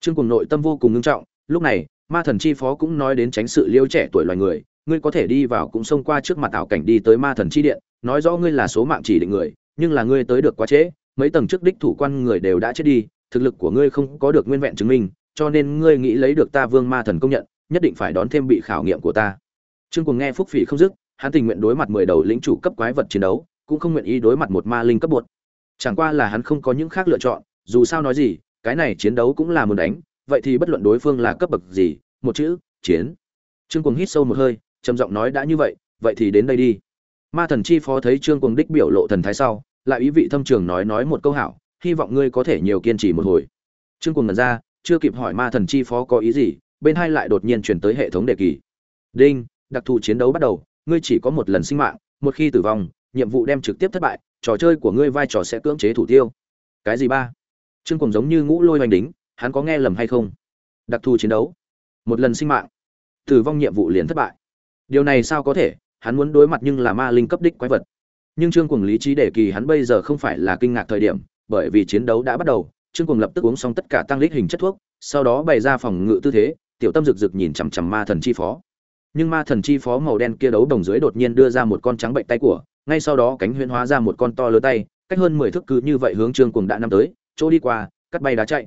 trương Cuồng nội tâm vô cùng nghiêm trọng, lúc này, ma thần chi phó cũng nói đến tránh sự liêu trẻ tuổi loài người, ngươi có thể đi vào cũng xông qua trước mặt ảo cảnh đi tới ma thần chi điện, nói rõ ngươi là số mạng chỉ định người, nhưng là ngươi tới được quá trễ, mấy tầng trước đích thủ quan người đều đã chết đi, thực lực của ngươi không có được nguyên vẹn chứng minh, cho nên ngươi nghĩ lấy được ta vương ma thần công nhận, nhất định phải đón thêm bị khảo nghiệm của ta. Trương Cuồng nghe phúc phỉ không dứt, hắn tình nguyện đối mặt mười đầu lĩnh chủ cấp quái vật chiến đấu, cũng không nguyện ý đối mặt một ma linh cấp bột. Chẳng qua là hắn không có những khác lựa chọn, dù sao nói gì cái này chiến đấu cũng là muốn đánh, vậy thì bất luận đối phương là cấp bậc gì, một chữ, chiến. Trương cuồng hít sâu một hơi, trầm giọng nói đã như vậy vậy thì đến đây đi. Ma thần chi phó thấy trương cuồng đích biểu lộ thần thái sau, lại ý vị thâm trường nói nói một câu hảo, hy vọng ngươi có thể nhiều kiên trì một hồi. Trương cuồng ngẩn ra, chưa kịp hỏi ma thần chi phó có ý gì, bên hai lại đột nhiên chuyển tới hệ thống đề kỳ. Đinh, đặc thù chiến đấu bắt đầu, ngươi chỉ có một lần sinh mạng, một khi tử vong, nhiệm vụ đem trực tiếp thất bại, trò chơi của ngươi vai trò sẽ cưỡng chế thủ tiêu. Cái gì ba? Trương cùng giống như ngũ lôi oanh đính, hắn có nghe lầm hay không? Đặc thù chiến đấu. Một lần sinh mạng. Tử vong nhiệm vụ liền thất bại. Điều này sao có thể? Hắn muốn đối mặt nhưng là ma linh cấp đích quái vật. Nhưng trương cùng lý trí để kỳ hắn bây giờ không phải là kinh ngạc thời điểm, bởi vì chiến đấu đã bắt đầu, trương cùng lập tức uống xong tất cả tăng lít hình chất thuốc, sau đó bày ra phòng ngự tư thế, tiểu tâm rực rực nhìn chằm chằm ma thần chi phó. Nhưng ma thần chi phó màu đen kia đấu đồng dưới đột nhiên đưa ra một con trắng bệnh tay của, ngay sau đó cánh huyễn hóa ra một con to lớn tay, cách hơn mười thước cứ như vậy hướng trương cùng đã năm tới chỗ đi qua, cắt bay đá chạy.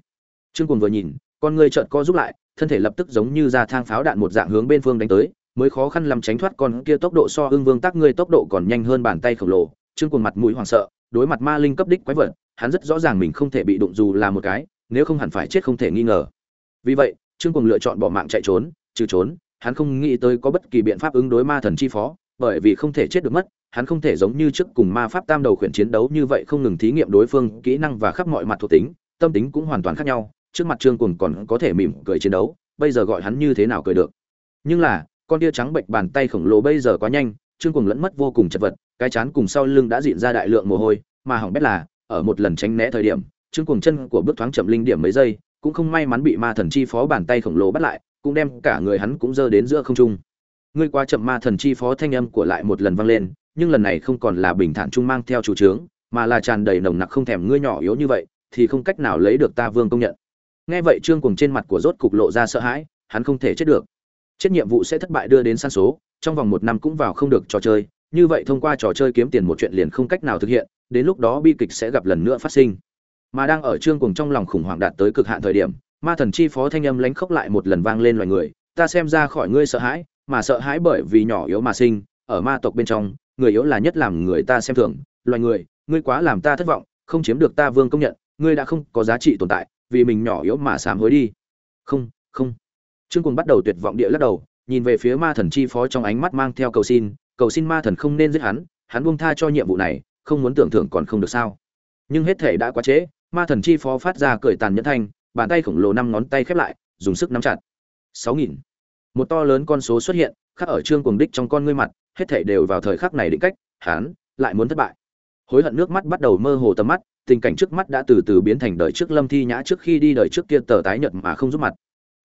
Trương cùng vừa nhìn, con người trợn co giúp lại, thân thể lập tức giống như ra thang pháo đạn một dạng hướng bên phương đánh tới, mới khó khăn làm tránh thoát con kia tốc độ so hưng vương tác ngươi tốc độ còn nhanh hơn bàn tay khổng lồ. Trương cùng mặt mũi hoảng sợ, đối mặt ma linh cấp đích quái vật, hắn rất rõ ràng mình không thể bị đụng dù là một cái, nếu không hẳn phải chết không thể nghi ngờ. Vì vậy, trương cùng lựa chọn bỏ mạng chạy trốn, trừ trốn, hắn không nghĩ tới có bất kỳ biện pháp ứng đối ma thần chi phó, bởi vì không thể chết được mất hắn không thể giống như trước cùng ma pháp tam đầu khuyển chiến đấu như vậy không ngừng thí nghiệm đối phương kỹ năng và khắp mọi mặt thuộc tính, tâm tính cũng hoàn toàn khác nhau, trước mặt trương cùng còn có thể mỉm cười chiến đấu, bây giờ gọi hắn như thế nào cười được. Nhưng là, con tia trắng bệnh bàn tay khổng lồ bây giờ quá nhanh, trương cùng lẫn mất vô cùng chật vật, cái chán cùng sau lưng đã diện ra đại lượng mồ hôi, mà hỏng bét là, ở một lần tránh né thời điểm, trương cùng chân của bước thoáng chậm linh điểm mấy giây, cũng không may mắn bị ma thần chi phó bàn tay khổng lồ bắt lại, cũng đem cả người hắn cũng dơ đến giữa không trung. Ngươi qua chậm ma thần chi phó thanh âm của lại một lần vang lên nhưng lần này không còn là bình thản trung mang theo chủ trướng, mà là tràn đầy nồng nặc không thèm ngươi nhỏ yếu như vậy, thì không cách nào lấy được ta vương công nhận. Nghe vậy trương cùng trên mặt của rốt cục lộ ra sợ hãi, hắn không thể chết được. Chết nhiệm vụ sẽ thất bại đưa đến san số, trong vòng một năm cũng vào không được trò chơi, như vậy thông qua trò chơi kiếm tiền một chuyện liền không cách nào thực hiện, đến lúc đó bi kịch sẽ gặp lần nữa phát sinh. Mà đang ở trương cùng trong lòng khủng hoảng đạt tới cực hạn thời điểm, ma thần chi phó thanh âm lánh khóc lại một lần vang lên loài người, ta xem ra khỏi ngươi sợ hãi, mà sợ hãi bởi vì nhỏ yếu mà sinh, ở ma tộc bên trong người yếu là nhất làm người ta xem thường, loài người, ngươi quá làm ta thất vọng, không chiếm được ta vương công nhận, ngươi đã không có giá trị tồn tại, vì mình nhỏ yếu mà sám hối đi. Không không. Trương cùng bắt đầu tuyệt vọng địa lắc đầu, nhìn về phía ma thần chi phó trong ánh mắt mang theo cầu xin cầu xin ma thần không nên giết hắn hắn buông tha cho nhiệm vụ này, không muốn tưởng thưởng còn không được sao. Nhưng hết thể đã quá trễ, ma thần chi phó phát ra cười tàn nhẫn thanh, bàn tay khổng lồ năm ngón tay khép lại, dùng sức nắm chặt. Sáu nghìn. Một to lớn con số xuất hiện khắc ở trương cuồng đích trong con ngươi mặt, hết thảy đều vào thời khắc này định cách, hắn lại muốn thất bại. Hối hận nước mắt bắt đầu mơ hồ tầm mắt, tình cảnh trước mắt đã từ từ biến thành đời trước lâm thi nhã trước khi đi đời trước kia tờ tái nhợt mà không giúp mặt.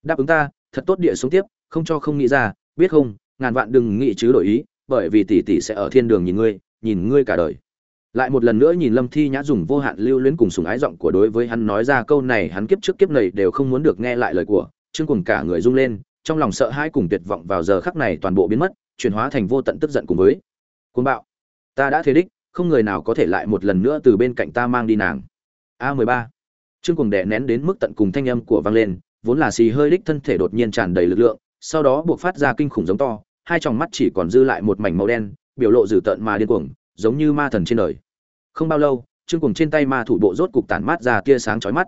Đáp ứng ta, thật tốt địa sống tiếp, không cho không nghĩ ra, biết không, ngàn vạn đừng nghĩ chứ đổi ý, bởi vì tỷ tỷ sẽ ở thiên đường nhìn ngươi nhìn ngươi cả đời. Lại một lần nữa nhìn lâm thi nhã dùng vô hạn lưu luyến cùng sùng ái giọng của đối với hắn nói ra câu này, hắn kiếp trước kiếp này đều không muốn được nghe lại lời của chương cùng cả người rung lên trong lòng sợ hãi cùng tuyệt vọng vào giờ khắc này toàn bộ biến mất, chuyển hóa thành vô tận tức giận cùng với cuồng bạo. Ta đã thế đích, không người nào có thể lại một lần nữa từ bên cạnh ta mang đi nàng. A mười ba. Chương cùng đè nén đến mức tận cùng thanh âm của vang lên, vốn là xì hơi đích thân thể đột nhiên tràn đầy lực lượng, sau đó buộc phát ra kinh khủng giống to, hai tròng mắt chỉ còn dư lại một mảnh màu đen, biểu lộ dữ tợn mà điên cuồng, giống như ma thần trên đời. Không bao lâu, chương cùng trên tay ma thủ bộ rốt cục tản mát ra tia sáng chói mắt.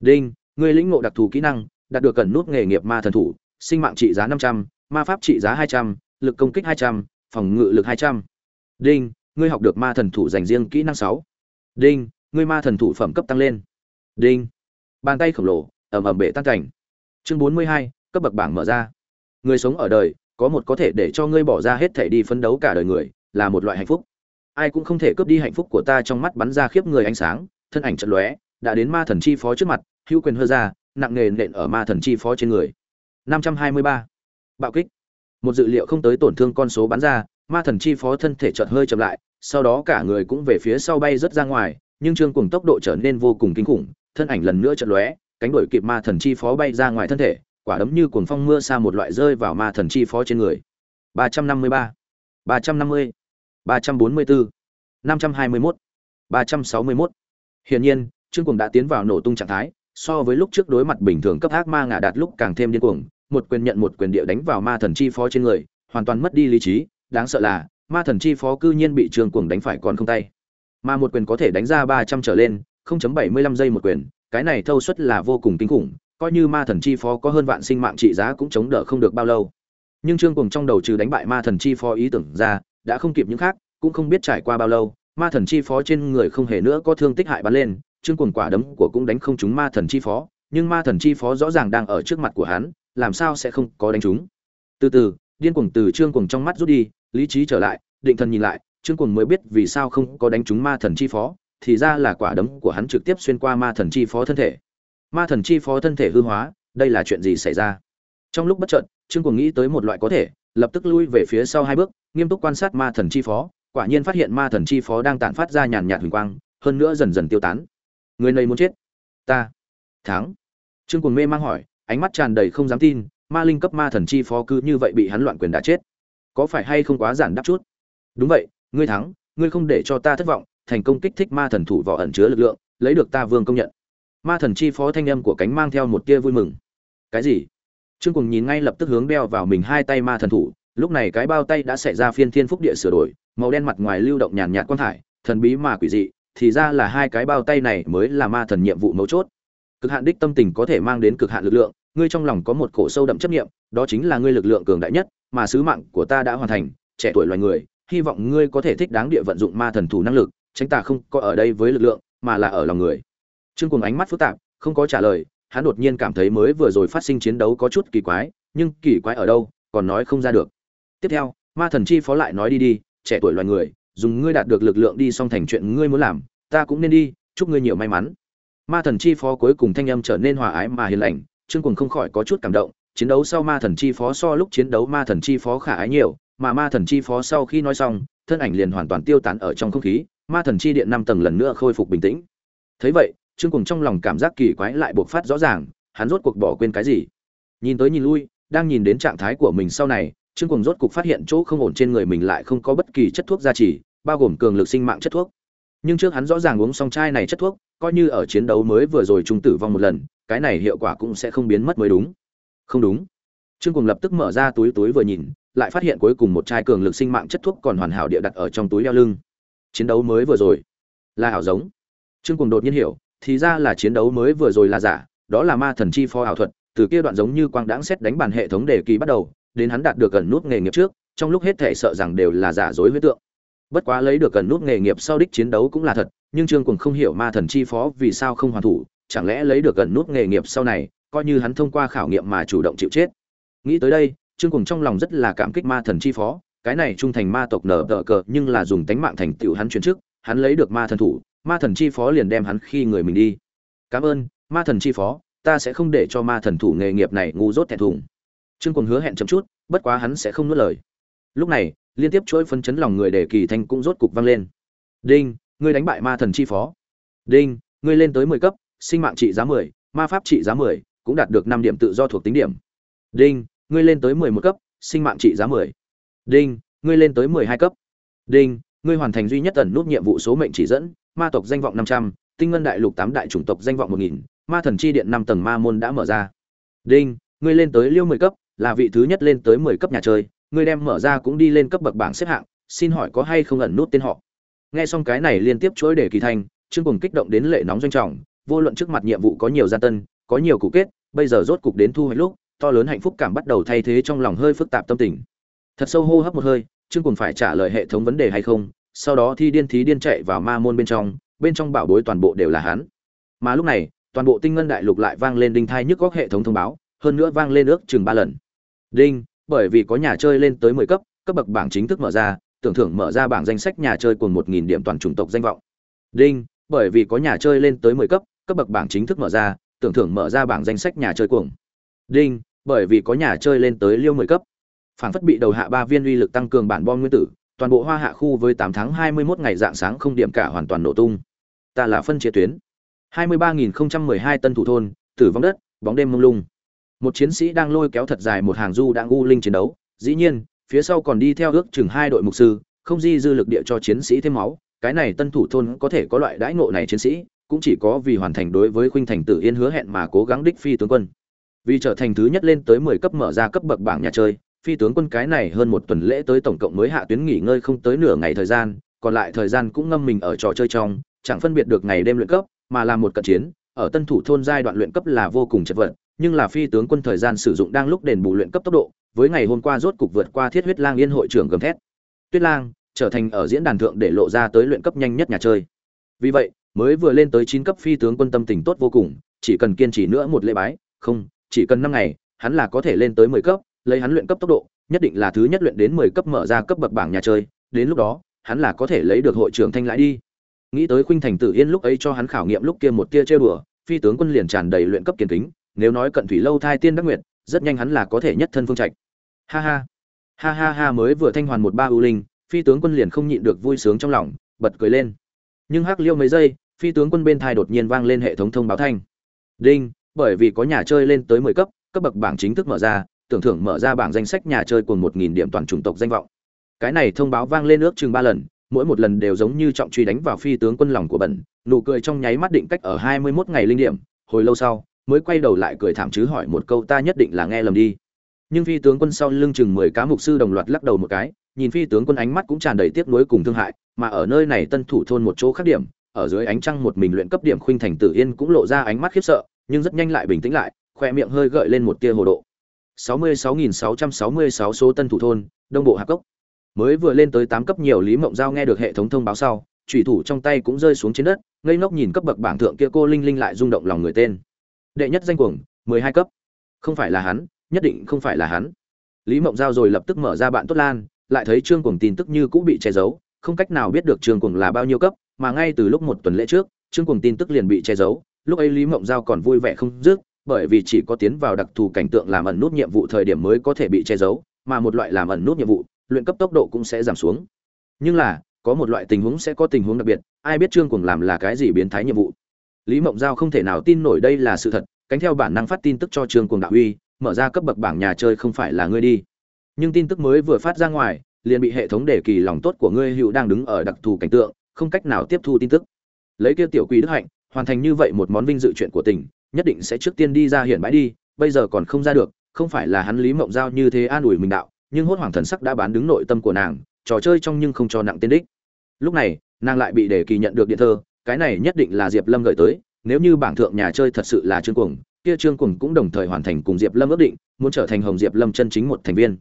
Đinh, người lĩnh ngộ đặc thù kỹ năng, đạt được cần nút nghề nghiệp ma thần thủ sinh mạng trị giá năm trăm, ma pháp trị giá hai trăm, lực công kích hai trăm, phòng ngự lực hai trăm. Đinh, ngươi học được ma thần thủ dành riêng kỹ năng sáu. Đinh, ngươi ma thần thủ phẩm cấp tăng lên. Đinh. Bàn tay khổng lồ, ầm ầm bể tan cảnh. Chương bốn mươi hai, cấp bậc bảng mở ra. Người sống ở đời, có một có thể để cho ngươi bỏ ra hết thể đi phấn đấu cả đời người, là một loại hạnh phúc. Ai cũng không thể cướp đi hạnh phúc của ta trong mắt bắn ra khiếp người ánh sáng, thân ảnh trận lóe, đã đến ma thần chi phó trước mặt, hữu quyền hơ ra, nặng nề nện ở ma thần chi phó trên người. 523. bạo kích. Một dự liệu không tới tổn thương con số bắn ra, ma thần chi phó thân thể chợt hơi chậm lại, sau đó cả người cũng về phía sau bay rất ra ngoài, nhưng trương cuồng tốc độ trở nên vô cùng kinh khủng, thân ảnh lần nữa chợt lóe, cánh đuổi kịp ma thần chi phó bay ra ngoài thân thể, quả đấm như cuồng phong mưa xa một loại rơi vào ma thần chi phó trên người. ba trăm năm mươi ba ba trăm năm mươi, ba trăm bốn mươi bốn năm trăm hai mươi mốt, ba trăm sáu mươi mốt. Hiển nhiên, trương cuồng đã tiến vào nổ tung trạng thái, so với lúc trước đối mặt bình thường cấp ác ma ngả đạt lúc càng thêm điên cuồng một quyền nhận một quyền địa đánh vào ma thần chi phó trên người, hoàn toàn mất đi lý trí, đáng sợ là, ma thần chi phó cư nhiên bị trương cuồng đánh phải còn không tay. Mà một quyền có thể đánh ra ba trăm trở lên 0.75 giây một quyền, cái này thâu suất là vô cùng kinh khủng, coi như ma thần chi phó có hơn vạn sinh mạng trị giá cũng chống đỡ không được bao lâu. Nhưng trương cuồng trong đầu trừ đánh bại ma thần chi phó ý tưởng ra, đã không kịp những khác, cũng không biết trải qua bao lâu, ma thần chi phó trên người không hề nữa có thương tích hại bắn lên trương cuồng quả đấm của cũng đánh không trúng ma thần chi phó, nhưng ma thần chi phó rõ ràng đang ở trước mặt của hắn làm sao sẽ không có đánh trúng từ từ, điên cuồng từ trương cuồng trong mắt rút đi, lý trí trở lại, định thần nhìn lại, trương cuồng mới biết vì sao không có đánh trúng ma thần chi phó, thì ra là quả đấm của hắn trực tiếp xuyên qua ma thần chi phó thân thể. Ma thần chi phó thân thể hư hóa, đây là chuyện gì xảy ra? Trong lúc bất chợt, trương cuồng nghĩ tới một loại có thể, lập tức lui về phía sau hai bước, nghiêm túc quan sát ma thần chi phó, quả nhiên phát hiện ma thần chi phó đang tản phát ra nhàn nhạt huỳnh quang, hơn nữa dần dần tiêu tán. Người này muốn chết. Ta. Thắng. Trương cuồng mê mang hỏi ánh mắt tràn đầy không dám tin, ma linh cấp ma thần chi phó cứ như vậy bị hắn loạn quyền đã chết. Có phải hay không quá giản đáp chút? Đúng vậy, ngươi thắng, ngươi không để cho ta thất vọng, thành công kích thích ma thần thủ vỏ ẩn chứa lực lượng, lấy được ta vương công nhận. Ma thần chi phó thanh âm của cánh mang theo một tia vui mừng. Cái gì? Trương cùng nhìn ngay lập tức hướng đeo vào mình hai tay ma thần thủ, lúc này cái bao tay đã xảy ra phiên thiên phúc địa sửa đổi, màu đen mặt ngoài lưu động nhàn nhạt quang thải, thần bí mà quỷ dị, thì ra là hai cái bao tay này mới là ma thần nhiệm vụ mấu chốt cực hạn đích tâm tình có thể mang đến cực hạn lực lượng, ngươi trong lòng có một cổ sâu đậm chấp niệm, đó chính là ngươi lực lượng cường đại nhất, mà sứ mạng của ta đã hoàn thành, trẻ tuổi loài người, hy vọng ngươi có thể thích đáng địa vận dụng ma thần thủ năng lực, tránh ta không có ở đây với lực lượng, mà là ở lòng người. Trương cùng ánh mắt phức tạp, không có trả lời, hắn đột nhiên cảm thấy mới vừa rồi phát sinh chiến đấu có chút kỳ quái, nhưng kỳ quái ở đâu, còn nói không ra được. Tiếp theo, ma thần chi phó lại nói đi đi, trẻ tuổi loài người, dùng ngươi đạt được lực lượng đi xong thành chuyện ngươi muốn làm, ta cũng nên đi, chúc ngươi nhiều may mắn ma thần chi phó cuối cùng thanh âm trở nên hòa ái mà hiền lành, trương cùng không khỏi có chút cảm động, chiến đấu sau ma thần chi phó so lúc chiến đấu ma thần chi phó khả ái nhiều, mà ma thần chi phó sau khi nói xong, thân ảnh liền hoàn toàn tiêu tán ở trong không khí, ma thần chi điện năm tầng lần nữa khôi phục bình tĩnh. Thấy vậy, trương cùng trong lòng cảm giác kỳ quái lại buộc phát rõ ràng, hắn rốt cuộc bỏ quên cái gì? Nhìn tới nhìn lui, đang nhìn đến trạng thái của mình sau này, trương cùng rốt cuộc phát hiện chỗ không ổn trên người mình lại không có bất kỳ chất thuốc gia trì, bao gồm cường lực sinh mạng chất thuốc. Nhưng trước hắn rõ ràng uống xong chai này chất thuốc coi như ở chiến đấu mới vừa rồi trung tử vong một lần, cái này hiệu quả cũng sẽ không biến mất mới đúng. Không đúng. Trương cùng lập tức mở ra túi túi vừa nhìn, lại phát hiện cuối cùng một chai cường lực sinh mạng chất thuốc còn hoàn hảo địa đặt ở trong túi đeo lưng. Chiến đấu mới vừa rồi. Là ảo giống. Trương cùng đột nhiên hiểu, thì ra là chiến đấu mới vừa rồi là giả, đó là ma thần chi phó ảo thuật, từ kia đoạn giống như quang đãng xét đánh bàn hệ thống đề kỳ bắt đầu, đến hắn đạt được gần nút nghề nghiệp trước, trong lúc hết thể sợ rằng đều là giả dối huyết tượng bất quá lấy được gần nút nghề nghiệp sau đích chiến đấu cũng là thật, nhưng trương cùng không hiểu ma thần chi phó vì sao không hoàn thủ, chẳng lẽ lấy được gần nút nghề nghiệp sau này, coi như hắn thông qua khảo nghiệm mà chủ động chịu chết. Nghĩ tới đây, trương cùng trong lòng rất là cảm kích ma thần chi phó, cái này trung thành ma tộc nở tờ cờ, nhưng là dùng tánh mạng thành tựu hắn chuyển trước hắn lấy được ma thần thủ, ma thần chi phó liền đem hắn khi người mình đi. Cảm ơn, ma thần chi phó, ta sẽ không để cho ma thần thủ nghề nghiệp này ngu dốt thẹn thùng. Trương cùng hứa hẹn chậm chút, bất quá hắn sẽ không nuốt lời lúc này, liên tiếp chuỗi phân chấn lòng người để kỳ thanh cũng rốt cục vang lên. Đinh, ngươi đánh bại ma thần chi phó. Đinh, ngươi lên tới mười cấp, sinh mạng trị giá mười, ma pháp trị giá mười, cũng đạt được năm điểm tự do thuộc tính điểm. Đinh, ngươi lên tới mười một cấp, sinh mạng trị giá mười. Đinh, ngươi lên tới mười hai cấp. Đinh, ngươi hoàn thành duy nhất ẩn nút nhiệm vụ số mệnh chỉ dẫn, ma tộc danh vọng năm trăm, tinh ngân đại lục tám đại chủng tộc danh vọng một nghìn, ma thần chi điện năm tầng ma môn đã mở ra. Đinh, ngươi lên tới liêu mười cấp, là vị thứ nhất lên tới mười cấp nhà chơi ngươi đem mở ra cũng đi lên cấp bậc bảng xếp hạng xin hỏi có hay không ẩn nút tên họ? Nghe xong cái này liên tiếp chuỗi để kỳ thành, trương cùng kích động đến lệ nóng doanh trọng vô luận trước mặt nhiệm vụ có nhiều gia tân có nhiều cụ kết bây giờ rốt cục đến thu hoạch lúc to lớn hạnh phúc cảm bắt đầu thay thế trong lòng hơi phức tạp tâm tình. Thật sâu hô hấp một hơi trương cùng phải trả lời hệ thống vấn đề hay không sau đó thi điên thí điên chạy vào ma môn bên trong bên trong bảo bối toàn bộ đều là hắn. Mà lúc này toàn bộ tinh ngân đại lục lại vang lên đinh thai nhức góc hệ thống thông báo hơn nữa vang lên ước chừng ba lần. Đinh bởi vì có nhà chơi lên tới mười cấp cấp bậc bảng chính thức mở ra, tưởng thưởng mở ra bảng danh sách nhà chơi cùng một nghìn điểm toàn chủng tộc danh vọng. Đinh, bởi vì có nhà chơi lên tới mười cấp cấp bậc bảng chính thức mở ra, tưởng thưởng mở ra bảng danh sách nhà chơi cuồng. Đinh, bởi vì có nhà chơi lên tới liêu mười cấp. Phản phất bị đầu hạ ba viên uy lực tăng cường bản bom nguyên tử, toàn bộ hoa hạ khu với tám tháng hai mươi 21 ngày dạng sáng không điểm cả hoàn toàn nổ tung. Ta là phân chia tuyến. hai mươi ba nghìn không trăm mười hai tân thủ thôn, tử vong đất, bóng đêm mông lung một chiến sĩ đang lôi kéo thật dài một hàng du đang u linh chiến đấu. Dĩ nhiên, phía sau còn đi theo ước chừng hai đội mục sư, không di dư lực địa cho chiến sĩ thêm máu. Cái này tân thủ thôn có thể có loại đãi ngộ này chiến sĩ, cũng chỉ có vì hoàn thành đối với khuynh thành tử yên hứa hẹn mà cố gắng đích phi tướng quân. Vì trở thành thứ nhất lên tới mười cấp mở ra cấp bậc bảng nhà chơi, phi tướng quân cái này hơn một tuần lễ tới tổng cộng mới hạ tuyến nghỉ ngơi không tới nửa ngày thời gian, còn lại thời gian cũng ngâm mình ở trò chơi trong, chẳng phân biệt được ngày đêm luyện cấp, mà là một cận chiến. Ở tân thủ thôn giai đoạn luyện cấp là vô cùng chật vật nhưng là phi tướng quân thời gian sử dụng đang lúc đền bù luyện cấp tốc độ với ngày hôm qua rốt cục vượt qua thiết huyết lang yên hội trưởng gầm thét. Tuyết lang trở thành ở diễn đàn thượng để lộ ra tới luyện cấp nhanh nhất nhà chơi. Vì vậy mới vừa lên tới chín cấp phi tướng quân tâm tình tốt vô cùng chỉ cần kiên trì nữa một lễ bái không chỉ cần năm ngày hắn là có thể lên tới mười cấp lấy hắn luyện cấp tốc độ nhất định là thứ nhất luyện đến mười cấp mở ra cấp bậc bảng nhà chơi đến lúc đó hắn là có thể lấy được hội trưởng thanh lãi đi. Nghĩ tới khuynh thành tử yên lúc ấy cho hắn khảo nghiệm lúc kia một tia chơi đùa, phi tướng quân liền tràn đầy luyện cấp kiên kính nếu nói cận thủy lâu thai tiên đắc nguyệt, rất nhanh hắn là có thể nhất thân phương trạch. Ha ha. Ha ha ha mới vừa thanh hoàn một ba ưu linh, phi tướng quân liền không nhịn được vui sướng trong lòng, bật cười lên. Nhưng hắc liêu mấy giây, phi tướng quân bên thai đột nhiên vang lên hệ thống thông báo thanh. Đinh, bởi vì có nhà chơi lên tới mười cấp cấp bậc bảng chính thức mở ra, tưởng thưởng mở ra bảng danh sách nhà chơi cùng một nghìn điểm toàn chủng tộc danh vọng. Cái này thông báo vang lên ước chừng ba lần, mỗi một lần đều giống như trọng truy đánh vào phi tướng quân lòng của bẩn, nụ cười trong nháy mắt định cách ở hai mươi mốt ngày linh điểm, hồi lâu sau mới quay đầu lại cười thảm chứ hỏi một câu ta nhất định là nghe lầm đi. Nhưng phi tướng quân sau lưng chừng mười cá mục sư đồng loạt lắc đầu một cái, nhìn phi tướng quân ánh mắt cũng tràn đầy tiếc nuối cùng thương hại, mà ở nơi này tân thủ thôn một chỗ khác điểm, ở dưới ánh trăng một mình luyện cấp điểm khuynh thành tử yên cũng lộ ra ánh mắt khiếp sợ, nhưng rất nhanh lại bình tĩnh lại, khoe miệng hơi gợi lên một tia hồ độ. 66.666 số tân thủ thôn, đông bộ hạp cốc. Mới vừa lên tới tám cấp nhiều lý mộng giao nghe được hệ thống thông báo sau trùy thủ trong tay cũng rơi xuống trên đất, ngây ngốc nhìn cấp bậc bảng thượng kia cô linh linh lại rung động lòng người tên đệ nhất danh cuồng, mười hai cấp. Không phải là hắn, nhất định không phải là hắn. Lý mộng giao rồi lập tức mở ra bạn tốt lan, lại thấy trương cuồng tin tức như cũng bị che giấu, không cách nào biết được trương cuồng là bao nhiêu cấp, mà ngay từ lúc một tuần lễ trước, trương cuồng tin tức liền bị che giấu, lúc ấy lý mộng giao còn vui vẻ không dứt, bởi vì chỉ có tiến vào đặc thù cảnh tượng làm ẩn nút nhiệm vụ thời điểm mới có thể bị che giấu, mà một loại làm ẩn nút nhiệm vụ, luyện cấp tốc độ cũng sẽ giảm xuống. Nhưng là, có một loại tình huống sẽ có tình huống đặc biệt, ai biết trương cuồng làm là cái gì biến thái nhiệm vụ lý mộng giao không thể nào tin nổi đây là sự thật, cánh theo bản năng phát tin tức cho trương cuồng đạo uy, mở ra cấp bậc bảng nhà chơi không phải là ngươi đi. Nhưng tin tức mới vừa phát ra ngoài, liền bị hệ thống đề kỳ lòng tốt của ngươi hữu đang đứng ở đặc thù cảnh tượng, không cách nào tiếp thu tin tức. Lấy kia tiểu Quý đức hạnh, hoàn thành như vậy một món vinh dự chuyện của tỉnh nhất định sẽ trước tiên đi ra hiện bãi đi, bây giờ còn không ra được, không phải là hắn lý mộng giao như thế an ủi mình đạo, nhưng hốt hoảng thần sắc đã bán đứng nội tâm của nàng, trò chơi trong nhưng không cho nặng tên đích. Lúc này, nàng lại bị đề kỳ nhận được điện thơ cái này nhất định là diệp lâm gợi tới, nếu như bảng thượng nhà chơi thật sự là trương cuồng, kia trương cuồng cũng đồng thời hoàn thành cùng diệp lâm ước định, muốn trở thành hồng diệp lâm chân chính một thành viên.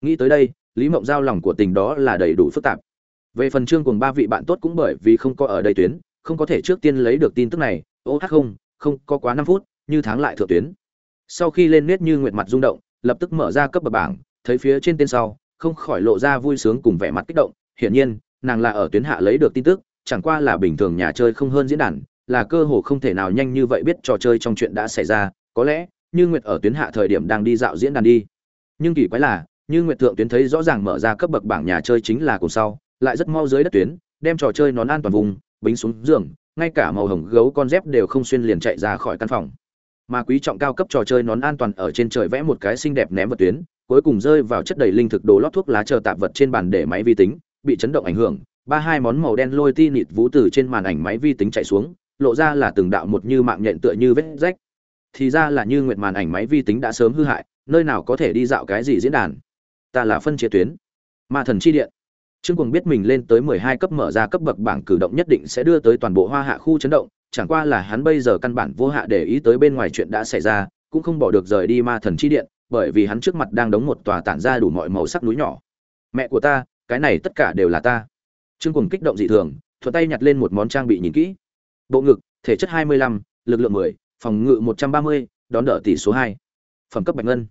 Nghĩ tới đây, lý mộng giao lòng của tình đó là đầy đủ phức tạp. Về phần trương cuồng ba vị bạn tốt cũng bởi vì không có ở đây tuyến, không có thể trước tiên lấy được tin tức này, ô hát không không có quá năm phút, như tháng lại thượng tuyến. Sau khi lên nét như nguyệt mặt rung động, lập tức mở ra cấp bậc bảng, thấy phía trên tên sau, không khỏi lộ ra vui sướng cùng vẻ mặt kích động. Hiển nhiên, nàng là ở tuyến hạ lấy được tin tức chẳng qua là bình thường nhà chơi không hơn diễn đàn, là cơ hồ không thể nào nhanh như vậy biết trò chơi trong chuyện đã xảy ra, có lẽ, như nguyệt ở tuyến hạ thời điểm đang đi dạo diễn đàn đi. Nhưng kỳ quái là, như nguyệt thượng tuyến thấy rõ ràng mở ra cấp bậc bảng nhà chơi chính là cùng sau, lại rất mau dưới đất tuyến, đem trò chơi nón an toàn vùng, bính xuống giường, ngay cả màu hồng gấu con dép đều không xuyên liền chạy ra khỏi căn phòng. Mà quý trọng cao cấp trò chơi nón an toàn ở trên trời vẽ một cái xinh đẹp ném vật tuyến, cuối cùng rơi vào chất đầy linh thực đồ lót thuốc lá chờ tạp vật trên bàn để máy vi tính, bị chấn động ảnh hưởng ba hai món màu đen lôi ti nịt vũ từ trên màn ảnh máy vi tính chạy xuống, lộ ra là từng đạo một như mạng nhện tựa như vết rách. Thì ra là như nguyện màn ảnh máy vi tính đã sớm hư hại, nơi nào có thể đi dạo cái gì diễn đàn. Ta là phân chia tuyến. Ma thần chi điện. Trương cuồng biết mình lên tới mười hai cấp mở ra cấp bậc bảng cử động nhất định sẽ đưa tới toàn bộ hoa hạ khu chấn động, chẳng qua là hắn bây giờ căn bản vô hạ để ý tới bên ngoài chuyện đã xảy ra, cũng không bỏ được rời đi ma thần chi điện, bởi vì hắn trước mặt đang đóng một tòa tản ra đủ mọi màu sắc núi nhỏ. Mẹ của ta, cái này tất cả đều là ta trương Cuồng kích động dị thường thuận tay nhặt lên một món trang bị nhìn kỹ. Bộ ngực thể chất 25, lực lượng 10, phòng ngự 130, đón đỡ tỷ số 2. phẩm cấp bạch ngân.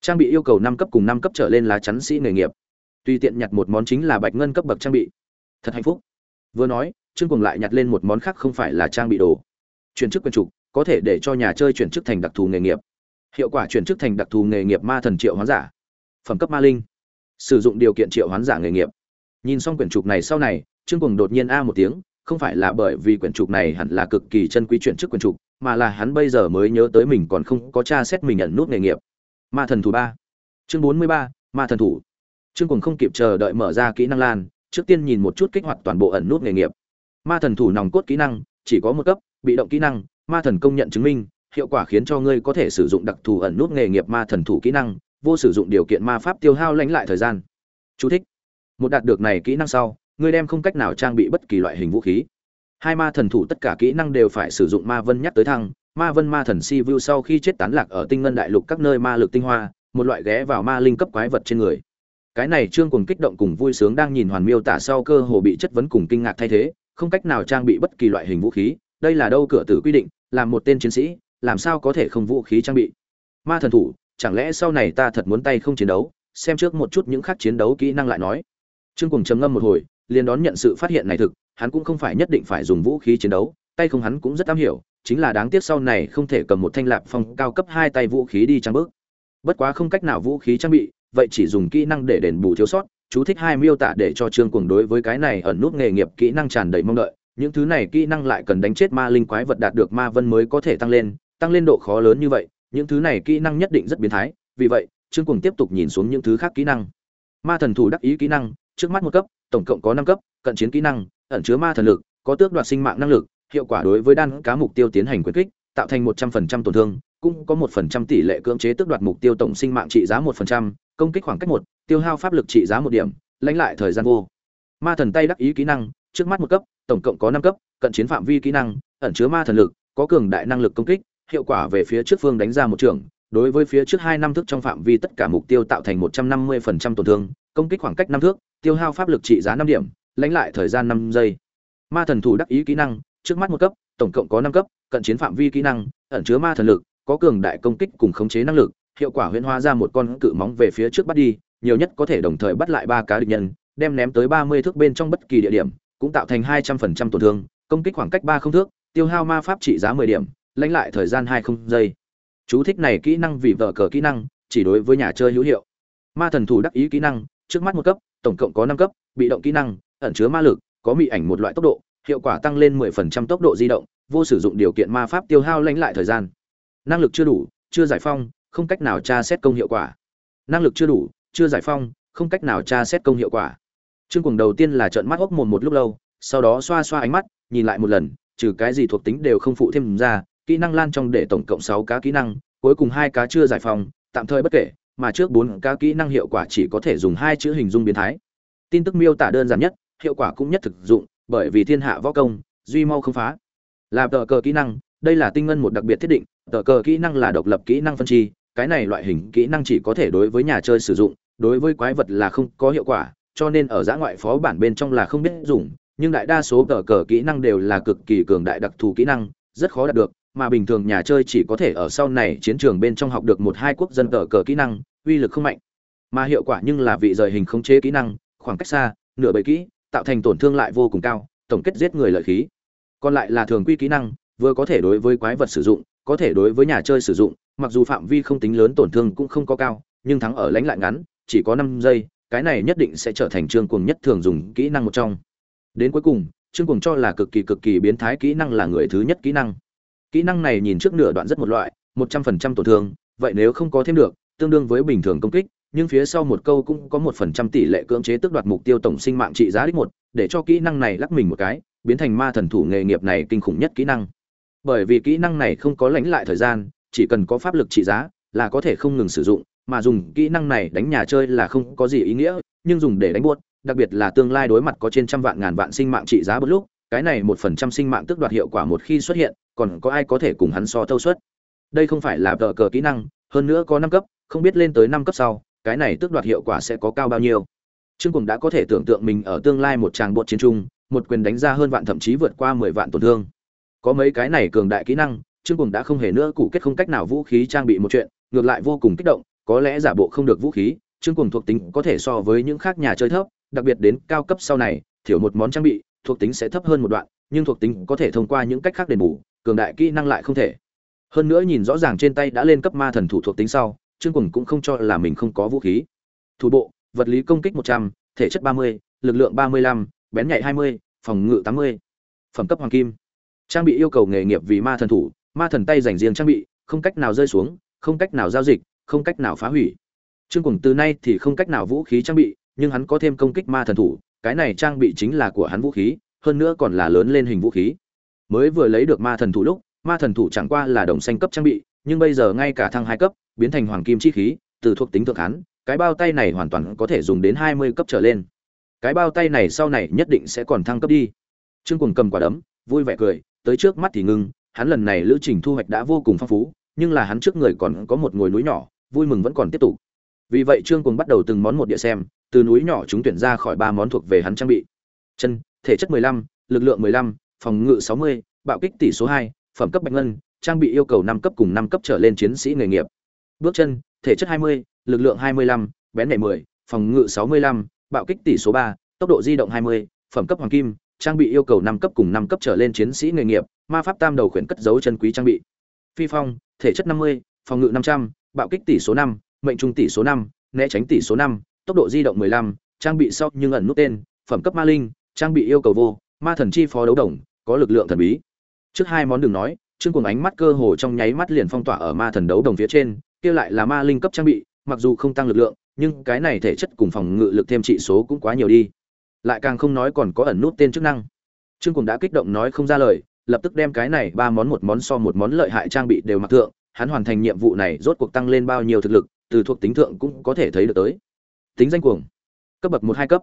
Trang bị yêu cầu 5 cấp cùng 5 cấp trở lên lá chắn sĩ nghề nghiệp. Tuy tiện nhặt một món chính là bạch ngân cấp bậc trang bị. Thật hạnh phúc. Vừa nói trương Cuồng lại nhặt lên một món khác không phải là trang bị đồ. Chuyển chức quyền trục có thể để cho nhà chơi chuyển chức thành đặc thù nghề nghiệp. Hiệu quả chuyển chức thành đặc thù nghề nghiệp ma thần triệu hoán giả. Phẩm cấp ma linh. Sử dụng điều kiện triệu hoán giả nghề nghiệp nhìn xong quyển trục này sau này, trương cùng đột nhiên a một tiếng, không phải là bởi vì quyển trục này hẳn là cực kỳ chân quý chuyển trước quyển trục, mà là hắn bây giờ mới nhớ tới mình còn không có tra xét mình ẩn nút nghề nghiệp. Ma thần thủ ba. Chương bốn mươi ba, ma thần thủ. Trương cùng không kịp chờ đợi mở ra kỹ năng lan, trước tiên nhìn một chút kích hoạt toàn bộ ẩn nút nghề nghiệp. Ma thần thủ nòng cốt kỹ năng, chỉ có một cấp, bị động kỹ năng, ma thần công nhận chứng minh, hiệu quả khiến cho ngươi có thể sử dụng đặc thù ẩn nút nghề nghiệp ma thần thủ kỹ năng, vô sử dụng điều kiện ma pháp tiêu hao lãnh lại thời gian. Chú thích một đạt được này kỹ năng sau, ngươi đem không cách nào trang bị bất kỳ loại hình vũ khí. Hai ma thần thủ tất cả kỹ năng đều phải sử dụng ma vân nhắc tới thăng, ma vân ma thần si vu sau khi chết tán lạc ở tinh ngân đại lục các nơi ma lực tinh hoa, một loại ghé vào ma linh cấp quái vật trên người. Cái này trương cùng kích động cùng vui sướng đang nhìn hoàn miêu tả sau cơ hồ bị chất vấn cùng kinh ngạc thay thế, không cách nào trang bị bất kỳ loại hình vũ khí, đây là đâu cửa tử quy định, làm một tên chiến sĩ, làm sao có thể không vũ khí trang bị? Ma thần thủ, chẳng lẽ sau này ta thật muốn tay không chiến đấu, xem trước một chút những khác chiến đấu kỹ năng lại nói trương cùng trầm ngâm một hồi, liền đón nhận sự phát hiện này thực, hắn cũng không phải nhất định phải dùng vũ khí chiến đấu, tay không hắn cũng rất am hiểu, chính là đáng tiếc sau này không thể cầm một thanh lạp phong cao cấp hai tay vũ khí đi trang bước. Bất quá không cách nào vũ khí trang bị, vậy chỉ dùng kỹ năng để đền bù thiếu sót, chú thích hai miêu tả để cho trương cuồng đối với cái này ẩn nút nghề nghiệp kỹ năng tràn đầy mong đợi, những thứ này kỹ năng lại cần đánh chết ma linh quái vật đạt được ma vân mới có thể tăng lên tăng lên độ khó lớn như vậy, những thứ này kỹ năng nhất định rất biến thái, vì vậy, trương cuồng tiếp tục nhìn xuống những thứ khác kỹ năng. Ma thần thủ đắc ý kỹ năng trước mắt một cấp, tổng cộng có năm cấp, cận chiến kỹ năng, ẩn chứa ma thần lực, có tước đoạt sinh mạng năng lực, hiệu quả đối với đan cá mục tiêu tiến hành quyền kích, tạo thành một trăm phần trăm tổn thương, cũng có một phần trăm tỷ lệ cưỡng chế tước đoạt mục tiêu tổng sinh mạng trị giá một phần trăm, công kích khoảng cách một, tiêu hao pháp lực trị giá một điểm, lãnh lại thời gian vô. Ma thần tay đắc ý kỹ năng, trước mắt một cấp, tổng cộng có năm cấp, cận chiến phạm vi kỹ năng, ẩn chứa ma thần lực, có cường đại năng lực công kích, hiệu quả về phía trước phương đánh ra một trường, đối với phía trước hai năm thước trong phạm vi tất cả mục tiêu tạo thành một trăm năm mươi phần trăm tổn thương, công kích khoảng cách năm thước tiêu hao pháp lực trị giá năm điểm, lãnh lại thời gian năm giây. Ma thần thủ đắc ý kỹ năng, trước mắt một cấp, tổng cộng có năm cấp, cận chiến phạm vi kỹ năng, ẩn chứa ma thần lực, có cường đại công kích cùng khống chế năng lực, hiệu quả huyễn hóa ra một con cự móng về phía trước bắt đi, nhiều nhất có thể đồng thời bắt lại ba cá địch nhân, đem ném tới ba mươi thước bên trong bất kỳ địa điểm, cũng tạo thành hai trăm phần trăm tổn thương, công kích khoảng cách ba không thước, tiêu hao ma pháp trị giá mười điểm, lãnh lại thời gian hai không giây. Chú thích này kỹ năng vì vợ cờ kỹ năng, chỉ đối với nhà chơi hữu hiệu. Ma thần thủ đắc ý kỹ năng trước mắt một cấp, tổng cộng có năm cấp, bị động kỹ năng, ẩn chứa ma lực, có mị ảnh một loại tốc độ, hiệu quả tăng lên 10% tốc độ di động, vô sử dụng điều kiện ma pháp tiêu hao lãnh lại thời gian. Năng lực chưa đủ, chưa giải phong, không cách nào tra xét công hiệu quả. Năng lực chưa đủ, chưa giải phong, không cách nào tra xét công hiệu quả. Chương cuồng đầu tiên là trợn mắt hốc mồm một lúc lâu, sau đó xoa xoa ánh mắt, nhìn lại một lần, trừ cái gì thuộc tính đều không phụ thêm ra, kỹ năng lan trong để tổng cộng 6 cá kỹ năng, cuối cùng hai cá chưa giải phong, tạm thời bất kể mà trước bốn cá kỹ năng hiệu quả chỉ có thể dùng hai chữ hình dung biến thái. Tin tức miêu tả đơn giản nhất, hiệu quả cũng nhất thực dụng, bởi vì thiên hạ võ công, duy mau không phá. Là tờ cờ kỹ năng, đây là tinh ngân một đặc biệt thiết định, tờ cờ kỹ năng là độc lập kỹ năng phân chi, cái này loại hình kỹ năng chỉ có thể đối với nhà chơi sử dụng, đối với quái vật là không có hiệu quả, cho nên ở giã ngoại phó bản bên trong là không biết dùng, nhưng đại đa số tờ cờ kỹ năng đều là cực kỳ cường đại đặc thù kỹ năng, rất khó đạt được mà bình thường nhà chơi chỉ có thể ở sau này chiến trường bên trong học được một hai quốc dân tờ cờ kỹ năng, uy lực không mạnh. Mà hiệu quả nhưng là vị rời hình khống chế kỹ năng, khoảng cách xa, nửa bầy kỹ, tạo thành tổn thương lại vô cùng cao, tổng kết giết người lợi khí. Còn lại là thường quy kỹ năng, vừa có thể đối với quái vật sử dụng, có thể đối với nhà chơi sử dụng, mặc dù phạm vi không tính lớn tổn thương cũng không có cao, nhưng thắng ở lãnh lại ngắn, chỉ có năm giây, cái này nhất định sẽ trở thành trương cuồng nhất thường dùng kỹ năng một trong. Đến cuối cùng, trương cuồng cho là cực kỳ cực kỳ biến thái kỹ năng là người thứ nhất kỹ năng kỹ năng này nhìn trước nửa đoạn rất một loại, một trăm phần trăm tổn thương, vậy nếu không có thêm được, tương đương với bình thường công kích, nhưng phía sau một câu cũng có một phần trăm tỷ lệ cưỡng chế tước đoạt mục tiêu tổng sinh mạng trị giá đích một, để cho kỹ năng này lắc mình một cái, biến thành ma thần thủ nghề nghiệp này kinh khủng nhất kỹ năng. Bởi vì kỹ năng này không có lãnh lại thời gian, chỉ cần có pháp lực trị giá, là có thể không ngừng sử dụng, mà dùng kỹ năng này đánh nhà chơi là không có gì ý nghĩa, nhưng dùng để đánh buốt, đặc biệt là tương lai đối mặt có trên trăm vạn ngàn vạn sinh mạng trị giá bất lúc cái này một phần trăm sinh mạng tước đoạt hiệu quả một khi xuất hiện, còn có ai có thể cùng hắn so thâu suất? Đây không phải là vợ cờ kỹ năng, hơn nữa có năm cấp, không biết lên tới năm cấp sau, cái này tước đoạt hiệu quả sẽ có cao bao nhiêu. Trương cùng đã có thể tưởng tượng mình ở tương lai một tràng bột chiến trung, một quyền đánh ra hơn vạn thậm chí vượt qua mười vạn tổn thương. Có mấy cái này cường đại kỹ năng, trương cùng đã không hề nữa cụ kết không cách nào vũ khí trang bị một chuyện, ngược lại vô cùng kích động, có lẽ giả bộ không được vũ khí, trương cùng thuộc tính có thể so với những khác nhà chơi thấp, đặc biệt đến cao cấp sau này thiểu một món trang bị thuộc tính sẽ thấp hơn một đoạn, nhưng thuộc tính có thể thông qua những cách khác đền bù, cường đại kỹ năng lại không thể. Hơn nữa nhìn rõ ràng trên tay đã lên cấp ma thần thủ thuộc tính sau, trương quần cũng không cho là mình không có vũ khí. Thủ bộ, vật lý công kích một trăm, thể chất ba mươi, lực lượng ba mươi lăm, bén nhạy hai mươi, phòng ngự tám mươi. Phẩm cấp hoàng kim. Trang bị yêu cầu nghề nghiệp vì ma thần thủ, ma thần tay dành riêng trang bị, không cách nào rơi xuống, không cách nào giao dịch, không cách nào phá hủy. Trương quần từ nay thì không cách nào vũ khí trang bị, nhưng hắn có thêm công kích ma thần thủ cái này trang bị chính là của hắn vũ khí, hơn nữa còn là lớn lên hình vũ khí. Mới vừa lấy được ma thần thủ lúc, ma thần thủ chẳng qua là đồng xanh cấp trang bị, nhưng bây giờ ngay cả thăng hai cấp, biến thành hoàng kim chi khí, từ thuộc tính thượng hắn, cái bao tay này hoàn toàn có thể dùng đến hai mươi cấp trở lên. Cái bao tay này sau này nhất định sẽ còn thăng cấp đi. Trương cùng cầm quả đấm, vui vẻ cười, tới trước mắt thì ngưng, hắn lần này lữ trình thu hoạch đã vô cùng phong phú, nhưng là hắn trước người còn có một ngồi núi nhỏ, vui mừng vẫn còn tiếp tục. Vì vậy trương cùng bắt đầu từng món một địa xem từ núi nhỏ chúng tuyển ra khỏi ba món thuộc về hắn trang bị. Chân thể chất 15, lực lượng 15, phòng ngự 60, bạo kích tỷ số 2, phẩm cấp bạch ngân trang bị yêu cầu 5 cấp cùng 5 cấp trở lên chiến sĩ nghề nghiệp. Bước chân thể chất 20, lực lượng 25, bén nhẹ 10, phòng ngự 65, bạo kích tỷ số 3, tốc độ di động 20, phẩm cấp hoàng kim trang bị yêu cầu 5 cấp cùng 5 cấp trở lên chiến sĩ nghề nghiệp ma pháp tam đầu khuyển cất dấu chân quý trang bị. Phi phong thể chất 50, phòng ngự 500, bạo kích tỷ số 5, mệnh trung tỷ số 5, né tránh tỷ số 5, tốc độ di động 15, trang bị sau nhưng ẩn nút tên, phẩm cấp ma linh, trang bị yêu cầu vô, ma thần chi phó đấu đồng, có lực lượng thần bí. Trước hai món đừng nói, Trương Cuồng ánh mắt cơ hồ trong nháy mắt liền phong tỏa ở ma thần đấu đồng phía trên, kia lại là ma linh cấp trang bị, mặc dù không tăng lực lượng, nhưng cái này thể chất cùng phòng ngự lực thêm trị số cũng quá nhiều đi. Lại càng không nói còn có ẩn nút tên chức năng. Trương Cuồng đã kích động nói không ra lời, lập tức đem cái này ba món một món so một món lợi hại trang bị đều mặc thượng, hắn hoàn thành nhiệm vụ này rốt cuộc tăng lên bao nhiêu thực lực, từ thuộc tính thượng cũng có thể thấy được tới. Tính danh cuồng, cấp bậc một hai cấp.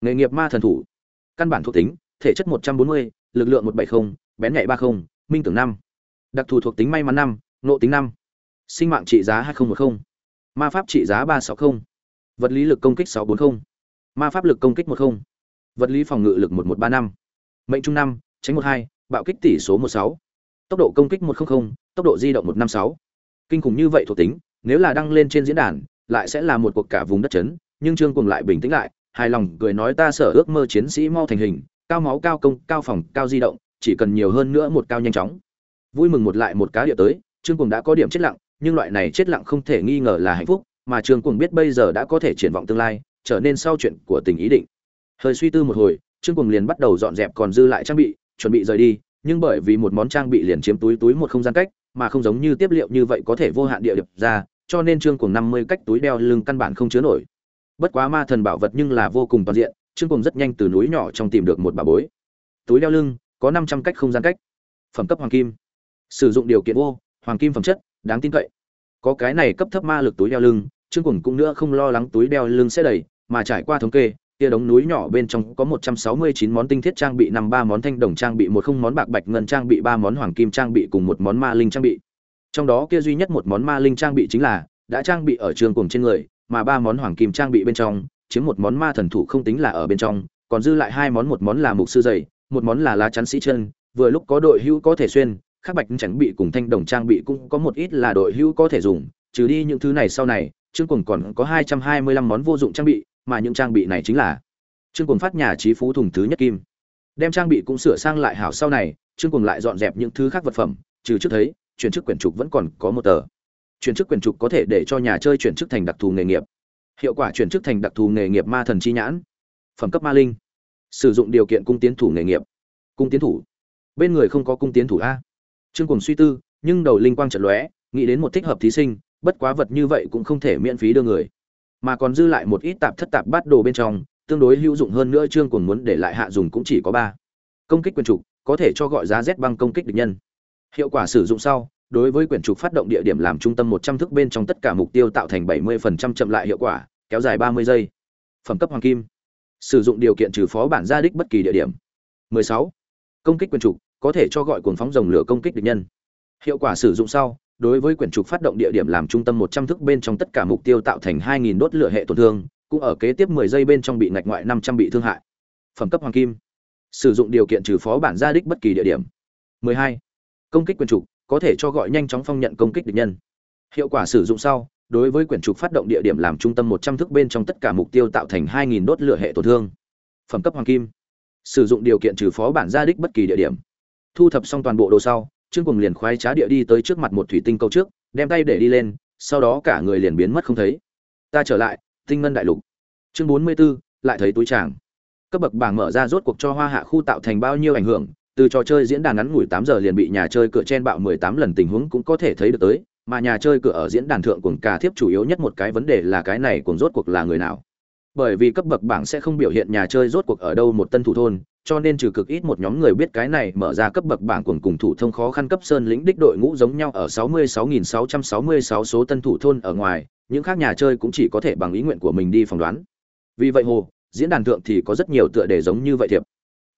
Nghề nghiệp ma thần thủ. Căn bản thuộc tính, thể chất một trăm bốn mươi, lực lượng một bảy không bén nhạy ba 30, minh tưởng năm, Đặc thù thuộc tính may mắn năm, nộ tính năm, Sinh mạng trị giá hai 2010. Ma pháp trị giá ba sáu mươi Vật lý lực công kích sáu bốn mươi Ma pháp lực công kích một 10. Vật lý phòng ngự lực một một ba năm, Mệnh trung năm, tránh một hai, bạo kích tỷ số một sáu, Tốc độ công kích một 100, tốc độ di động một năm sáu, Kinh khủng như vậy thuộc tính, nếu là đăng lên trên diễn đàn lại sẽ là một cuộc cả vùng đất chấn nhưng trương cùng lại bình tĩnh lại, hài lòng cười nói ta sở ước mơ chiến sĩ mau thành hình, cao máu cao công, cao phòng, cao di động, chỉ cần nhiều hơn nữa một cao nhanh chóng. Vui mừng một lại một cá địa tới, trương cùng đã có điểm chết lặng, nhưng loại này chết lặng không thể nghi ngờ là hạnh phúc, mà trương cùng biết bây giờ đã có thể triển vọng tương lai, trở nên sau chuyện của tình ý định. Hơi suy tư một hồi, trương cùng liền bắt đầu dọn dẹp còn dư lại trang bị, chuẩn bị rời đi, nhưng bởi vì một món trang bị liền chiếm túi túi một không gian cách, mà không giống như tiếp liệu như vậy có thể vô hạn địa điệp ra, cho nên trương cùng năm mươi cách túi đeo lưng căn bản không chứa nổi bất quá ma thần bảo vật nhưng là vô cùng toàn diện, trương cùng rất nhanh từ núi nhỏ trong tìm được một bà bối. Túi đeo lưng, có năm trăm cách không gian cách. Phẩm cấp hoàng kim. Sử dụng điều kiện vô, hoàng kim phẩm chất, đáng tin cậy. Có cái này cấp thấp ma lực túi đeo lưng, trương cùng cũng nữa không lo lắng túi đeo lưng sẽ đầy, mà trải qua thống kê, kia đống núi nhỏ bên trong có một trăm sáu mươi chín món tinh thiết trang bị, năm ba món thanh đồng trang bị, một không món bạc bạch ngân trang bị, ba món hoàng kim trang bị cùng một món ma linh trang bị. Trong đó kia duy nhất một món ma linh trang bị chính là đã trang bị ở trường cùng trên người mà ba món hoàng kim trang bị bên trong, chiếm một món ma thần thủ không tính là ở bên trong, còn dư lại hai món, một món là mục sư dày một món là lá chắn sĩ chân, vừa lúc có đội hữu có thể xuyên, khắc bạch chẳng bị cùng thanh đồng trang bị cũng có một ít là đội hữu có thể dùng, trừ đi những thứ này sau này, trương cùng còn có hai trăm hai mươi lăm món vô dụng trang bị, mà những trang bị này chính là trương cùng phát nhà trí phú thùng thứ nhất kim. Đem trang bị cũng sửa sang lại hảo sau này, trương cùng lại dọn dẹp những thứ khác vật phẩm, trừ trước thấy, chuyển chức quyển trục vẫn còn có một tờ chuyển chức quyền trục có thể để cho nhà chơi chuyển chức thành đặc thù nghề nghiệp. Hiệu quả chuyển chức thành đặc thù nghề nghiệp ma thần chi nhãn. Phẩm cấp ma linh. Sử dụng điều kiện cung tiến thủ nghề nghiệp. Cung tiến thủ. Bên người không có cung tiến thủ a. Trương cùng suy tư, nhưng đầu linh quang trận lóe, nghĩ đến một thích hợp thí sinh, bất quá vật như vậy cũng không thể miễn phí đưa người. Mà còn dư lại một ít tạp thất tạp bát đồ bên trong, tương đối hữu dụng hơn nữa trương cùng muốn để lại hạ dùng cũng chỉ có ba. Công kích quyền trục, có thể cho gọi giá rét băng công kích địch nhân. Hiệu quả sử dụng sau đối với quyển trục phát động địa điểm làm trung tâm một trăm thước bên trong tất cả mục tiêu tạo thành bảy mươi phần trăm chậm lại hiệu quả kéo dài ba mươi giây phẩm cấp hoàng kim sử dụng điều kiện trừ phó bản gia đích bất kỳ địa điểm 16. công kích quyển trục có thể cho gọi cuồng phóng rồng lửa công kích địch nhân hiệu quả sử dụng sau đối với quyển trục phát động địa điểm làm trung tâm một trăm thước bên trong tất cả mục tiêu tạo thành hai nghìn đốt lửa hệ tổn thương cũng ở kế tiếp 10 giây bên trong bị ngạch ngoại 500 bị thương hại. Phẩm cấp hoàng kim. Sử dụng điều kiện trừ phó bản gia đích bất kỳ địa điểm. 12. Công kích quyền trục, có thể cho gọi nhanh chóng phong nhận công kích địch nhân. Hiệu quả sử dụng sau, đối với quyển trục phát động địa điểm làm trung tâm 100 thước bên trong tất cả mục tiêu tạo thành 2000 đốt lửa hệ tổn thương. Phẩm cấp hoàng kim. Sử dụng điều kiện trừ phó bản gia đích bất kỳ địa điểm. Thu thập xong toàn bộ đồ sau, Trương Cuồng liền khoái trá địa đi tới trước mặt một thủy tinh câu trước, đem tay để đi lên, sau đó cả người liền biến mất không thấy. Ta trở lại, tinh ngân đại lục chương bốn mươi 44, lại thấy túi tràng cấp bậc bảng mở ra rốt cuộc cho hoa hạ khu tạo thành bao nhiêu ảnh hưởng từ trò chơi diễn đàn ngắn ngủi 8 giờ liền bị nhà chơi cửa chen bạo 18 lần tình huống cũng có thể thấy được tới, mà nhà chơi cửa ở diễn đàn thượng cuồng cà thiếp chủ yếu nhất một cái vấn đề là cái này cuồng rốt cuộc là người nào. Bởi vì cấp bậc bảng sẽ không biểu hiện nhà chơi rốt cuộc ở đâu một tân thủ thôn, cho nên trừ cực ít một nhóm người biết cái này mở ra cấp bậc bảng cuồng cùng thủ thông khó khăn cấp sơn lĩnh đích đội ngũ giống nhau ở 66666 số tân thủ thôn ở ngoài, những khác nhà chơi cũng chỉ có thể bằng ý nguyện của mình đi phỏng đoán. Vì vậy hồ, diễn đàn thượng thì có rất nhiều tựa đề giống như vậy thiệp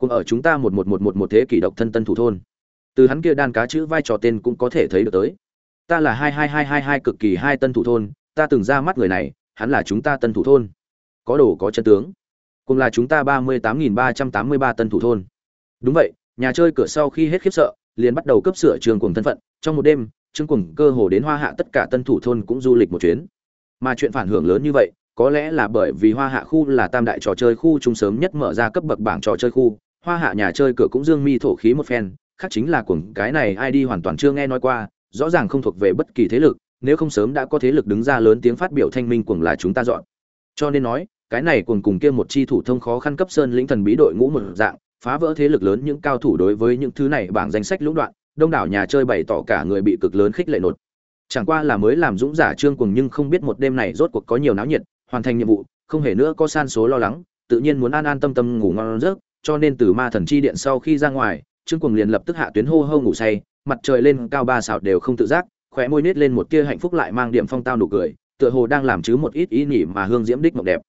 cùng ở chúng ta một một một một một thế kỷ độc thân tân thủ thôn. Từ hắn kia đan cá chữ vai trò tên cũng có thể thấy được tới. Ta là hai hai hai hai hai cực kỳ hai tân thủ thôn, ta từng ra mắt người này, hắn là chúng ta tân thủ thôn. Có đồ có chân tướng. Cùng là chúng ta ba mươi tám nghìn ba trăm tám mươi ba tân thủ thôn. Đúng vậy, nhà chơi cửa sau khi hết khiếp sợ, liền bắt đầu cấp sửa trường cùng thân phận. Trong một đêm trương cùng cơ hồ đến hoa hạ tất cả tân thủ thôn cũng du lịch một chuyến. Mà chuyện phản hưởng lớn như vậy, có lẽ là bởi vì hoa hạ khu là tam đại trò chơi khu chung sớm nhất mở ra cấp bậc bảng trò chơi khu hoa hạ nhà chơi cửa cũng dương mi thổ khí một phen, khác chính là cuồng cái này ai đi hoàn toàn chưa nghe nói qua, rõ ràng không thuộc về bất kỳ thế lực, nếu không sớm đã có thế lực đứng ra lớn tiếng phát biểu thanh minh cuồng là chúng ta dọn. Cho nên nói, cái này cuồng cùng kia một chi thủ thông khó khăn cấp sơn lĩnh thần bí đội ngũ một dạng, phá vỡ thế lực lớn những cao thủ đối với những thứ này bảng danh sách lũng đoạn, đông đảo nhà chơi bày tỏ cả người bị cực lớn khích lệ nột. Chẳng qua là mới làm dũng giả trương cuồng nhưng không biết một đêm này rốt cuộc có nhiều náo nhiệt, hoàn thành nhiệm vụ, không hề nữa có san số lo lắng, tự nhiên muốn an an tâm tâm ngủ ngon giấc cho nên từ ma thần chi điện sau khi ra ngoài, trương cuồng liền lập tức hạ tuyến hô hô ngủ say, mặt trời lên cao ba xào đều không tự giác, khóe môi nết lên một tia hạnh phúc lại mang điểm phong tao nụ cười, tựa hồ đang làm chứ một ít ý nhỉ mà hương diễm đích mộng đẹp.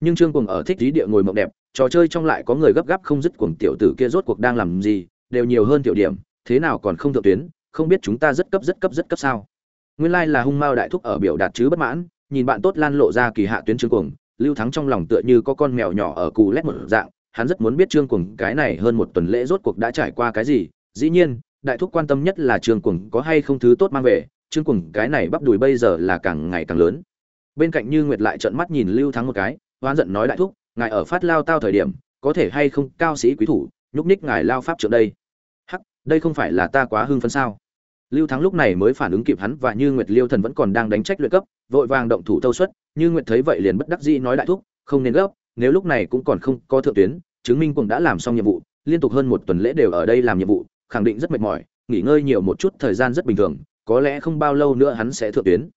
Nhưng trương cuồng ở thích lý địa ngồi mộng đẹp, trò chơi trong lại có người gấp gáp không dứt cuồng tiểu tử kia rốt cuộc đang làm gì, đều nhiều hơn tiểu điểm, thế nào còn không thượng tuyến, không biết chúng ta rất cấp rất cấp rất cấp sao. Nguyên lai like là hung mao đại thúc ở biểu đạt chứ bất mãn, nhìn bạn tốt lan lộ ra kỳ hạ tuyến trương cuồng, lưu thắng trong lòng tựa như có con mèo nhỏ ở cù lét một dạng hắn rất muốn biết trương cuồng cái này hơn một tuần lễ rốt cuộc đã trải qua cái gì. Dĩ nhiên, đại thúc quan tâm nhất là trương cuồng có hay không thứ tốt mang về. Trương cuồng cái này bắp đùi bây giờ là càng ngày càng lớn. Bên cạnh như nguyệt lại trợn mắt nhìn lưu thắng một cái, oán giận nói đại thúc, ngài ở phát lao tao thời điểm, có thể hay không cao sĩ quý thủ, nhúc ních ngài lao pháp trượng đây? Hắc, đây không phải là ta quá hưng phấn sao? Lưu thắng lúc này mới phản ứng kịp hắn và như nguyệt liêu thần vẫn còn đang đánh trách luyện cấp, vội vàng động thủ thâu suất. Như nguyệt thấy vậy liền bất đắc dĩ nói đại thúc, không nên gấp, nếu lúc này cũng còn không có thượng tuyến chứng minh cũng đã làm xong nhiệm vụ, liên tục hơn một tuần lễ đều ở đây làm nhiệm vụ, khẳng định rất mệt mỏi, nghỉ ngơi nhiều một chút thời gian rất bình thường, có lẽ không bao lâu nữa hắn sẽ thượng tuyến.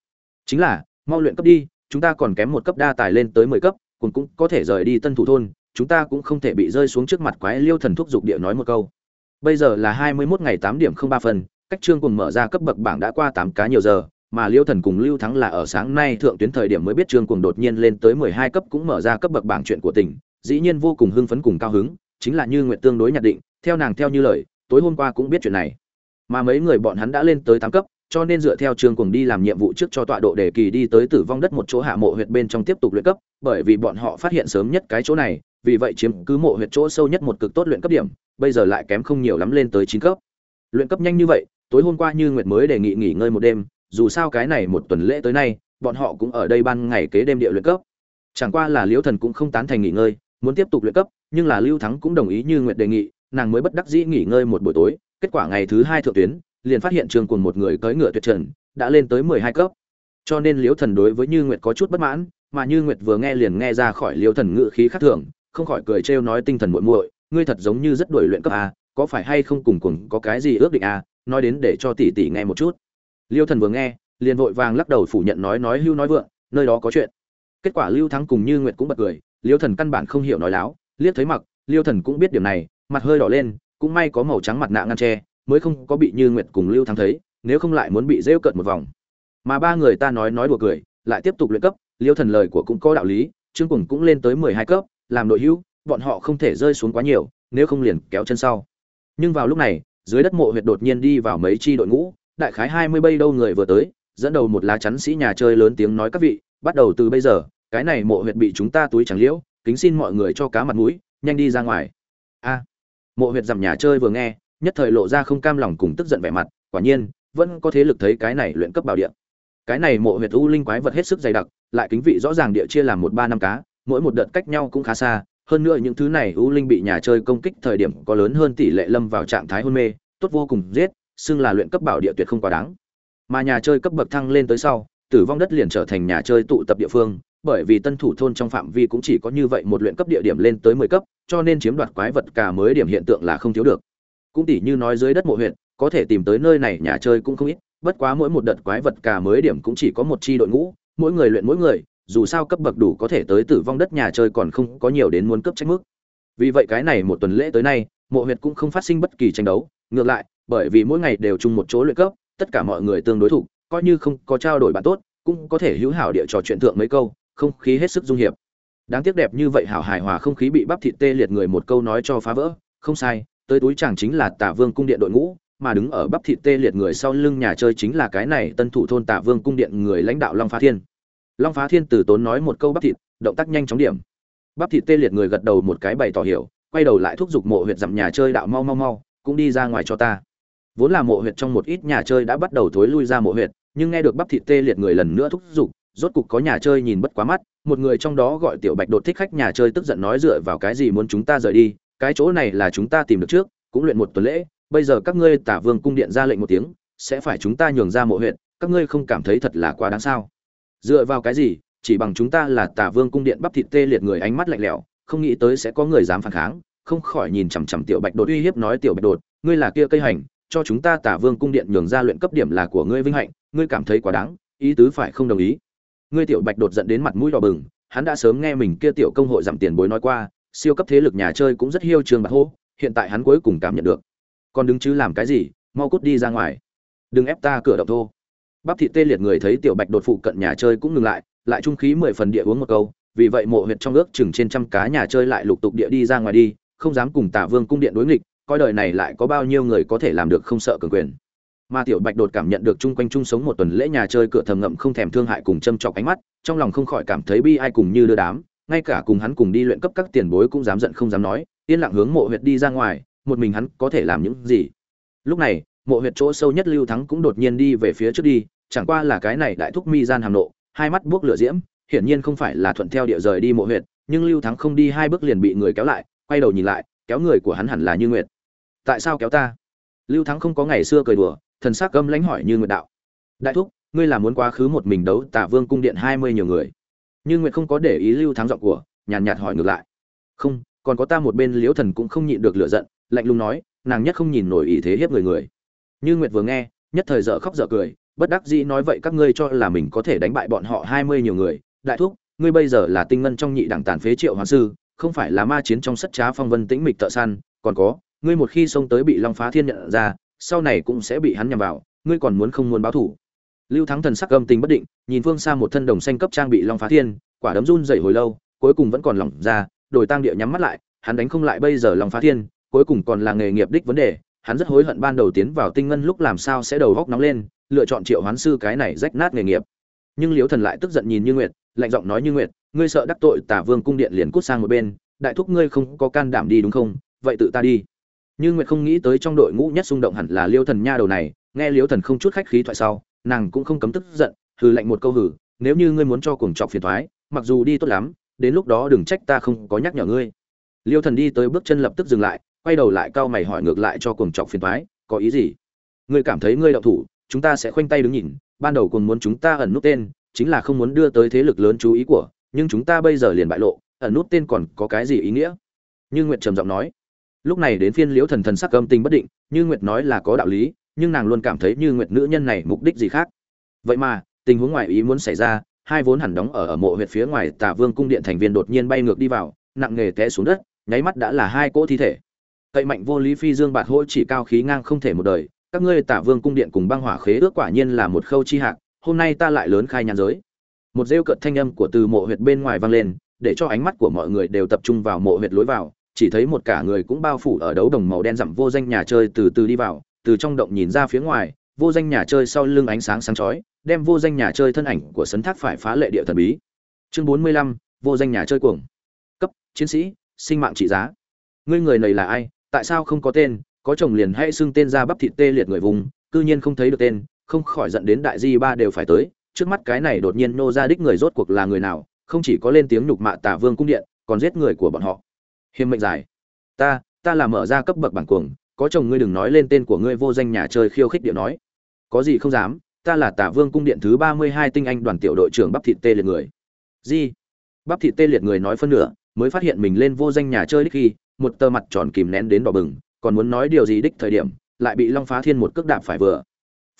Chính là, mau luyện cấp đi, chúng ta còn kém một cấp đa tài lên tới mười cấp cũng cũng có thể rời đi tân thủ thôn, chúng ta cũng không thể bị rơi xuống trước mặt quái liêu thần thúc dục địa nói một câu. Bây giờ là hai mươi 21 ngày tám điểm không ba phần, cách trương cùng mở ra cấp bậc bảng đã qua tám cá nhiều giờ, mà liêu thần cùng lưu thắng là ở sáng nay thượng tuyến thời điểm mới biết trương Cuồng đột nhiên lên tới mười hai cấp cũng mở ra cấp bậc bảng chuyện của tỉnh dĩ nhiên vô cùng hưng phấn cùng cao hứng, chính là như nguyện tương đối nhận định, theo nàng theo như lời, tối hôm qua cũng biết chuyện này. Mà mấy người bọn hắn đã lên tới tám cấp, cho nên dựa theo trường cùng đi làm nhiệm vụ trước cho tọa độ đề kỳ đi tới tử vong đất một chỗ hạ mộ huyệt bên trong tiếp tục luyện cấp, bởi vì bọn họ phát hiện sớm nhất cái chỗ này, vì vậy chiếm cứ mộ huyệt chỗ sâu nhất một cực tốt luyện cấp điểm, bây giờ lại kém không nhiều lắm lên tới chín cấp. Luyện cấp nhanh như vậy, tối hôm qua như nguyệt mới đề nghị nghỉ ngơi một đêm, dù sao cái này một tuần lễ tới nay, bọn họ cũng ở đây ban ngày kế đêm địa luyện cấp. Chẳng qua là liễu thần cũng không tán thành nghỉ ngơi muốn tiếp tục luyện cấp, nhưng là lưu thắng cũng đồng ý như nguyệt đề nghị, nàng mới bất đắc dĩ nghỉ ngơi một buổi tối. Kết quả ngày thứ hai thượng tuyến, liền phát hiện trường cùng một người cưỡi ngựa tuyệt trần, đã lên tới mười hai cấp. Cho nên liễu thần đối với như nguyệt có chút bất mãn, mà như nguyệt vừa nghe liền nghe ra khỏi liễu thần ngự khí khác thường, không khỏi cười trêu nói tinh thần muội muội, ngươi thật giống như rất đuổi luyện cấp a có phải hay không cùng cùng có cái gì ước định a nói đến để cho tỷ tỷ nghe một chút. Liêu thần vừa nghe, liền vội vàng lắc đầu phủ nhận nói nói hưu nói vượng, nơi đó có chuyện kết quả lưu thắng cùng như nguyệt cũng bật cười, liêu thần căn bản không hiểu nói láo, liếc thấy mặc, liêu thần cũng biết điểm này, mặt hơi đỏ lên, cũng may có màu trắng mặt nạ ngăn tre mới không có bị như nguyệt cùng lưu thắng thấy, nếu không lại muốn bị rêu cợt một vòng. Mà ba người ta nói nói đùa cười, lại tiếp tục luyện cấp, liêu thần lời của cũng có đạo lý, trương cùng cũng lên tới mười hai cấp, làm nội hữu, bọn họ không thể rơi xuống quá nhiều, nếu không liền kéo chân sau. Nhưng vào lúc này, dưới đất mộ huyệt đột nhiên đi vào mấy chi đội ngũ, đại khái hai mươi bây đâu người vừa tới, dẫn đầu một lá chắn sĩ nhà chơi lớn tiếng nói các vị bắt đầu từ bây giờ, cái này mộ huyệt bị chúng ta túi chẳng liễu, kính xin mọi người cho cá mặt mũi, nhanh đi ra ngoài. A. Mộ huyệt dằm nhà chơi vừa nghe, nhất thời lộ ra không cam lòng cùng tức giận vẻ mặt, quả nhiên, vẫn có thế lực thấy cái này luyện cấp bảo địa. Cái này mộ huyệt u linh quái vật hết sức dày đặc, lại kính vị rõ ràng địa chia làm một ba năm cá, mỗi một đợt cách nhau cũng khá xa, hơn nữa những thứ này u linh bị nhà chơi công kích thời điểm có lớn hơn tỷ lệ lâm vào trạng thái hôn mê, tốt vô cùng giết, xưng là luyện cấp bảo địa tuyệt không quá đáng. Mà nhà chơi cấp bậc thăng lên tới sau tử vong đất liền trở thành nhà chơi tụ tập địa phương, bởi vì tân thủ thôn trong phạm vi cũng chỉ có như vậy một luyện cấp địa điểm lên tới mười cấp, cho nên chiếm đoạt quái vật cả mới điểm hiện tượng là không thiếu được. Cũng tỉ như nói dưới đất mộ huyện có thể tìm tới nơi này nhà chơi cũng không ít, bất quá mỗi một đợt quái vật cả mới điểm cũng chỉ có một chi đội ngũ, mỗi người luyện mỗi người, dù sao cấp bậc đủ có thể tới tử vong đất nhà chơi còn không có nhiều đến muốn cấp trách mức vì vậy cái này một tuần lễ tới nay, mộ huyệt cũng không phát sinh bất kỳ tranh đấu, ngược lại, bởi vì mỗi ngày đều chung một chỗ luyện cấp, tất cả mọi người tương đối thủ coi như không có trao đổi bạn tốt, cũng có thể hữu hảo địa trò chuyện thượng mấy câu, không khí hết sức dung hiệp. Đáng tiếc đẹp như vậy hảo hài hòa không khí bị bắp thịt tê liệt người một câu nói cho phá vỡ, không sai, tới túi chàng chính là tả vương cung điện đội ngũ, mà đứng ở bắp thịt tê liệt người sau lưng nhà chơi chính là cái này tân thủ thôn tả vương cung điện người lãnh đạo long phá thiên. Long phá thiên từ tốn nói một câu bắp thịt, động tác nhanh chóng điểm. Bắp thịt tê liệt người gật đầu một cái bày tỏ hiểu, quay đầu lại thúc giục mộ huyệt dặm nhà chơi đạo mau mau mau, cũng đi ra ngoài cho ta. Vốn là mộ huyệt trong một ít nhà chơi đã bắt đầu thối lui ra mộ huyệt nhưng nghe được bắp thịt tê liệt người lần nữa thúc giục, rốt cục có nhà chơi nhìn bất quá mắt, một người trong đó gọi tiểu bạch đột thích khách nhà chơi tức giận nói dựa vào cái gì muốn chúng ta rời đi, cái chỗ này là chúng ta tìm được trước, cũng luyện một tuần lễ, bây giờ các ngươi tả vương cung điện ra lệnh một tiếng, sẽ phải chúng ta nhường ra mộ huyện các ngươi không cảm thấy thật là quá đáng sao? Dựa vào cái gì, chỉ bằng chúng ta là tả vương cung điện bắp thịt tê liệt người ánh mắt lạnh lẽo, không nghĩ tới sẽ có người dám phản kháng, không khỏi nhìn chằm chằm tiểu bạch đột uy hiếp nói tiểu bạch đột, ngươi là kia cây hành, cho chúng ta tả vương cung điện nhường ra luyện cấp điểm là của ngươi vinh hạnh ngươi cảm thấy quá đáng, ý tứ phải không đồng ý? Ngươi tiểu bạch đột giận đến mặt mũi đỏ bừng, hắn đã sớm nghe mình kia tiểu công hội giảm tiền bối nói qua, siêu cấp thế lực nhà chơi cũng rất hiêu trường bạc hô, hiện tại hắn cuối cùng cảm nhận được. Còn đứng chứ làm cái gì, mau cút đi ra ngoài. Đừng ép ta cửa động thô. Bắp thị tê liệt người thấy tiểu bạch đột phụ cận nhà chơi cũng ngừng lại lại trung khí mười phần địa uống một câu, vì vậy mộ huyệt trong ước chừng trên trăm cá nhà chơi lại lục tục địa đi ra ngoài đi, không dám cùng tả vương cung điện đối nghịch, coi đời này lại có bao nhiêu người có thể làm được không sợ cường quyền mà tiểu bạch đột cảm nhận được chung quanh chung sống một tuần lễ nhà chơi cửa thầm ngậm không thèm thương hại cùng châm chọc ánh mắt, trong lòng không khỏi cảm thấy bi ai cùng như đưa đám, ngay cả cùng hắn cùng đi luyện cấp các tiền bối cũng dám giận không dám nói, yên lặng hướng mộ huyệt đi ra ngoài, một mình hắn có thể làm những gì. Lúc này, mộ huyệt chỗ sâu nhất lưu thắng cũng đột nhiên đi về phía trước đi, chẳng qua là cái này đại thúc mi gian hàm nộ, hai mắt buốc lửa diễm, hiển nhiên không phải là thuận theo địa rời đi mộ huyệt, nhưng lưu thắng không đi hai bước liền bị người kéo lại, quay đầu nhìn lại, kéo người của hắn hẳn là như nguyệt. Tại sao kéo ta? Lưu thắng không có ngày xưa cười đùa thần sắc gâm lãnh hỏi như nguyệt đạo. Đại thúc, ngươi là muốn quá khứ một mình đấu tả vương cung điện hai mươi nhiều người. Như nguyệt không có để ý lưu thắng giọng của, nhàn nhạt hỏi ngược lại. Không, còn có ta một bên liễu thần cũng không nhịn được lửa giận, lạnh lùng nói, nàng nhất không nhìn nổi ý thế hiếp người người. Như nguyệt vừa nghe, nhất thời dở khóc dở cười, bất đắc dĩ nói vậy các ngươi cho là mình có thể đánh bại bọn họ hai mươi nhiều người. Đại thúc, ngươi bây giờ là tinh ngân trong nhị đảng tàn phế triệu hoàng sư, không phải là ma chiến trong sất trá phong vân tĩnh mịch tợ săn, còn có, ngươi một khi xông tới bị long phá thiên nhận ra sau này cũng sẽ bị hắn nhằm vào, ngươi còn muốn không muốn báo thủ? Lưu thắng thần sắc âm tình bất định, nhìn phương xa một thân đồng xanh cấp trang bị long phá thiên, quả đấm run dậy hồi lâu, cuối cùng vẫn còn lỏng ra, đổi tang địa nhắm mắt lại, hắn đánh không lại bây giờ long phá thiên, cuối cùng còn là nghề nghiệp đích vấn đề, hắn rất hối hận ban đầu tiến vào tinh ngân lúc làm sao sẽ đầu góc nóng lên, lựa chọn triệu hoán sư cái này rách nát nghề nghiệp. Nhưng liễu thần lại tức giận nhìn như nguyệt, lạnh giọng nói như nguyệt, ngươi sợ đắc tội tả vương cung điện liền cút sang một bên, đại thúc ngươi không có can đảm đi đúng không? Vậy tự ta đi như nguyệt không nghĩ tới trong đội ngũ nhất xung động hẳn là liêu thần nha đầu này, nghe liêu thần không chút khách khí thoại sau, nàng cũng không cấm tức giận, hừ lạnh một câu hừ, nếu như ngươi muốn cho cuồng trọc phiền thoái mặc dù đi tốt lắm, đến lúc đó đừng trách ta không có nhắc nhở ngươi. Liêu thần đi tới bước chân lập tức dừng lại, quay đầu lại cau mày hỏi ngược lại cho cuồng trọc phiền thoái có ý gì? Ngươi cảm thấy ngươi đạo thủ, chúng ta sẽ khoanh tay đứng nhìn, ban đầu còn muốn chúng ta ẩn nút tên, chính là không muốn đưa tới thế lực lớn chú ý của, nhưng chúng ta bây giờ liền bại lộ, ẩn nút tên còn có cái gì ý nghĩa? Như nguyệt trầm giọng nói lúc này đến phiên liễu thần thần sắc âm tình bất định, như nguyệt nói là có đạo lý, nhưng nàng luôn cảm thấy như nguyệt nữ nhân này mục đích gì khác. Vậy mà, tình huống ngoài ý muốn xảy ra, hai vốn hẳn đóng ở ở mộ huyệt phía ngoài tả vương cung điện thành viên đột nhiên bay ngược đi vào, nặng nghề té xuống đất, nháy mắt đã là hai cỗ thi thể. Cậy mạnh vô lý phi dương bạt hỗ chỉ cao khí ngang không thể một đời, các ngươi tả vương cung điện cùng băng hỏa khế ước quả nhiên là một khâu chi hạc, hôm nay ta lại lớn khai nhàn giới. Một rêu cợt thanh âm của từ mộ huyệt bên ngoài vang lên, để cho ánh mắt của mọi người đều tập trung vào mộ huyệt lối vào chỉ thấy một cả người cũng bao phủ ở đấu đồng màu đen dặm vô danh nhà chơi từ từ đi vào, từ trong động nhìn ra phía ngoài, vô danh nhà chơi sau lưng ánh sáng sáng chói, đem vô danh nhà chơi thân ảnh của sấn thác phải phá lệ địa thần bí. Chương bốn mươi lăm, vô danh nhà chơi cuồng. Cấp, chiến sĩ, sinh mạng trị giá. Ngươi người này là ai? Tại sao không có tên? Có chồng liền hay xưng tên ra bắp thịt tê liệt người vùng, cư nhiên không thấy được tên, không khỏi giận đến đại di ba đều phải tới. Trước mắt cái này đột nhiên nô ra đích người rốt cuộc là người nào? Không chỉ có lên tiếng nhục mạ tả vương cung điện, còn giết người của bọn họ hiềm mệnh dài ta ta là mở ra cấp bậc bảng cuồng, có chồng ngươi đừng nói lên tên của ngươi vô danh nhà chơi khiêu khích điệu nói. Có gì không dám, ta là tả vương cung điện thứ ba mươi hai tinh anh đoàn tiểu đội trưởng bắp thịt tê liệt người. Gì? Bắp thịt tê liệt người nói phân nửa, mới phát hiện mình lên vô danh nhà chơi đích khi, một tờ mặt tròn kìm nén đến đỏ bừng, còn muốn nói điều gì đích thời điểm, lại bị long phá thiên một cước đạp phải vừa.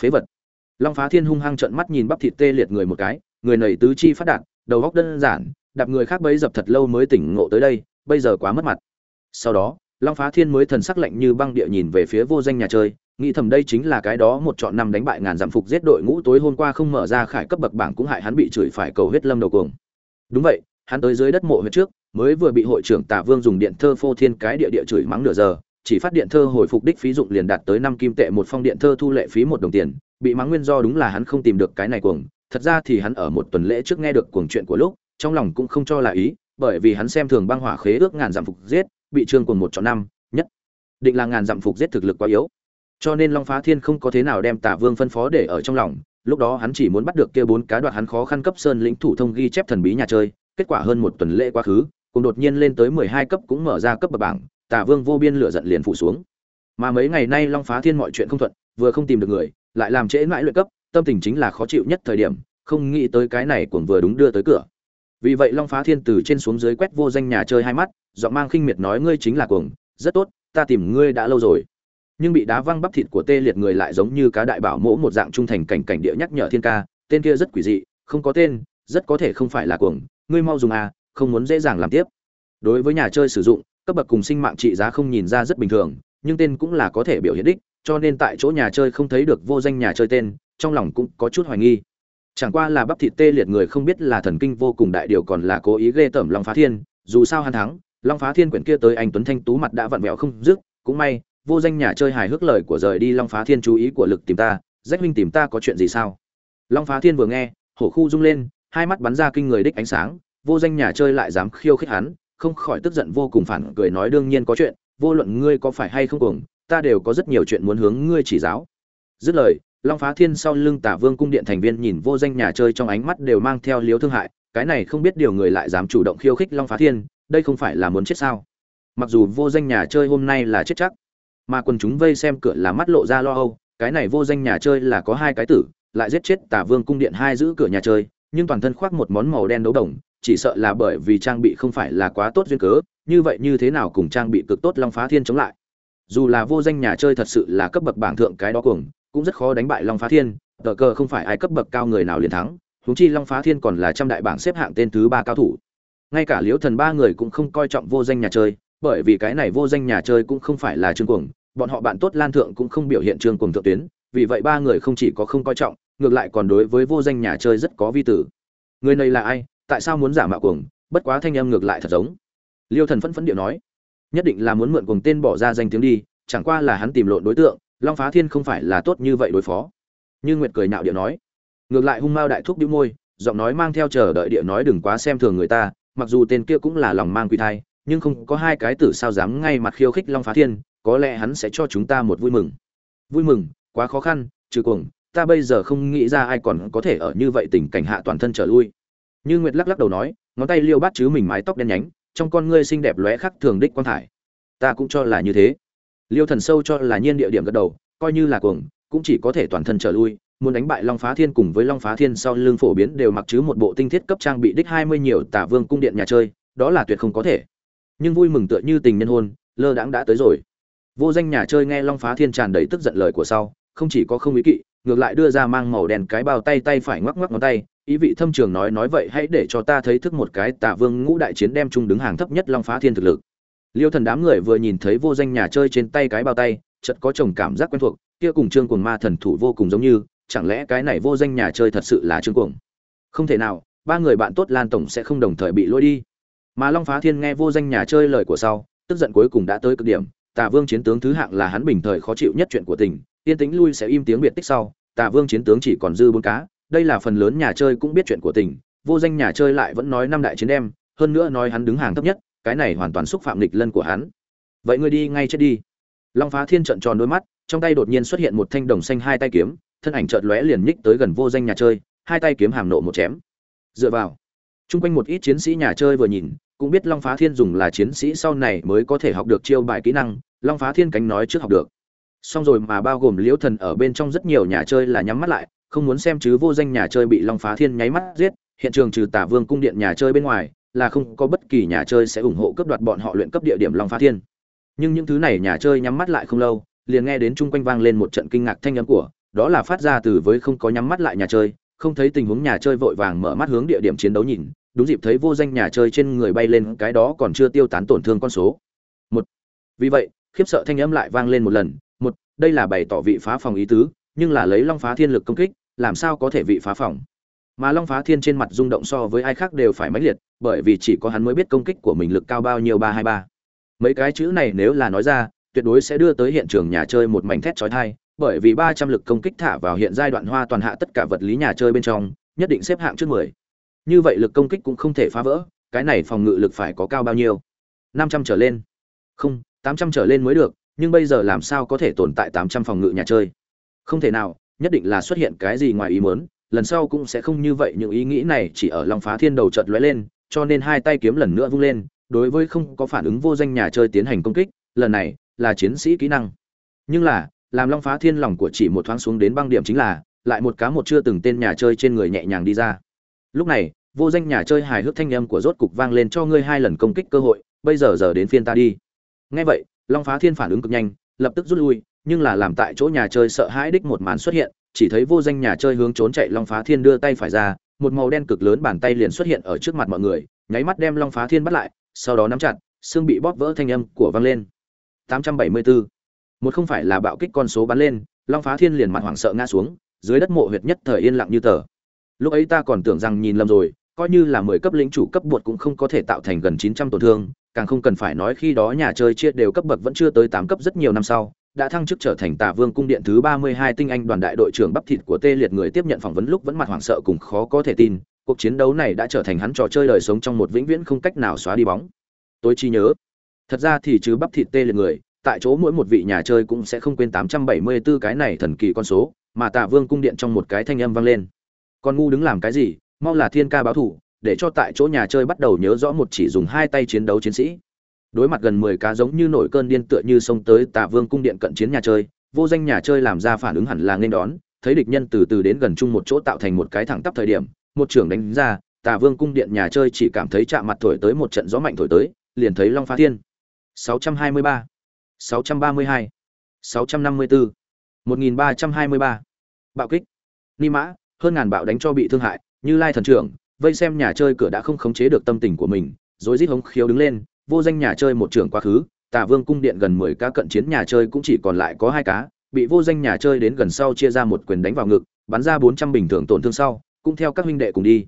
Phế vật. Long phá thiên hung hăng trợn mắt nhìn bắp thịt tê liệt người một cái, người nầy tứ chi phát đạt, đầu góc đơn giản, đạp người khác bấy dập thật lâu mới tỉnh ngộ tới đây bây giờ quá mất mặt. Sau đó long phá thiên mới thần sắc lạnh như băng địa nhìn về phía vô danh nhà chơi nghĩ thầm đây chính là cái đó một chọn năm đánh bại ngàn giảm phục giết đội ngũ tối hôm qua không mở ra khải cấp bậc bảng cũng hại hắn bị chửi phải cầu huyết lâm đầu cuồng. Đúng vậy hắn tới dưới đất mộ huyết trước mới vừa bị hội trưởng Tạ Vương dùng điện thơ phô thiên cái địa địa chửi mắng nửa giờ, chỉ phát điện thơ hồi phục đích phí dụng liền đạt tới năm kim tệ một phong điện thơ thu lệ phí một đồng tiền, bị mắng nguyên do đúng là hắn không tìm được cái này cuồng, thật ra thì hắn ở một tuần lễ trước nghe được cuồng chuyện của lúc, trong lòng cũng không cho là ý, bởi vì hắn xem thường băng hỏa khế ước ngàn giảm phục giết, bị trương cuồng một chọn năm, nhất định là ngàn giảm phục giết thực lực quá yếu. Cho nên Long Phá Thiên không có thế nào đem Tả Vương phân phó để ở trong lòng, lúc đó hắn chỉ muốn bắt được kia bốn cá đoạt hắn khó khăn cấp sơn lĩnh thủ thông ghi chép thần bí nhà chơi, kết quả hơn một tuần lễ quá khứ, cùng đột nhiên lên tới 12 cấp cũng mở ra cấp bậc bảng, Tả Vương vô biên lửa giận liền phủ xuống. Mà mấy ngày nay Long Phá Thiên mọi chuyện không thuận, vừa không tìm được người, lại làm trễ mãi luyện cấp, tâm tình chính là khó chịu nhất thời điểm, không nghĩ tới cái này cuồng vừa đúng đưa tới cửa. Vì vậy Long Phá Thiên từ trên xuống dưới quét vô danh nhà chơi hai mắt, giọng mang khinh miệt nói ngươi chính là cuồng, rất tốt, ta tìm ngươi đã lâu rồi. Nhưng bị đá văng bắp thịt của tê liệt người lại giống như cá đại bảo mỗ một dạng trung thành cảnh cảnh địa nhắc nhở Thiên ca, tên kia rất quỷ dị, không có tên, rất có thể không phải là cuồng, ngươi mau dùng à, không muốn dễ dàng làm tiếp đối với nhà chơi sử dụng cấp bậc cùng sinh mạng trị giá không nhìn ra rất bình thường nhưng tên cũng là có thể biểu hiện đích cho nên tại chỗ nhà chơi không thấy được vô danh nhà chơi tên trong lòng cũng có chút hoài nghi chẳng qua là bắp thịt tê liệt người không biết là thần kinh vô cùng đại điều còn là cố ý ghê tởm long phá thiên dù sao hắn thắng long phá thiên quyển kia tới anh tuấn thanh tú mặt đã vặn vẹo không dứt cũng may vô danh nhà chơi hài hước lời của rời đi long phá thiên chú ý của lực tìm ta rách huynh tìm ta có chuyện gì sao long phá thiên vừa nghe hổ khu rung lên hai mắt bắn ra kinh người đích ánh sáng vô danh nhà chơi lại dám khiêu khích hắn, không khỏi tức giận vô cùng phản cười nói đương nhiên có chuyện, vô luận ngươi có phải hay không cuồng, ta đều có rất nhiều chuyện muốn hướng ngươi chỉ giáo. Dứt lời, Long Phá Thiên sau lưng Tả Vương cung điện thành viên nhìn vô danh nhà chơi trong ánh mắt đều mang theo liếu thương hại, cái này không biết điều người lại dám chủ động khiêu khích Long Phá Thiên, đây không phải là muốn chết sao? Mặc dù vô danh nhà chơi hôm nay là chết chắc, mà quần chúng vây xem cửa là mắt lộ ra lo âu, cái này vô danh nhà chơi là có hai cái tử, lại giết chết Tả Vương cung điện hai giữ cửa nhà chơi, nhưng toàn thân khoác một món màu đen đấu đồng, chỉ sợ là bởi vì trang bị không phải là quá tốt duyên cớ, như vậy như thế nào cùng trang bị cực tốt Long Phá Thiên chống lại. Dù là vô danh nhà chơi thật sự là cấp bậc bảng thượng cái đó cùng, cũng rất khó đánh bại Long Phá Thiên, tờ cờ không phải ai cấp bậc cao người nào liền thắng, huống chi Long Phá Thiên còn là trăm đại bảng xếp hạng tên thứ ba cao thủ. Ngay cả Liễu Thần ba người cũng không coi trọng vô danh nhà chơi, bởi vì cái này vô danh nhà chơi cũng không phải là trương cuồng, bọn họ bạn tốt Lan thượng cũng không biểu hiện trương cuồng thượng tuyến, vì vậy ba người không chỉ có không coi trọng, ngược lại còn đối với vô danh nhà chơi rất có vi tử. Người này là ai, tại sao muốn giả mạo cuồng bất quá thanh âm ngược lại thật giống liêu thần phẫn phẫn điệu nói nhất định là muốn mượn cuồng tên bỏ ra danh tiếng đi chẳng qua là hắn tìm lộn đối tượng long phá thiên không phải là tốt như vậy đối phó. Như nguyệt cười nạo điệu nói. Ngược lại hung mao đại thúc đĩu môi, giọng nói mang theo chờ đợi địa nói đừng quá xem thường người ta, mặc dù tên kia cũng là lòng mang quy thai, nhưng không có hai cái tử sao dám ngay mặt khiêu khích long phá thiên, có lẽ hắn sẽ cho chúng ta một vui mừng. Vui mừng, quá khó khăn, trừ cuồng, ta bây giờ không nghĩ ra ai còn có thể ở như vậy tình cảnh hạ toàn thân trở lui. Như nguyệt lắc lắc đầu nói, ngón tay liêu bát chứ mình mái tóc đen nhánh, trong con ngươi xinh đẹp lóe khắc thường đích quan thải. Ta cũng cho là như thế liêu thần sâu cho là nhiên địa điểm gật đầu, coi như là cuồng, cũng chỉ có thể toàn thân trở lui, muốn đánh bại long phá thiên cùng với long phá thiên sau lưng phổ biến đều mặc chứ một bộ tinh thiết cấp trang bị đích hai mươi nhiều tả vương cung điện nhà chơi, đó là tuyệt không có thể. Nhưng vui mừng tựa như tình nhân hôn, lơ đãng đã tới rồi. Vô danh nhà chơi nghe long phá thiên tràn đầy tức giận lời của sau, không chỉ có không ý kỵ, ngược lại đưa ra mang màu đen cái bao tay tay phải ngoắc ngoắc ngón tay, ý vị thâm trường nói nói vậy hãy để cho ta thấy thức một cái tả vương ngũ đại chiến đem chung đứng hàng thấp nhất long phá thiên thực lực liêu thần đám người vừa nhìn thấy vô danh nhà chơi trên tay cái bao tay chợt có chồng cảm giác quen thuộc kia cùng trương cuồng ma thần thủ vô cùng giống như chẳng lẽ cái này vô danh nhà chơi thật sự là trương cuồng? Không thể nào ba người bạn tốt lan tổng sẽ không đồng thời bị lôi đi. Mà long phá thiên nghe vô danh nhà chơi lời của sau tức giận cuối cùng đã tới cực điểm tà vương chiến tướng thứ hạng là hắn bình thời khó chịu nhất chuyện của tỉnh, yên tĩnh lui sẽ im tiếng biệt tích sau tà vương chiến tướng chỉ còn dư bốn cá đây là phần lớn nhà chơi cũng biết chuyện của tỉnh vô danh nhà chơi lại vẫn nói năm đại chiến đem hơn nữa nói hắn đứng hàng thấp nhất cái này hoàn toàn xúc phạm lịch lân của hắn. Vậy ngươi đi ngay chết đi. Long phá thiên trợn tròn đôi mắt, trong tay đột nhiên xuất hiện một thanh đồng xanh hai tay kiếm, thân ảnh chợt lóe liền nhích tới gần vô danh nhà chơi, hai tay kiếm hàm nộ một chém. Dựa vào, chung quanh một ít chiến sĩ nhà chơi vừa nhìn, cũng biết long phá thiên dùng là chiến sĩ sau này mới có thể học được chiêu bài kỹ năng, long phá thiên cánh nói trước học được. Xong rồi mà bao gồm liễu thần ở bên trong rất nhiều nhà chơi là nhắm mắt lại, không muốn xem chứ vô danh nhà chơi bị long phá thiên nháy mắt giết, hiện trường trừ tả vương cung điện nhà chơi bên ngoài là không có bất kỳ nhà chơi sẽ ủng hộ cấp đoạt bọn họ luyện cấp địa điểm long phá thiên. Nhưng những thứ này nhà chơi nhắm mắt lại không lâu, liền nghe đến chung quanh vang lên một trận kinh ngạc thanh âm của, đó là phát ra từ với không có nhắm mắt lại nhà chơi, không thấy tình huống nhà chơi vội vàng mở mắt hướng địa điểm chiến đấu nhìn, đúng dịp thấy vô danh nhà chơi trên người bay lên cái đó còn chưa tiêu tán tổn thương con số. Một. Vì vậy, khiếp sợ thanh âm lại vang lên một lần, một, đây là bày tỏ vị phá phòng ý tứ, nhưng là lấy long phá thiên lực công kích, làm sao có thể vị phá phòng? Mà long phá thiên trên mặt rung động so với ai khác đều phải mãnh liệt, bởi vì chỉ có hắn mới biết công kích của mình lực cao bao nhiêu ba hai ba. Mấy cái chữ này nếu là nói ra, tuyệt đối sẽ đưa tới hiện trường nhà chơi một mảnh thét chói tai, bởi vì ba trăm lực công kích thả vào hiện giai đoạn hoa toàn hạ tất cả vật lý nhà chơi bên trong, nhất định xếp hạng trước mười. Như vậy lực công kích cũng không thể phá vỡ, cái này phòng ngự lực phải có cao bao nhiêu? Năm trăm trở lên. Không, tám trăm trở lên mới được, nhưng bây giờ làm sao có thể tồn tại tám trăm phòng ngự nhà chơi? Không thể nào, nhất định là xuất hiện cái gì ngoài ý muốn lần sau cũng sẽ không như vậy, những ý nghĩ này chỉ ở lòng phá thiên đầu chợt lóe lên, cho nên hai tay kiếm lần nữa vung lên, đối với không có phản ứng vô danh nhà chơi tiến hành công kích, lần này là chiến sĩ kỹ năng. Nhưng là, làm long phá thiên lòng của chỉ một thoáng xuống đến băng điểm chính là, lại một cá một chưa từng tên nhà chơi trên người nhẹ nhàng đi ra. Lúc này, vô danh nhà chơi hài hước thanh âm của rốt cục vang lên, cho ngươi hai lần công kích cơ hội, bây giờ giờ đến phiên ta đi. Ngay vậy, long phá thiên phản ứng cực nhanh, lập tức rút lui, nhưng là làm tại chỗ nhà chơi sợ hãi đích một màn xuất hiện chỉ thấy vô danh nhà chơi hướng trốn chạy long phá thiên đưa tay phải ra, một màu đen cực lớn bàn tay liền xuất hiện ở trước mặt mọi người, nháy mắt đem long phá thiên bắt lại, sau đó nắm chặt, xương bị bóp vỡ thanh âm của vang lên 874. một không phải là bạo kích con số bắn lên, long phá thiên liền mặt hoảng sợ ngã xuống, dưới đất mộ huyệt nhất thời yên lặng như tờ lúc ấy ta còn tưởng rằng nhìn lầm rồi, coi như là mười cấp lĩnh chủ cấp bột cũng không có thể tạo thành gần 900 tổn thương, càng không cần phải nói khi đó nhà chơi chia đều cấp bậc vẫn chưa tới 8 cấp rất nhiều năm sau đã thăng chức trở thành Tà Vương cung điện thứ 32 tinh anh đoàn đại đội trưởng bắp thịt của Tê Liệt người tiếp nhận phỏng vấn lúc vẫn mặt hoảng sợ cùng khó có thể tin, cuộc chiến đấu này đã trở thành hắn trò chơi đời sống trong một vĩnh viễn không cách nào xóa đi bóng. Tôi chi nhớ, thật ra thì chứ bắp thịt Tê Liệt người, tại chỗ mỗi một vị nhà chơi cũng sẽ không quên 874 cái này thần kỳ con số, mà Tà Vương cung điện trong một cái thanh âm vang lên. Con ngu đứng làm cái gì, mau là thiên ca báo thủ, để cho tại chỗ nhà chơi bắt đầu nhớ rõ một chỉ dùng hai tay chiến đấu chiến sĩ đối mặt gần mười cá giống như nổi cơn điên tựa như xông tới Tà Vương cung điện cận chiến nhà chơi, vô danh nhà chơi làm ra phản ứng hẳn là nên đón, thấy địch nhân từ từ đến gần chung một chỗ tạo thành một cái thẳng tắp thời điểm, một trưởng đánh ra, Tà Vương cung điện nhà chơi chỉ cảm thấy chạm mặt thổi tới một trận gió mạnh thổi tới, liền thấy Long Phá Thiên. 623, 632, 654, 1323. Bạo kích. Ni mã, hơn ngàn bạo đánh cho bị thương hại, như Lai thần trưởng, vây xem nhà chơi cửa đã không khống chế được tâm tình của mình, rối rít hống khiếu đứng lên, vô danh nhà chơi một trường quá khứ, Tà vương cung điện gần mười cá cận chiến nhà chơi cũng chỉ còn lại có hai cá, bị vô danh nhà chơi đến gần sau chia ra một quyền đánh vào ngực, bắn ra bốn trăm bình thường tổn thương sau, cũng theo các huynh đệ cùng đi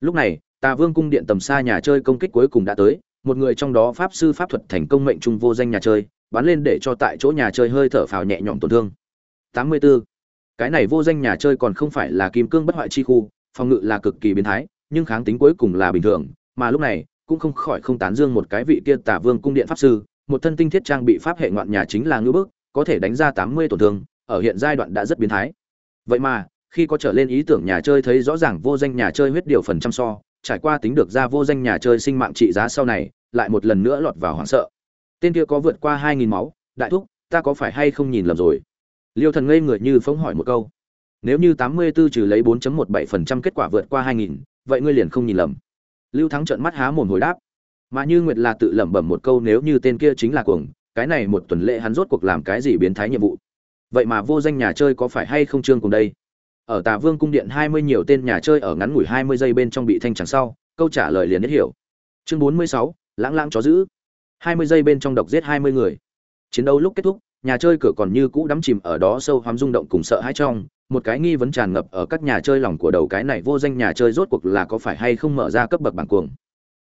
lúc này, tà vương cung điện tầm xa nhà chơi công kích cuối cùng đã tới, một người trong đó pháp sư pháp thuật thành công mệnh trung vô danh nhà chơi, bắn lên để cho tại chỗ nhà chơi hơi thở phào nhẹ nhõm tổn thương 84. cái này vô danh nhà chơi còn không phải là kim cương bất hoại chi khu, phòng ngự là cực kỳ biến thái, nhưng kháng tính cuối cùng là bình thường, mà lúc này cũng không khỏi không tán dương một cái vị kia Tả Vương cung điện pháp sư, một thân tinh thiết trang bị pháp hệ ngoạn nhà chính là ngư bức, có thể đánh ra 80 tổn thương, ở hiện giai đoạn đã rất biến thái. Vậy mà, khi có trở lên ý tưởng nhà chơi thấy rõ ràng vô danh nhà chơi huyết điều phần trăm so, trải qua tính được ra vô danh nhà chơi sinh mạng trị giá sau này, lại một lần nữa lọt vào hoảng sợ. Tên kia có vượt qua 2000 máu, đại thúc, ta có phải hay không nhìn lầm rồi? Liêu Thần ngây người như phóng hỏi một câu. Nếu như 84 trừ lấy 4.17% kết quả vượt qua 2000, vậy ngươi liền không nhìn lầm lưu thắng trợn mắt há mồm hồi đáp. Mà như nguyệt là tự lẩm bẩm một câu nếu như tên kia chính là cuồng, cái này một tuần lễ hắn rốt cuộc làm cái gì biến thái nhiệm vụ? Vậy mà vô danh nhà chơi có phải hay không trương cùng đây? Ở tà vương cung điện hai mươi nhiều tên nhà chơi ở ngắn ngủi hai mươi giây bên trong bị thanh chẳng sau, câu trả lời liền nhất hiểu. Chương bốn mươi sáu, lãng lãng chó giữ. hai mươi giây bên trong độc giết hai mươi người. Chiến đấu lúc kết thúc, nhà chơi cửa còn như cũ đắm chìm ở đó sâu hoắm rung động cùng sợ hãi trong một cái nghi vấn tràn ngập ở các nhà chơi lòng của đầu cái này vô danh nhà chơi rốt cuộc là có phải hay không mở ra cấp bậc bảng cuồng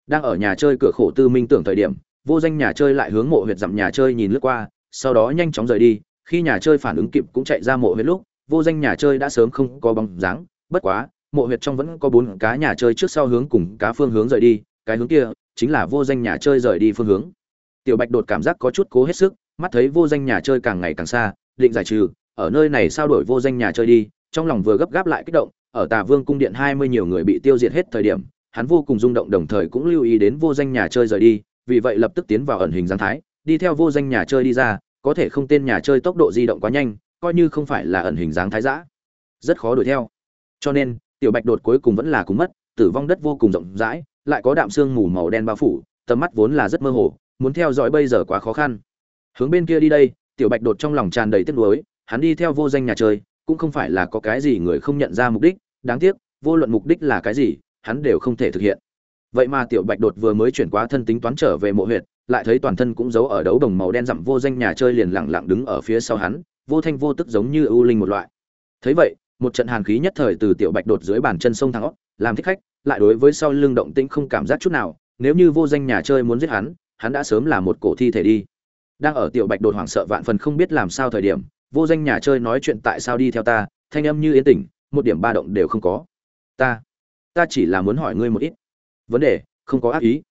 đang ở nhà chơi cửa khổ tư minh tưởng thời điểm vô danh nhà chơi lại hướng mộ huyệt dặm nhà chơi nhìn lướt qua sau đó nhanh chóng rời đi khi nhà chơi phản ứng kịp cũng chạy ra mộ huyệt lúc vô danh nhà chơi đã sớm không có bóng dáng bất quá mộ huyệt trong vẫn có bốn cá nhà chơi trước sau hướng cùng cá phương hướng rời đi cái hướng kia chính là vô danh nhà chơi rời đi phương hướng tiểu bạch đột cảm giác có chút cố hết sức mắt thấy vô danh nhà chơi càng ngày càng xa định giải trừ ở nơi này sao đổi vô danh nhà chơi đi, trong lòng vừa gấp gáp lại kích động, ở tà vương cung điện hai mươi nhiều người bị tiêu diệt hết thời điểm, hắn vô cùng rung động đồng thời cũng lưu ý đến vô danh nhà chơi rời đi, vì vậy lập tức tiến vào ẩn hình giang thái, đi theo vô danh nhà chơi đi ra, có thể không tên nhà chơi tốc độ di động quá nhanh, coi như không phải là ẩn hình dáng thái giã. Rất khó đuổi theo. Cho nên, tiểu bạch đột cuối cùng vẫn là cùng mất, tử vong đất vô cùng rộng rãi, lại có đạm xương mù màu đen bao phủ, tầm mắt vốn là rất mơ hồ, muốn theo dõi bây giờ quá khó khăn. Hướng bên kia đi đây, tiểu bạch đột trong lòng tràn đầy tiếc nuối hắn đi theo vô danh nhà chơi, cũng không phải là có cái gì người không nhận ra mục đích, đáng tiếc, vô luận mục đích là cái gì, hắn đều không thể thực hiện. Vậy mà tiểu bạch đột vừa mới chuyển qua thân tính toán trở về mộ huyệt, lại thấy toàn thân cũng giấu ở đấu đồng màu đen dặm vô danh nhà chơi liền lẳng lặng đứng ở phía sau hắn, vô thanh vô tức giống như ưu linh một loại. Thấy vậy, một trận hàn khí nhất thời từ tiểu bạch đột dưới bàn chân sông thẳng óc, làm thích khách, lại đối với sau lưng động tĩnh không cảm giác chút nào, nếu như vô danh nhà chơi muốn giết hắn hắn đã sớm là một cổ thi thể đi. Đang ở tiểu bạch đột hoảng sợ vạn phần không biết làm sao thời điểm vô danh nhà chơi nói chuyện tại sao đi theo ta, thanh âm như yên tĩnh, một điểm ba động đều không có. Ta ta chỉ là muốn hỏi ngươi một ít. Vấn đề, không có ác ý.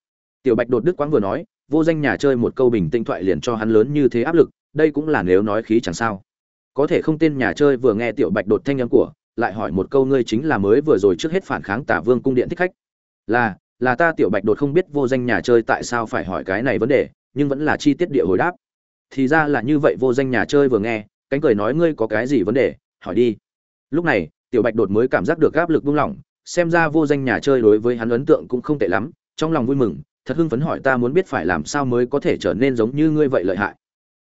Tiểu bạch đột đức quãng vừa nói, vô danh nhà chơi một câu bình tĩnh thoại liền cho hắn lớn như thế áp lực, đây cũng là nếu nói khí chẳng sao. Có thể không tên nhà chơi vừa nghe tiểu bạch đột thanh âm của, lại hỏi một câu ngươi chính là mới vừa rồi trước hết phản kháng tả vương cung điện thích khách. Là là ta tiểu bạch đột không biết vô danh nhà chơi tại sao phải hỏi cái này vấn đề, nhưng vẫn là chi tiết địa hồi đáp. Thì ra là như vậy vô danh nhà chơi vừa nghe cánh cười nói ngươi có cái gì vấn đề, hỏi đi. Lúc này, tiểu bạch đột mới cảm giác được áp lực buông lỏng, xem ra vô danh nhà chơi đối với hắn ấn tượng cũng không tệ lắm, trong lòng vui mừng, thật hưng phấn hỏi ta muốn biết phải làm sao mới có thể trở nên giống như ngươi vậy lợi hại.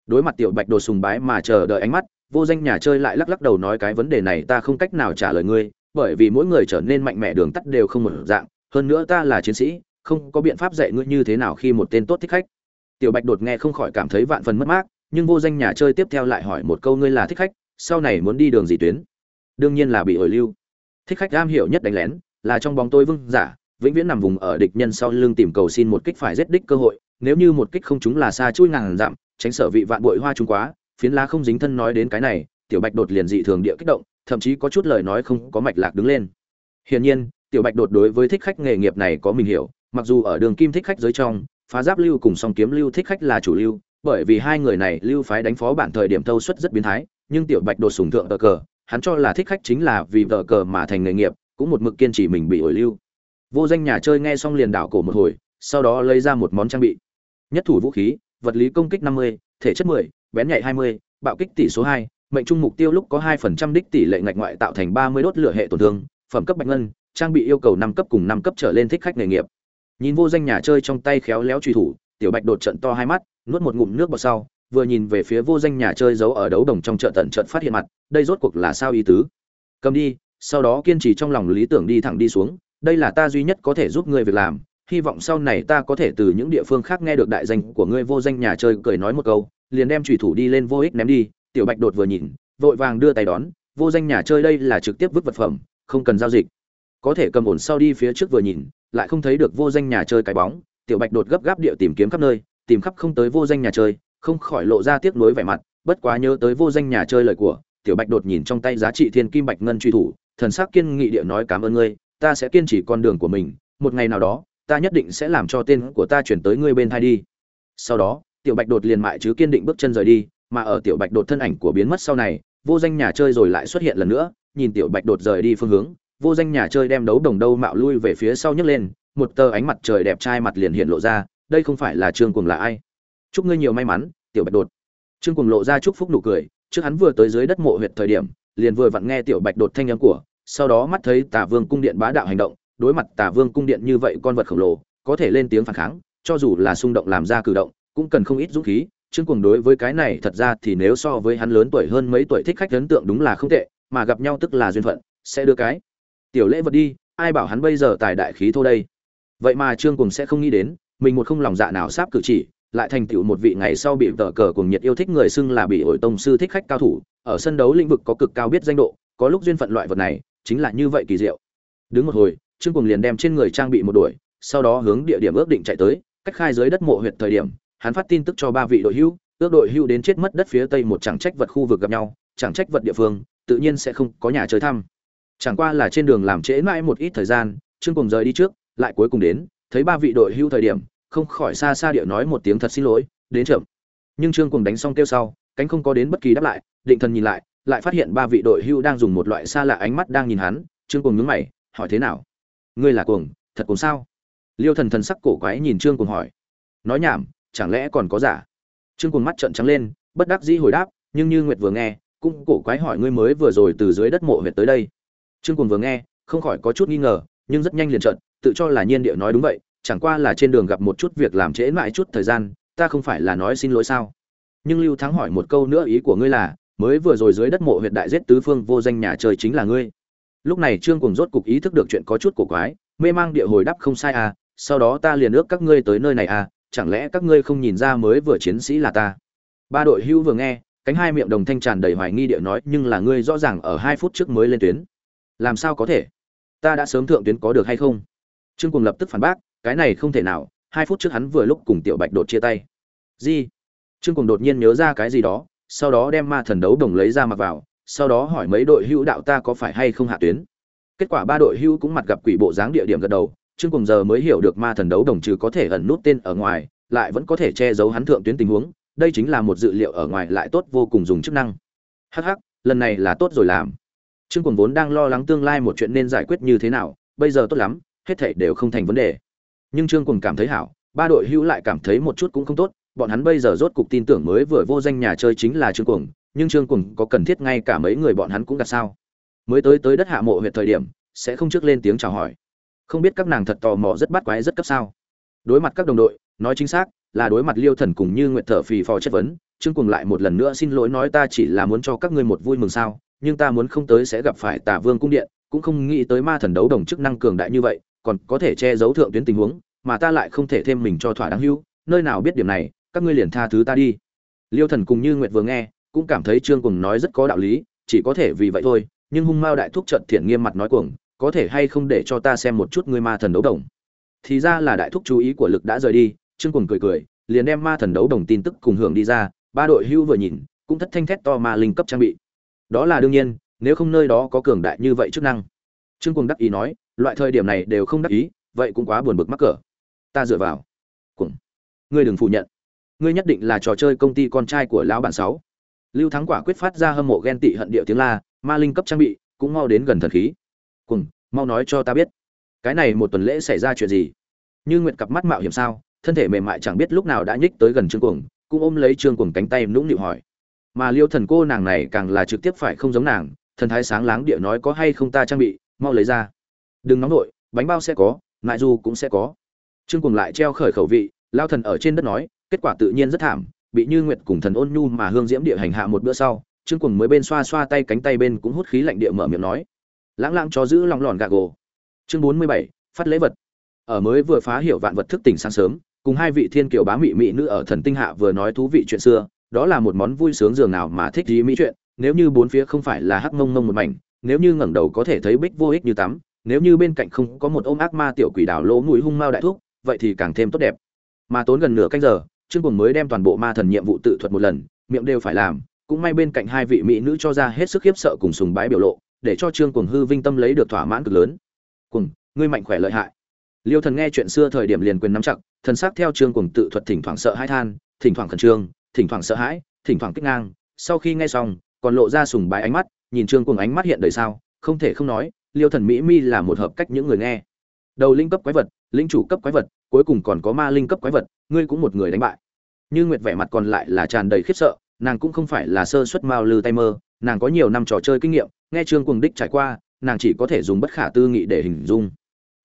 Đối mặt tiểu bạch đột sùng bái mà chờ đợi ánh mắt, vô danh nhà chơi lại lắc lắc đầu nói cái vấn đề này ta không cách nào trả lời ngươi, bởi vì mỗi người trở nên mạnh mẽ đường tắt đều không một dạng, hơn nữa ta là chiến sĩ, không có biện pháp dạy ngươi như thế nào khi một tên tốt thích khách. Tiểu bạch đột nghe không khỏi cảm thấy vạn phần mất mát nhưng vô danh nhà chơi tiếp theo lại hỏi một câu ngươi là thích khách, sau này muốn đi đường gì tuyến? Đương nhiên là bị hồi lưu. Thích khách am hiểu nhất đánh lén, là trong bóng tôi vương giả, vĩnh viễn nằm vùng ở địch nhân sau lưng tìm cầu xin một kích phải giết đích cơ hội, nếu như một kích không chúng là xa chui ngàn dặm, tránh sở vị vạn bội hoa trung quá, phiến lá không dính thân nói đến cái này, tiểu bạch đột liền dị thường địa kích động, thậm chí có chút lời nói không có mạch lạc đứng lên. Hiển nhiên, tiểu bạch đột đối với thích khách nghề nghiệp này có mình hiểu, mặc dù ở đường kim thích khách giới trong, phá giáp lưu cùng song kiếm lưu thích khách là chủ lưu bởi vì hai người này lưu phái đánh phó bản thời điểm thâu suất rất biến thái nhưng tiểu bạch đột sùng thượng tờ cờ hắn cho là thích khách chính là vì tờ cờ mà thành nghề nghiệp cũng một mực kiên trì mình bị ổi lưu vô danh nhà chơi nghe xong liền đảo cổ một hồi sau đó lấy ra một món trang bị nhất thủ vũ khí vật lý công kích 50, thể chất 10, bén nhạy 20, bạo kích tỷ số 2, mệnh trung mục tiêu lúc có 2% đích tỷ lệ ngạch ngoại tạo thành 30 đốt lửa hệ tổn thương, phẩm cấp bạch ngân, trang bị yêu cầu năm cấp cùng năm cấp trở lên thích khách nghề nghiệp. Nhìn vô danh nhà chơi trong tay khéo léo truy thủ, tiểu bạch đột trận to hai mắt, nuốt một ngụm nước bọt sau, vừa nhìn về phía vô danh nhà chơi giấu ở đấu đồng trong chợ tận trận phát hiện mặt, đây rốt cuộc là sao ý tứ? Cầm đi, sau đó kiên trì trong lòng lý tưởng đi thẳng đi xuống, đây là ta duy nhất có thể giúp ngươi việc làm, hy vọng sau này ta có thể từ những địa phương khác nghe được đại danh của ngươi vô danh nhà chơi cười nói một câu, liền đem chủy thủ đi lên vô ích ném đi, tiểu Bạch đột vừa nhìn, vội vàng đưa tay đón, vô danh nhà chơi đây là trực tiếp vứt vật phẩm, không cần giao dịch. Có thể cầm ổn sau đi phía trước vừa nhìn, lại không thấy được vô danh nhà chơi cái bóng, tiểu Bạch đột gấp gáp địa tìm kiếm khắp nơi, tìm khắp không tới vô danh nhà chơi, không khỏi lộ ra tiếc nuối vẻ mặt, bất quá nhớ tới vô danh nhà chơi lời của, tiểu Bạch đột nhìn trong tay giá trị thiên kim bạch ngân truy thủ, thần sắc kiên nghị địa nói cảm ơn ngươi, ta sẽ kiên trì con đường của mình, một ngày nào đó, ta nhất định sẽ làm cho tên của ta chuyển tới ngươi bên thai đi. Sau đó, tiểu Bạch đột liền mại chứ kiên định bước chân rời đi, mà ở tiểu Bạch đột thân ảnh của biến mất sau này, vô danh nhà chơi rồi lại xuất hiện lần nữa, nhìn tiểu Bạch đột rời đi phương hướng, vô danh nhà chơi đem đấu đồng đâu mạo lui về phía sau nhấc lên, một tờ ánh mặt trời đẹp trai mặt liền hiện lộ ra, đây không phải là Trương Cuồng là ai? Chúc ngươi nhiều may mắn, tiểu Bạch đột. Trương Cuồng lộ ra chúc phúc nụ cười, trước hắn vừa tới dưới đất mộ huyệt thời điểm, liền vừa vặn nghe tiểu Bạch đột thanh âm của, sau đó mắt thấy Tả Vương cung điện bá đạo hành động, đối mặt Tả Vương cung điện như vậy con vật khổng lồ, có thể lên tiếng phản kháng, cho dù là xung động làm ra cử động, cũng cần không ít dũng khí. Trương Cuồng đối với cái này thật ra thì nếu so với hắn lớn tuổi hơn mấy tuổi thích khách ấn tượng đúng là không tệ, mà gặp nhau tức là duyên phận, sẽ đưa cái tiểu lễ vật đi, ai bảo hắn bây giờ tài đại khí thô đây. Vậy mà Trương Cuồng sẽ không nghĩ đến, mình một không lòng dạ nào sắp cử chỉ, lại thành tựu một vị ngày sau bị tờ cờ cùng nhiệt yêu thích người xưng là bị ổi tông sư thích khách cao thủ, ở sân đấu lĩnh vực có cực cao biết danh độ, có lúc duyên phận loại vật này, chính là như vậy kỳ diệu. Đứng một hồi, Trương cùng liền đem trên người trang bị một đuổi, sau đó hướng địa điểm ước định chạy tới, cách khai dưới đất mộ huyệt thời điểm, hắn phát tin tức cho ba vị đội hưu, ước đội hưu đến chết mất đất phía tây một chẳng trách vật khu vực gặp nhau, chẳng trách vật địa phương, tự nhiên sẽ không có nhà chơi thăm. Chẳng qua là trên đường làm trễ mãi một ít thời gian, Trương cùng rời đi trước, lại cuối cùng đến, thấy ba vị đội hưu thời điểm, không khỏi xa xa địa nói một tiếng thật xin lỗi, đến trưởng Nhưng Trương cùng đánh xong kêu sau, cánh không có đến bất kỳ đáp lại, định thần nhìn lại, lại phát hiện ba vị đội hưu đang dùng một loại xa lạ ánh mắt đang nhìn hắn, Trương cùng nhướng mày, hỏi thế nào? Ngươi là cuồng, thật cuồng sao? liêu thần thần sắc cổ quái nhìn trương cùng hỏi nói nhảm chẳng lẽ còn có giả trương cùng mắt trợn trắng lên bất đắc dĩ hồi đáp nhưng như nguyệt vừa nghe cũng cổ quái hỏi ngươi mới vừa rồi từ dưới đất mộ huyệt tới đây trương cùng vừa nghe không khỏi có chút nghi ngờ nhưng rất nhanh liền trợn tự cho là nhiên địa nói đúng vậy, chẳng qua là trên đường gặp một chút việc làm trễ mãi chút thời gian, ta không phải là nói xin lỗi sao? Nhưng lưu thắng hỏi một câu nữa ý của ngươi là, mới vừa rồi dưới đất mộ huyện đại giết tứ phương vô danh nhà trời chính là ngươi. Lúc này trương cùng rốt cục ý thức được chuyện có chút cổ quái, mê mang địa hồi đáp không sai à sau đó ta liền ước các ngươi tới nơi này à chẳng lẽ các ngươi không nhìn ra mới vừa chiến sĩ là ta? Ba đội hưu vừa nghe, cánh hai miệng đồng thanh tràn đầy hoài nghi địa nói, nhưng là ngươi rõ ràng ở hai phút trước mới lên tuyến. Làm sao có thể? Ta đã sớm thượng tuyến có được hay không? Trương cùng lập tức phản bác, cái này không thể nào, hai phút trước hắn vừa lúc cùng tiểu bạch đột chia tay. Gì? Trương cùng đột nhiên nhớ ra cái gì đó, sau đó đem ma thần đấu đồng lấy ra mặc vào, sau đó hỏi mấy đội hữu đạo ta có phải hay không hạ tuyến. Kết quả ba đội hữu cũng mặt gặp quỷ bộ dáng địa điểm gật đầu, trương cùng giờ mới hiểu được ma thần đấu đồng trừ có thể ẩn nút tên ở ngoài, lại vẫn có thể che giấu hắn thượng tuyến tình huống, đây chính là một dự liệu ở ngoài lại tốt vô cùng dùng chức năng. Hắc hắc, lần này là tốt rồi làm. Trương cùng vốn đang lo lắng tương lai một chuyện nên giải quyết như thế nào, bây giờ tốt lắm hết thảy đều không thành vấn đề. Nhưng trương Cuồng cảm thấy hảo, ba đội hữu lại cảm thấy một chút cũng không tốt, bọn hắn bây giờ rốt cục tin tưởng mới vừa vô danh nhà chơi chính là trương cuồng, nhưng trương cuồng có cần thiết ngay cả mấy người bọn hắn cũng gặp sao? Mới tới tới đất hạ mộ huyệt thời điểm, sẽ không trước lên tiếng chào hỏi. Không biết các nàng thật tò mò rất bắt quái rất cấp sao? Đối mặt các đồng đội, nói chính xác, là đối mặt liêu thần cùng như nguyện thở phì phò chất vấn, trương cuồng lại một lần nữa xin lỗi nói ta chỉ là muốn cho các ngươi một vui mừng sao, nhưng ta muốn không tới sẽ gặp phải Tà vương cung điện, cũng không nghĩ tới ma thần đấu đồng chức năng cường đại như vậy còn có thể che giấu thượng tuyến tình huống, mà ta lại không thể thêm mình cho thỏa đáng hưu nơi nào biết điểm này, các ngươi liền tha thứ ta đi. Liêu thần cùng như nguyệt vừa nghe, cũng cảm thấy trương cùng nói rất có đạo lý, chỉ có thể vì vậy thôi, nhưng hung mao đại thúc trận thiện nghiêm mặt nói cuồng, có thể hay không để cho ta xem một chút ngươi ma thần đấu đồng? Thì ra là đại thúc chú ý của lực đã rời đi, trương cùng cười cười, liền đem ma thần đấu đồng tin tức cùng hưởng đi ra, ba đội hưu vừa nhìn, cũng thất thanh thét to ma linh cấp trang bị. Đó là đương nhiên, nếu không nơi đó có cường đại như vậy chức năng. Trương cùng đắc ý nói loại thời điểm này đều không đắc ý, vậy cũng quá buồn bực mắc cỡ. Ta dựa vào. Cùng ngươi đừng phủ nhận. Ngươi nhất định là trò chơi công ty con trai của lão bản sáu. Lưu thắng quả quyết phát ra hâm mộ ghen tị hận điệu tiếng la, ma linh cấp trang bị, cũng mau đến gần thần khí. Cùng mau nói cho ta biết. Cái này một tuần lễ xảy ra chuyện gì? Như nguyện cặp mắt mạo hiểm sao, thân thể mềm mại chẳng biết lúc nào đã nhích tới gần trương cuồng, cũng ôm lấy trương cuồng cánh tay nũng nịu hỏi. Mà liêu thần cô nàng này càng là trực tiếp phải không giống nàng, thần thái sáng láng địa nói có hay không ta trang bị, mau lấy ra đừng nóng nổi bánh bao sẽ có nại du cũng sẽ có. Trương cùng lại treo khởi khẩu vị, lao thần ở trên đất nói, kết quả tự nhiên rất thảm, bị như nguyệt cùng thần ôn nhu mà hương diễm địa hành hạ một bữa sau, trương cùng mới bên xoa xoa tay cánh tay bên cũng hút khí lạnh địa mở miệng nói. Lãng lãng cho giữ lòng lòn gà gồ. Chương bốn mươi bảy, phát lễ vật. Ở mới vừa phá hiểu vạn vật thức tỉnh sáng sớm, cùng hai vị thiên kiều bá mị mị nữ ở thần tinh hạ vừa nói thú vị chuyện xưa, đó là một món vui sướng dường nào mà thích gì mỹ chuyện, nếu như bốn phía không phải là hắc mông mông một mảnh, nếu như ngẩng đầu có thể thấy bích vô ích như tắm nếu như bên cạnh không có một ôm ác ma tiểu quỷ đảo lỗ mũi hung mao đại thuốc vậy thì càng thêm tốt đẹp. Mà tốn gần nửa canh giờ, trương cùng mới đem toàn bộ ma thần nhiệm vụ tự thuật một lần, miệng đều phải làm, cũng may bên cạnh hai vị mỹ nữ cho ra hết sức khiếp sợ cùng sùng bái biểu lộ, để cho trương cùng hư vinh tâm lấy được thỏa mãn cực lớn. Cùng ngươi mạnh khỏe lợi hại. Liêu thần nghe chuyện xưa thời điểm liền quyền nắm chặt, thần sắc theo trương cùng tự thuật thỉnh thoảng sợ hãi than, thỉnh thoảng khẩn trương, thỉnh thoảng sợ hãi, thỉnh thoảng kích ngang. Sau khi nghe xong, còn lộ ra sùng bái ánh mắt, nhìn trương cùng ánh mắt hiện đời sao, không thể không nói liêu thần mỹ mi là một hợp cách những người nghe. Đầu linh cấp quái vật, linh chủ cấp quái vật, cuối cùng còn có ma linh cấp quái vật, ngươi cũng một người đánh bại. Như nguyệt vẻ mặt còn lại là tràn đầy khiếp sợ, nàng cũng không phải là sơ suất mao lư tay mơ, nàng có nhiều năm trò chơi kinh nghiệm, nghe trương cuồng đích trải qua, nàng chỉ có thể dùng bất khả tư nghị để hình dung.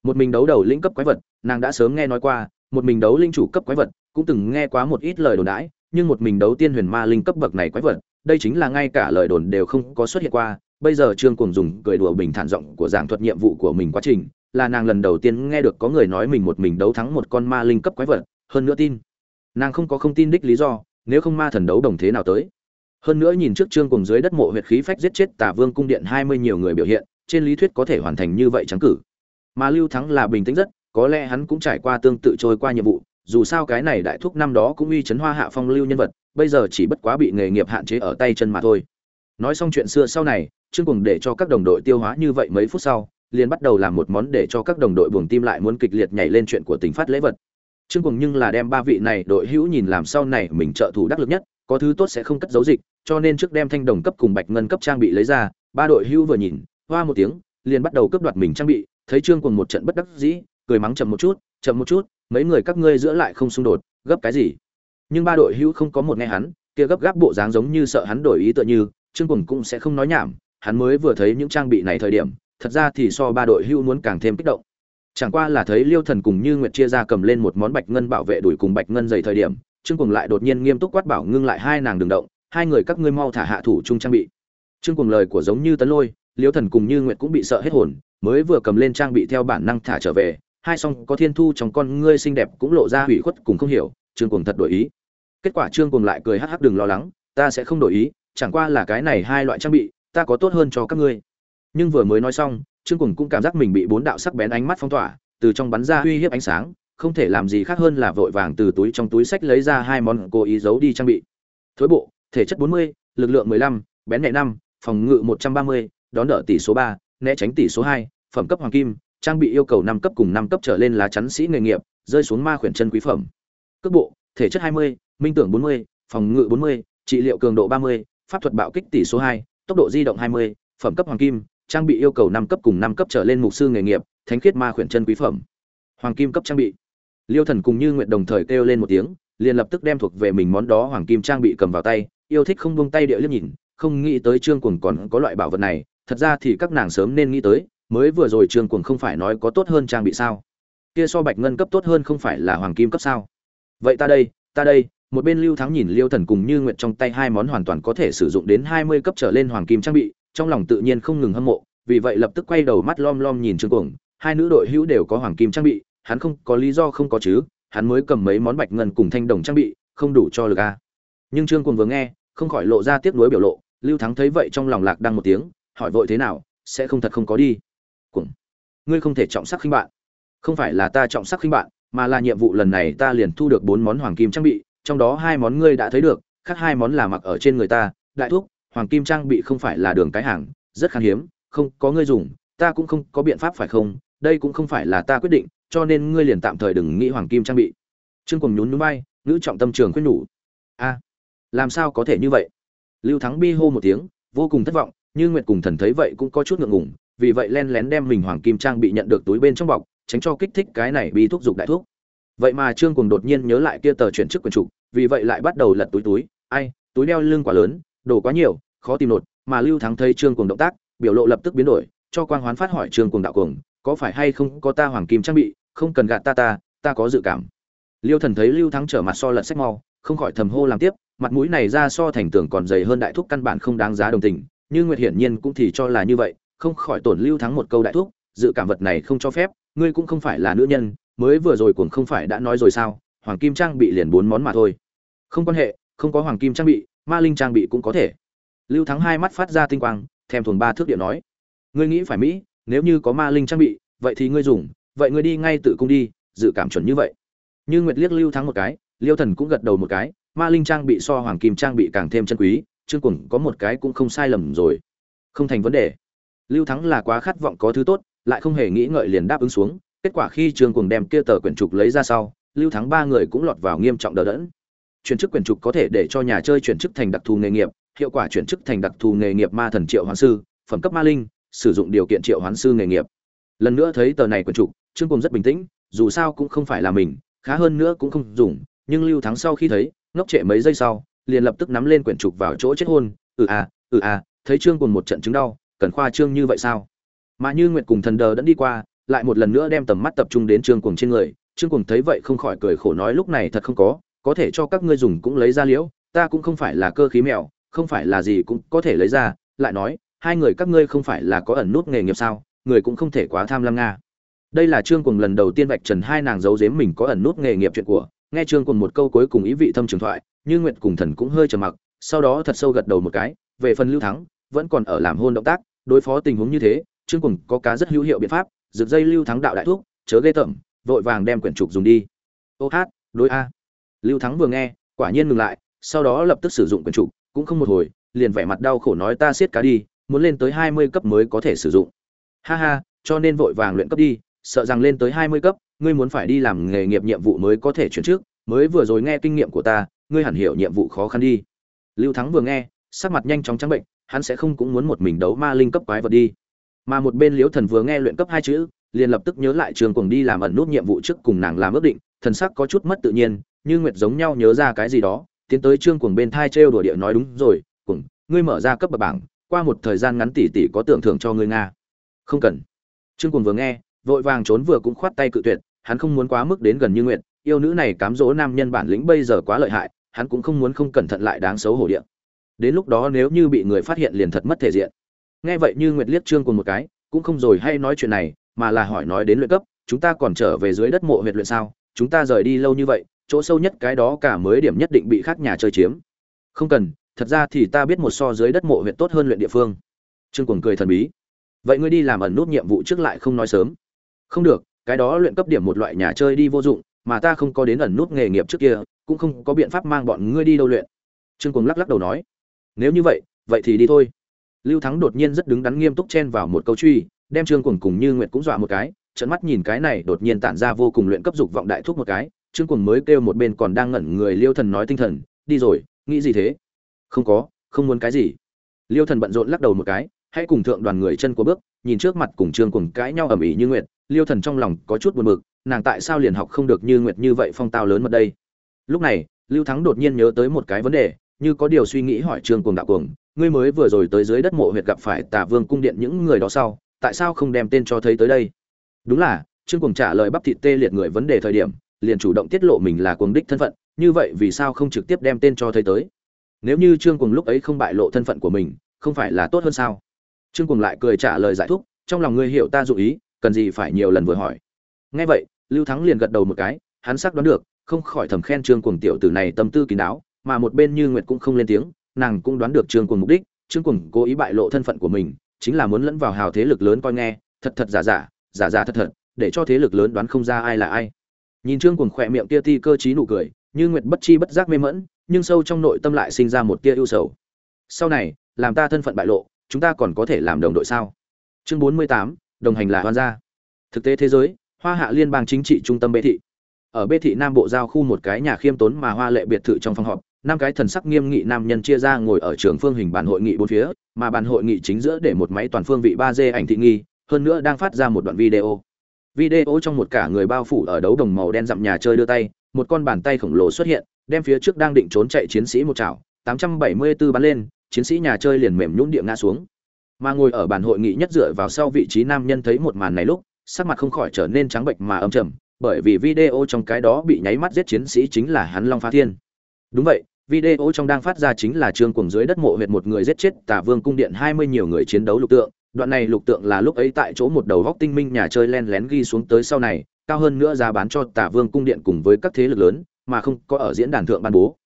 Một mình đấu đầu linh cấp quái vật, nàng đã sớm nghe nói qua, một mình đấu linh chủ cấp quái vật cũng từng nghe quá một ít lời đồn đãi, nhưng một mình đấu tiên huyền ma linh cấp bậc này quái vật, đây chính là ngay cả lời đồn đều không có xuất hiện qua bây giờ trương cùng dùng cười đùa bình thản giọng của giảng thuật nhiệm vụ của mình quá trình, là nàng lần đầu tiên nghe được có người nói mình một mình đấu thắng một con ma linh cấp quái vật, hơn nữa tin. Nàng không có không tin đích lý do, nếu không ma thần đấu đồng thế nào tới. Hơn nữa nhìn trước trương cùng dưới đất mộ huyệt khí phách giết chết tả vương cung điện hai mươi nhiều người biểu hiện, trên lý thuyết có thể hoàn thành như vậy trắng cử. Mà lưu thắng là bình tĩnh rất, có lẽ hắn cũng trải qua tương tự trôi qua nhiệm vụ, dù sao cái này đại thúc năm đó cũng uy chấn hoa hạ phong lưu nhân vật, bây giờ chỉ bất quá bị nghề nghiệp hạn chế ở tay chân mà thôi nói xong chuyện xưa sau này, trương cùng để cho các đồng đội tiêu hóa như vậy mấy phút sau, liền bắt đầu làm một món để cho các đồng đội buồng tim lại muốn kịch liệt nhảy lên chuyện của tình phát lễ vật. Trương cùng nhưng là đem ba vị này đội hữu nhìn làm sau này mình trợ thủ đắc lực nhất, có thứ tốt sẽ không cất giấu dịch, cho nên trước đem thanh đồng cấp cùng bạch ngân cấp trang bị lấy ra, ba đội hữu vừa nhìn, hoa một tiếng, liền bắt đầu cướp đoạt mình trang bị, thấy trương cùng một trận bất đắc dĩ, cười mắng chậm một chút, chậm một chút, mấy người các ngươi giữa lại không xung đột, gấp cái gì? Nhưng ba đội hữu không có một nghe hắn, kia gấp gáp bộ dáng giống như sợ hắn đổi ý tựa như trương cùng cũng sẽ không nói nhảm, hắn mới vừa thấy những trang bị này thời điểm, thật ra thì so ba đội hưu muốn càng thêm kích động. Chẳng qua là thấy liêu thần cùng như nguyệt chia ra cầm lên một món bạch ngân bảo vệ đuổi cùng bạch ngân dày thời điểm, trương cuồng lại đột nhiên nghiêm túc quát bảo ngưng lại hai nàng đừng động, hai người các ngươi mau thả hạ thủ chung trang bị. Trương cuồng lời của giống như tấn lôi, liêu thần cùng như nguyệt cũng bị sợ hết hồn, mới vừa cầm lên trang bị theo bản năng thả trở về, hai song có thiên thu trong con ngươi xinh đẹp cũng lộ ra hủy khuất cùng không hiểu, trương cuồng thật đổi ý. Kết quả trương cuồng lại cười hắc hắc đừng lo lắng, ta sẽ không đổi ý chẳng qua là cái này hai loại trang bị ta có tốt hơn cho các ngươi nhưng vừa mới nói xong trương cùng cũng cảm giác mình bị bốn đạo sắc bén ánh mắt phong tỏa từ trong bắn ra uy hiếp ánh sáng không thể làm gì khác hơn là vội vàng từ túi trong túi sách lấy ra hai món cố ý giấu đi trang bị thối bộ thể chất 40, lực lượng 15, bén nhẹ 5, phòng ngự 130, đón đỡ tỷ số 3, né tránh tỷ số 2, phẩm cấp hoàng kim, trang bị yêu cầu 5 cấp cùng 5 cấp trở lên lá chắn sĩ nghề nghiệp, rơi xuống ma khuyển chân quý phẩm. Cước bộ, thể chất 20, minh tưởng 40, phòng ngự 40, trị liệu cường độ 30, pháp thuật bạo kích tỷ số 2, tốc độ di động 20, phẩm cấp hoàng kim, trang bị yêu cầu 5 cấp cùng 5 cấp trở lên mục sư nghề nghiệp, thánh khiết ma khuyển chân quý phẩm. Hoàng kim cấp trang bị. Liêu Thần cùng Như Nguyệt đồng thời kêu lên một tiếng, liền lập tức đem thuộc về mình món đó hoàng kim trang bị cầm vào tay, yêu thích không buông tay địa liếc nhìn, không nghĩ tới Trương Cuồng còn có loại bảo vật này, thật ra thì các nàng sớm nên nghĩ tới, mới vừa rồi Trương Cuồng không phải nói có tốt hơn trang bị sao? Kia so bạch ngân cấp tốt hơn không phải là hoàng kim cấp sao? Vậy ta đây, ta đây, một bên Lưu Thắng nhìn Liêu Thần cùng Như nguyện trong tay hai món hoàn toàn có thể sử dụng đến 20 cấp trở lên hoàng kim trang bị, trong lòng tự nhiên không ngừng hâm mộ, vì vậy lập tức quay đầu mắt lom lom nhìn Trương Cuồng, hai nữ đội hữu đều có hoàng kim trang bị, hắn không có lý do không có chứ, hắn mới cầm mấy món bạch ngân cùng thanh đồng trang bị, không đủ cho lực a. Nhưng Trương Cuồng vừa nghe, không khỏi lộ ra tiếc nuối biểu lộ, Lưu Thắng thấy vậy trong lòng lạc đang một tiếng, hỏi vội thế nào, sẽ không thật không có đi. Cuồng, ngươi không thể trọng sắc khinh bạn. Không phải là ta trọng sắc khinh bạn, mà là nhiệm vụ lần này ta liền thu được bốn món hoàng kim trang bị, trong đó hai món ngươi đã thấy được, khác hai món là mặc ở trên người ta, đại thuốc, hoàng kim trang bị không phải là đường cái hàng, rất khan hiếm, không có ngươi dùng, ta cũng không có biện pháp phải không? Đây cũng không phải là ta quyết định, cho nên ngươi liền tạm thời đừng nghĩ hoàng kim trang bị. Trương Cuồng nhún nhún vai nữ trọng tâm trường khuyên nhủ. A làm sao có thể như vậy? Lưu thắng bi hô một tiếng vô cùng thất vọng nhưng nguyệt cùng thần thấy vậy cũng có chút ngượng ngùng vì vậy len lén đem mình hoàng kim trang bị nhận được túi bên trong bọc tránh cho kích thích cái này bi thuốc dục đại thuốc vậy mà trương cùng đột nhiên nhớ lại kia tờ chuyển chức quyền trục vì vậy lại bắt đầu lật túi túi. Ai, túi đeo lưng quá lớn, đồ quá nhiều, khó tìm nột, mà lưu thắng thấy trương cùng động tác, biểu lộ lập tức biến đổi, cho quang hoán phát hỏi trương cùng đạo cường có phải hay không có ta hoàng kim trang bị, không cần gạt ta ta ta có dự cảm. Liêu thần thấy lưu thắng trở mặt so lật sách mau, không khỏi thầm hô làm tiếp, mặt mũi này ra so thành tưởng còn dày hơn đại thúc căn bản không đáng giá đồng tình, như nguyệt hiển nhiên cũng thì cho là như vậy, không khỏi tổn lưu thắng một câu đại thúc, dự cảm vật này không cho phép, ngươi cũng không phải là nữ nhân mới vừa rồi cũng không phải đã nói rồi sao, hoàng kim trang bị liền bốn món mà thôi. Không quan hệ, không có hoàng kim trang bị, ma linh trang bị cũng có thể. Lưu thắng hai mắt phát ra tinh quang, thèm thuồng ba thước điện nói. Ngươi nghĩ phải mỹ, nếu như có ma linh trang bị, vậy thì ngươi dùng, vậy ngươi đi ngay tự cung đi, dự cảm chuẩn như vậy. Như nguyệt liếc lưu thắng một cái, liêu thần cũng gật đầu một cái, ma linh trang bị so hoàng kim trang bị càng thêm chân quý, trương cuồng có một cái cũng không sai lầm rồi. Không thành vấn đề. Lưu thắng là quá khát vọng có thứ tốt, lại không hề nghĩ ngợi liền đáp ứng xuống kết quả khi trương cuồng đem kia tờ quyển trục lấy ra sau, lưu thắng ba người cũng lọt vào nghiêm trọng đờ đẫn. Chuyển chức quyển trục có thể để cho nhà chơi chuyển chức thành đặc thù nghề nghiệp, hiệu quả chuyển chức thành đặc thù nghề nghiệp ma thần triệu hoán sư, phẩm cấp ma linh, sử dụng điều kiện triệu hoán sư nghề nghiệp. Lần nữa thấy tờ này quyển trục, trương cùng rất bình tĩnh, dù sao cũng không phải là mình, khá hơn nữa cũng không dùng, nhưng lưu thắng sau khi thấy, ngốc trệ mấy giây sau, liền lập tức nắm lên quyển trục vào chỗ chết hôn ừ à ừ à thấy trương cùng một trận chứng đau, cần khoa trương như vậy sao? Mà như nguyệt cùng thần đờ đã đi qua lại một lần nữa đem tầm mắt tập trung đến trương cuồng trên người. Trương cuồng thấy vậy không khỏi cười khổ nói, lúc này thật không có có thể cho các ngươi dùng cũng lấy ra liễu, ta cũng không phải là cơ khí mèo, không phải là gì cũng có thể lấy ra. Lại nói, hai người các ngươi không phải là có ẩn nút nghề nghiệp sao, người cũng không thể quá tham lam nga. Đây là trương cuồng lần đầu tiên vạch trần hai nàng giấu giếm mình có ẩn nút nghề nghiệp chuyện của. Nghe trương cuồng một câu cuối cùng ý vị thâm trường thoại, như nguyệt cùng thần cũng hơi trầm mặc, sau đó thật sâu gật đầu một cái, về phần lưu thắng, vẫn còn ở làm hôn động tác, đối phó tình huống như thế, trương cuồng có cá rất hữu hiệu biện pháp rực dây lưu thắng đạo đại thuốc chớ ghê tởm, vội vàng đem quyển trục dùng đi. Ô hát, đối a. Lưu thắng vừa nghe, quả nhiên ngừng lại, sau đó lập tức sử dụng quyển trục, cũng không một hồi, liền vẻ mặt đau khổ nói ta siết cá đi, muốn lên tới hai mươi cấp mới có thể sử dụng. Ha ha, cho nên vội vàng luyện cấp đi, sợ rằng lên tới hai mươi cấp, ngươi muốn phải đi làm nghề nghiệp nhiệm vụ mới có thể chuyển trước, mới vừa rồi nghe kinh nghiệm của ta, ngươi hẳn hiểu nhiệm vụ khó khăn đi. Lưu thắng vừa nghe, sắc mặt nhanh chóng trắng bệnh, hắn sẽ không cũng muốn một mình đấu ma linh cấp quái vật đi mà một bên liễu thần vừa nghe luyện cấp hai chữ liền lập tức nhớ lại trường cuồng đi làm ẩn nút nhiệm vụ trước cùng nàng làm ước định thần sắc có chút mất tự nhiên như nguyệt giống nhau nhớ ra cái gì đó tiến tới trương cuồng bên thai trêu đùa địa nói đúng rồi cuồng ngươi mở ra cấp bậc bảng qua một thời gian ngắn tỷ tỷ có tưởng thưởng cho ngươi nga. Không cần. Trương cuồng vừa nghe vội vàng trốn vừa cũng khoát tay cự tuyệt hắn không muốn quá mức đến gần như nguyệt, yêu nữ này cám dỗ nam nhân bản lĩnh bây giờ quá lợi hại hắn cũng không muốn không cẩn thận lại đáng xấu hổ điện đến lúc đó nếu như bị người phát hiện liền thật mất thể diện nghe vậy như nguyệt liếc trương cùng một cái, cũng không rồi hay nói chuyện này, mà là hỏi nói đến luyện cấp, chúng ta còn trở về dưới đất mộ huyệt luyện sao? Chúng ta rời đi lâu như vậy, chỗ sâu nhất cái đó cả mới điểm nhất định bị khác nhà chơi chiếm. Không cần, thật ra thì ta biết một so dưới đất mộ huyệt tốt hơn luyện địa phương. Trương cùng cười thần bí. Vậy ngươi đi làm ẩn nút nhiệm vụ trước lại không nói sớm. Không được, cái đó luyện cấp điểm một loại nhà chơi đi vô dụng, mà ta không có đến ẩn nút nghề nghiệp trước kia, cũng không có biện pháp mang bọn ngươi đi đâu luyện. Trương cùng lắc lắc đầu nói. Nếu như vậy vậy thì đi thôi lưu thắng đột nhiên rất đứng đắn nghiêm túc chen vào một câu truy, đem trương cuồng cùng như nguyệt cũng dọa một cái trận mắt nhìn cái này đột nhiên tản ra vô cùng luyện cấp dục vọng đại thuốc một cái, trương cuồng mới kêu một bên còn đang ngẩn người liêu thần nói tinh thần, đi rồi, nghĩ gì thế? Không có, không muốn cái gì. Liêu thần bận rộn lắc đầu một cái, hãy cùng thượng đoàn người chân của bước, nhìn trước mặt cùng trương cuồng cãi nhau ầm ĩ như nguyệt, liêu thần trong lòng có chút buồn bực, nàng tại sao liền học không được như nguyệt như vậy phong tao lớn mật đây? Lúc này, lưu thắng đột nhiên nhớ tới một cái vấn đề, như có điều suy nghĩ hỏi trương cuồng đạo cuồng ngươi mới vừa rồi tới dưới đất mộ huyệt gặp phải tả vương cung điện những người đó sau, tại sao không đem tên cho thấy tới đây? Đúng là, trương cuồng trả lời bắp thịt tê liệt người vấn đề thời điểm, liền chủ động tiết lộ mình là cuồng đích thân phận, như vậy vì sao không trực tiếp đem tên cho thấy tới? Nếu như trương cuồng lúc ấy không bại lộ thân phận của mình, không phải là tốt hơn sao? Trương cuồng lại cười trả lời giải thích trong lòng ngươi hiểu ta dụ ý, cần gì phải nhiều lần vừa hỏi. Nghe vậy, lưu thắng liền gật đầu một cái, hắn xác đoán được, không khỏi thầm khen trương cuồng tiểu tử này tâm tư kín đáo, mà một bên như nguyệt cũng không lên tiếng nàng cũng đoán được trương cuồng mục đích. Trương cuồng cố ý bại lộ thân phận của mình, chính là muốn lẫn vào hào thế lực lớn coi nghe, thật thật giả giả giả giả thật thật, để cho thế lực lớn đoán không ra ai là ai. Nhìn trương cuồng khỏe miệng kia ti cơ trí nụ cười, như nguyệt bất chi bất giác mê mẫn nhưng sâu trong nội tâm lại sinh ra một tia ưu sầu. Sau này, làm ta thân phận bại lộ, chúng ta còn có thể làm đồng đội sao? Chương bốn mươi tám, đồng hành là hoan gia. Thực tế thế giới, hoa hạ liên bang chính trị trung tâm bê thị. Ở bê thị nam bộ giao khu một cái nhà khiêm tốn mà hoa lệ biệt thự trong phòng họp năm cái thần sắc nghiêm nghị nam nhân chia ra ngồi ở trường phương hình bàn hội nghị bốn phía, mà bàn hội nghị chính giữa để một máy toàn phương vị ba d ảnh thị nghi, hơn nữa đang phát ra một đoạn video. Video trong một cả người bao phủ ở đấu đồng màu đen dặm nhà chơi đưa tay, một con bàn tay khổng lồ xuất hiện, đem phía trước đang định trốn chạy chiến sĩ một chảo 874 bắn lên, chiến sĩ nhà chơi liền mềm nhũn địa ngã xuống. Mà ngồi ở bàn hội nghị nhất dựa vào sau vị trí nam nhân thấy một màn này lúc, sắc mặt không khỏi trở nên trắng bệnh mà âm trầm, bởi vì video trong cái đó bị nháy mắt giết chiến sĩ chính là hắn long phá thiên. Đúng vậy video trong đang phát ra chính là trương cuồng dưới đất mộ huyệt một người giết chết tả vương cung điện hai mươi nhiều người chiến đấu lục tượng. Đoạn này lục tượng là lúc ấy tại chỗ một đầu góc tinh minh nhà chơi len lén ghi xuống tới sau này, cao hơn nữa giá bán cho tả vương cung điện cùng với các thế lực lớn, mà không có ở diễn đàn thượng ban bố.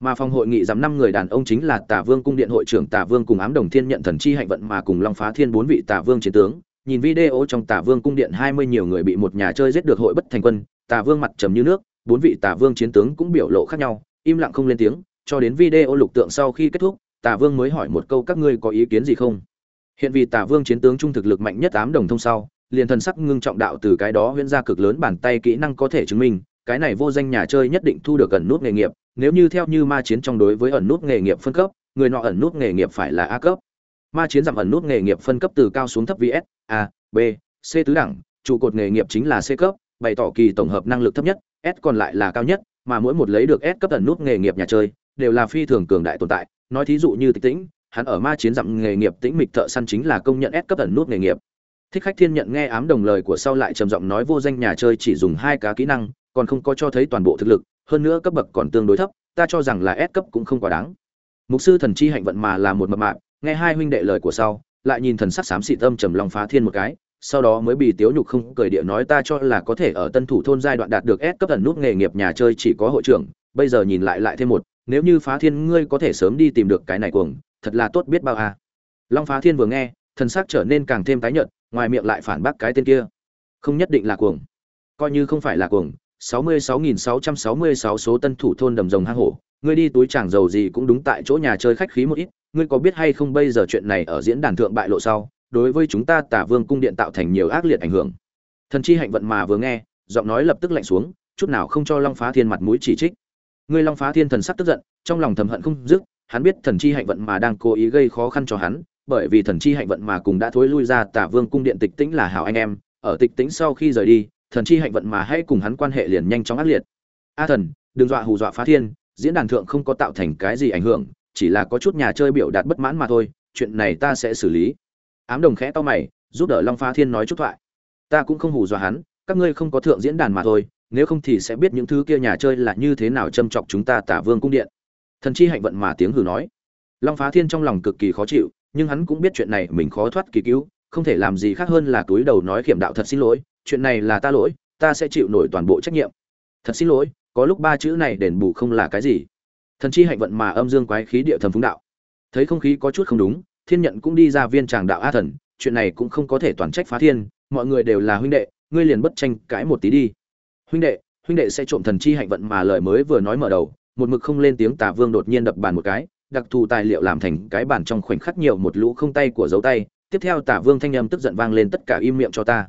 Mà phòng hội nghị giám năm người đàn ông chính là tả vương cung điện hội trưởng tả vương cùng ám đồng thiên nhận thần chi hạnh vận mà cùng long phá thiên bốn vị tả vương chiến tướng. Nhìn video trong tả vương cung điện hai mươi nhiều người bị một nhà chơi giết được hội bất thành quân tả vương mặt trầm như nước, bốn vị tả vương chiến tướng cũng biểu lộ khác nhau im lặng không lên tiếng, cho đến video lục tượng sau khi kết thúc tả vương mới hỏi một câu, các ngươi có ý kiến gì không? Hiện vì tả vương chiến tướng trung thực lực mạnh nhất tám đồng thông sau, liền thần sắc ngưng trọng đạo từ cái đó huyễn ra cực lớn bàn tay kỹ năng có thể chứng minh, cái này vô danh nhà chơi nhất định thu được ẩn nút nghề nghiệp, nếu như theo như ma chiến trong đối với ẩn nút nghề nghiệp phân cấp, người nọ ẩn nút nghề nghiệp phải là a cấp. Ma chiến giảm ẩn nút nghề nghiệp phân cấp từ cao xuống thấp vs, a, b, c tứ đẳng, trụ cột nghề nghiệp chính là c cấp, bày tỏ kỳ tổng hợp năng lực thấp nhất, s còn lại là cao nhất mà mỗi một lấy được s cấp ẩn nút nghề nghiệp nhà chơi, đều là phi thường cường đại tồn tại. Nói thí dụ như tịch tĩnh, hắn ở ma chiến dặm nghề nghiệp tĩnh mịch thợ săn chính là công nhận s cấp ẩn nút nghề nghiệp. Thích khách thiên nhận nghe ám đồng lời của sau lại trầm giọng nói vô danh nhà chơi chỉ dùng hai cá kỹ năng, còn không có cho thấy toàn bộ thực lực, hơn nữa cấp bậc còn tương đối thấp, ta cho rằng là S cấp cũng không quá đáng. Mục sư thần chi hạnh vận mà là một mập mạp, nghe hai huynh đệ lời của sau, lại nhìn thần sắc xám xịt tâm trầm lòng phá thiên một cái sau đó mới bị tiếu nhục không cười địa nói ta cho là có thể ở tân thủ thôn giai đoạn đạt được S cấp ẩn nút nghề nghiệp nhà chơi chỉ có hội trưởng bây giờ nhìn lại lại thêm một nếu như phá thiên ngươi có thể sớm đi tìm được cái này cuồng thật là tốt biết bao à. long phá thiên vừa nghe thần sắc trở nên càng thêm tái nhợt ngoài miệng lại phản bác cái tên kia không nhất định là cuồng coi như không phải là cuồng 66666 số tân thủ thôn đầm rồng hang hổ, ngươi đi túi chẳng giàu gì cũng đúng tại chỗ nhà chơi khách khí một ít, ngươi có biết hay không bây giờ chuyện này ở diễn đàn thượng bại lộ sau, đối với chúng ta Tả Vương cung điện tạo thành nhiều ác liệt ảnh hưởng. Thần chi hạnh vận mà vừa nghe, giọng nói lập tức lạnh xuống, chút nào không cho Long Phá Thiên mặt mũi chỉ trích. Ngươi Long Phá Thiên thần sắc tức giận, trong lòng thầm hận không dứt, hắn biết thần chi hạnh vận mà đang cố ý gây khó khăn cho hắn, bởi vì thần chi hạnh vận mà cùng đã thối lui ra Tả Vương cung điện tịch tĩnh là hảo anh em, ở tịch tĩnh sau khi rời đi, thần chi hạnh vận mà hãy cùng hắn quan hệ liền nhanh chóng ác liệt a thần đừng dọa hù dọa phá thiên diễn đàn thượng không có tạo thành cái gì ảnh hưởng chỉ là có chút nhà chơi biểu đạt bất mãn mà thôi chuyện này ta sẽ xử lý ám đồng khẽ to mày, giúp đỡ long phá thiên nói chút thoại. Ta cũng không hù dọa hắn, các ngươi không có thượng diễn đàn mà thôi, nếu không thì sẽ biết những thứ kia nhà chơi là như thế nào châm chọc chúng ta tả vương cung điện. Thần chi hạnh vận mà tiếng hừ nói. Long phá thiên trong lòng cực kỳ khó chịu, nhưng hắn cũng biết chuyện này mình khó thoát kỳ cứu, không thể làm gì khác hơn là túi đầu nói kiểm đạo thật xin lỗi, chuyện này là ta lỗi, ta sẽ chịu nổi toàn bộ trách nhiệm. Thật xin lỗi, có lúc ba chữ này đền bù không là cái gì. Thần chi hạnh vận mà âm dương quái khí địa thầm phúng đạo. Thấy không khí có chút không đúng thiên nhận cũng đi ra viên tràng đạo a thần, chuyện này cũng không có thể toàn trách phá thiên, mọi người đều là huynh đệ, ngươi liền bất tranh cãi một tí đi. Huynh đệ huynh đệ sẽ trộm thần chi hạnh vận mà lời mới vừa nói mở đầu, một mực không lên tiếng tả vương đột nhiên đập bàn một cái, đặc thù tài liệu làm thành cái bàn trong khoảnh khắc nhiều một lũ không tay của dấu tay, tiếp theo tả vương thanh âm tức giận vang lên tất cả im miệng cho ta.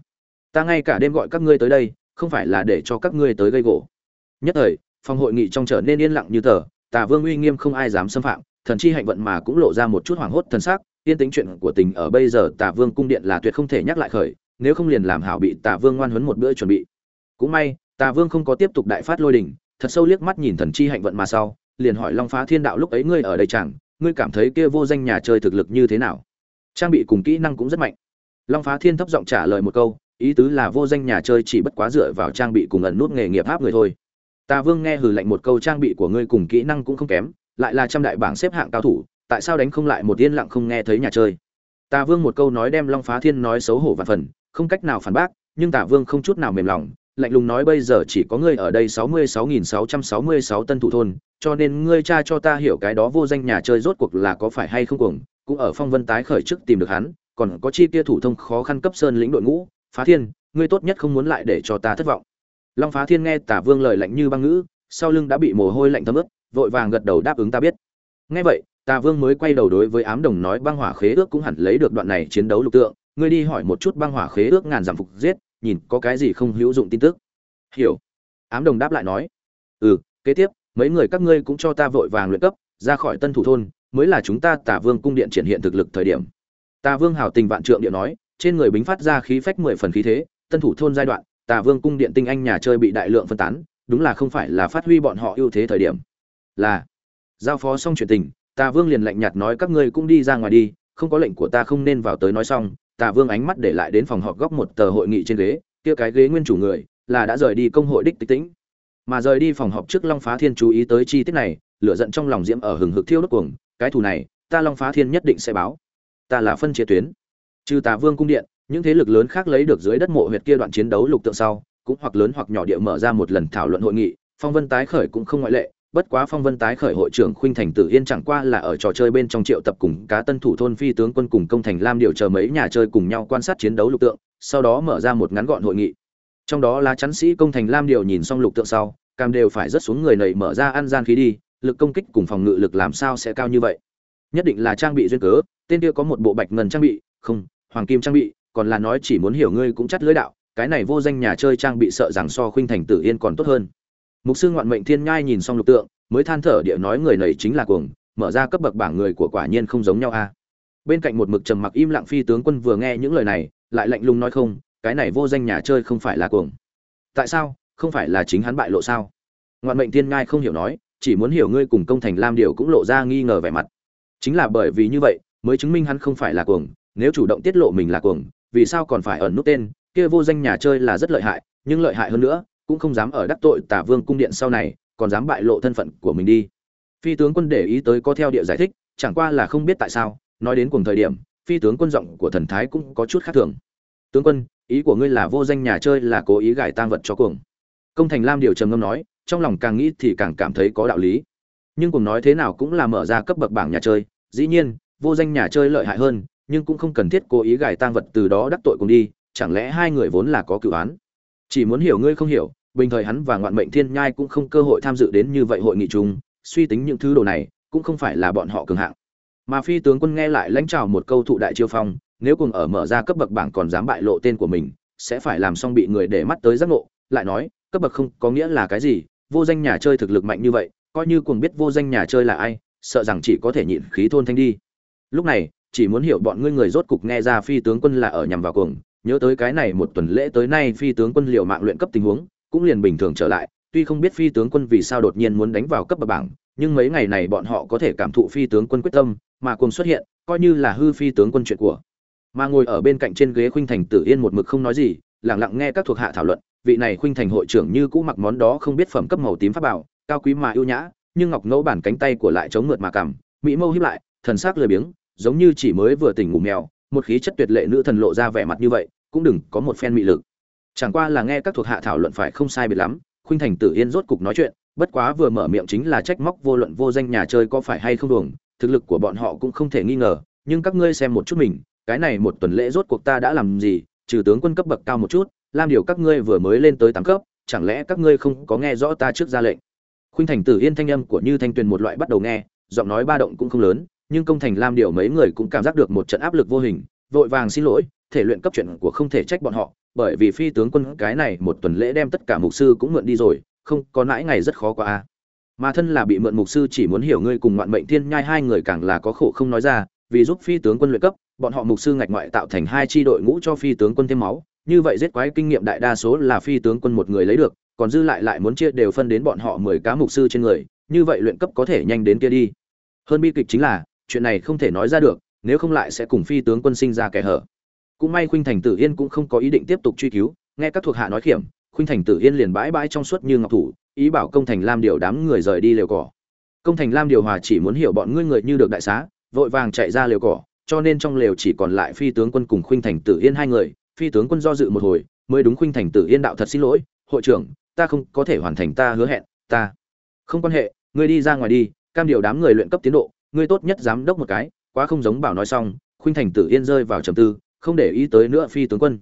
Ta ngay cả đêm gọi các ngươi tới đây, không phải là để cho các ngươi tới gây gỗ. Nhất thời, phòng hội nghị trong trở nên yên lặng như tờ tả vương uy nghiêm không ai dám xâm phạm thần chi hạnh vận mà cũng lộ ra một chút hoảng hốt thần sắc yên tính chuyện của tình ở bây giờ tả vương cung điện là tuyệt không thể nhắc lại khởi, nếu không liền làm hảo bị tả vương ngoan huấn một bữa chuẩn bị. Cũng may tả vương không có tiếp tục đại phát lôi đỉnh thật sâu liếc mắt nhìn thần chi hạnh vận mà sau, liền hỏi long phá thiên đạo lúc ấy ngươi ở đây chẳng, ngươi cảm thấy kia vô danh nhà chơi thực lực như thế nào? Trang bị cùng kỹ năng cũng rất mạnh. Long phá thiên thấp giọng trả lời một câu, ý tứ là vô danh nhà chơi chỉ bất quá dựa vào trang bị cùng ẩn nút nghề nghiệp áp người thôi. Tà vương nghe hừ lạnh một câu trang bị của ngươi cùng kỹ năng cũng không kém lại là trăm đại bảng xếp hạng cao thủ tại sao đánh không lại một yên lặng không nghe thấy nhà chơi? Tà vương một câu nói đem long phá thiên nói xấu hổ và phần không cách nào phản bác nhưng tà vương không chút nào mềm lòng lạnh lùng nói bây giờ chỉ có ngươi ở đây sáu mươi sáu nghìn sáu trăm sáu mươi sáu tân thủ thôn cho nên ngươi cha cho ta hiểu cái đó vô danh nhà chơi rốt cuộc là có phải hay không cùng, cũng ở phong vân tái khởi trước tìm được hắn còn có chi kia thủ thông khó khăn cấp sơn lĩnh đội ngũ phá thiên ngươi tốt nhất không muốn lại để cho ta thất vọng. Long phá thiên nghe tả vương lời lạnh như băng ngữ sau lưng đã bị mồ hôi lạnh thấm ướt vội vàng gật đầu đáp ứng ta biết. Nghe vậy tà vương mới quay đầu đối với ám đồng nói băng hỏa khế ước cũng hẳn lấy được đoạn này chiến đấu lục tượng. Ngươi đi hỏi một chút băng hỏa khế ước ngàn giảm phục giết, nhìn có cái gì không hữu dụng tin tức. Hiểu. Ám đồng đáp lại nói. Ừ kế tiếp, mấy người các ngươi cũng cho ta vội vàng luyện cấp, ra khỏi tân thủ thôn, mới là chúng ta tả vương cung điện triển hiện thực lực thời điểm. Tà vương hảo tình vạn trượng điện nói, trên người bính phát ra khí phách mười phần khí thế, tân thủ thôn giai đoạn tà vương cung điện tinh anh nhà chơi bị đại lượng phân tán, đúng là không phải là phát huy bọn họ ưu thế thời điểm là, giao phó xong chuyện tình tà vương liền lạnh nhạt nói các ngươi cũng đi ra ngoài đi, không có lệnh của ta không nên vào tới nói xong tà vương ánh mắt để lại đến phòng họp góc một tờ hội nghị trên ghế, kia cái ghế nguyên chủ người, là đã rời đi công hội đích tích tĩnh. Mà rời đi phòng họp trước long phá thiên chú ý tới chi tiết này, lửa giận trong lòng diễm ở hừng hực thiêu đốt cuồng, cái thù này, ta long phá thiên nhất định sẽ báo. Ta là phân chia tuyến. Trừ tà vương cung điện, những thế lực lớn khác lấy được dưới đất mộ huyệt kia đoạn chiến đấu lục tượng sau, cũng hoặc lớn hoặc nhỏ địa mở ra một lần thảo luận hội nghị, phong vân tái khởi cũng không ngoại lệ bất quá phong vân tái khởi hội trưởng khuynh thành tử yên chẳng qua là ở trò chơi bên trong triệu tập cùng cá tân thủ thôn phi tướng quân cùng công thành lam điều chờ mấy nhà chơi cùng nhau quan sát chiến đấu lục tượng, sau đó mở ra một ngắn gọn hội nghị. Trong đó là chắn sĩ công thành lam điều nhìn xong lục tượng sau, cam đều phải rất xuống người nầy mở ra ăn gian khí đi, lực công kích cùng phòng ngự lực làm sao sẽ cao như vậy? Nhất định là trang bị duyên cớ, tên kia có một bộ bạch ngân trang bị, không, hoàng kim trang bị, còn là nói chỉ muốn hiểu ngươi cũng chắt lưới đạo, cái này vô danh nhà chơi trang bị sợ rằng so khuynh thành tử yên còn tốt hơn mục sư ngoạn mệnh thiên nhai nhìn xong lục tượng, mới than thở địa nói người này chính là cuồng, mở ra cấp bậc bảng người của quả nhiên không giống nhau a. Bên cạnh một mực trầm mặc im lặng phi tướng quân vừa nghe những lời này, lại lạnh lùng nói không, cái này vô danh nhà chơi không phải là cuồng. Tại sao? Không phải là chính hắn bại lộ sao? Ngoạn mệnh thiên ngai không hiểu nói, chỉ muốn hiểu ngươi cùng công thành lam điều cũng lộ ra nghi ngờ vẻ mặt. Chính là bởi vì như vậy, mới chứng minh hắn không phải là cuồng, nếu chủ động tiết lộ mình là cuồng, vì sao còn phải ẩn nút tên, kia vô danh nhà chơi là rất lợi hại, nhưng lợi hại hơn nữa cũng không dám ở đắc tội tả vương cung điện sau này, còn dám bại lộ thân phận của mình đi. Phi tướng quân để ý tới có theo địa giải thích, chẳng qua là không biết tại sao, nói đến cùng thời điểm, phi tướng quân giọng của thần thái cũng có chút khác thường. Tướng quân, ý của ngươi là vô danh nhà chơi là cố ý gài tang vật cho cuồng. Công thành lam điều trầm ngâm nói, trong lòng càng nghĩ thì càng cảm thấy có đạo lý. Nhưng cùng nói thế nào cũng là mở ra cấp bậc bảng nhà chơi, dĩ nhiên, vô danh nhà chơi lợi hại hơn, nhưng cũng không cần thiết cố ý gài tang vật từ đó đắc tội cùng đi, chẳng lẽ hai người vốn là có cựu án? Chỉ muốn hiểu ngươi không hiểu bình thời hắn và ngoạn mệnh thiên nhai cũng không cơ hội tham dự đến như vậy hội nghị chung, suy tính những thứ đồ này, cũng không phải là bọn họ cường hạng. Mà phi tướng quân nghe lại lãnh trào một câu thụ đại chiêu phong, nếu cùng ở mở ra cấp bậc bảng còn dám bại lộ tên của mình, sẽ phải làm xong bị người để mắt tới giác ngộ, lại nói, cấp bậc không có nghĩa là cái gì, vô danh nhà chơi thực lực mạnh như vậy, coi như cùng biết vô danh nhà chơi là ai, sợ rằng chỉ có thể nhịn khí thôn thanh đi. Lúc này, chỉ muốn hiểu bọn ngươi người rốt cục nghe ra phi tướng quân là ở nhằm vào cuồng, nhớ tới cái này một tuần lễ tới nay phi tướng quân liệu mạng luyện cấp tình huống cũng liền bình thường trở lại, tuy không biết phi tướng quân vì sao đột nhiên muốn đánh vào cấp bậc bảng, nhưng mấy ngày này bọn họ có thể cảm thụ phi tướng quân quyết tâm, mà cùng xuất hiện, coi như là hư phi tướng quân chuyện của. Mà ngồi ở bên cạnh trên ghế khuynh thành tử yên một mực không nói gì, lặng lặng nghe các thuộc hạ thảo luận, vị này khuynh thành hội trưởng như cũ mặc món đó không biết phẩm cấp màu tím pháp bảo, cao quý mà ưu nhã, nhưng ngọc ngẫu bản cánh tay của lại chống mượt mà cằm, mỹ mâu hiếp lại, thần sắc lười biếng, giống như chỉ mới vừa tỉnh ngủ mèo, một khí chất tuyệt lệ nữ thần lộ ra vẻ mặt như vậy, cũng đừng có một phen mị lực chẳng qua là nghe các thuộc hạ thảo luận phải không sai biệt lắm, khuynh thành tử yên rốt cục nói chuyện, bất quá vừa mở miệng chính là trách móc vô luận vô danh nhà chơi có phải hay không đuồng thực lực của bọn họ cũng không thể nghi ngờ, nhưng các ngươi xem một chút mình, cái này một tuần lễ rốt cuộc ta đã làm gì, trừ tướng quân cấp bậc cao một chút, làm điều các ngươi vừa mới lên tới tám cấp, chẳng lẽ các ngươi không có nghe rõ ta trước ra lệnh? Khuynh thành tử yên thanh âm của như thanh tuyền một loại bắt đầu nghe, giọng nói ba động cũng không lớn, nhưng công thành lam điều mấy người cũng cảm giác được một trận áp lực vô hình, vội vàng xin lỗi thể luyện cấp chuyện của không thể trách bọn họ, bởi vì phi tướng quân cái này một tuần lễ đem tất cả mục sư cũng mượn đi rồi, không, có nãi ngày rất khó qua a à. mà thân là bị mượn mục sư chỉ muốn hiểu ngươi cùng ngoạn mệnh thiên nhai hai người càng là có khổ không nói ra, vì giúp phi tướng quân luyện cấp, bọn họ mục sư ngạch ngoại tạo thành hai chi đội ngũ cho phi tướng quân thêm máu, như vậy giết quái kinh nghiệm đại đa số là phi tướng quân một người lấy được, còn dư lại lại muốn chia đều phân đến bọn họ mười cá mục sư trên người, như vậy luyện cấp có thể nhanh đến kia đi. Hơn bi kịch chính là, chuyện này không thể nói ra được, nếu không lại sẽ cùng phi tướng quân sinh ra kẻ hở cũng may khuynh thành tử yên cũng không có ý định tiếp tục truy cứu, nghe các thuộc hạ nói khiểm, khuynh thành tử yên liền bãi bãi trong suốt như ngọc thủ, ý bảo công thành lam điều đám người rời đi lều cỏ. Công thành lam điều hòa chỉ muốn hiểu bọn ngươi người như được đại xá, vội vàng chạy ra lều cỏ, cho nên trong lều chỉ còn lại phi tướng quân cùng khuynh thành tử yên hai người, phi tướng quân do dự một hồi, mới đúng khuynh thành tử yên đạo thật xin lỗi, hội trưởng, ta không có thể hoàn thành ta hứa hẹn, ta không quan hệ, ngươi đi ra ngoài đi, cam điều đám người luyện cấp tiến độ, ngươi tốt nhất giám đốc một cái, quá không giống bảo nói xong, khuynh thành tử yên rơi vào trầm tư không để ý tới nữa phi tướng quân.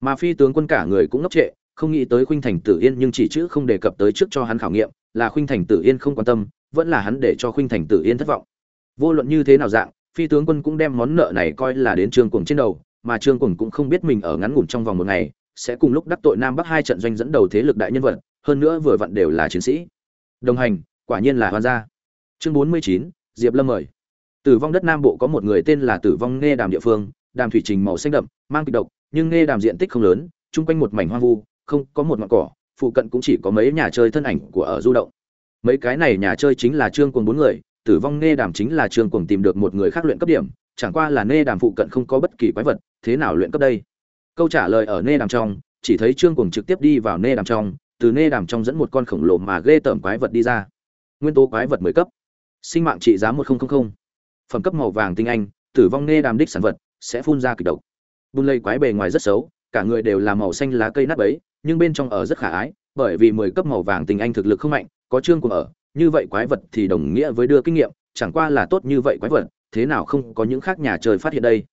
Mà phi tướng quân cả người cũng ngốc trệ, không nghĩ tới khuynh thành tử yên nhưng chỉ chữ không đề cập tới trước cho hắn khảo nghiệm, là khuynh thành tử yên không quan tâm, vẫn là hắn để cho khuynh thành tử yên thất vọng. Vô luận như thế nào dạng, phi tướng quân cũng đem món nợ này coi là đến trương cuồng trên đầu, mà trương cuồng cũng không biết mình ở ngắn ngủn trong vòng một ngày, sẽ cùng lúc đắc tội nam bắc hai trận doanh dẫn đầu thế lực đại nhân vật, hơn nữa vừa vặn đều là chiến sĩ. Đồng hành, quả nhiên là hoan gia. Chương bốn mươi chín, diệp lâm mời. Tử vong đất nam bộ có một người tên là tử vong nghe đàm địa phương đàm thủy trình màu xanh đậm, mang kịch độc, nhưng nghe đàm diện tích không lớn, chung quanh một mảnh hoang vu, không có một ngọn cỏ, phụ cận cũng chỉ có mấy nhà chơi thân ảnh của ở du động. Mấy cái này nhà chơi chính là trương cuồng bốn người, tử vong nghe đàm chính là trương cuồng tìm được một người khác luyện cấp điểm, chẳng qua là nghe đàm phụ cận không có bất kỳ quái vật, thế nào luyện cấp đây? Câu trả lời ở nghe đàm trong, chỉ thấy trương cuồng trực tiếp đi vào nghe đàm trong, từ nghe đàm trong dẫn một con khổng lồ mà ghê tởm quái vật đi ra. Nguyên tố quái vật mười cấp. Sinh mạng trị giá một nghìn phẩm cấp màu vàng tinh anh, tử vong nghe đàm đích sản vật sẽ phun ra kịch độc. Bùn lầy quái bề ngoài rất xấu, cả người đều là màu xanh lá cây nát ấy nhưng bên trong ở rất khả ái, bởi vì mười cấp màu vàng tình anh thực lực không mạnh, có trương cùng ở, như vậy quái vật thì đồng nghĩa với đưa kinh nghiệm, chẳng qua là tốt như vậy quái vật, thế nào không có những khác nhà chơi phát hiện đây.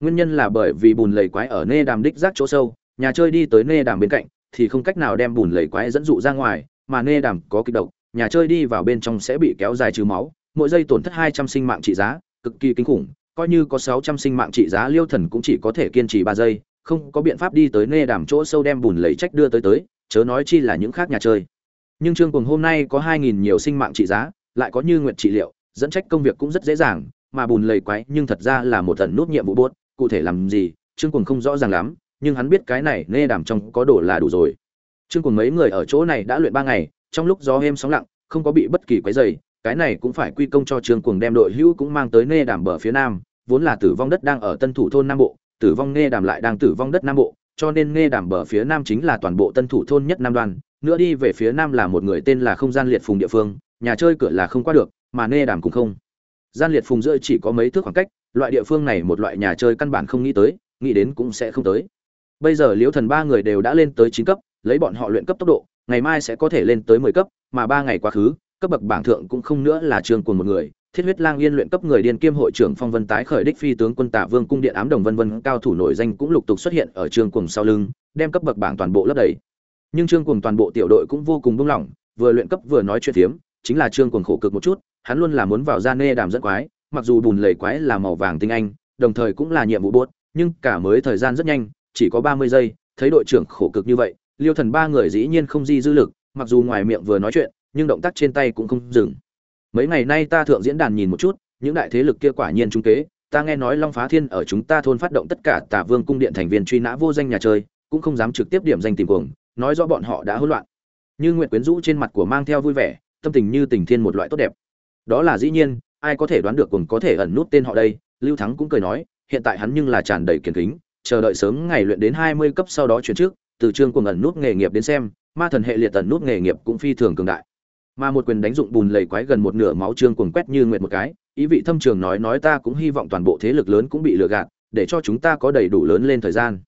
Nguyên nhân là bởi vì bùn lầy quái ở nê đàm đích rác chỗ sâu, nhà chơi đi tới nê đàm bên cạnh, thì không cách nào đem bùn lầy quái dẫn dụ ra ngoài, mà nê đàm có kịch độc, nhà chơi đi vào bên trong sẽ bị kéo dài trừ máu, mỗi giây tổn thất hai trăm sinh mạng trị giá, cực kỳ kinh khủng coi như có sáu trăm sinh mạng trị giá liêu thần cũng chỉ có thể kiên trì ba giây không có biện pháp đi tới nê đàm chỗ sâu đem bùn lầy trách đưa tới tới chớ nói chi là những khác nhà chơi. Nhưng trương Cuồng hôm nay có hai nghìn nhiều sinh mạng trị giá lại có như nguyện trị liệu dẫn trách công việc cũng rất dễ dàng mà bùn lầy quái nhưng thật ra là một tần nút nhiệm vụ buốt cụ thể làm gì trương Cuồng không rõ ràng lắm nhưng hắn biết cái này nê đàm trong có đồ là đủ rồi. Trương Cuồng mấy người ở chỗ này đã luyện ba ngày trong lúc gió êm sóng lặng không có bị bất kỳ quái rầy, cái này cũng phải quy công cho trương cuồng đem đội hữu cũng mang tới nê đàm bờ phía nam, vốn là tử vong đất đang ở tân thủ thôn nam bộ, tử vong nghe đàm lại đang tử vong đất nam bộ, cho nên nghe đàm bờ phía nam chính là toàn bộ tân thủ thôn nhất nam đoan nữa đi về phía nam là một người tên là không gian liệt phùng địa phương, nhà chơi cửa là không qua được, mà nghe đàm cũng không. Gian liệt phùng giữa chỉ có mấy thước khoảng cách, loại địa phương này một loại nhà chơi căn bản không nghĩ tới, nghĩ đến cũng sẽ không tới. Bây giờ liễu thần ba người đều đã lên tới chín cấp, lấy bọn họ luyện cấp tốc độ, ngày mai sẽ có thể lên tới mười cấp, mà ba ngày quá khứ cấp bậc bảng thượng cũng không nữa là trường của một người, thiết huyết lang yên luyện cấp người điên kiêm hội trưởng phong vân tái khởi đích phi tướng quân tạ vương cung điện ám đồng vân vân, cao thủ nổi danh cũng lục tục xuất hiện ở trường cùng sau lưng, đem cấp bậc bảng toàn bộ lấp đầy. Nhưng trương cùng toàn bộ tiểu đội cũng vô cùng buông lỏng, vừa luyện cấp vừa nói chuyện thiếm chính là trương cùng khổ cực một chút, hắn luôn là muốn vào ra nê đàm dẫn quái, mặc dù bùn lầy quái là màu vàng tinh anh, đồng thời cũng là nhiệm vụ buốt, nhưng cả mới thời gian rất nhanh, chỉ có ba mươi giây, thấy đội trưởng khổ cực như vậy, liêu thần ba người dĩ nhiên không di dư lực, mặc dù ngoài miệng vừa nói chuyện nhưng động tác trên tay cũng không dừng. Mấy ngày nay ta thượng diễn đàn nhìn một chút, những đại thế lực kia quả nhiên trung kế, ta nghe nói long phá thiên ở chúng ta thôn phát động tất cả tả vương cung điện thành viên truy nã vô danh nhà chơi, cũng không dám trực tiếp điểm danh tìm cuồng, nói rõ bọn họ đã hỗn loạn. Như nguyện quyến rũ trên mặt của mang theo vui vẻ, tâm tình như tình thiên một loại tốt đẹp. Đó là dĩ nhiên, ai có thể đoán được cùng có thể ẩn nút tên họ đây, lưu thắng cũng cười nói, hiện tại hắn nhưng là tràn đầy kiên kính, chờ đợi sớm ngày luyện đến hai mươi cấp sau đó chuyển trước, từ trương cuồng ẩn nút nghề nghiệp đến xem, ma thần hệ liệt ẩn nút nghề nghiệp cũng phi thường cường đại mà một quyền đánh dụng bùn lầy quái gần một nửa máu trương cuồng quét như nguyệt một cái, ý vị thâm trường nói nói ta cũng hy vọng toàn bộ thế lực lớn cũng bị lừa gạt, để cho chúng ta có đầy đủ lớn lên thời gian.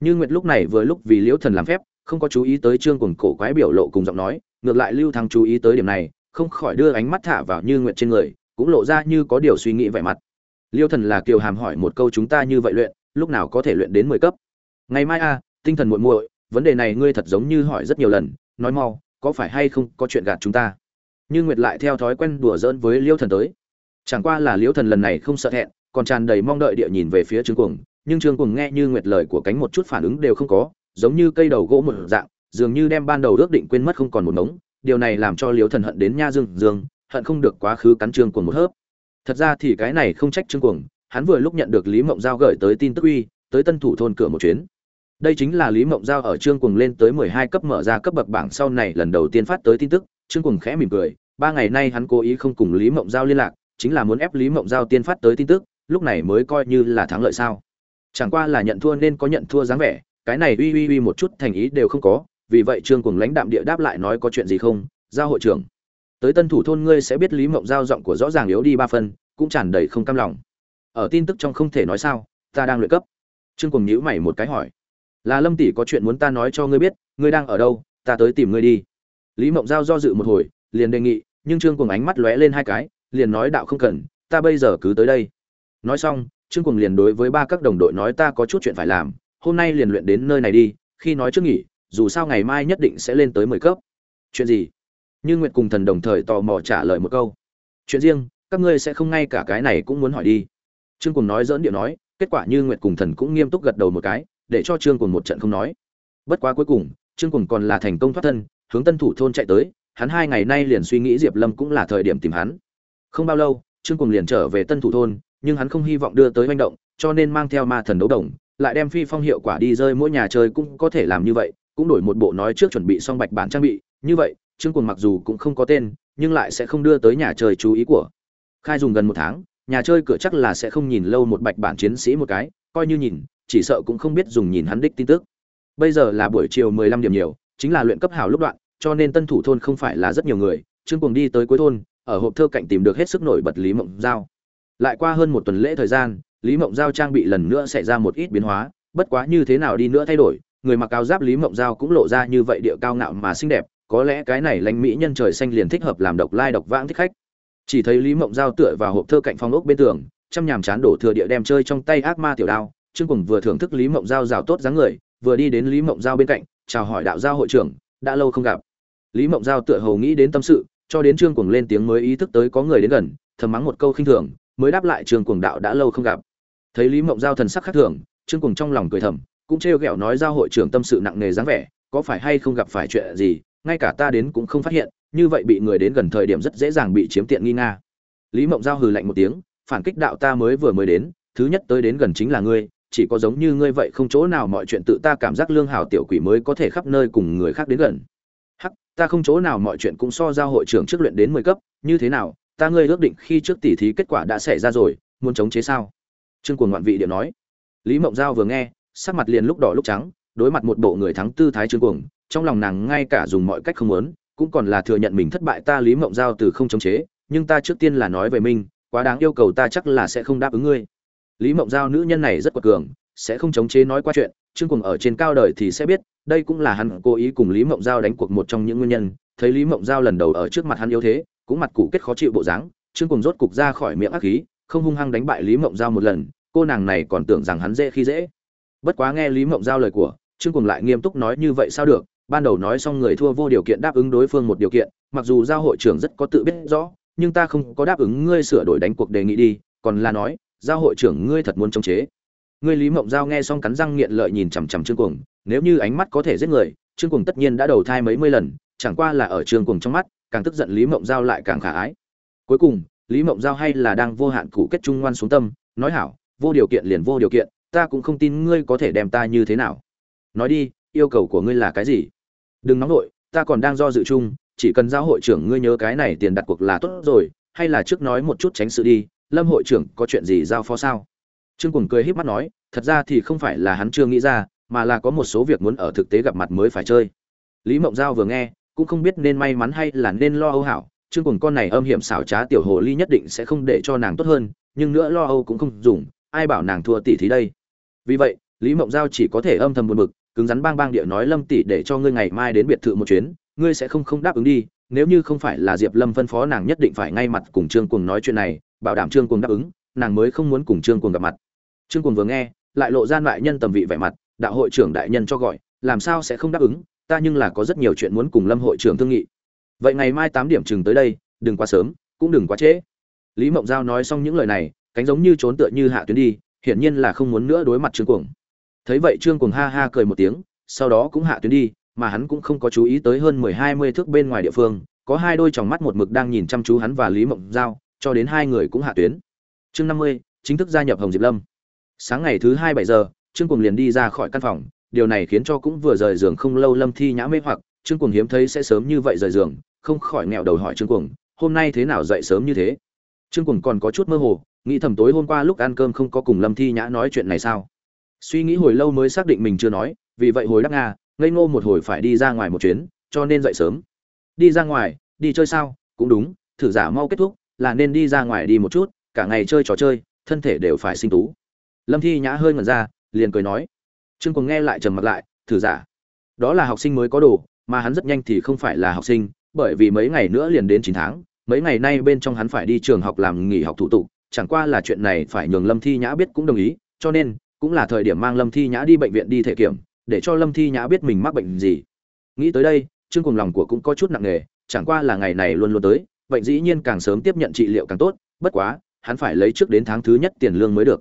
Như nguyệt lúc này vừa lúc vì liễu thần làm phép, không có chú ý tới trương cuồng cổ quái biểu lộ cùng giọng nói, ngược lại lưu thăng chú ý tới điểm này, không khỏi đưa ánh mắt thả vào như nguyệt trên người, cũng lộ ra như có điều suy nghĩ vẻ mặt. Liêu thần là kiều hàm hỏi một câu chúng ta như vậy luyện, lúc nào có thể luyện đến mười cấp? Ngày mai a tinh thần muội muội, vấn đề này ngươi thật giống như hỏi rất nhiều lần, nói mau có phải hay không có chuyện gạt chúng ta? Như nguyệt lại theo thói quen đùa giỡn với liêu thần tới. Chẳng qua là liêu thần lần này không sợ thẹn, còn tràn đầy mong đợi địa nhìn về phía trương cuồng, nhưng trương cuồng nghe như nguyệt lời của cánh một chút phản ứng đều không có, giống như cây đầu gỗ một dạng, dường như đem ban đầu ước định quên mất không còn một mống điều này làm cho liêu thần hận đến nha dương dương, hận không được quá khứ cắn trương cuồng một hớp. Thật ra thì cái này không trách trương cuồng, hắn vừa lúc nhận được lý mộng giao gửi tới tin tức uy, tới tân thủ thôn cửa một chuyến đây chính là lý mộng giao ở trương cuồng lên tới mười hai cấp mở ra cấp bậc bảng sau này lần đầu tiên phát tới tin tức, trương cuồng khẽ mỉm cười, ba ngày nay hắn cố ý không cùng lý mộng giao liên lạc, chính là muốn ép lý mộng giao tiên phát tới tin tức, lúc này mới coi như là thắng lợi sao. Chẳng qua là nhận thua nên có nhận thua dáng vẻ, cái này uy uy uy một chút thành ý đều không có, vì vậy trương cuồng lãnh đạm địa đáp lại nói có chuyện gì không, giao hội trưởng. Tới tân thủ thôn ngươi sẽ biết lý mộng giao giọng của rõ ràng yếu đi ba phân cũng tràn đầy không cam lòng. Ở tin tức trong không thể nói sao, ta đang luyện cấp. Trương cùng nhíu mày một cái hỏi là lâm tỷ có chuyện muốn ta nói cho ngươi biết, ngươi đang ở đâu, ta tới tìm ngươi đi. Lý mộng giao do dự một hồi, liền đề nghị, nhưng trương cùng ánh mắt lóe lên hai cái, liền nói đạo không cần, ta bây giờ cứ tới đây. Nói xong, trương cùng liền đối với ba các đồng đội nói ta có chút chuyện phải làm, hôm nay liền luyện đến nơi này đi, khi nói trước nghỉ, dù sao ngày mai nhất định sẽ lên tới mười cấp. Chuyện gì? Như nguyệt cùng thần đồng thời tò mò trả lời một câu. Chuyện riêng, các ngươi sẽ không ngay cả cái này cũng muốn hỏi đi. Trương cùng nói dỡn điệu nói, kết quả như nguyệt cùng thần cũng nghiêm túc gật đầu một cái để cho trương cùng một trận không nói. Bất quá cuối cùng, trương cùng còn là thành công thoát thân, hướng tân thủ thôn chạy tới, hắn hai ngày nay liền suy nghĩ diệp lâm cũng là thời điểm tìm hắn. Không bao lâu, trương cùng liền trở về tân thủ thôn, nhưng hắn không hy vọng đưa tới manh động, cho nên mang theo ma thần đấu đồng, lại đem phi phong hiệu quả đi rơi mỗi nhà chơi cũng có thể làm như vậy, cũng đổi một bộ nói trước chuẩn bị xong bạch bản trang bị. Như vậy, trương cùng mặc dù cũng không có tên, nhưng lại sẽ không đưa tới nhà chơi chú ý của khai dùng gần một tháng, nhà chơi cửa chắc là sẽ không nhìn lâu một bạch bản chiến sĩ một cái, coi như nhìn chỉ sợ cũng không biết dùng nhìn hắn đích tin tức. Bây giờ là buổi chiều mười lăm điểm nhiều, chính là luyện cấp hảo lúc đoạn, cho nên tân thủ thôn không phải là rất nhiều người, trương Cuồng đi tới cuối thôn, ở hộp thơ cạnh tìm được hết sức nổi bật lý mộng giao. Lại qua hơn một tuần lễ thời gian, lý mộng giao trang bị lần nữa xảy ra một ít biến hóa, bất quá như thế nào đi nữa thay đổi, người mặc áo giáp lý mộng giao cũng lộ ra như vậy địa cao ngạo mà xinh đẹp, có lẽ cái này lãnh mỹ nhân trời xanh liền thích hợp làm độc lai độc vãng thích khách. Chỉ thấy lý mộng giao tựa vào hộp thơ cạnh phong ốc bên tường, chăm nhàm chán đổ thừa địa đem chơi trong tay ác ma tiểu đao trương cùng vừa thưởng thức lý mộng giao rào tốt dáng người, vừa đi đến lý mộng giao bên cạnh, chào hỏi đạo giao hội trưởng, đã lâu không gặp. Lý mộng giao tựa hầu nghĩ đến tâm sự, cho đến trương cùng lên tiếng mới ý thức tới có người đến gần, thầm mắng một câu khinh thường, mới đáp lại trương cùng đạo đã lâu không gặp. Thấy lý mộng giao thần sắc khác thường, trương cùng trong lòng cười thầm, cũng trêu ghẹo nói giao hội trưởng tâm sự nặng nề dáng vẻ, có phải hay không gặp phải chuyện gì, ngay cả ta đến cũng không phát hiện, như vậy bị người đến gần thời điểm rất dễ dàng bị chiếm tiện nghi nga. Lý mộng giao hừ lạnh một tiếng, phản kích đạo ta mới vừa mới đến, thứ nhất tới đến gần chính là ngươi chỉ có giống như ngươi vậy không chỗ nào mọi chuyện tự ta cảm giác lương hảo tiểu quỷ mới có thể khắp nơi cùng người khác đến gần. Hắc, ta không chỗ nào mọi chuyện cũng so giao hội trưởng trước luyện đến mười cấp, như thế nào, ta ngươi ước định khi trước tỉ thí kết quả đã xảy ra rồi, muốn chống chế sao? Trương cuồng ngoạn vị điệu nói. Lý mộng giao vừa nghe, sắc mặt liền lúc đỏ lúc trắng, đối mặt một bộ người thắng tư thái trương cuồng, trong lòng nàng ngay cả dùng mọi cách không muốn, cũng còn là thừa nhận mình thất bại ta lý mộng giao từ không chống chế, nhưng ta trước tiên là nói về mình, quá đáng yêu cầu ta chắc là sẽ không đáp ứng ngươi lý mộng giao nữ nhân này rất quật cường, sẽ không chống chế nói qua chuyện chương cùng ở trên cao đời thì sẽ biết, đây cũng là hắn cố ý cùng lý mộng giao đánh cuộc một trong những nguyên nhân. Thấy lý mộng giao lần đầu ở trước mặt hắn yếu thế, cũng mặt cụ kết khó chịu bộ dáng chương cùng rốt cục ra khỏi miệng ác khí, không hung hăng đánh bại lý mộng giao một lần, cô nàng này còn tưởng rằng hắn dễ khi dễ. Bất quá nghe lý mộng giao lời của chương cùng lại nghiêm túc nói như vậy sao được, ban đầu nói xong người thua vô điều kiện đáp ứng đối phương một điều kiện, mặc dù giao hội trưởng rất có tự biết rõ, nhưng ta không có đáp ứng ngươi sửa đổi đánh cuộc đề nghị đi, còn là nói giao hội trưởng ngươi thật muốn chống chế. Ngươi lý mộng giao nghe xong cắn răng nghiện lợi nhìn chằm chằm trương cuồng nếu như ánh mắt có thể giết người trương cuồng tất nhiên đã đầu thai mấy mươi lần chẳng qua là ở trương cuồng trong mắt càng tức giận lý mộng giao lại càng khả ái. Cuối cùng lý mộng giao hay là đang vô hạn cụ kết trung ngoan xuống tâm nói hảo vô điều kiện liền vô điều kiện ta cũng không tin ngươi có thể đem ta như thế nào. Nói đi yêu cầu của ngươi là cái gì? Đừng nóng nội, ta còn đang do dự chung chỉ cần giao hội trưởng ngươi nhớ cái này tiền đặt cuộc là tốt rồi hay là trước nói một chút tránh sự đi lâm hội trưởng có chuyện gì giao phó sao? Trương cùng cười híp mắt nói, thật ra thì không phải là hắn chưa nghĩ ra, mà là có một số việc muốn ở thực tế gặp mặt mới phải chơi. Lý mộng giao vừa nghe, cũng không biết nên may mắn hay là nên lo âu hảo. Trương cùng con này âm hiểm xảo trá tiểu hồ ly nhất định sẽ không để cho nàng tốt hơn, nhưng nữa lo âu cũng không dùng, ai bảo nàng thua tỷ thí đây? Vì vậy, lý mộng giao chỉ có thể âm thầm buồn bực, cứng rắn bang bang địa nói lâm tỷ để cho ngươi ngày mai đến biệt thự một chuyến, ngươi sẽ không không đáp ứng đi, nếu như không phải là diệp lâm phân phó nàng nhất định phải ngay mặt cùng trương cùng nói chuyện này bảo đảm trương cuồng đáp ứng, nàng mới không muốn cùng trương cuồng gặp mặt. Trương cuồng vừa nghe, lại lộ ra đại nhân tầm vị vẻ mặt, đạo hội trưởng đại nhân cho gọi, làm sao sẽ không đáp ứng, ta nhưng là có rất nhiều chuyện muốn cùng lâm hội trưởng thương nghị. Vậy ngày mai tám điểm chừng tới đây, đừng quá sớm, cũng đừng quá trễ. Lý mộng giao nói xong những lời này, cánh giống như trốn tựa như hạ tuyến đi, hiển nhiên là không muốn nữa đối mặt trương cuồng. Thấy vậy trương cuồng ha ha cười một tiếng, sau đó cũng hạ tuyến đi, mà hắn cũng không có chú ý tới hơn mười hai mươi thước bên ngoài địa phương, có hai đôi tròng mắt một mực đang nhìn chăm chú hắn và lý mộng giao cho đến hai người cũng hạ tuyến. Chương năm mươi, chính thức gia nhập hồng diệp lâm. Sáng ngày thứ hai bảy giờ, trương cuồng liền đi ra khỏi căn phòng. Điều này khiến cho cũng vừa rời giường không lâu lâm thi nhã mê hoặc. Trương cuồng hiếm thấy sẽ sớm như vậy rời giường, không khỏi nghẹo đầu hỏi trương cuồng, hôm nay thế nào dậy sớm như thế? Trương cuồng còn có chút mơ hồ, nghĩ thầm tối hôm qua lúc ăn cơm không có cùng lâm thi nhã nói chuyện này sao? Suy nghĩ hồi lâu mới xác định mình chưa nói, vì vậy hồi đáp nga, ngây ngô một hồi phải đi ra ngoài một chuyến, cho nên dậy sớm. Đi ra ngoài, đi chơi sao? Cũng đúng, thử giả mau kết thúc là nên đi ra ngoài đi một chút, cả ngày chơi trò chơi, thân thể đều phải sinh tú. Lâm thi nhã hơi ngẩn ra, liền cười nói. Trương cùng nghe lại trầm mặt lại, thử giả. Đó là học sinh mới có đồ, mà hắn rất nhanh thì không phải là học sinh, bởi vì mấy ngày nữa liền đến chín tháng, mấy ngày nay bên trong hắn phải đi trường học làm nghỉ học thủ tục, chẳng qua là chuyện này phải nhường lâm thi nhã biết cũng đồng ý, cho nên, cũng là thời điểm mang lâm thi nhã đi bệnh viện đi thể kiểm, để cho lâm thi nhã biết mình mắc bệnh gì. Nghĩ tới đây, trương cùng lòng của cũng có chút nặng nề, chẳng qua là ngày này luôn luôn tới bệnh dĩ nhiên càng sớm tiếp nhận trị liệu càng tốt, bất quá, hắn phải lấy trước đến tháng thứ nhất tiền lương mới được.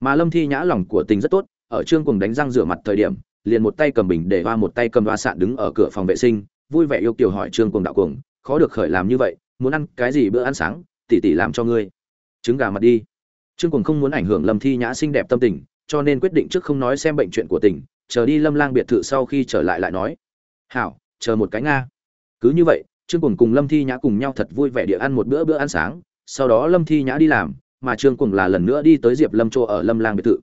Mà lâm thi nhã lòng của tình rất tốt, ở trương cùng đánh răng rửa mặt thời điểm, liền một tay cầm bình để hoa một tay cầm hoa sạn đứng ở cửa phòng vệ sinh, vui vẻ yêu kiều hỏi trương cùng đạo cuồng, khó được khởi làm như vậy, muốn ăn cái gì bữa ăn sáng tỉ tỉ làm cho ngươi. Trứng gà mặt đi. Trương cùng không muốn ảnh hưởng lâm thi nhã xinh đẹp tâm tình, cho nên quyết định trước không nói xem bệnh chuyện của tỉnh chờ đi lâm lang biệt thự sau khi trở lại lại nói, hảo, chờ một cái nga. Cứ như vậy trương cùng cùng lâm thi nhã cùng nhau thật vui vẻ địa ăn một bữa bữa ăn sáng, sau đó lâm thi nhã đi làm, mà trương cùng là lần nữa đi tới diệp lâm chỗ ở lâm lang biệt thự.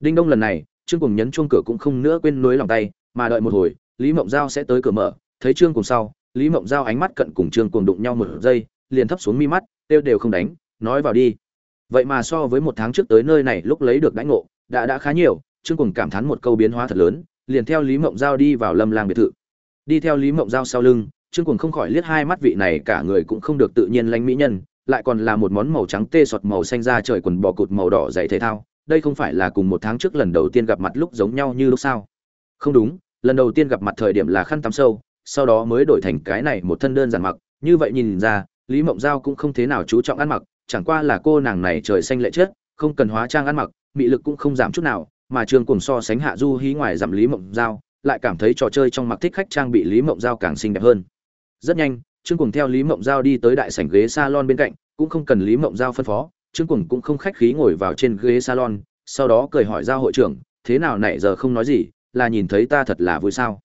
Đinh đông lần này, trương cùng nhấn chuông cửa cũng không nữa quên nối lòng tay, mà đợi một hồi, lý mộng giao sẽ tới cửa mở. Thấy trương cùng sau, lý mộng giao ánh mắt cận cùng trương cùng đụng nhau một giây, liền thấp xuống mi mắt tiêu đều không đánh, nói vào đi. Vậy mà so với một tháng trước tới nơi này lúc lấy được đãi ngộ, đã đã khá nhiều, trương cùng cảm thán một câu biến hóa thật lớn, liền theo lý mộng giao đi vào lâm lang biệt thự. Đi theo lý mộng giao sau lưng trương Cuồng không khỏi liếc hai mắt vị này cả người cũng không được tự nhiên lánh mỹ nhân, lại còn là một món màu trắng tê sọt màu xanh da trời quần bò cụt màu đỏ dày thể thao. Đây không phải là cùng một tháng trước lần đầu tiên gặp mặt lúc giống nhau như lúc sao? Không đúng, lần đầu tiên gặp mặt thời điểm là khăn tắm sâu, sau đó mới đổi thành cái này một thân đơn giản mặc. Như vậy nhìn ra, lý mộng giao cũng không thế nào chú trọng ăn mặc, chẳng qua là cô nàng này trời xanh lệ chết không cần hóa trang ăn mặc, mị lực cũng không giảm chút nào, mà trương Cuồng so sánh hạ du hí ngoài giảm lý mộng giao, lại cảm thấy trò chơi trong mặc thích khách trang bị lý mộng giao càng xinh đẹp hơn rất nhanh, trương cùng theo lý mộng giao đi tới đại sảnh ghế salon bên cạnh, cũng không cần lý mộng giao phân phó, trương cùng cũng không khách khí ngồi vào trên ghế salon, sau đó cười hỏi giao hội trưởng, thế nào nãy giờ không nói gì, là nhìn thấy ta thật là vui sao?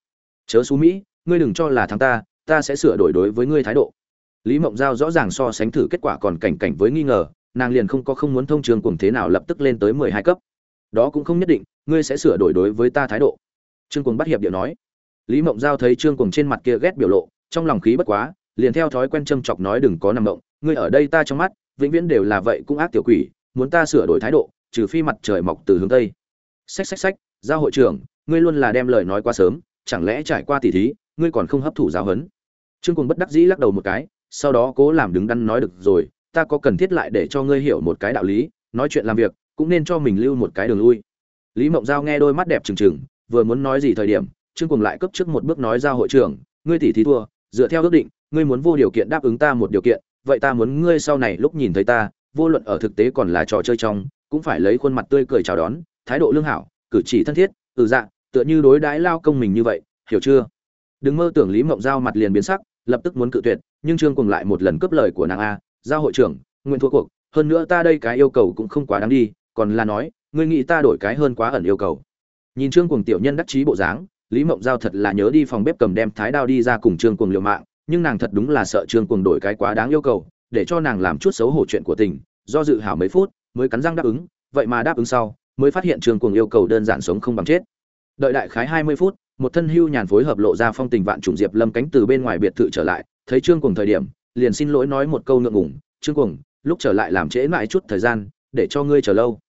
Chớ xú mỹ, ngươi đừng cho là thắng ta ta sẽ sửa đổi đối với ngươi thái độ. Lý mộng giao rõ ràng so sánh thử kết quả còn cảnh cảnh với nghi ngờ, nàng liền không có không muốn thông trường cùng thế nào lập tức lên tới mười hai cấp. Đó cũng không nhất định, ngươi sẽ sửa đổi đối với ta thái độ. Trương cùng bắt hiệp điệu nói. Lý mộng giao thấy trương cùng trên mặt kia ghét biểu lộ trong lòng khí bất quá, liền theo thói quen châm chọc nói đừng có nằm động, ngươi ở đây ta trong mắt, vĩnh viễn đều là vậy cũng ác tiểu quỷ, muốn ta sửa đổi thái độ, trừ phi mặt trời mọc từ hướng tây. Xách xách xách, giao hội trưởng, ngươi luôn là đem lời nói quá sớm, chẳng lẽ trải qua tỉ thí, ngươi còn không hấp thụ giáo huấn? Trương cùng bất đắc dĩ lắc đầu một cái, sau đó cố làm đứng đắn nói được rồi, ta có cần thiết lại để cho ngươi hiểu một cái đạo lý, nói chuyện làm việc, cũng nên cho mình lưu một cái đường lui. Lý mộng giao nghe đôi mắt đẹp trừng trừng, vừa muốn nói gì thời điểm, trương cùng lại cấp trước một bước nói ra hội trưởng, ngươi tỉ thí thua dựa theo ước định, ngươi muốn vô điều kiện đáp ứng ta một điều kiện, vậy ta muốn ngươi sau này lúc nhìn thấy ta, vô luận ở thực tế còn là trò chơi trong, cũng phải lấy khuôn mặt tươi cười chào đón, thái độ lương hảo, cử chỉ thân thiết từ dạng tựa như đối đãi lao công mình như vậy, hiểu chưa? Đừng mơ tưởng lý mộng giao mặt liền biến sắc, lập tức muốn cự tuyệt, nhưng trương cùng lại một lần cướp lời của nàng a, giao hội trưởng, nguyện thua cuộc, hơn nữa ta đây cái yêu cầu cũng không quá đáng đi, còn là nói, ngươi nghĩ ta đổi cái hơn quá ẩn yêu cầu. Nhìn trương cùng tiểu nhân đắc chí bộ dáng lý mộng giao thật là nhớ đi phòng bếp cầm đem thái đao đi ra cùng trương cuồng liều mạng, nhưng nàng thật đúng là sợ trương cuồng đổi cái quá đáng yêu cầu, để cho nàng làm chút xấu hổ chuyện của tình, do dự hảo mấy phút, mới cắn răng đáp ứng, vậy mà đáp ứng sau, mới phát hiện trương cuồng yêu cầu đơn giản sống không bằng chết. Đợi đại khái hai mươi phút, một thân hưu nhàn phối hợp lộ ra phong tình vạn trùng diệp lâm cánh từ bên ngoài biệt thự trở lại, thấy trương cuồng thời điểm, liền xin lỗi nói một câu ngượng ngùng, trương cuồng, lúc trở lại làm trễ mãi chút thời gian, để cho ngươi chờ lâu.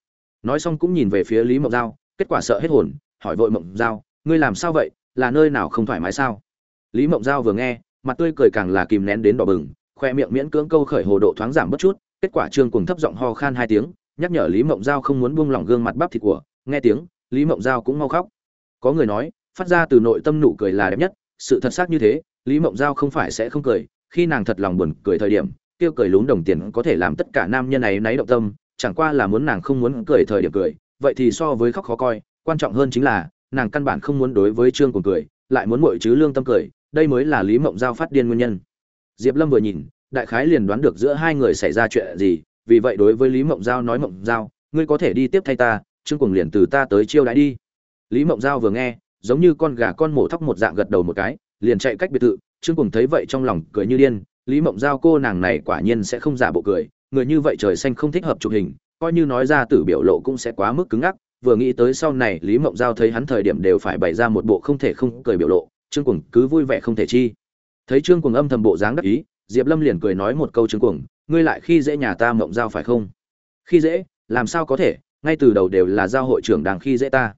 Nói xong cũng nhìn về phía lý mộng giao, kết quả sợ hết hồn, hỏi vội mộng giao ngươi làm sao vậy? Là nơi nào không thoải mái sao? Lý mộng giao vừa nghe, mặt tươi cười càng là kìm nén đến đỏ bừng, khoe miệng miễn cưỡng câu khởi hồ độ thoáng giảm bất chút, kết quả trương cùng thấp giọng ho khan hai tiếng, nhắc nhở lý mộng giao không muốn buông lỏng gương mặt bắp thịt của, nghe tiếng, lý mộng giao cũng mau khóc. Có người nói, phát ra từ nội tâm nụ cười là đẹp nhất, sự thật xác như thế, lý mộng giao không phải sẽ không cười, khi nàng thật lòng buồn cười thời điểm tiêu cười lún đồng tiền có thể làm tất cả nam nhân này náy động tâm, chẳng qua là muốn nàng không muốn cười thời điểm cười, vậy thì so với khóc khó coi, quan trọng hơn chính là nàng căn bản không muốn đối với trương cùng cười, lại muốn mội chứ lương tâm cười, đây mới là lý mộng giao phát điên nguyên nhân. Diệp lâm vừa nhìn, đại khái liền đoán được giữa hai người xảy ra chuyện gì, vì vậy đối với lý mộng giao nói, mộng giao, ngươi có thể đi tiếp thay ta, trương cùng liền từ ta tới chiêu đãi đi. Lý mộng giao vừa nghe, giống như con gà con mổ thóc một dạng gật đầu một cái, liền chạy cách biệt thự, trương cùng thấy vậy trong lòng cười như điên, lý mộng giao cô nàng này quả nhiên sẽ không giả bộ cười, người như vậy trời xanh không thích hợp chụp hình, coi như nói ra tử biểu lộ cũng sẽ quá mức cứng ngắc vừa nghĩ tới sau này lý mộng giao thấy hắn thời điểm đều phải bày ra một bộ không thể không cười biểu lộ, trương cuồng cứ vui vẻ không thể chi. Thấy trương cuồng âm thầm bộ dáng đắc ý, diệp lâm liền cười nói một câu trương cuồng, ngươi lại khi dễ nhà ta mộng giao phải không? Khi dễ? Làm sao có thể? Ngay từ đầu đều là giao hội trưởng đang khi dễ ta.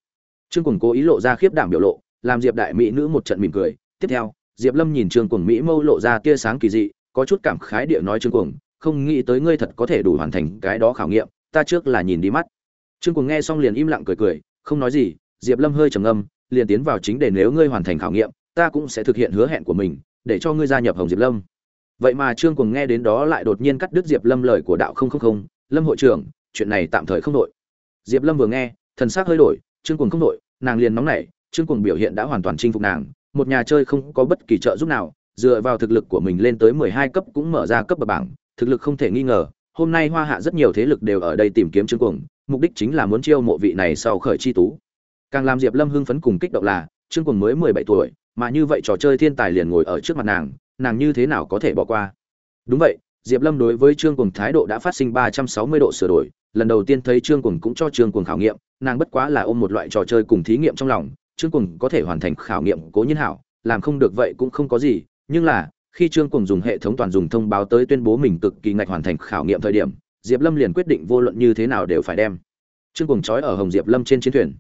Trương cuồng cố ý lộ ra khiếp đảm biểu lộ, làm diệp đại mỹ nữ một trận mỉm cười. Tiếp theo, diệp lâm nhìn trương cuồng mỹ mâu lộ ra tia sáng kỳ dị, có chút cảm khái địa nói trương cuồng, không nghĩ tới ngươi thật có thể đủ hoàn thành cái đó khảo nghiệm, ta trước là nhìn đi mắt trương cuồng nghe xong liền im lặng cười cười, không nói gì, diệp lâm hơi trầm ngâm, liền tiến vào chính để nếu ngươi hoàn thành khảo nghiệm, ta cũng sẽ thực hiện hứa hẹn của mình, để cho ngươi gia nhập hồng diệp lâm. Vậy mà trương cuồng nghe đến đó lại đột nhiên cắt đứt diệp lâm lời của đạo không không không, lâm hội trưởng, chuyện này tạm thời không đội diệp lâm vừa nghe, thần sắc hơi đổi, trương cuồng không đội nàng liền nóng nảy, trương cuồng biểu hiện đã hoàn toàn chinh phục nàng, một nhà chơi không có bất kỳ trợ giúp nào, dựa vào thực lực của mình lên tới mười hai cấp cũng mở ra cấp bậc bảng, thực lực không thể nghi ngờ, hôm nay hoa hạ rất nhiều thế lực đều ở đây tìm kiếm trương cuồng mục đích chính là muốn chiêu mộ vị này sau khởi chi tú. Càng làm diệp lâm hưng phấn cùng kích động là, trương cuồng mới mười bảy tuổi, mà như vậy trò chơi thiên tài liền ngồi ở trước mặt nàng nàng như thế nào có thể bỏ qua? Đúng vậy, diệp lâm đối với trương cuồng thái độ đã phát sinh ba trăm sáu mươi độ sửa đổi, lần đầu tiên thấy trương cuồng cũng cho trương cuồng khảo nghiệm, nàng bất quá là ôm một loại trò chơi cùng thí nghiệm trong lòng, trương cuồng có thể hoàn thành khảo nghiệm cố nhiên hảo, làm không được vậy cũng không có gì, nhưng là, khi trương cuồng dùng hệ thống toàn dùng thông báo tới tuyên bố mình cực kỳ ngạch hoàn thành khảo nghiệm thời điểm diệp lâm liền quyết định vô luận như thế nào đều phải đem trương cuồng trói ở hồng diệp lâm trên chiến thuyền.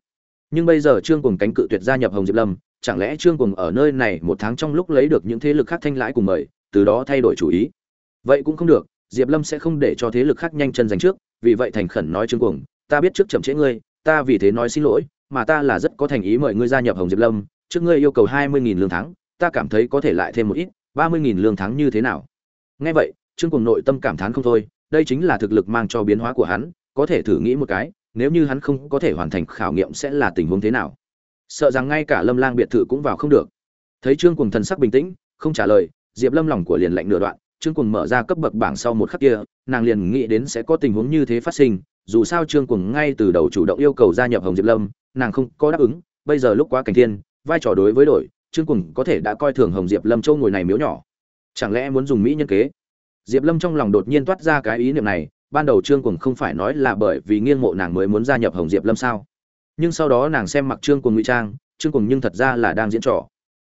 Nhưng bây giờ trương cuồng cánh cự tuyệt gia nhập hồng diệp lâm, chẳng lẽ trương cuồng ở nơi này một tháng trong lúc lấy được những thế lực khác thanh lãi cùng mời, từ đó thay đổi chủ ý? Vậy cũng không được, diệp lâm sẽ không để cho thế lực khác nhanh chân giành trước, vì vậy thành khẩn nói trương cuồng, ta biết trước chậm trễ ngươi, ta vì thế nói xin lỗi, mà ta là rất có thành ý mời ngươi gia nhập hồng diệp lâm, trước ngươi yêu cầu hai mươi nghìn lương tháng, ta cảm thấy có thể lại thêm một ít, ba mươi nghìn lương tháng như thế nào? Nghe vậy, trương cuồng nội tâm cảm thán không thôi đây chính là thực lực mang cho biến hóa của hắn, có thể thử nghĩ một cái, nếu như hắn không có thể hoàn thành khảo nghiệm sẽ là tình huống thế nào? Sợ rằng ngay cả lâm lang biệt thự cũng vào không được. Thấy trương cùng thần sắc bình tĩnh, không trả lời, diệp lâm lòng của liền lạnh nửa đoạn, trương cùng mở ra cấp bậc bảng sau một khắc kia, nàng liền nghĩ đến sẽ có tình huống như thế phát sinh, dù sao trương cùng ngay từ đầu chủ động yêu cầu gia nhập hồng diệp lâm, nàng không có đáp ứng, bây giờ lúc quá cảnh thiên, vai trò đối với đội, trương cùng có thể đã coi thường hồng diệp lâm châu ngồi này miếu nhỏ. Chẳng lẽ muốn dùng mỹ nhân kế? Diệp lâm trong lòng đột nhiên toát ra cái ý niệm này, ban đầu trương Cuồng không phải nói là bởi vì nghiêng mộ nàng mới muốn gia nhập hồng diệp lâm sao? Nhưng sau đó nàng xem mặc trương Cuồng ngụy trang, trương Cuồng nhưng thật ra là đang diễn trò.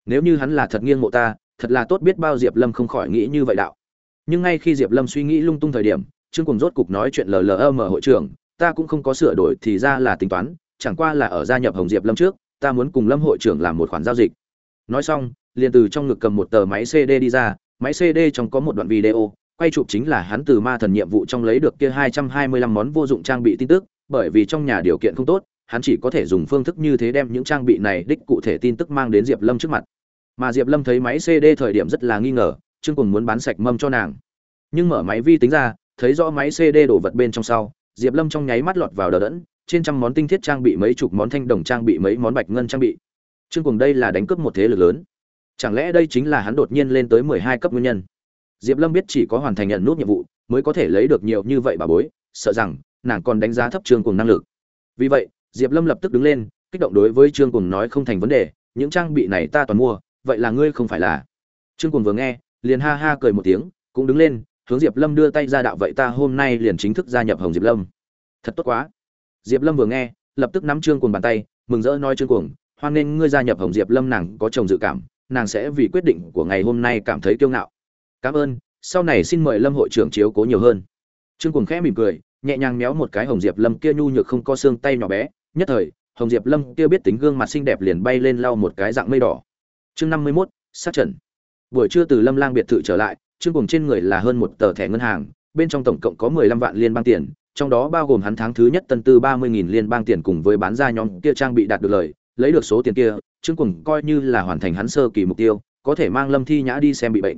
Nếu như hắn là thật nghiêng mộ ta, thật là tốt biết bao diệp lâm không khỏi nghĩ như vậy đạo. Nhưng ngay khi diệp lâm suy nghĩ lung tung thời điểm, trương Cuồng rốt cục nói chuyện llm hội trưởng, ta cũng không có sửa đổi thì ra là tính toán, chẳng qua là ở gia nhập hồng diệp lâm trước, ta muốn cùng lâm hội trưởng làm một khoản giao dịch. Nói xong, liền từ trong ngực cầm một tờ máy cd đi ra, máy cd trong có một đoạn video quay chụp chính là hắn từ ma thần nhiệm vụ trong lấy được kia hai trăm hai mươi lăm món vô dụng trang bị tin tức, bởi vì trong nhà điều kiện không tốt, hắn chỉ có thể dùng phương thức như thế đem những trang bị này đích cụ thể tin tức mang đến diệp lâm trước mặt. Mà diệp lâm thấy máy cd thời điểm rất là nghi ngờ chương cùng muốn bán sạch mâm cho nàng. Nhưng mở máy vi tính ra, thấy rõ máy cd đổ vật bên trong sau, diệp lâm trong nháy mắt lọt vào đờ đẫn, trên trăm món tinh thiết trang bị, mấy chục món thanh đồng trang bị, mấy món bạch ngân trang bị. Chương cùng đây là đánh cướp một thế lực lớn. Chẳng lẽ đây chính là hắn đột nhiên lên tới mười hai cấp nguyên nhân? Diệp lâm biết chỉ có hoàn thành nhận nút nhiệm vụ mới có thể lấy được nhiều như vậy bà bối, sợ rằng nàng còn đánh giá thấp trương cùng năng lực. Vì vậy, diệp lâm lập tức đứng lên, kích động đối với trương cùng nói không thành vấn đề, những trang bị này ta toàn mua, vậy là ngươi không phải là. Trương cùng vừa nghe, liền ha ha cười một tiếng, cũng đứng lên, hướng diệp lâm đưa tay ra đạo vậy ta hôm nay liền chính thức gia nhập hồng diệp lâm. Thật tốt quá. Diệp lâm vừa nghe, lập tức nắm trương cuồng bàn tay, mừng rỡ nói trương cuồng, hoan nghênh ngươi gia nhập hồng diệp lâm, nàng có chồng dự cảm, nàng sẽ vì quyết định của ngày hôm nay cảm thấy kiêu ngạo cảm ơn, sau này xin mời lâm hội trưởng chiếu cố nhiều hơn. Trương cuồng khẽ mỉm cười, nhẹ nhàng méo một cái hồng diệp lâm kia nhu nhược không có xương tay nhỏ bé. Nhất thời, hồng diệp lâm kia biết tính gương mặt xinh đẹp liền bay lên lau một cái dạng mây đỏ. Chương năm mươi mốt, sát trần buổi trưa từ lâm lang biệt thự trở lại, trương cùng trên người là hơn một tờ thẻ ngân hàng, bên trong tổng cộng có mười lăm vạn liên bang tiền, trong đó bao gồm hắn tháng thứ nhất tân tư ba mươi nghìn liên bang tiền cùng với bán ra nhóm kia trang bị đạt được lời, lấy được số tiền kia, trương cùng coi như là hoàn thành hắn sơ kỳ mục tiêu, có thể mang lâm thi nhã đi xem bị bệnh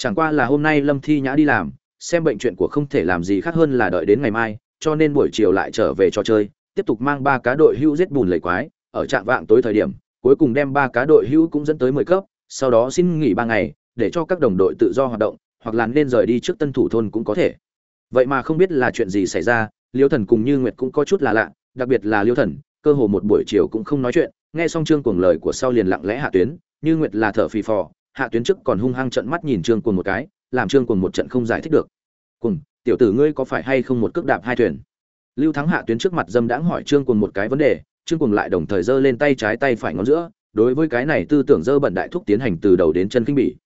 chẳng qua là hôm nay lâm thi nhã đi làm, xem bệnh chuyện của không thể làm gì khác hơn là đợi đến ngày mai, cho nên buổi chiều lại trở về trò chơi, tiếp tục mang ba cá đội hưu giết bùn lầy quái. Ở trạng vạng tối thời điểm, cuối cùng đem ba cá đội hưu cũng dẫn tới mười cấp, sau đó xin nghỉ ba ngày, để cho các đồng đội tự do hoạt động, hoặc là nên rời đi trước tân thủ thôn cũng có thể. Vậy mà không biết là chuyện gì xảy ra, liêu thần cùng như nguyệt cũng có chút là lạ, đặc biệt là liêu thần, cơ hồ một buổi chiều cũng không nói chuyện. Nghe xong chương cuồng lời của sau liền lặng lẽ hạ tuyến, như nguyệt là thở phì phò hạ tuyến trước còn hung hăng trận mắt nhìn trương cuồng một cái, làm trương cuồng một trận không giải thích được. Cùng tiểu tử ngươi có phải hay không một cước đạp hai thuyền? Lưu thắng hạ tuyến trước mặt dâm đãng hỏi trương cuồng một cái vấn đề, trương cuồng lại đồng thời giơ lên tay trái tay phải ngón giữa, đối với cái này tư tưởng dơ bẩn đại thúc tiến hành từ đầu đến chân kinh bỉ.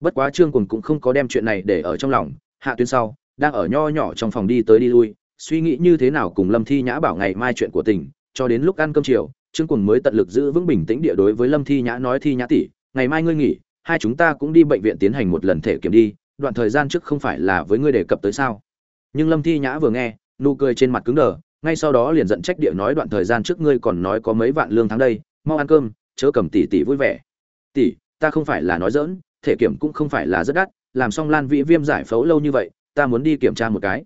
Bất quá trương cuồng cũng không có đem chuyện này để ở trong lòng, hạ tuyến sau, đang ở nho nhỏ trong phòng đi tới đi lui, suy nghĩ như thế nào cùng lâm thi nhã bảo ngày mai chuyện của tình, cho đến lúc ăn cơm chiều, trương cuồng mới tận lực giữ vững bình tĩnh địa đối với lâm thi nhã nói, thi nhã tỷ, ngày mai ngươi nghỉ hai chúng ta cũng đi bệnh viện tiến hành một lần thể kiểm đi, đoạn thời gian trước không phải là với ngươi đề cập tới sao? Nhưng lâm thi nhã vừa nghe, nụ cười trên mặt cứng đờ, ngay sau đó liền giận trách địa nói đoạn thời gian trước ngươi còn nói có mấy vạn lương tháng đây, mau ăn cơm, chớ cầm tỷ tỷ vui vẻ. Tỷ, ta không phải là nói dỡn thể kiểm cũng không phải là rất đắt, làm xong lan vĩ viêm giải phẫu lâu như vậy, ta muốn đi kiểm tra một cái.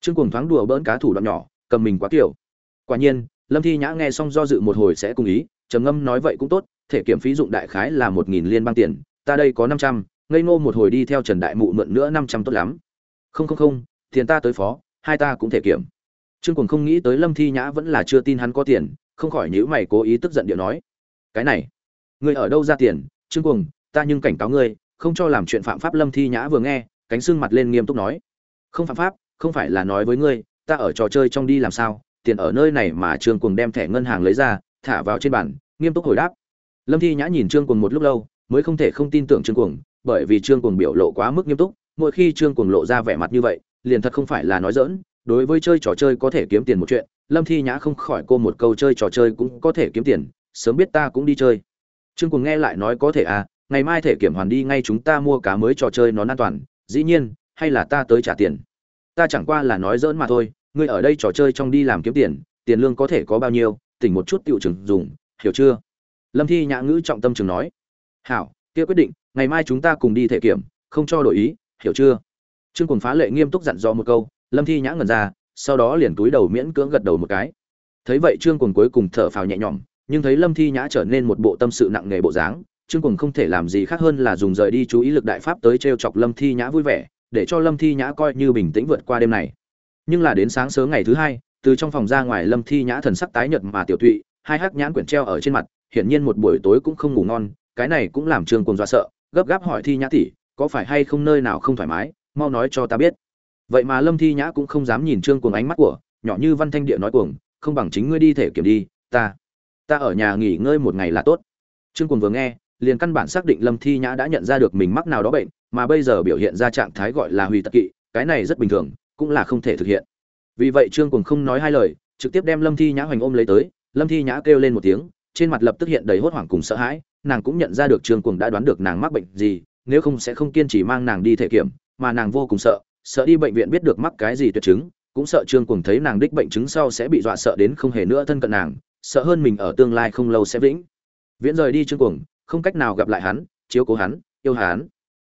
Trương cùng thoáng đùa bỡn cá thủ đoạn nhỏ, cầm mình quá kiểu. Quả nhiên, lâm thi nhã nghe xong do dự một hồi sẽ cùng ý, trầm ngâm nói vậy cũng tốt, thể kiểm phí dụng đại khái là một nghìn liên bang tiền ta đây có năm trăm, ngây ngô một hồi đi theo trần đại mụ mượn nữa năm trăm tốt lắm. Không không không, tiền ta tới phó, hai ta cũng thể kiểm. Trương cuồng không nghĩ tới lâm thi nhã vẫn là chưa tin hắn có tiền, không khỏi nhữ mày cố ý tức giận điệu nói. Cái này, ngươi ở đâu ra tiền? Trương cuồng, ta nhưng cảnh cáo ngươi, không cho làm chuyện phạm pháp lâm thi nhã vừa nghe, cánh xương mặt lên nghiêm túc nói. Không phạm pháp, không phải là nói với ngươi, ta ở trò chơi trong đi làm sao, tiền ở nơi này mà trương cuồng đem thẻ ngân hàng lấy ra, thả vào trên bàn, nghiêm túc hồi đáp. Lâm thi nhã nhìn trương cuồng một lúc lâu mới không thể không tin tưởng trương cuồng, bởi vì trương cuồng biểu lộ quá mức nghiêm túc, mỗi khi trương cuồng lộ ra vẻ mặt như vậy, liền thật không phải là nói dỡn đối với chơi trò chơi có thể kiếm tiền một chuyện, lâm thi nhã không khỏi cô một câu chơi trò chơi cũng có thể kiếm tiền, sớm biết ta cũng đi chơi. Trương cuồng nghe lại nói có thể à ngày mai thể kiểm hoàn đi ngay chúng ta mua cá mới trò chơi nó an toàn, dĩ nhiên, hay là ta tới trả tiền. Ta chẳng qua là nói dỡn mà thôi, ngươi ở đây trò chơi trong đi làm kiếm tiền tiền lương có thể có bao nhiêu, tỉnh một chút tiểu trường dùng, hiểu chưa? Lâm thi nhã ngữ trọng tâm trường nói hảo, kia quyết định, ngày mai chúng ta cùng đi thể kiểm, không cho đổi ý, hiểu chưa? Trương cùng phá lệ nghiêm túc dặn dò một câu, lâm thi nhã ngẩn ra, sau đó liền túi đầu miễn cưỡng gật đầu một cái. Thấy vậy trương cùng cuối cùng thở phào nhẹ nhõm, nhưng thấy lâm thi nhã trở nên một bộ tâm sự nặng nề bộ dáng, trương cùng không thể làm gì khác hơn là dùng rời đi chú ý lực đại pháp tới t chọc lâm thi nhã vui vẻ, để cho lâm thi nhã coi như bình tĩnh vượt qua đêm này. Nhưng là đến sáng sớm ngày thứ hai, từ trong phòng ra ngoài lâm thi nhã thần sắc tái nhợt mà tiểu tụy, hai hắc nhãn quyển treo ở trên mặt, hiển nhiên một buổi tối cũng không ngủ ngon cái này cũng làm trương cùng dọa sợ, gấp gáp hỏi thi nhã tỷ, có phải hay không nơi nào không thoải mái, mau nói cho ta biết. Vậy mà lâm thi nhã cũng không dám nhìn trương cuồng ánh mắt của, nhỏ như văn thanh địa nói cuồng, không bằng chính ngươi đi thể kiểm đi, ta ta ở nhà nghỉ ngơi một ngày là tốt. Trương cuồng vừa nghe, liền căn bản xác định lâm thi nhã đã nhận ra được mình mắc nào đó bệnh, mà bây giờ biểu hiện ra trạng thái gọi là hủy tật kỵ, cái này rất bình thường, cũng là không thể thực hiện. Vì vậy trương cuồng không nói hai lời, trực tiếp đem lâm thi nhã hoành ôm lấy tới, lâm thi nhã kêu lên một tiếng, trên mặt lập tức hiện đầy hốt hoảng cùng sợ hãi nàng cũng nhận ra được trương cuồng đã đoán được nàng mắc bệnh gì nếu không sẽ không kiên trì mang nàng đi thể kiểm mà nàng vô cùng sợ sợ đi bệnh viện biết được mắc cái gì tuyệt chứng cũng sợ trương cuồng thấy nàng đích bệnh chứng sau sẽ bị dọa sợ đến không hề nữa thân cận nàng sợ hơn mình ở tương lai không lâu sẽ vĩnh. Viễn rời đi trương cuồng, không cách nào gặp lại hắn chiếu cố hắn yêu hắn.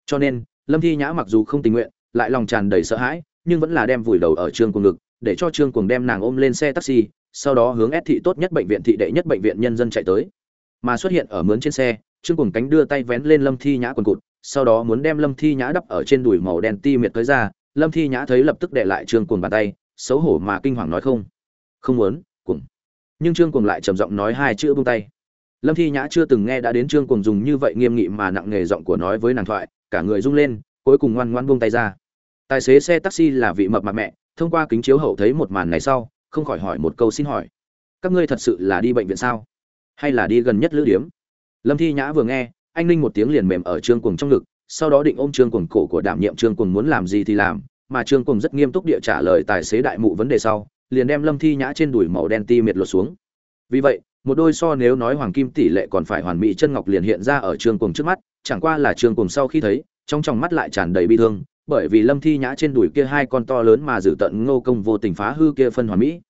Cho nên lâm thi nhã mặc dù không tình nguyện lại lòng tràn đầy sợ hãi nhưng vẫn là đem vùi đầu ở trương cuồng ngực để cho trương cuồng đem nàng ôm lên xe taxi sau đó hướng ép thị tốt nhất bệnh viện thị đệ nhất bệnh viện nhân dân chạy tới mà xuất hiện ở mướn trên xe, trương cùng cánh đưa tay vén lên lâm thi nhã quần cụt, sau đó muốn đem lâm thi nhã đắp ở trên đùi màu đen ti miệt tới ra lâm thi nhã thấy lập tức để lại trương cùng bàn tay, xấu hổ mà kinh hoàng nói không. Không muốn cùng nhưng trương cùng lại trầm giọng nói hai chữ buông tay. Lâm thi nhã chưa từng nghe đã đến trương cùng dùng như vậy nghiêm nghị mà nặng nghề giọng của nói với nàng thoại, cả người rung lên, cuối cùng ngoan ngoan buông tay ra. Tài xế xe taxi là vị mập mặt mẹ, thông qua kính chiếu hậu thấy một màn này sau, không khỏi hỏi một câu xin hỏi. Các ngươi thật sự là đi bệnh viện sao? Hay là đi gần nhất lữ điếm? Lâm thi nhã vừa nghe, anh ninh một tiếng liền mềm ở trương cuồng trong ngực, sau đó định ôm trương cuồng cổ của đảm nhiệm trương cuồng muốn làm gì thì làm, mà trương cuồng rất nghiêm túc địa trả lời tài xế đại mụ vấn đề sau, liền đem lâm thi nhã trên đùi màu đen ti miệt lột xuống. Vì vậy, một đôi so nếu nói hoàng kim tỷ lệ còn phải hoàn mỹ chân ngọc liền hiện ra ở trương cuồng trước mắt, chẳng qua là trương cuồng sau khi thấy, trong tròng mắt lại tràn đầy bi thương, bởi vì lâm thi nhã trên đùi kia hai con to lớn mà giữ tận ngô công vô tình phá hư kia phân hoàn mỹ.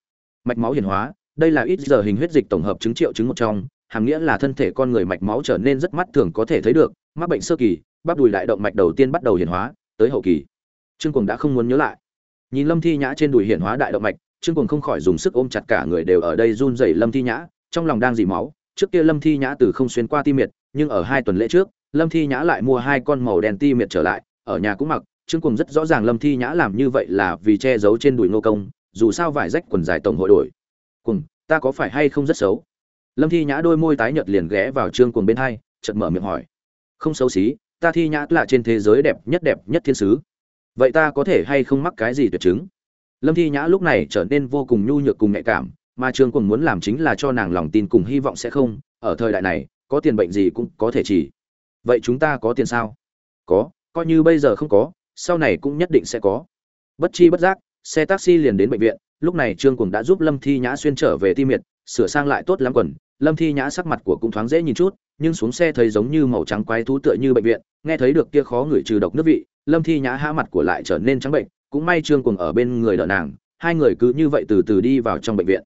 Mạch máu hiển hóa đây là ít giờ hình huyết dịch tổng hợp chứng triệu chứng một trong, hàm nghĩa là thân thể con người mạch máu trở nên rất mắt thường có thể thấy được, mắc bệnh sơ kỳ, bắp đùi đại động mạch đầu tiên bắt đầu hiển hóa, tới hậu kỳ. Trương cường đã không muốn nhớ lại. Nhìn lâm thi nhã trên đùi hiển hóa đại động mạch, trương cường không khỏi dùng sức ôm chặt cả người đều ở đây run rẩy lâm thi nhã, trong lòng đang dì máu. Trước kia lâm thi nhã từ không xuyên qua ti miệt, nhưng ở hai tuần lễ trước, lâm thi nhã lại mua hai con màu đen ti miệt trở lại, ở nhà cũng mặc. Trương cường rất rõ ràng lâm thi nhã làm như vậy là vì che giấu trên đùi nô công, dù sao vải rách quần dài tổng hội đổi cùng ta có phải hay không rất xấu? Lâm thi nhã đôi môi tái nhợt liền ghé vào trương cuồng bên hai, chợt mở miệng hỏi. Không xấu xí, ta thi nhã là trên thế giới đẹp nhất đẹp nhất thiên sứ. Vậy ta có thể hay không mắc cái gì tuyệt chứng? Lâm thi nhã lúc này trở nên vô cùng nhu nhược cùng nhạy cảm, mà trương cuồng muốn làm chính là cho nàng lòng tin cùng hy vọng sẽ không, ở thời đại này, có tiền bệnh gì cũng có thể chỉ. Vậy chúng ta có tiền sao? Có, coi như bây giờ không có, sau này cũng nhất định sẽ có. Bất chi bất giác, xe taxi liền đến bệnh viện lúc này trương cuồng đã giúp lâm thi nhã xuyên trở về ti miệt, sửa sang lại tốt lắm quần. Lâm thi nhã sắc mặt của cũng thoáng dễ nhìn chút, nhưng xuống xe thấy giống như màu trắng quái thú tựa như bệnh viện, nghe thấy được kia khó ngửi trừ độc nước vị, lâm thi nhã hã mặt của lại trở nên trắng bệnh, cũng may trương cuồng ở bên người đỡ nàng, hai người cứ như vậy từ từ đi vào trong bệnh viện.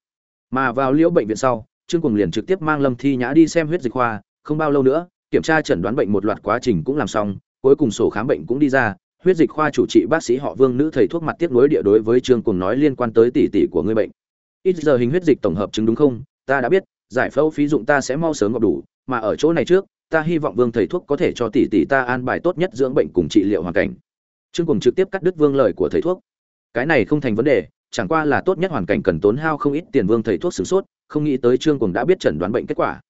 Mà vào liễu bệnh viện sau, trương cuồng liền trực tiếp mang lâm thi nhã đi xem huyết dịch khoa, không bao lâu nữa, kiểm tra chẩn đoán bệnh một loạt quá trình cũng làm xong, cuối cùng sổ khám bệnh cũng đi ra huyết dịch khoa chủ trị bác sĩ họ vương nữ thầy thuốc mặt tiếp nối địa đối với trương cuồng nói liên quan tới tỷ tỷ của người bệnh. Ít giờ hình huyết dịch tổng hợp chứng đúng không? Ta đã biết, giải phẫu phí dụng ta sẽ mau sớm gặp đủ, mà ở chỗ này trước, ta hy vọng vương thầy thuốc có thể cho tỷ tỷ ta an bài tốt nhất dưỡng bệnh cùng trị liệu hoàn cảnh. Trương cùng trực tiếp cắt đứt vương lời của thầy thuốc. Cái này không thành vấn đề, chẳng qua là tốt nhất hoàn cảnh cần tốn hao không ít tiền vương thầy thuốc sử sốt, không nghĩ tới trương cùng đã biết chẩn đoán bệnh kết quả.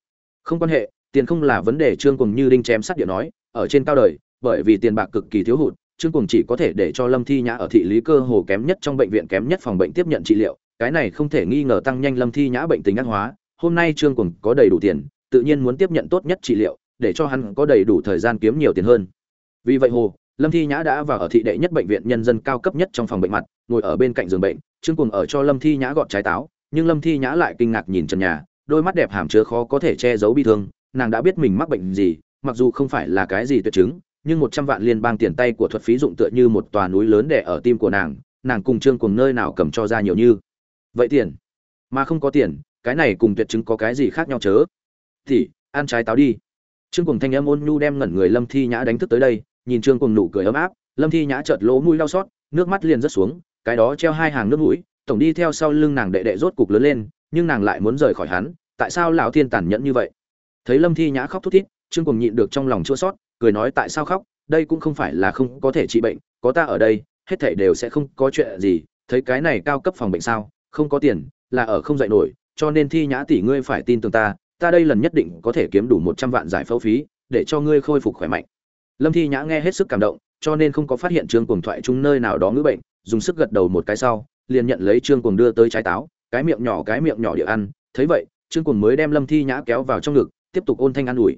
Không quan hệ, tiền không là vấn đề trương cùng như đinh chém sắt địa nói, ở trên cao đời, bởi vì tiền bạc cực kỳ thiếu hụt trương cùng chỉ có thể để cho lâm thi nhã ở thị lý cơ hồ kém nhất trong bệnh viện kém nhất phòng bệnh tiếp nhận trị liệu, cái này không thể nghi ngờ tăng nhanh lâm thi nhã bệnh tình ác hóa, hôm nay trương cùng có đầy đủ tiền, tự nhiên muốn tiếp nhận tốt nhất trị liệu, để cho hắn có đầy đủ thời gian kiếm nhiều tiền hơn. Vì vậy hồ, lâm thi nhã đã vào ở thị đệ nhất bệnh viện nhân dân cao cấp nhất trong phòng bệnh mặt, ngồi ở bên cạnh giường bệnh, trương cùng ở cho lâm thi nhã gọt trái táo, nhưng lâm thi nhã lại kinh ngạc nhìn trần nhà, đôi mắt đẹp hàm chứa khó có thể che giấu bi thương, nàng đã biết mình mắc bệnh gì, mặc dù không phải là cái gì tuyệt chứng nhưng một trăm vạn liên bang tiền tay của thuật phí dụng tựa như một tòa núi lớn đè ở tim của nàng nàng cùng trương cuồng nơi nào cầm cho ra nhiều như. Vậy tiền? Mà không có tiền, cái này cùng tuyệt chứng có cái gì khác nhau chớ? Thì, ăn trái táo đi. Trương cuồng thanh âm ôn nhu đem ngẩn người lâm thi nhã đánh thức tới đây, nhìn trương cuồng nụ cười ấm áp, lâm thi nhã chợt lỗ mũi đau xót, nước mắt liền rớt xuống, cái đó treo hai hàng nước mũi, tổng đi theo sau lưng nàng đệ đệ rốt cục lớn lên, nhưng nàng lại muốn rời khỏi hắn, tại sao lão thiên tàn nhẫn như vậy? Thấy lâm thi nhã khóc thút thít, trương cuồng nhịn được trong lòng chua xót cười nói tại sao khóc, đây cũng không phải là không có thể trị bệnh, có ta ở đây, hết thảy đều sẽ không có chuyện gì, thấy cái này cao cấp phòng bệnh sao, không có tiền, là ở không dạy nổi, cho nên thi nhã tỷ ngươi phải tin tưởng ta ta đây lần nhất định có thể kiếm đủ một trăm vạn giải phẫu phí, để cho ngươi khôi phục khỏe mạnh. Lâm thi nhã nghe hết sức cảm động, cho nên không có phát hiện trương cuồng thoại chung nơi nào đó ngữ bệnh, dùng sức gật đầu một cái sau, liền nhận lấy trương cuồng đưa tới trái táo, cái miệng nhỏ cái miệng nhỏ địa ăn, thấy vậy, trương cuồng mới đem lâm thi nhã kéo vào trong ngực, tiếp tục ôn thanh ăn ủi.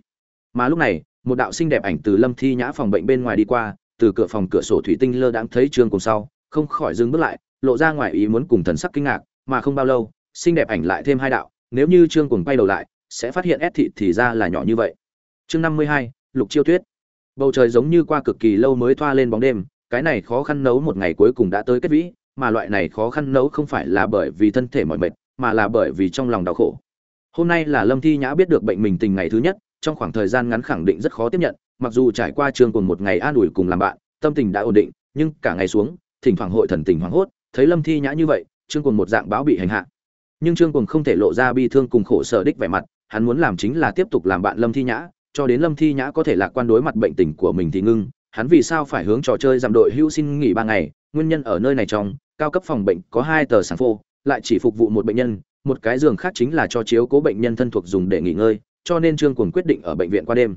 Mà lúc này một đạo xinh đẹp ảnh từ lâm thi nhã phòng bệnh bên ngoài đi qua, từ cửa phòng cửa sổ thủy tinh lơ đãng thấy trương cùng sau, không khỏi dừng bước lại, lộ ra ngoài ý muốn cùng thần sắc kinh ngạc, mà không bao lâu, xinh đẹp ảnh lại thêm hai đạo, nếu như trương cùng quay đầu lại, sẽ phát hiện ép thị thì ra là nhỏ như vậy. Chương năm mươi hai, lục chiêu tuyết. Bầu trời giống như qua cực kỳ lâu mới thoa lên bóng đêm, cái này khó khăn nấu một ngày cuối cùng đã tới kết vĩ, mà loại này khó khăn nấu không phải là bởi vì thân thể mỏi mệt, mà là bởi vì trong lòng đau khổ. Hôm nay là lâm thi nhã biết được bệnh mình tình ngày thứ nhất trong khoảng thời gian ngắn khẳng định rất khó tiếp nhận, mặc dù trải qua trường cùng một ngày an ủi cùng làm bạn, tâm tình đã ổn định, nhưng cả ngày xuống, thỉnh thoảng hội thần tình hoảng hốt, thấy lâm thi nhã như vậy, trương cùng một dạng báo bị hành hạ. Nhưng trương cùng không thể lộ ra bi thương cùng khổ sở đích vẻ mặt, hắn muốn làm chính là tiếp tục làm bạn lâm thi nhã, cho đến lâm thi nhã có thể lạc quan đối mặt bệnh tình của mình thì ngưng, hắn vì sao phải hướng trò chơi giảm đội hưu xin nghỉ ba ngày, nguyên nhân ở nơi này trong, cao cấp phòng bệnh có hai tờ sản phô, lại chỉ phục vụ một bệnh nhân, một cái giường khác chính là cho chiếu cố bệnh nhân thân thuộc dùng để nghỉ ngơi cho nên trương cuồng quyết định ở bệnh viện qua đêm.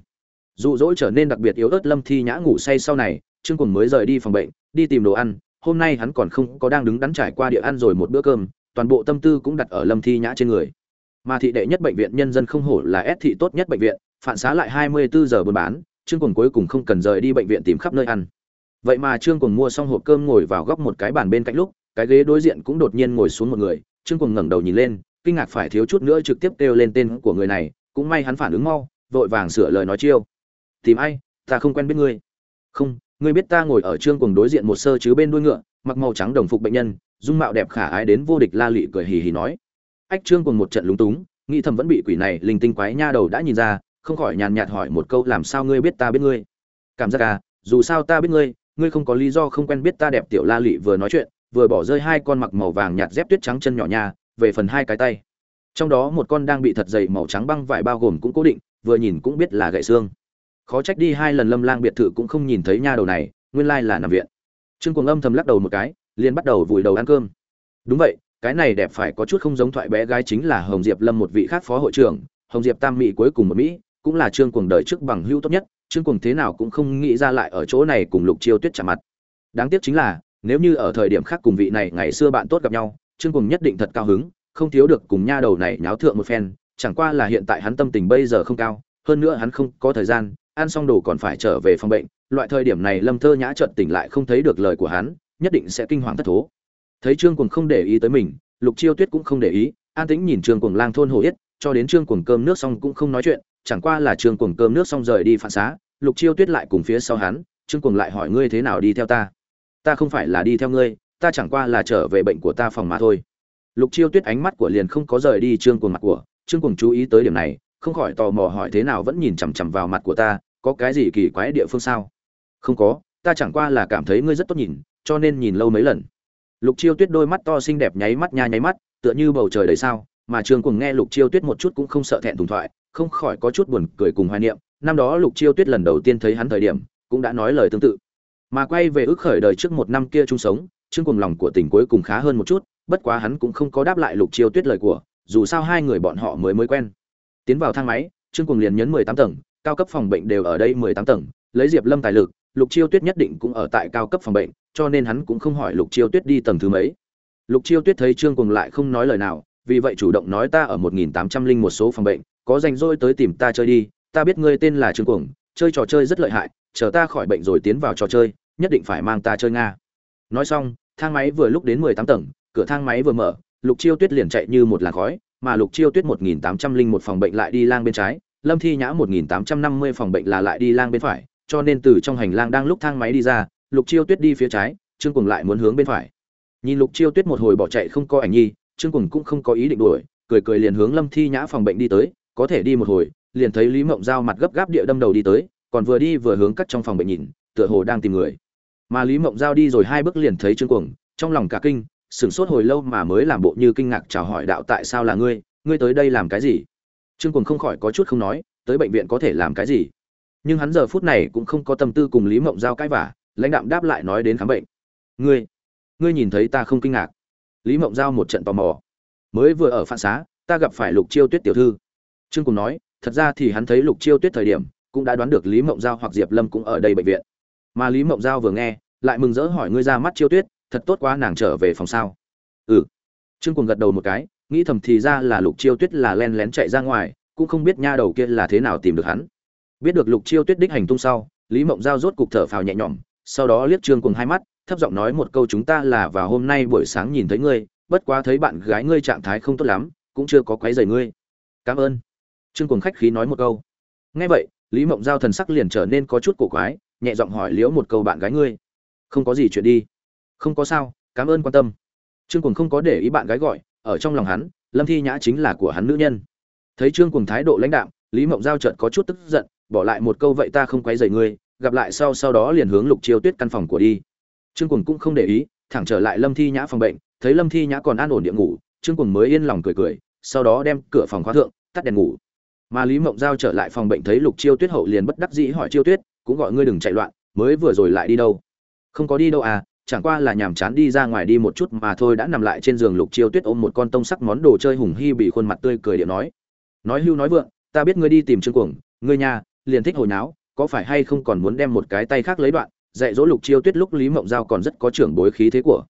Dụ dỗ trở nên đặc biệt yếu ớt lâm thi nhã ngủ say sau này, trương cuồng mới rời đi phòng bệnh, đi tìm đồ ăn. Hôm nay hắn còn không có đang đứng đắn trải qua địa ăn rồi một bữa cơm, toàn bộ tâm tư cũng đặt ở lâm thi nhã trên người. Mà thị đệ nhất bệnh viện nhân dân không hổ là ép thị tốt nhất bệnh viện, phản xá lại 24 giờ buôn bán, trương cuồng cuối cùng không cần rời đi bệnh viện tìm khắp nơi ăn. Vậy mà trương cuồng mua xong hộp cơm ngồi vào góc một cái bàn bên cạnh lúc, cái ghế đối diện cũng đột nhiên ngồi xuống một người. Trương cuồng ngẩng đầu nhìn lên, kinh ngạc phải thiếu chút nữa trực tiếp kêu lên tên của người này cũng may hắn phản ứng mau, vội vàng sửa lời nói chiêu. Tìm ai? Ta không quen biết ngươi. Không, ngươi biết ta ngồi ở trương cuồng đối diện một sơ chứ bên đuôi ngựa, mặc màu trắng đồng phục bệnh nhân, dung mạo đẹp khả ái đến vô địch la lị cười hì hì nói. Ách, trương cuồng một trận lúng túng, nghĩ thầm vẫn bị quỷ này linh tinh quái nha đầu đã nhìn ra, không khỏi nhàn nhạt hỏi một câu làm sao ngươi biết ta biết ngươi? Cảm giác à dù sao ta biết ngươi ngươi không có lý do không quen biết ta đẹp tiểu la lị vừa nói chuyện, vừa bỏ rơi hai con mặc màu vàng nhạt dép tuyết trắng chân nhỏ nha, về phần hai cái tay trong đó một con đang bị thật dày màu trắng băng vải bao gồm cũng cố định, vừa nhìn cũng biết là gậy xương. Khó trách đi hai lần lâm lang biệt thự cũng không nhìn thấy nha đầu này, nguyên lai là nằm viện. Trương cuồng âm thầm lắc đầu một cái, liền bắt đầu vùi đầu ăn cơm. Đúng vậy, cái này đẹp phải có chút không giống thoại bé gái chính là hồng diệp lâm một vị khác phó hội trưởng, hồng diệp tam mỹ cuối cùng một mỹ, cũng là trương cuồng đời trước bằng hữu tốt nhất, trương cuồng thế nào cũng không nghĩ ra lại ở chỗ này cùng lục chiêu tuyết chạm mặt. Đáng tiếc chính là, nếu như ở thời điểm khác cùng vị này ngày xưa bạn tốt gặp nhau, trương cuồng nhất định thật cao hứng không thiếu được cùng nha đầu này nháo thượng một phen, chẳng qua là hiện tại hắn tâm tình bây giờ không cao, hơn nữa hắn không có thời gian, ăn xong đồ còn phải trở về phòng bệnh, loại thời điểm này lâm thơ nhã chợt tỉnh lại không thấy được lời của hắn, nhất định sẽ kinh hoàng thất thố. Thấy trương cuồng không để ý tới mình, lục chiêu tuyết cũng không để ý, an tĩnh nhìn trương cuồng lang thôn hồ yết, cho đến trương cuồng cơm nước xong cũng không nói chuyện, chẳng qua là trương cuồng cơm nước xong rời đi phản xá, lục chiêu tuyết lại cùng phía sau hắn, trương cuồng lại hỏi ngươi thế nào đi theo ta? Ta không phải là đi theo ngươi, ta chẳng qua là trở về bệnh của ta phòng mà thôi lục chiêu tuyết ánh mắt của liền không có rời đi trương cuồng mặt của. Trương cuồng chú ý tới điểm này, không khỏi tò mò hỏi thế nào vẫn nhìn chằm chằm vào mặt của ta, có cái gì kỳ quái địa phương sao? Không có, ta chẳng qua là cảm thấy ngươi rất tốt nhìn, cho nên nhìn lâu mấy lần. Lục chiêu tuyết đôi mắt to xinh đẹp nháy mắt nha nháy mắt, tựa như bầu trời đầy sao, mà trương cuồng nghe lục chiêu tuyết một chút cũng không sợ thẹn thùng thoại, không khỏi có chút buồn cười cùng hoài niệm. Năm đó lục chiêu tuyết lần đầu tiên thấy hắn thời điểm, cũng đã nói lời tương tự. Mà quay về ước khởi đời trước một năm kia chung sống, trương cuồng lòng của tình cuối cùng khá hơn một chút bất quá hắn cũng không có đáp lại lục chiêu tuyết lời của, dù sao hai người bọn họ mới mới quen. Tiến vào thang máy, trương cùng liền nhấn mười tám tầng, cao cấp phòng bệnh đều ở đây mười tám tầng, lấy diệp lâm tài lực, lục chiêu tuyết nhất định cũng ở tại cao cấp phòng bệnh, cho nên hắn cũng không hỏi lục chiêu tuyết đi tầng thứ mấy. Lục chiêu tuyết thấy trương cùng lại không nói lời nào, vì vậy chủ động nói ta ở một nghìn tám trăm linh một số phòng bệnh, có rảnh rỗi tới tìm ta chơi đi, ta biết ngươi tên là trương cùng chơi trò chơi rất lợi hại, chờ ta khỏi bệnh rồi tiến vào trò chơi, nhất định phải mang ta chơi nga. Nói xong, thang máy vừa lúc đến mười tám tầng cửa thang máy vừa mở, lục chiêu tuyết liền chạy như một làn khói, mà lục chiêu tuyết một nghìn tám trăm linh một phòng bệnh lại đi lang bên trái, lâm thi nhã một nghìn tám trăm năm mươi phòng bệnh là lại đi lang bên phải, cho nên từ trong hành lang đang lúc thang máy đi ra, lục chiêu tuyết đi phía trái, trương cùng lại muốn hướng bên phải. Nhìn lục chiêu tuyết một hồi bỏ chạy không có ảnh nhi trương cùng cũng không có ý định đuổi, cười cười liền hướng lâm thi nhã phòng bệnh đi tới, có thể đi một hồi, liền thấy lý mộng giao mặt gấp gáp địa đâm đầu đi tới, còn vừa đi vừa hướng cắt trong phòng bệnh nhìn, tựa hồ đang tìm người. Mà lý mộng giao đi rồi hai bước liền thấy trương cuồng, trong lòng cả kinh sửng sốt hồi lâu mà mới làm bộ như kinh ngạc chào hỏi đạo tại sao là ngươi ngươi tới đây làm cái gì? Trương cuồng không khỏi có chút không nói, tới bệnh viện có thể làm cái gì? Nhưng hắn giờ phút này cũng không có tâm tư cùng lý mộng giao cãi vả lãnh đạm đáp lại nói đến khám bệnh. Ngươi ngươi nhìn thấy ta không kinh ngạc. Lý mộng giao một trận tò mò. Mới vừa ở phản xá, ta gặp phải lục chiêu tuyết tiểu thư. Trương cùng nói, thật ra thì hắn thấy lục chiêu tuyết thời điểm, cũng đã đoán được lý mộng giao hoặc diệp lâm cũng ở đây bệnh viện. Mà lý mộng giao vừa nghe, lại mừng rỡ hỏi ngươi ra mắt chiêu tuyết thật tốt quá, nàng trở về phòng sao? Ừ. Trương cùng gật đầu một cái, nghĩ thầm thì ra là lục chiêu tuyết là len lén chạy ra ngoài, cũng không biết nha đầu kia là thế nào tìm được hắn. Biết được lục chiêu tuyết đích hành tung sau, lý mộng giao rốt cục thở phào nhẹ nhõm, sau đó liếc trương cùng hai mắt, thấp giọng nói một câu, chúng ta là vào hôm nay buổi sáng nhìn thấy ngươi, bất quá thấy bạn gái ngươi trạng thái không tốt lắm, cũng chưa có quấy rầy ngươi. Cảm ơn. Trương cùng khách khí nói một câu. Nghe vậy, lý mộng giao thần sắc liền trở nên có chút cổ quái, nhẹ giọng hỏi liễu một câu, bạn gái ngươi, không có gì chuyện đi? Không có sao, cảm ơn quan tâm. Trương cùng không có để ý bạn gái gọi, ở trong lòng hắn, lâm thi nhã chính là của hắn nữ nhân. Thấy trương cùng thái độ lãnh đạm, lý mộng giao trợt có chút tức giận, bỏ lại một câu vậy ta không quấy rầy ngươi, gặp lại sau sau đó liền hướng lục chiêu tuyết căn phòng của đi. Trương cùng cũng không để ý, thẳng trở lại lâm thi nhã phòng bệnh, thấy lâm thi nhã còn an ổn địa ngủ, trương cùng mới yên lòng cười cười, sau đó đem cửa phòng khóa thượng, tắt đèn ngủ. Mà lý mộng giao trở lại phòng bệnh thấy lục chiêu tuyết hậu liền bất đắc dĩ hỏi chiêu tuyết, cũng gọi ngươi đừng chạy loạn, mới vừa rồi lại đi đâu? Không có đi đâu à chẳng qua là nhàm chán đi ra ngoài đi một chút mà thôi đã nằm lại trên giường lục chiêu tuyết ôm một con tông sắc món đồ chơi hùng hy bị khuôn mặt tươi cười điện nói. Nói hưu nói vượng, ta biết ngươi đi tìm trương cuồng, ngươi nhà, liền thích hồi náo, có phải hay không còn muốn đem một cái tay khác lấy đoạn, dạy dỗ lục chiêu tuyết lúc lý mộng giao còn rất có trưởng bối khí thế của.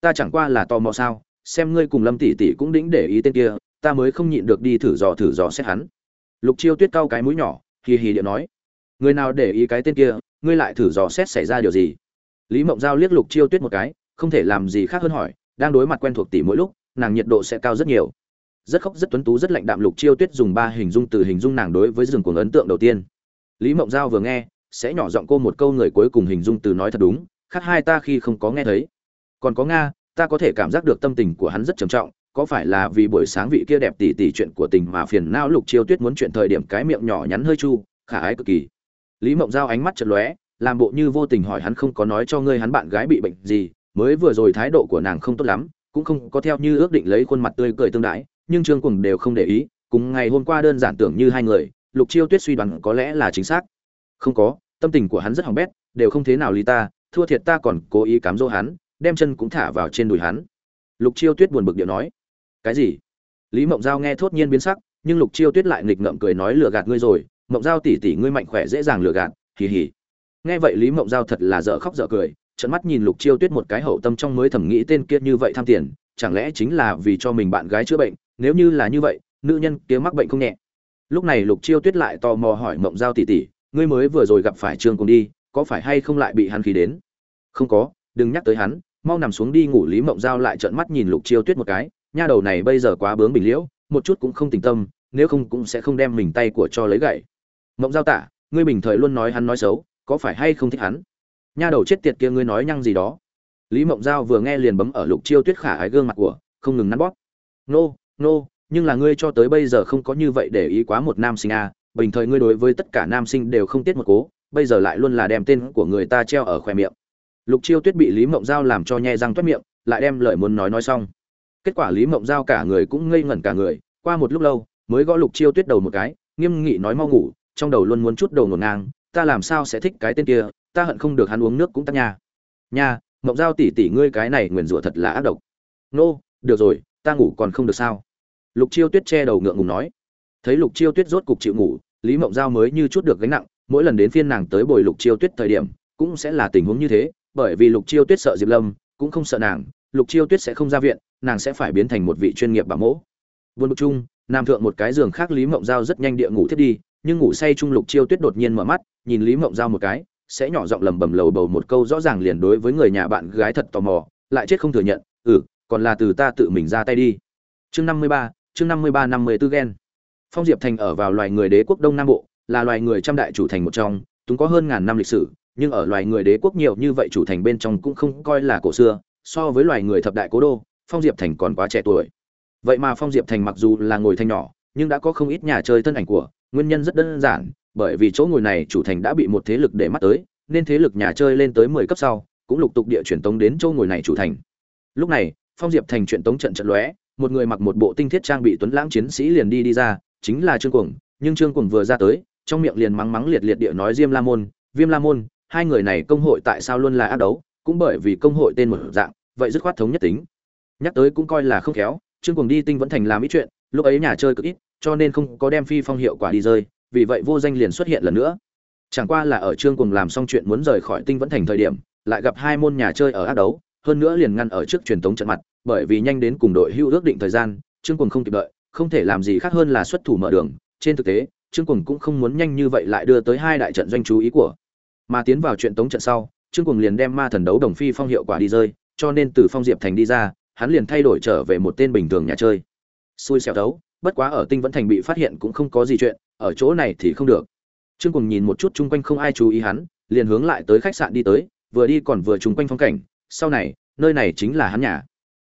Ta chẳng qua là tò mò sao, xem ngươi cùng lâm tỷ tỷ cũng đĩnh để ý tên kia, ta mới không nhịn được đi thử dò thử dò xét hắn. Lục chiêu tuyết cau cái mũi nhỏ, hì hì điện nói. Người nào để ý cái tên kia, ngươi lại thử dò xét xảy ra điều gì? Lý mộng giao liếc lục chiêu tuyết một cái, không thể làm gì khác hơn hỏi, đang đối mặt quen thuộc tỷ mỗi lúc, nàng nhiệt độ sẽ cao rất nhiều. Rất khóc, rất tuấn tú, rất lạnh đạm, lục chiêu tuyết dùng ba hình dung, từ hình dung nàng đối với rừng cuồng ấn tượng đầu tiên. Lý mộng giao vừa nghe, sẽ nhỏ giọng cô một câu người cuối cùng hình dung từ nói thật đúng, khác hai ta khi không có nghe thấy. Còn có nga, ta có thể cảm giác được tâm tình của hắn rất trầm trọng, có phải là vì buổi sáng vị kia đẹp tỉ tỉ chuyện của tình mà phiền não lục chiêu tuyết muốn chuyện thời điểm cái miệng nhỏ nhắn hơi chu, khả ái cực kỳ. Lý mộng giao ánh mắt chật lóe làm bộ như vô tình hỏi hắn không có nói cho ngươi hắn bạn gái bị bệnh gì, mới vừa rồi thái độ của nàng không tốt lắm, cũng không có theo như ước định lấy khuôn mặt tươi cười tương đãi nhưng trương cùng đều không để ý, cùng ngày hôm qua đơn giản tưởng như hai người, lục chiêu tuyết suy đoán có lẽ là chính xác. Không có, tâm tình của hắn rất hỏng bét, đều không thế nào lý ta, thua thiệt ta còn cố ý cám dỗ hắn, đem chân cũng thả vào trên đùi hắn. Lục chiêu tuyết buồn bực điệu nói. Cái gì? Lý mộng giao nghe thốt nhiên biến sắc, nhưng lục chiêu tuyết lại nghịch ngợm cười nói lừa gạt ngươi rồi, mộng giao tỉ tỉ ngươi mạnh khỏe dễ dàng lừa gạt, hì hì nghe vậy lý mộng giao thật là dở khóc dở cười trận mắt nhìn lục chiêu tuyết một cái hậu tâm trong mới thầm nghĩ tên kia như vậy tham tiền, chẳng lẽ chính là vì cho mình bạn gái chữa bệnh, nếu như là như vậy, nữ nhân kia mắc bệnh không nhẹ. Lúc này lục chiêu tuyết lại tò mò hỏi mộng giao tỉ tỉ ngươi mới vừa rồi gặp phải trương cùng đi, có phải hay không lại bị hắn khí đến? Không có, đừng nhắc tới hắn, mau nằm xuống đi ngủ. Lý mộng giao lại trợn mắt nhìn lục chiêu tuyết một cái, nha đầu này bây giờ quá bướng bình liễu, một chút cũng không tình tâm, nếu không cũng sẽ không đem mình tay của cho lấy gậy. Mộng giao tả, ngươi bình thời luôn nói hắn nói xấu có phải hay không thích hắn? Nha đầu chết tiệt kia ngươi nói nhăng gì đó. Lý mộng giao vừa nghe liền bấm ở lục chiêu tuyết khả ái gương mặt của, không ngừng nắn bóp. Nô nô, nhưng là ngươi cho tới bây giờ không có như vậy để ý quá một nam sinh à bình thời ngươi đối với tất cả nam sinh đều không tiết một cố, bây giờ lại luôn là đem tên của người ta treo ở khoe miệng. Lục chiêu tuyết bị lý mộng giao làm cho nhe răng toét miệng, lại đem lời muốn nói nói xong. Kết quả lý mộng giao cả người cũng ngây ngẩn cả người, qua một lúc lâu, mới gõ lục chiêu tuyết đầu một cái, nghiêm nghị nói mau ngủ, trong đầu luôn muốn chút đầu ngổn ngang ta làm sao sẽ thích cái tên kia, ta hận không được hắn uống nước cũng tắt nha. Nha, mộng giao tỉ tỉ ngươi cái này nguyền rủa thật là ác độc. Nô, được rồi, ta ngủ còn không được sao? Lục chiêu tuyết che đầu ngượng ngùng nói. Thấy lục chiêu tuyết rốt cục chịu ngủ, lý mộng giao mới như chút được gánh nặng, mỗi lần đến phiên nàng tới bồi lục chiêu tuyết thời điểm, cũng sẽ là tình huống như thế, bởi vì lục chiêu tuyết sợ diệp lâm, cũng không sợ nàng, lục chiêu tuyết sẽ không ra viện, nàng sẽ phải biến thành một vị chuyên nghiệp bảo mẫu buồn bực chung, nam thượng một cái giường khác lý mộng giao rất nhanh địa ngủ thiết đi nhưng ngủ say trung lục chiêu tuyết đột nhiên mở mắt, nhìn lý mộng giao một cái, sẽ nhỏ giọng lầm bầm lầu bầu một câu rõ ràng liền đối với người nhà bạn gái thật tò mò, lại chết không thừa nhận ừ còn là từ ta tự mình ra tay đi. Chương năm mươi ba, chương năm mươi ba năm mươi tư ghen phong diệp thành ở vào loài người đế quốc đông nam bộ, là loài người trăm đại chủ thành một trong chúng có hơn ngàn năm lịch sử, nhưng ở loài người đế quốc nhiều như vậy chủ thành bên trong cũng không coi là cổ xưa, so với loài người thập đại cố đô, phong diệp thành còn quá trẻ tuổi. Vậy mà phong diệp thành mặc dù là ngồi thành nhỏ nhưng đã có không ít nhà chơi thân ảnh của, nguyên nhân rất đơn giản, bởi vì chỗ ngồi này chủ thành đã bị một thế lực để mắt tới, nên thế lực nhà chơi lên tới mười cấp sau, cũng lục tục địa chuyển tống đến chỗ ngồi này chủ thành. Lúc này, phong diệp thành chuyển tống trận trận lóe, một người mặc một bộ tinh thiết trang bị tuấn lãng chiến sĩ liền đi đi ra, chính là trương cuồng, nhưng trương cuồng vừa ra tới, trong miệng liền mắng mắng liệt liệt địa nói diêm la môn, viêm la môn, hai người này công hội tại sao luôn là ác đấu, cũng bởi vì công hội tên một dạng, vậy dứt khoát thống nhất tính. Nhắc tới cũng coi là không khéo, trương cuồng đi tinh vẫn thành làm ý chuyện lúc ấy nhà chơi cực ít, cho nên không có đem phi phong hiệu quả đi rơi, vì vậy vô danh liền xuất hiện lần nữa. Chẳng qua là ở trương cùng làm xong chuyện muốn rời khỏi tinh vẫn thành thời điểm, lại gặp hai môn nhà chơi ở ác đấu, hơn nữa liền ngăn ở trước truyền thống trận mặt, bởi vì nhanh đến cùng đội hưu ước định thời gian, trương cùng không kịp đợi, không thể làm gì khác hơn là xuất thủ mở đường. Trên thực tế, trương cùng cũng không muốn nhanh như vậy lại đưa tới hai đại trận doanh chú ý của. Mà tiến vào chuyện tống trận sau, trương cùng liền đem ma thần đấu đồng phi phong hiệu quả đi rơi, cho nên từ phong diệp thành đi ra, hắn liền thay đổi trở về một tên bình thường nhà chơi xui xẻo đấu bất quá ở tinh vẫn thành bị phát hiện cũng không có gì chuyện, ở chỗ này thì không được. Trương cùng nhìn một chút chung quanh không ai chú ý hắn, liền hướng lại tới khách sạn đi tới, vừa đi còn vừa chung quanh phong cảnh, sau này, nơi này chính là hắn nhà.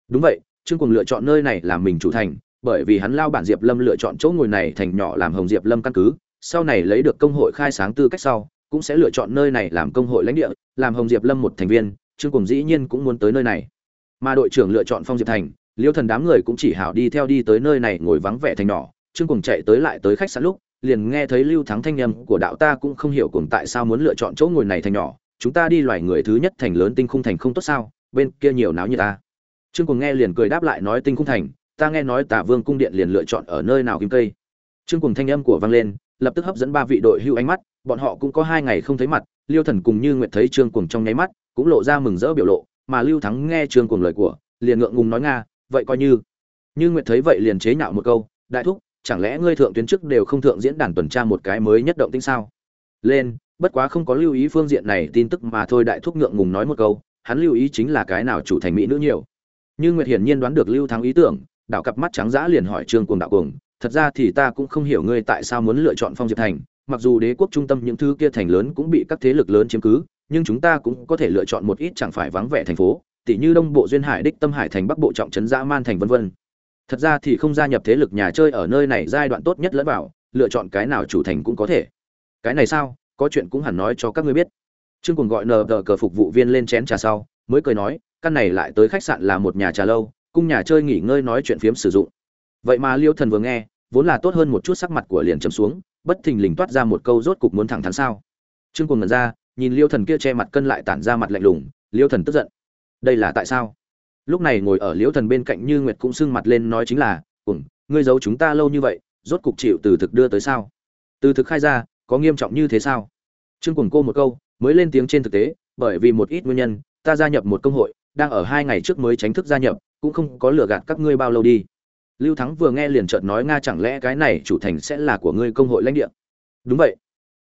Đúng vậy, trương cùng lựa chọn nơi này làm mình chủ thành, bởi vì hắn lao bản diệp lâm lựa chọn chỗ ngồi này thành nhỏ làm hồng diệp lâm căn cứ, sau này lấy được công hội khai sáng tư cách sau, cũng sẽ lựa chọn nơi này làm công hội lãnh địa, làm hồng diệp lâm một thành viên, trương cùng dĩ nhiên cũng muốn tới nơi này. Mà đội trưởng lựa chọn phong diệp thành liêu thần đám người cũng chỉ hảo đi theo đi tới nơi này ngồi vắng vẻ thành nhỏ, trương cùng chạy tới lại tới khách sạn lúc, liền nghe thấy lưu thắng thanh âm của đạo ta cũng không hiểu cùng tại sao muốn lựa chọn chỗ ngồi này thành nhỏ, chúng ta đi loài người thứ nhất thành lớn tinh khung thành không tốt sao, bên kia nhiều náo như ta. Trương cùng nghe liền cười đáp lại nói tinh khung thành, ta nghe nói tả vương cung điện liền lựa chọn ở nơi nào kim cây. Trương cùng thanh âm của vang lên, lập tức hấp dẫn ba vị đội hưu ánh mắt, bọn họ cũng có hai ngày không thấy mặt, liêu thần cùng như nguyện thấy trương cùng trong nháy mắt, cũng lộ ra mừng rỡ biểu lộ, mà lưu thắng nghe trương cùng lời của, liền ngượng ngùng nói nga vậy coi như. Như nguyệt thấy vậy liền chế nhạo một câu, đại thúc, chẳng lẽ ngươi thượng tuyến trước đều không thượng diễn đàn tuần tra một cái mới nhất động tĩnh sao? Lên, bất quá không có lưu ý phương diện này tin tức mà thôi, đại thúc ngượng ngùng nói một câu, hắn lưu ý chính là cái nào chủ thành mỹ nữ nhiều. Như nguyệt hiển nhiên đoán được lưu thắng ý tưởng, đảo cặp mắt trắng dã liền hỏi trương cuồng đạo cuồng, thật ra thì ta cũng không hiểu ngươi tại sao muốn lựa chọn phong diệp thành, mặc dù đế quốc trung tâm những thứ kia thành lớn cũng bị các thế lực lớn chiếm cứ nhưng chúng ta cũng có thể lựa chọn một ít chẳng phải vắng vẻ thành phố tỷ như đông bộ duyên hải đích tâm hải thành, bắc bộ trọng trấn dã man thành, vân vân. Thật ra thì không gia nhập thế lực nhà chơi ở nơi này giai đoạn tốt nhất lẫn vào, lựa chọn cái nào chủ thành cũng có thể. Cái này sao? Có chuyện cũng hẳn nói cho các ngươi biết. Trương cùng gọi nờ tờ cờ phục vụ viên lên chén trà sau, mới cười nói, căn này lại tới khách sạn là một nhà trà lâu, cung nhà chơi nghỉ ngơi nói chuyện phiếm sử dụng. Vậy mà liêu thần vừa nghe, vốn là tốt hơn một chút sắc mặt của liền chấm xuống, bất thình lình toát ra một câu rốt cục muốn thẳng thắn sao. Trương cùng ngẩn ra nhìn liêu thần kia che mặt cân lại tản ra mặt lạnh lùng, liêu thần tức giận. Đây là tại sao? Lúc này ngồi ở liêu thần bên cạnh như nguyệt cũng sưng mặt lên nói chính là cùng ngươi giấu chúng ta lâu như vậy, rốt cục chịu từ thực đưa tới sao? Từ thực khai ra, có nghiêm trọng như thế sao? Trương cùng cô một câu, mới lên tiếng trên thực tế, bởi vì một ít nguyên nhân, ta gia nhập một công hội, đang ở hai ngày trước mới tránh thức gia nhập, cũng không có lừa gạt các ngươi bao lâu đi. Lưu thắng vừa nghe liền chợt nói nga chẳng lẽ cái này chủ thành sẽ là của ngươi công hội lãnh địa? Đúng vậy.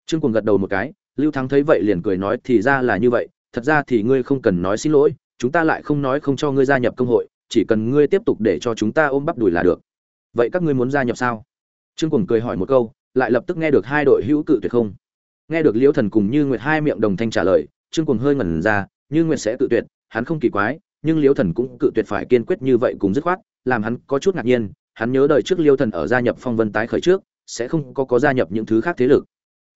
Trương cùng gật đầu một cái lưu thắng thấy vậy liền cười nói, thì ra là như vậy, thật ra thì ngươi không cần nói xin lỗi, chúng ta lại không nói không cho ngươi gia nhập công hội, chỉ cần ngươi tiếp tục để cho chúng ta ôm bắp đùi là được. Vậy các ngươi muốn gia nhập sao? Trương cùng cười hỏi một câu, lại lập tức nghe được hai đội hữu cự tuyệt không? Nghe được liễu thần cùng như nguyệt hai miệng đồng thanh trả lời, trương cùng hơi ngẩn ra, như nguyệt sẽ cự tuyệt, hắn không kỳ quái, nhưng liễu thần cũng cự tuyệt phải kiên quyết như vậy cùng dứt khoát, làm hắn có chút ngạc nhiên, hắn nhớ đời trước liêu thần ở gia nhập phong vân tái khởi trước, sẽ không có có gia nhập những thứ khác thế lực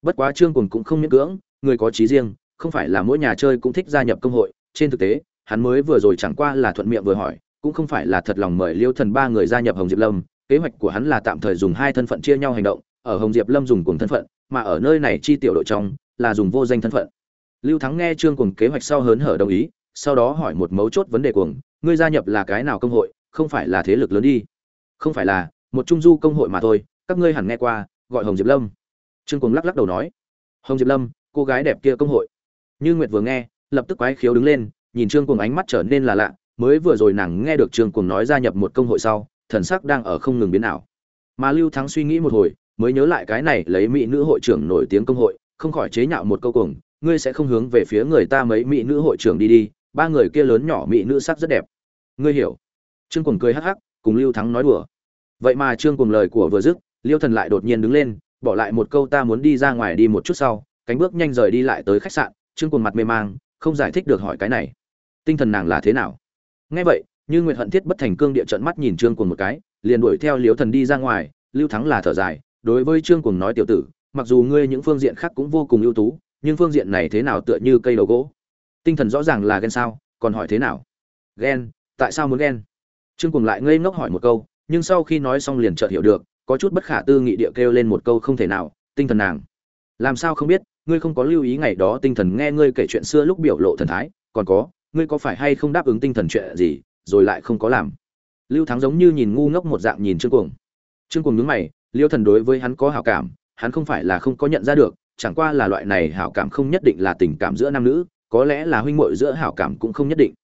bất quá trương cùng cũng không miễn cưỡng, người có trí riêng, không phải là mỗi nhà chơi cũng thích gia nhập công hội. Trên thực tế, hắn mới vừa rồi chẳng qua là thuận miệng vừa hỏi, cũng không phải là thật lòng mời liêu thần ba người gia nhập hồng diệp lâm. Kế hoạch của hắn là tạm thời dùng hai thân phận chia nhau hành động, ở hồng diệp lâm dùng cùng thân phận, mà ở nơi này chi tiểu đội trong, là dùng vô danh thân phận. Lưu thắng nghe trương cùng kế hoạch sau hớn hở đồng ý, sau đó hỏi một mấu chốt vấn đề cuồng, ngươi gia nhập là cái nào công hội? Không phải là thế lực lớn đi. Không phải là, một trung du công hội mà thôi, các ngươi hẳn nghe qua, gọi hồng diệp lâm trương cùng lắc lắc đầu nói, hồng diệp lâm, cô gái đẹp kia công hội. Như nguyệt vừa nghe, lập tức quái khiếu đứng lên, nhìn trương cùng ánh mắt trở nên là lạ, mới vừa rồi nàng nghe được trương cùng nói gia nhập một công hội sau, thần sắc đang ở không ngừng biến ảo. Mà lưu thắng suy nghĩ một hồi, mới nhớ lại cái này lấy mỹ nữ hội trưởng nổi tiếng công hội, không khỏi chế nhạo một câu cùng ngươi sẽ không hướng về phía người ta mấy mỹ nữ hội trưởng đi đi, ba người kia lớn nhỏ mỹ nữ sắc rất đẹp. Ngươi hiểu. Trương cùng cười hắc hắc, cùng lưu thắng nói đùa. Vậy mà trương cùng lời của vừa dứt, liêu thần lại đột nhiên đứng lên bỏ lại một câu ta muốn đi ra ngoài đi một chút sau, cánh bước nhanh rời đi lại tới khách sạn, trương cuồng mặt mê mang, không giải thích được hỏi cái này. Tinh thần nàng là thế nào? Nghe vậy, như nguyệt hận thiết bất thành cương địa trận mắt nhìn trương cuồng một cái, liền đuổi theo liếu thần đi ra ngoài, lưu thắng là thở dài, đối với trương cuồng nói tiểu tử, mặc dù ngươi những phương diện khác cũng vô cùng ưu tú, nhưng phương diện này thế nào tựa như cây đầu gỗ? Tinh thần rõ ràng là ghen sao, còn hỏi thế nào? Ghen, tại sao muốn ghen? Trương cuồng lại ngây ngốc hỏi một câu, nhưng sau khi nói xong liền chợt hiểu được có chút bất khả tư nghị địa kêu lên một câu không thể nào, tinh thần nàng, làm sao không biết, ngươi không có lưu ý ngày đó tinh thần nghe ngươi kể chuyện xưa lúc biểu lộ thần thái, còn có, ngươi có phải hay không đáp ứng tinh thần chuyện gì, rồi lại không có làm? Lưu thắng giống như nhìn ngu ngốc một dạng nhìn trương cuồng. Trương cuồng nhướng mày, liêu thần đối với hắn có hảo cảm, hắn không phải là không có nhận ra được, chẳng qua là loại này hảo cảm không nhất định là tình cảm giữa nam nữ, có lẽ là huynh muội giữa hảo cảm cũng không nhất định.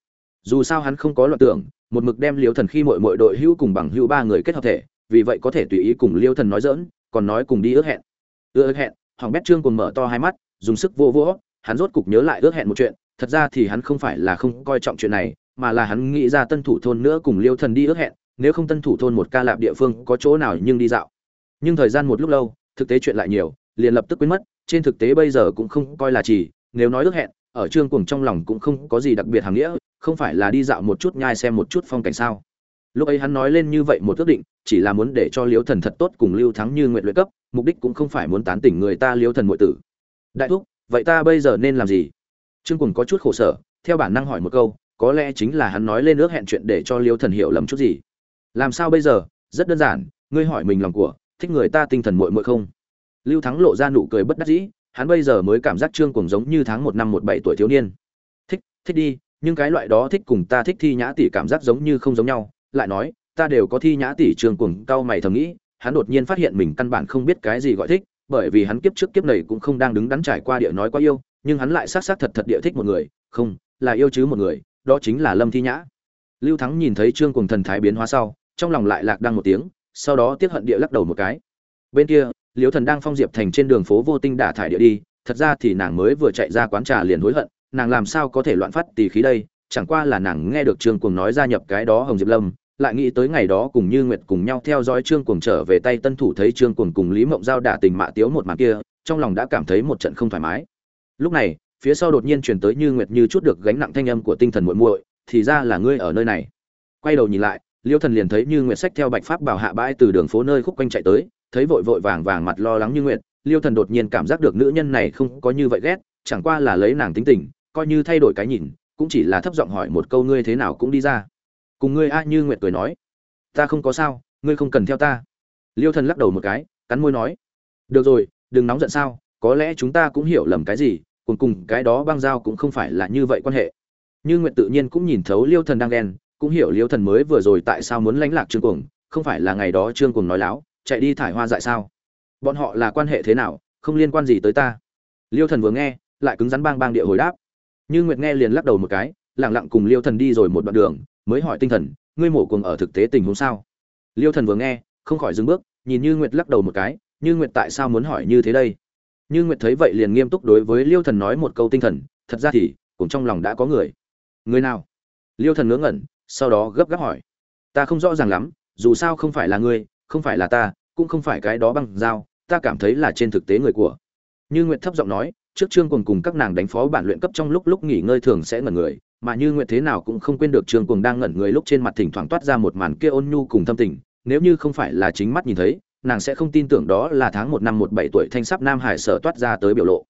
Dù sao hắn không có loạn tưởng, một mực đem liêu thần khi muội muội đội hữu cùng bằng hữu ba người kết hợp thể vì vậy có thể tùy ý cùng liêu thần nói dỡn còn nói cùng đi ước hẹn. Ước hẹn, hoàng bét trương còn mở to hai mắt, dùng sức vô vỗ hắn rốt cục nhớ lại ước hẹn một chuyện, thật ra thì hắn không phải là không coi trọng chuyện này, mà là hắn nghĩ ra tân thủ thôn nữa cùng liêu thần đi ước hẹn, nếu không tân thủ thôn một ca lạp địa phương có chỗ nào nhưng đi dạo. Nhưng thời gian một lúc lâu, thực tế chuyện lại nhiều, liền lập tức quên mất, trên thực tế bây giờ cũng không coi là chỉ, nếu nói ước hẹn, ở trương Cuồng trong lòng cũng không có gì đặc biệt hàng nghĩa, không phải là đi dạo một chút nhai xem một chút phong cảnh sao lúc ấy hắn nói lên như vậy một ước định, chỉ là muốn để cho liêu thần thật tốt cùng lưu thắng như nguyện luyện cấp, mục đích cũng không phải muốn tán tỉnh người ta liêu thần muội tử. Đại thúc, vậy ta bây giờ nên làm gì? Trương cùng có chút khổ sở, theo bản năng hỏi một câu, có lẽ chính là hắn nói lên ước hẹn chuyện để cho liêu thần hiểu lầm chút gì. Làm sao bây giờ? Rất đơn giản, ngươi hỏi mình lòng của, thích người ta tinh thần muội muội không? Lưu thắng lộ ra nụ cười bất đắc dĩ, hắn bây giờ mới cảm giác trương cùng giống như tháng một năm một bảy tuổi thiếu niên. Thích thích đi, nhưng cái loại đó thích cùng ta thích thi nhã tỷ cảm giác giống như không giống nhau lại nói, ta đều có thi nhã tỷ trường cuồng cao mày thầm nghĩ, hắn đột nhiên phát hiện mình căn bản không biết cái gì gọi thích, bởi vì hắn kiếp trước kiếp này cũng không đang đứng đắn trải qua địa nói quá yêu, nhưng hắn lại xác xác thật thật địa thích một người, không, là yêu chứ một người, đó chính là lâm thi nhã. Lưu thắng nhìn thấy trương cùng thần thái biến hóa sau, trong lòng lại lạc đăng một tiếng, sau đó tiếc hận địa lắc đầu một cái. Bên kia, liễu thần đang phong diệp thành trên đường phố vô tinh đả thải địa đi, thật ra thì nàng mới vừa chạy ra quán trà liền hối hận, nàng làm sao có thể loạn phát tỳ khí đây chẳng qua là nàng nghe được trương cuồng nói gia nhập cái đó hồng diệp lâm, lại nghĩ tới ngày đó cùng như nguyệt cùng nhau theo dõi trương cuồng trở về tay tân thủ thấy trương cuồng cùng lý mộng giao đả tình mạ tiếu một màn kia, trong lòng đã cảm thấy một trận không thoải mái. Lúc này, phía sau đột nhiên truyền tới như nguyệt như chút được gánh nặng thanh âm của tinh thần muội muội, thì ra là ngươi ở nơi này. Quay đầu nhìn lại, liêu thần liền thấy như nguyệt sách theo bạch pháp bảo hạ bãi từ đường phố nơi khúc quanh chạy tới, thấy vội vội vàng vàng mặt lo lắng như nguyệt, liêu thần đột nhiên cảm giác được nữ nhân này không có như vậy ghét, chẳng qua là lấy nàng tính tình, coi như thay đổi cái nhìn cũng chỉ là thấp giọng hỏi một câu ngươi thế nào cũng đi ra. Cùng ngươi a như nguyệt cười nói, ta không có sao, ngươi không cần theo ta. Liêu thần lắc đầu một cái, cắn môi nói, được rồi, đừng nóng giận sao, có lẽ chúng ta cũng hiểu lầm cái gì, cùng cùng cái đó băng giao cũng không phải là như vậy quan hệ. Như nguyệt tự nhiên cũng nhìn thấu liêu thần đang ghen, cũng hiểu liêu thần mới vừa rồi tại sao muốn lánh lạc trương cuồng, không phải là ngày đó trương cuồng nói láo, chạy đi thải hoa dại sao? Bọn họ là quan hệ thế nào, không liên quan gì tới ta. Liêu thần vừa nghe, lại cứng rắn bang bang địa hồi đáp như nguyệt nghe liền lắc đầu một cái, lặng lặng cùng liêu thần đi rồi một đoạn đường, mới hỏi tinh thần, ngươi mổ cuồng ở thực tế tình huống sao? Liêu thần vừa nghe, không khỏi dừng bước, nhìn như nguyệt lắc đầu một cái, như nguyệt tại sao muốn hỏi như thế đây? Như nguyệt thấy vậy liền nghiêm túc đối với liêu thần nói một câu tinh thần, thật ra thì, cũng trong lòng đã có người. Người nào? Liêu thần ngớ ngẩn, sau đó gấp gáp hỏi. Ta không rõ ràng lắm, dù sao không phải là ngươi, không phải là ta, cũng không phải cái đó băng dao, ta cảm thấy là trên thực tế người của. Như nguyệt thấp giọng nói trước trương cuồng cùng các nàng đánh phó bản luyện cấp trong lúc lúc nghỉ ngơi thường sẽ ngẩn người, mà như nguyện thế nào cũng không quên được trương cuồng đang ngẩn người lúc trên mặt thỉnh thoảng toát ra một màn kia ôn nhu cùng thâm tình, nếu như không phải là chính mắt nhìn thấy, nàng sẽ không tin tưởng đó là tháng một năm một bảy tuổi thanh sắp nam hải sở toát ra tới biểu lộ.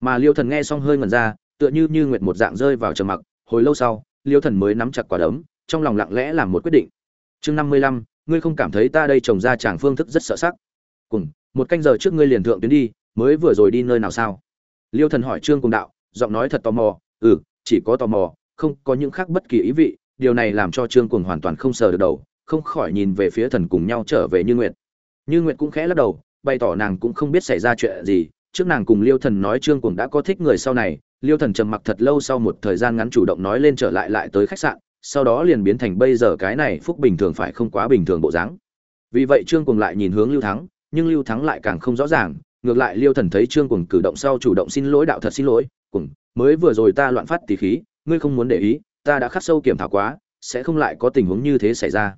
Mà liêu thần nghe xong hơi ngẩn ra, tựa như như nguyệt một dạng rơi vào trầm mặc, hồi lâu sau, liêu thần mới nắm chặt quả đấm, trong lòng lặng lẽ làm một quyết định. Chương năm mươi lăm, ngươi không cảm thấy ta đây trồng ra chàng phương thức rất sợ sắc. Cùng một canh giờ trước ngươi liền thượng tuyến đi, mới vừa rồi đi nơi nào sao? Liêu thần hỏi trương cùng đạo, giọng nói thật tò mò ừ chỉ có tò mò, không có những khác bất kỳ ý vị, điều này làm cho trương cùng hoàn toàn không sờ được đầu, không khỏi nhìn về phía thần cùng nhau trở về như nguyệt. Như nguyệt cũng khẽ lắc đầu, bày tỏ nàng cũng không biết xảy ra chuyện gì, trước nàng cùng liêu thần nói trương cùng đã có thích người sau này, liêu thần trầm mặc thật lâu sau một thời gian ngắn chủ động nói lên trở lại lại tới khách sạn, sau đó liền biến thành bây giờ cái này phúc bình thường phải không quá bình thường bộ dáng. Vì vậy trương cùng lại nhìn hướng lưu thắng, nhưng lưu thắng lại càng không rõ ràng ngược lại liêu thần thấy trương cùng cử động sau chủ động xin lỗi đạo thật xin lỗi cùng mới vừa rồi ta loạn phát tỉ khí, ngươi không muốn để ý, ta đã khắc sâu kiểm thảo quá, sẽ không lại có tình huống như thế xảy ra.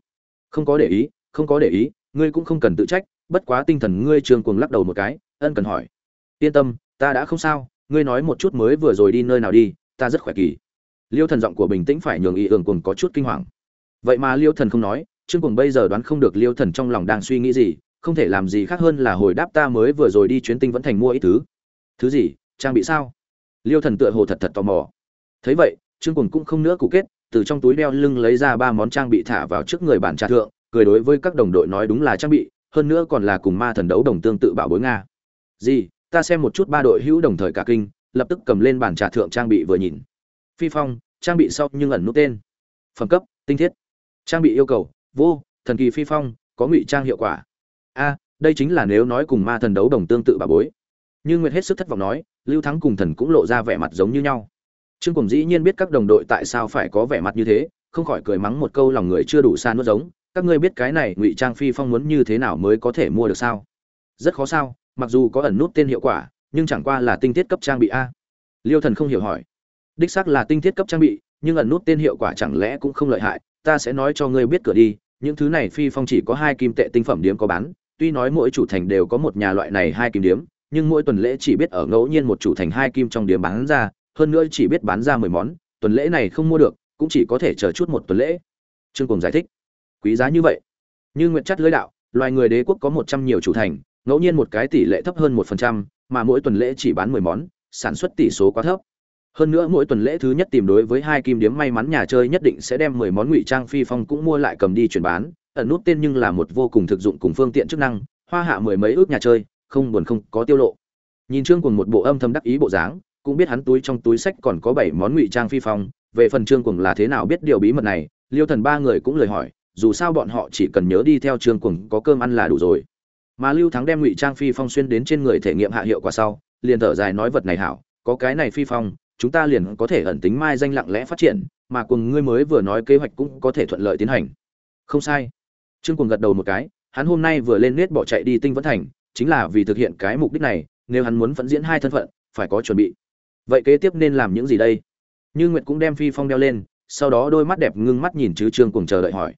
Không có để ý, không có để ý, ngươi cũng không cần tự trách, bất quá tinh thần ngươi trương cùng lắc đầu một cái, ân cần hỏi. Yên tâm, ta đã không sao, ngươi nói một chút mới vừa rồi đi nơi nào đi, ta rất khỏe kỳ. Liêu thần giọng của bình tĩnh phải nhường ý ương cùng có chút kinh hoàng. Vậy mà liêu thần không nói, trương cùng bây giờ đoán không được liêu thần trong lòng đang suy nghĩ gì không thể làm gì khác hơn là hồi đáp ta mới vừa rồi đi chuyến tinh vẫn thành mua ít thứ. Thứ gì? Trang bị sao? Liêu thần tựa hồ thật thật tò mò. Thấy vậy, trương cùng cũng không nữa cụ kết, từ trong túi đeo lưng lấy ra ba món trang bị thả vào trước người bản trà thượng, cười đối với các đồng đội nói đúng là trang bị, hơn nữa còn là cùng ma thần đấu đồng tương tự bảo bối nga. Gì? Ta xem một chút ba đội hữu đồng thời cả kinh, lập tức cầm lên bản trà thượng trang bị vừa nhìn. Phi phong, trang bị sau nhưng ẩn nút tên. Phẩm cấp, tinh thiết. Trang bị yêu cầu, vô, thần kỳ phi phong, có ngụy trang hiệu quả a, đây chính là nếu nói cùng ma thần đấu đồng tương tự bà bối. Nhưng nguyệt hết sức thất vọng nói, lưu thắng cùng thần cũng lộ ra vẻ mặt giống như nhau. Trương cùng dĩ nhiên biết các đồng đội tại sao phải có vẻ mặt như thế, không khỏi cười mắng một câu lòng người chưa đủ xa nuốt giống, các ngươi biết cái này ngụy trang phi phong muốn như thế nào mới có thể mua được sao? Rất khó sao, mặc dù có ẩn nút tên hiệu quả, nhưng chẳng qua là tinh thiết cấp trang bị a. Liêu thần không hiểu hỏi. Đích xác là tinh thiết cấp trang bị, nhưng ẩn nút tên hiệu quả chẳng lẽ cũng không lợi hại, ta sẽ nói cho ngươi biết cửa đi, những thứ này phi phong chỉ có hai kim tệ tinh phẩm điếm có bán tuy nói mỗi chủ thành đều có một nhà loại này hai kim điếm, nhưng mỗi tuần lễ chỉ biết ở ngẫu nhiên một chủ thành hai kim trong điếm bán ra, hơn nữa chỉ biết bán ra mười món, tuần lễ này không mua được, cũng chỉ có thể chờ chút một tuần lễ. Trương cùng giải thích. Quý giá như vậy. Như nguyệt chất lưới đạo, loài người đế quốc có một trăm nhiều chủ thành, ngẫu nhiên một cái tỷ lệ thấp hơn một phần trăm, mà mỗi tuần lễ chỉ bán mười món, sản xuất tỷ số quá thấp. Hơn nữa mỗi tuần lễ thứ nhất tìm đối với hai kim điếm may mắn nhà chơi nhất định sẽ đem mười món ngụy trang phi phong cũng mua lại cầm đi chuyển bán ẩn nút tên nhưng là một vô cùng thực dụng cùng phương tiện chức năng, hoa hạ mười mấy ước nhà chơi, không buồn không có tiêu lộ. Nhìn trương cùng một bộ âm thầm đắc ý bộ dáng, cũng biết hắn túi trong túi sách còn có bảy món ngụy trang phi phong, về phần trương cùng là thế nào biết điều bí mật này, liêu thần ba người cũng lời hỏi, dù sao bọn họ chỉ cần nhớ đi theo trương cùng có cơm ăn là đủ rồi. Mà lưu thắng đem ngụy trang phi phong xuyên đến trên người thể nghiệm hạ hiệu quả sau, liền thở dài nói vật này hảo, có cái này phi phong, chúng ta liền có thể ẩn tính mai danh lặng lẽ phát triển, mà cùng ngươi mới vừa nói kế hoạch cũng có thể thuận lợi tiến hành. Không sai trương Cuồng gật đầu một cái, hắn hôm nay vừa lên nét bỏ chạy đi tinh vẫn thành, chính là vì thực hiện cái mục đích này, nếu hắn muốn vẫn diễn hai thân phận, phải có chuẩn bị. Vậy kế tiếp nên làm những gì đây? Như nguyệt cũng đem phi phong đeo lên, sau đó đôi mắt đẹp ngưng mắt nhìn chứ trương Cuồng chờ đợi hỏi.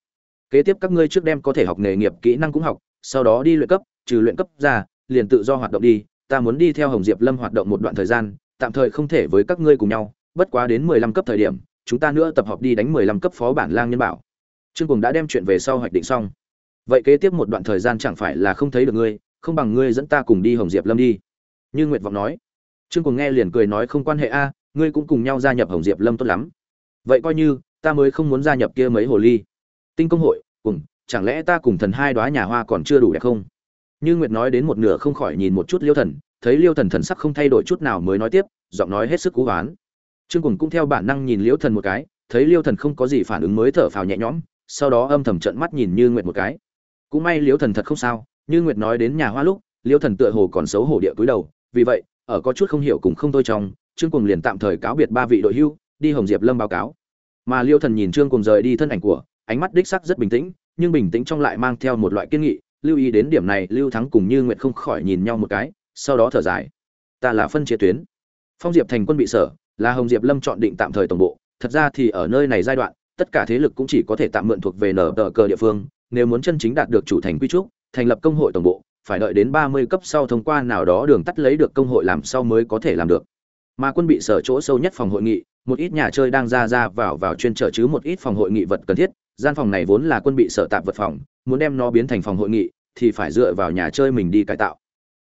Kế tiếp các ngươi trước đem có thể học nghề nghiệp kỹ năng cũng học, sau đó đi luyện cấp, trừ luyện cấp ra, liền tự do hoạt động đi, ta muốn đi theo hồng diệp lâm hoạt động một đoạn thời gian, tạm thời không thể với các ngươi cùng nhau, bất quá đến mười lăm cấp thời điểm, chúng ta nữa tập hợp đi đánh mười lăm cấp phó bản lang nhân bảo trương cùng đã đem chuyện về sau hoạch định xong. Vậy kế tiếp một đoạn thời gian chẳng phải là không thấy được ngươi, không bằng ngươi dẫn ta cùng đi hồng diệp lâm đi. Như nguyệt vọng nói. Trương cùng nghe liền cười nói không quan hệ a, ngươi cũng cùng nhau gia nhập hồng diệp lâm tốt lắm. Vậy coi như, ta mới không muốn gia nhập kia mấy hồ ly. Tinh công hội cùng chẳng lẽ ta cùng thần hai đoá nhà hoa còn chưa đủ đẹp không? Như nguyệt nói đến một nửa không khỏi nhìn một chút liêu thần, thấy liêu thần thần sắc không thay đổi chút nào mới nói tiếp, giọng nói hết sức cú oán trương cùng cũng theo bản năng nhìn liêu thần một cái, thấy liêu thần không có gì phản ứng mới thở phào nhẹ nhõm sau đó âm thầm trận mắt nhìn như nguyệt một cái. Cũng may liễu thần thật không sao, như nguyệt nói đến nhà hoa lúc, liễu thần tựa hồ còn xấu hổ địa cúi đầu, vì vậy, ở có chút không hiểu cùng không thôi trong, trương Cuồng liền tạm thời cáo biệt ba vị đội hưu, đi hồng diệp lâm báo cáo. Mà liễu thần nhìn trương Cuồng rời đi thân ảnh của, ánh mắt đích sắc rất bình tĩnh, nhưng bình tĩnh trong lại mang theo một loại kiên nghị, lưu ý đến điểm này, lưu thắng cùng như nguyệt không khỏi nhìn nhau một cái, sau đó thở dài. Ta là phân chia tuyến. Phong diệp thành quân bị sở, là hồng diệp lâm chọn định tạm thời tổng bộ, thật ra thì ở nơi này giai đoạn tất cả thế lực cũng chỉ có thể tạm mượn thuộc về nở tờ cờ địa phương, nếu muốn chân chính đạt được chủ thành quy trúc, thành lập công hội tổng bộ, phải đợi đến ba mươi cấp sau thông qua nào đó đường tắt lấy được công hội làm sau mới có thể làm được. Mà quân bị sở chỗ sâu nhất phòng hội nghị, một ít nhà chơi đang ra ra vào vào chuyên trở chứ một ít phòng hội nghị vật cần thiết, gian phòng này vốn là quân bị sở tạp vật phòng, muốn đem nó biến thành phòng hội nghị, thì phải dựa vào nhà chơi mình đi cải tạo.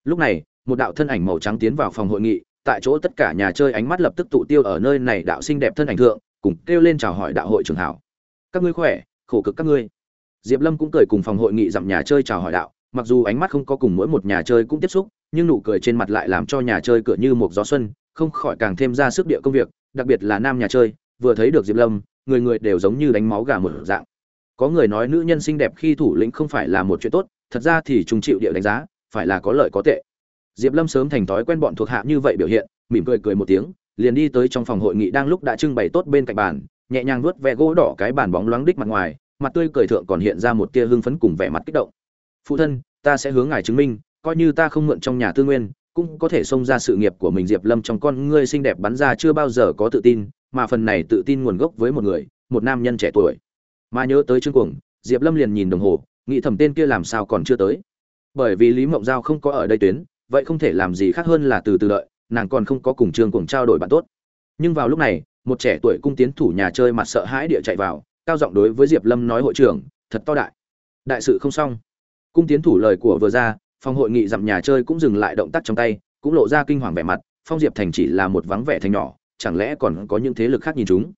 Lúc này, một đạo thân ảnh màu trắng tiến vào phòng hội nghị, tại chỗ tất cả nhà chơi ánh mắt lập tức tụ tiêu ở nơi này đạo xinh đẹp thân ảnh thượng cùng kêu lên chào hỏi đạo hội trưởng hảo. Các ngươi khỏe, khổ cực các ngươi. Diệp lâm cũng cười cùng phòng hội nghị dặm nhà chơi chào hỏi đạo, mặc dù ánh mắt không có cùng mỗi một nhà chơi cũng tiếp xúc, nhưng nụ cười trên mặt lại làm cho nhà chơi cửa như một gió xuân, không khỏi càng thêm ra sức địa công việc, đặc biệt là nam nhà chơi, vừa thấy được diệp lâm, người người đều giống như đánh máu gà một dạng. Có người nói nữ nhân xinh đẹp khi thủ lĩnh không phải là một chuyện tốt, thật ra thì chúng chịu địa đánh giá, phải là có lợi có tệ. Diệp lâm sớm thành thói quen bọn thuộc hạ như vậy biểu hiện, mỉm cười cười một tiếng liền đi tới trong phòng hội nghị đang lúc đã trưng bày tốt bên cạnh bàn, nhẹ nhàng vuốt ve gỗ đỏ cái bàn bóng loáng đích mặt ngoài, mặt tươi cười thượng còn hiện ra một tia hưng phấn cùng vẻ mặt kích động. Phụ thân, ta sẽ hướng ngài chứng minh, coi như ta không mượn trong nhà tư nguyên, cũng có thể xông ra sự nghiệp của mình. Diệp lâm trong con ngươi xinh đẹp bắn ra chưa bao giờ có tự tin, mà phần này tự tin nguồn gốc với một người, một nam nhân trẻ tuổi. Mà nhớ tới trương cuồng, diệp lâm liền nhìn đồng hồ, nghĩ thầm tên kia làm sao còn chưa tới. Bởi vì lý mộng giao không có ở đây tuyến, vậy không thể làm gì khác hơn là từ từ đợi nàng còn không có cùng trương cuồng trao đổi bạn tốt. Nhưng vào lúc này, một trẻ tuổi cung tiến thủ nhà chơi mặt sợ hãi địa chạy vào, cao giọng đối với diệp lâm nói hội trưởng, thật to đại. Đại sự không xong. Cung tiến thủ lời của vừa ra, phòng hội nghị dặm nhà chơi cũng dừng lại động tác trong tay, cũng lộ ra kinh hoàng vẻ mặt, phong diệp thành chỉ là một vắng vẻ thành nhỏ, chẳng lẽ còn có những thế lực khác nhìn chúng?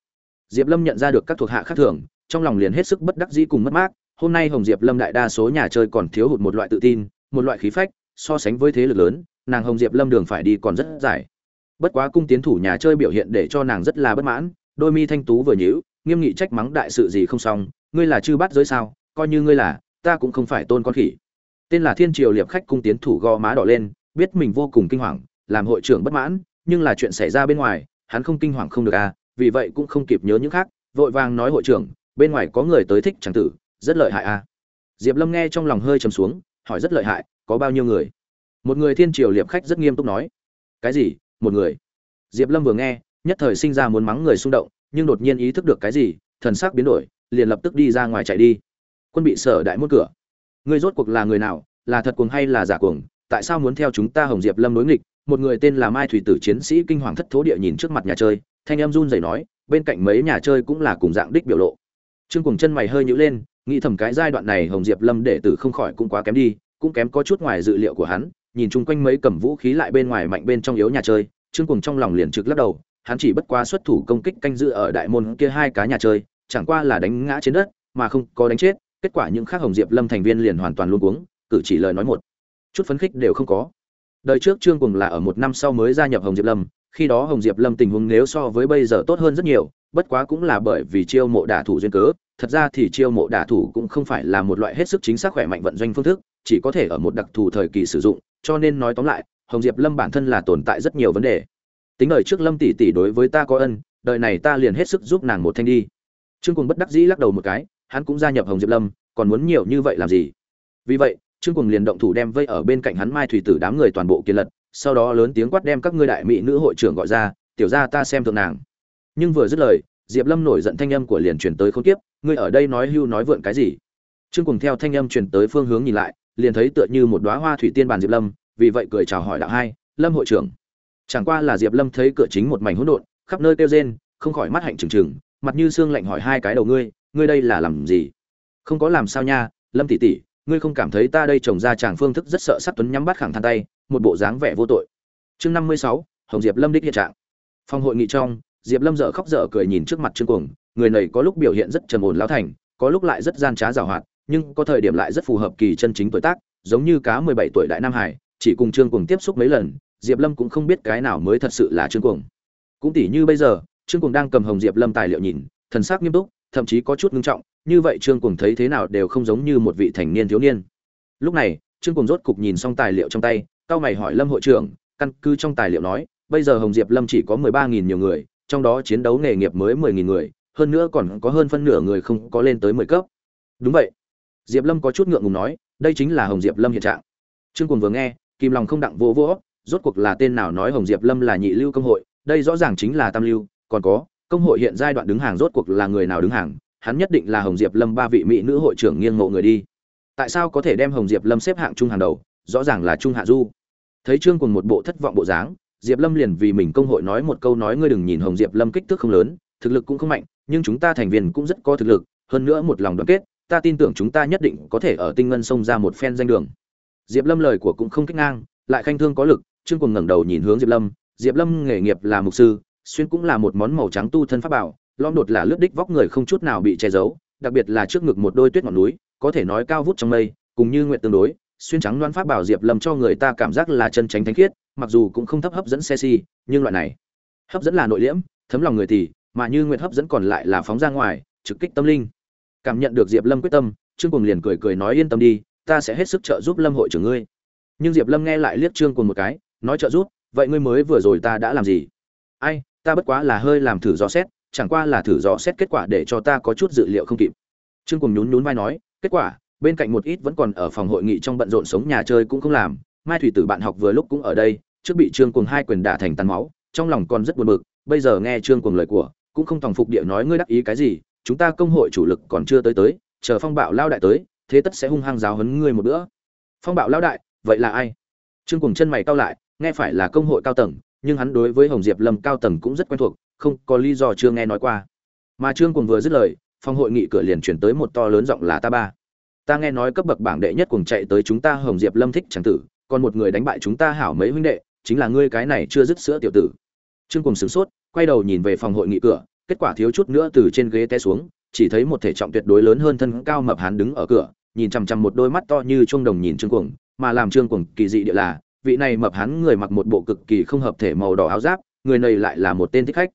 Diệp lâm nhận ra được các thuộc hạ khác thường, trong lòng liền hết sức bất đắc dĩ cùng mất mát, hôm nay hồng diệp lâm đại đa số nhà chơi còn thiếu hụt một loại tự tin, một loại khí phách, so sánh với thế lực lớn nàng hồng diệp lâm đường phải đi còn rất dài. Bất quá cung tiến thủ nhà chơi biểu hiện để cho nàng rất là bất mãn đôi mi thanh tú vừa nhíu nghiêm nghị trách mắng đại sự gì không xong ngươi là chư bắt giới sao? Coi như ngươi là ta cũng không phải tôn con khỉ. Tên là thiên triều liệp khách cung tiến thủ gò má đỏ lên biết mình vô cùng kinh hoàng làm hội trưởng bất mãn nhưng là chuyện xảy ra bên ngoài hắn không kinh hoàng không được à vì vậy cũng không kịp nhớ những khác vội vàng nói hội trưởng bên ngoài có người tới thích chẳng tử rất lợi hại à. Diệp lâm nghe trong lòng hơi trầm xuống hỏi rất lợi hại có bao nhiêu người một người thiên triều liệp khách rất nghiêm túc nói. Cái gì? Một người? Diệp lâm vừa nghe, nhất thời sinh ra muốn mắng người xung động, nhưng đột nhiên ý thức được cái gì, thần sắc biến đổi, liền lập tức đi ra ngoài chạy đi. Quân bị sở đại môn cửa. Người rốt cuộc là người nào, là thật cuồng hay là giả cuồng, tại sao muốn theo chúng ta hồng diệp lâm đối nghịch? Một người tên là mai thủy tử chiến sĩ kinh hoàng thất thố địa nhìn trước mặt nhà chơi, thanh em run rẩy nói, bên cạnh mấy nhà chơi cũng là cùng dạng đích biểu lộ. Trương cùng chân mày hơi nhữ lên, nghĩ thầm cái giai đoạn này hồng diệp lâm đệ tử không khỏi cũng quá kém đi, cũng kém có chút ngoài dự liệu của hắn nhìn chung quanh mấy cầm vũ khí lại bên ngoài mạnh bên trong yếu nhà chơi, trương cùng trong lòng liền trực lắc đầu, hắn chỉ bất qua xuất thủ công kích canh giữ ở đại môn kia hai cá nhà chơi, chẳng qua là đánh ngã trên đất, mà không có đánh chết, kết quả những khác hồng diệp lâm thành viên liền hoàn toàn luôn cuống, cử chỉ lời nói một. Chút phấn khích đều không có. Đời trước trương cùng là ở một năm sau mới gia nhập hồng diệp lâm, khi đó hồng diệp lâm tình huống nếu so với bây giờ tốt hơn rất nhiều, bất quá cũng là bởi vì chiêu mộ đả thủ duyên cớ thật ra thì chiêu mộ đả thủ cũng không phải là một loại hết sức chính xác khỏe mạnh vận doanh phương thức, chỉ có thể ở một đặc thù thời kỳ sử dụng, cho nên nói tóm lại, hồng diệp lâm bản thân là tồn tại rất nhiều vấn đề. Tính đời trước lâm tỷ tỷ đối với ta có ân, đời này ta liền hết sức giúp nàng một thanh đi. Trương cùng bất đắc dĩ lắc đầu một cái, hắn cũng gia nhập hồng diệp lâm, còn muốn nhiều như vậy làm gì? Vì vậy, trương cùng liền động thủ đem vây ở bên cạnh hắn mai thủy tử đám người toàn bộ kiệt lật, sau đó lớn tiếng quát đem các ngươi đại mỹ nữ hội trưởng gọi ra, tiểu ra ta xem thượng nàng. Nhưng vừa dứt lời, diệp lâm nổi giận thanh âm của liền truyền tới khốn kiếp ngươi ở đây nói hưu nói vượn cái gì? Trương cùng theo thanh âm truyền tới phương hướng nhìn lại, liền thấy tựa như một đóa hoa thủy tiên bàn diệp lâm, vì vậy cười chào hỏi đạo hai, lâm hội trưởng. Chẳng qua là diệp lâm thấy cửa chính một mảnh hỗn độn, khắp nơi kêu rên, không khỏi mắt hạnh trừng trừng, mặt như xương lạnh hỏi hai cái đầu ngươi ngươi đây là làm gì? Không có làm sao nha, lâm tỷ tỷ, ngươi không cảm thấy ta đây trồng ra chàng phương thức rất sợ sắc tuấn nhắm bắt khẳng than tay, một bộ dáng vẻ vô tội. Chương năm mươi sáu, hồng diệp lâm đích hiện trạng. Phòng hội nghị trong, diệp lâm dở khóc dở cười nhìn trước mặt trương cuồng người này có lúc biểu hiện rất trầm ổn lão thành, có lúc lại rất gian trá giàu hoạt, nhưng có thời điểm lại rất phù hợp kỳ chân chính tuổi tác, giống như cá mười bảy tuổi đại nam hải, chỉ cùng trương cuồng tiếp xúc mấy lần, diệp lâm cũng không biết cái nào mới thật sự là trương cuồng. Cũng tỉ như bây giờ, trương cuồng đang cầm hồng diệp lâm tài liệu nhìn, thần sắc nghiêm túc, thậm chí có chút nghiêm trọng, như vậy trương cuồng thấy thế nào đều không giống như một vị thành niên thiếu niên. Lúc này, trương cuồng rốt cục nhìn xong tài liệu trong tay, cao mày hỏi lâm hội trưởng, căn cứ trong tài liệu nói, bây giờ hồng diệp lâm chỉ có mười ba nghìn nhiều người, trong đó chiến đấu nghề nghiệp mới mười nghìn người hơn nữa còn có hơn phân nửa người không có lên tới mười cấp. Đúng vậy. Diệp lâm có chút ngượng ngùng nói, đây chính là hồng diệp lâm hiện trạng. Trương cuồng vừa nghe kim lòng không đặng vô vỗ rốt cuộc là tên nào nói hồng diệp lâm là nhị lưu công hội, đây rõ ràng chính là tam lưu, còn có, công hội hiện giai đoạn đứng hàng rốt cuộc là người nào đứng hàng, hắn nhất định là hồng diệp lâm ba vị mỹ nữ hội trưởng nghiêng ngộ người đi. Tại sao có thể đem hồng diệp lâm xếp hạng trung hàng đầu, rõ ràng là trung hạ du. Thấy trương cùng một bộ thất vọng bộ dáng, diệp lâm liền vì mình công hội nói một câu nói, ngươi đừng nhìn hồng diệp lâm kích thước không lớn, thực lực cũng không mạnh nhưng chúng ta thành viên cũng rất có thực lực, hơn nữa một lòng đoàn kết, ta tin tưởng chúng ta nhất định có thể ở tinh ngân sông ra một phen danh đường. Diệp lâm lời của cũng không kích ngang, lại khanh thương có lực, trương cùng ngẩng đầu nhìn hướng diệp lâm diệp lâm nghề nghiệp là mục sư, xuyên cũng là một món màu trắng tu thân pháp bảo lom đột là lướt đích vóc người không chút nào bị che giấu, đặc biệt là trước ngực một đôi tuyết ngọn núi, có thể nói cao vút trong mây, cùng như nguyện tương đối, xuyên trắng đoan pháp bảo diệp lâm cho người ta cảm giác là chân tránh thánh khiết, mặc dù cũng không thấp hấp dẫn xe si, nhưng loại này hấp dẫn là nội liễm, thấm lòng người thì mà như nguyện hấp dẫn còn lại là phóng ra ngoài, trực kích tâm linh. Cảm nhận được diệp lâm quyết tâm, trương cùng liền cười cười nói yên tâm đi, ta sẽ hết sức trợ giúp lâm hội trưởng ngươi. Nhưng diệp lâm nghe lại liếc trương cùng một cái, nói trợ giúp, vậy ngươi mới vừa rồi ta đã làm gì? Ai, ta bất quá là hơi làm thử dò xét, chẳng qua là thử dò xét kết quả để cho ta có chút dự liệu không kịp. Trương cùng nhún nhún vai nói, kết quả, bên cạnh một ít vẫn còn ở phòng hội nghị trong bận rộn sống nhà chơi cũng không làm, mai thủy tử bạn học vừa lúc cũng ở đây, trước bị trương cùng hai quyền đả thành tàn máu, trong lòng còn rất buồn bực, bây giờ nghe trương cùng lời của cũng không thòng phục địa nói ngươi đắc ý cái gì, chúng ta công hội chủ lực còn chưa tới tới, chờ phong bạo lao đại tới, thế tất sẽ hung hăng giáo hấn ngươi một bữa. Phong bạo lao đại, vậy là ai? Trương cùng chân mày cao lại, nghe phải là công hội cao tầng, nhưng hắn đối với hồng diệp lâm cao tầng cũng rất quen thuộc, không có lý do chưa nghe nói qua. Mà trương cùng vừa dứt lời, phòng hội nghị cửa liền chuyển tới một to lớn giọng là ta ba. Ta nghe nói cấp bậc bảng đệ nhất cùng chạy tới chúng ta hồng diệp lâm thích chẳng tử, còn một người đánh bại chúng ta hảo mấy huynh đệ, chính là ngươi cái này chưa dứt sữa tiểu tử. Trương cùng sửng sốt quay đầu nhìn về phòng hội nghị cửa, kết quả thiếu chút nữa từ trên ghế té xuống, chỉ thấy một thể trọng tuyệt đối lớn hơn thân cao mập hắn đứng ở cửa, nhìn chằm chằm một đôi mắt to như chuông đồng nhìn trương cuồng, mà làm trương cuồng kỳ dị địa là, vị này mập hắn người mặc một bộ cực kỳ không hợp thể màu đỏ áo giáp, người này lại là một tên thích khách.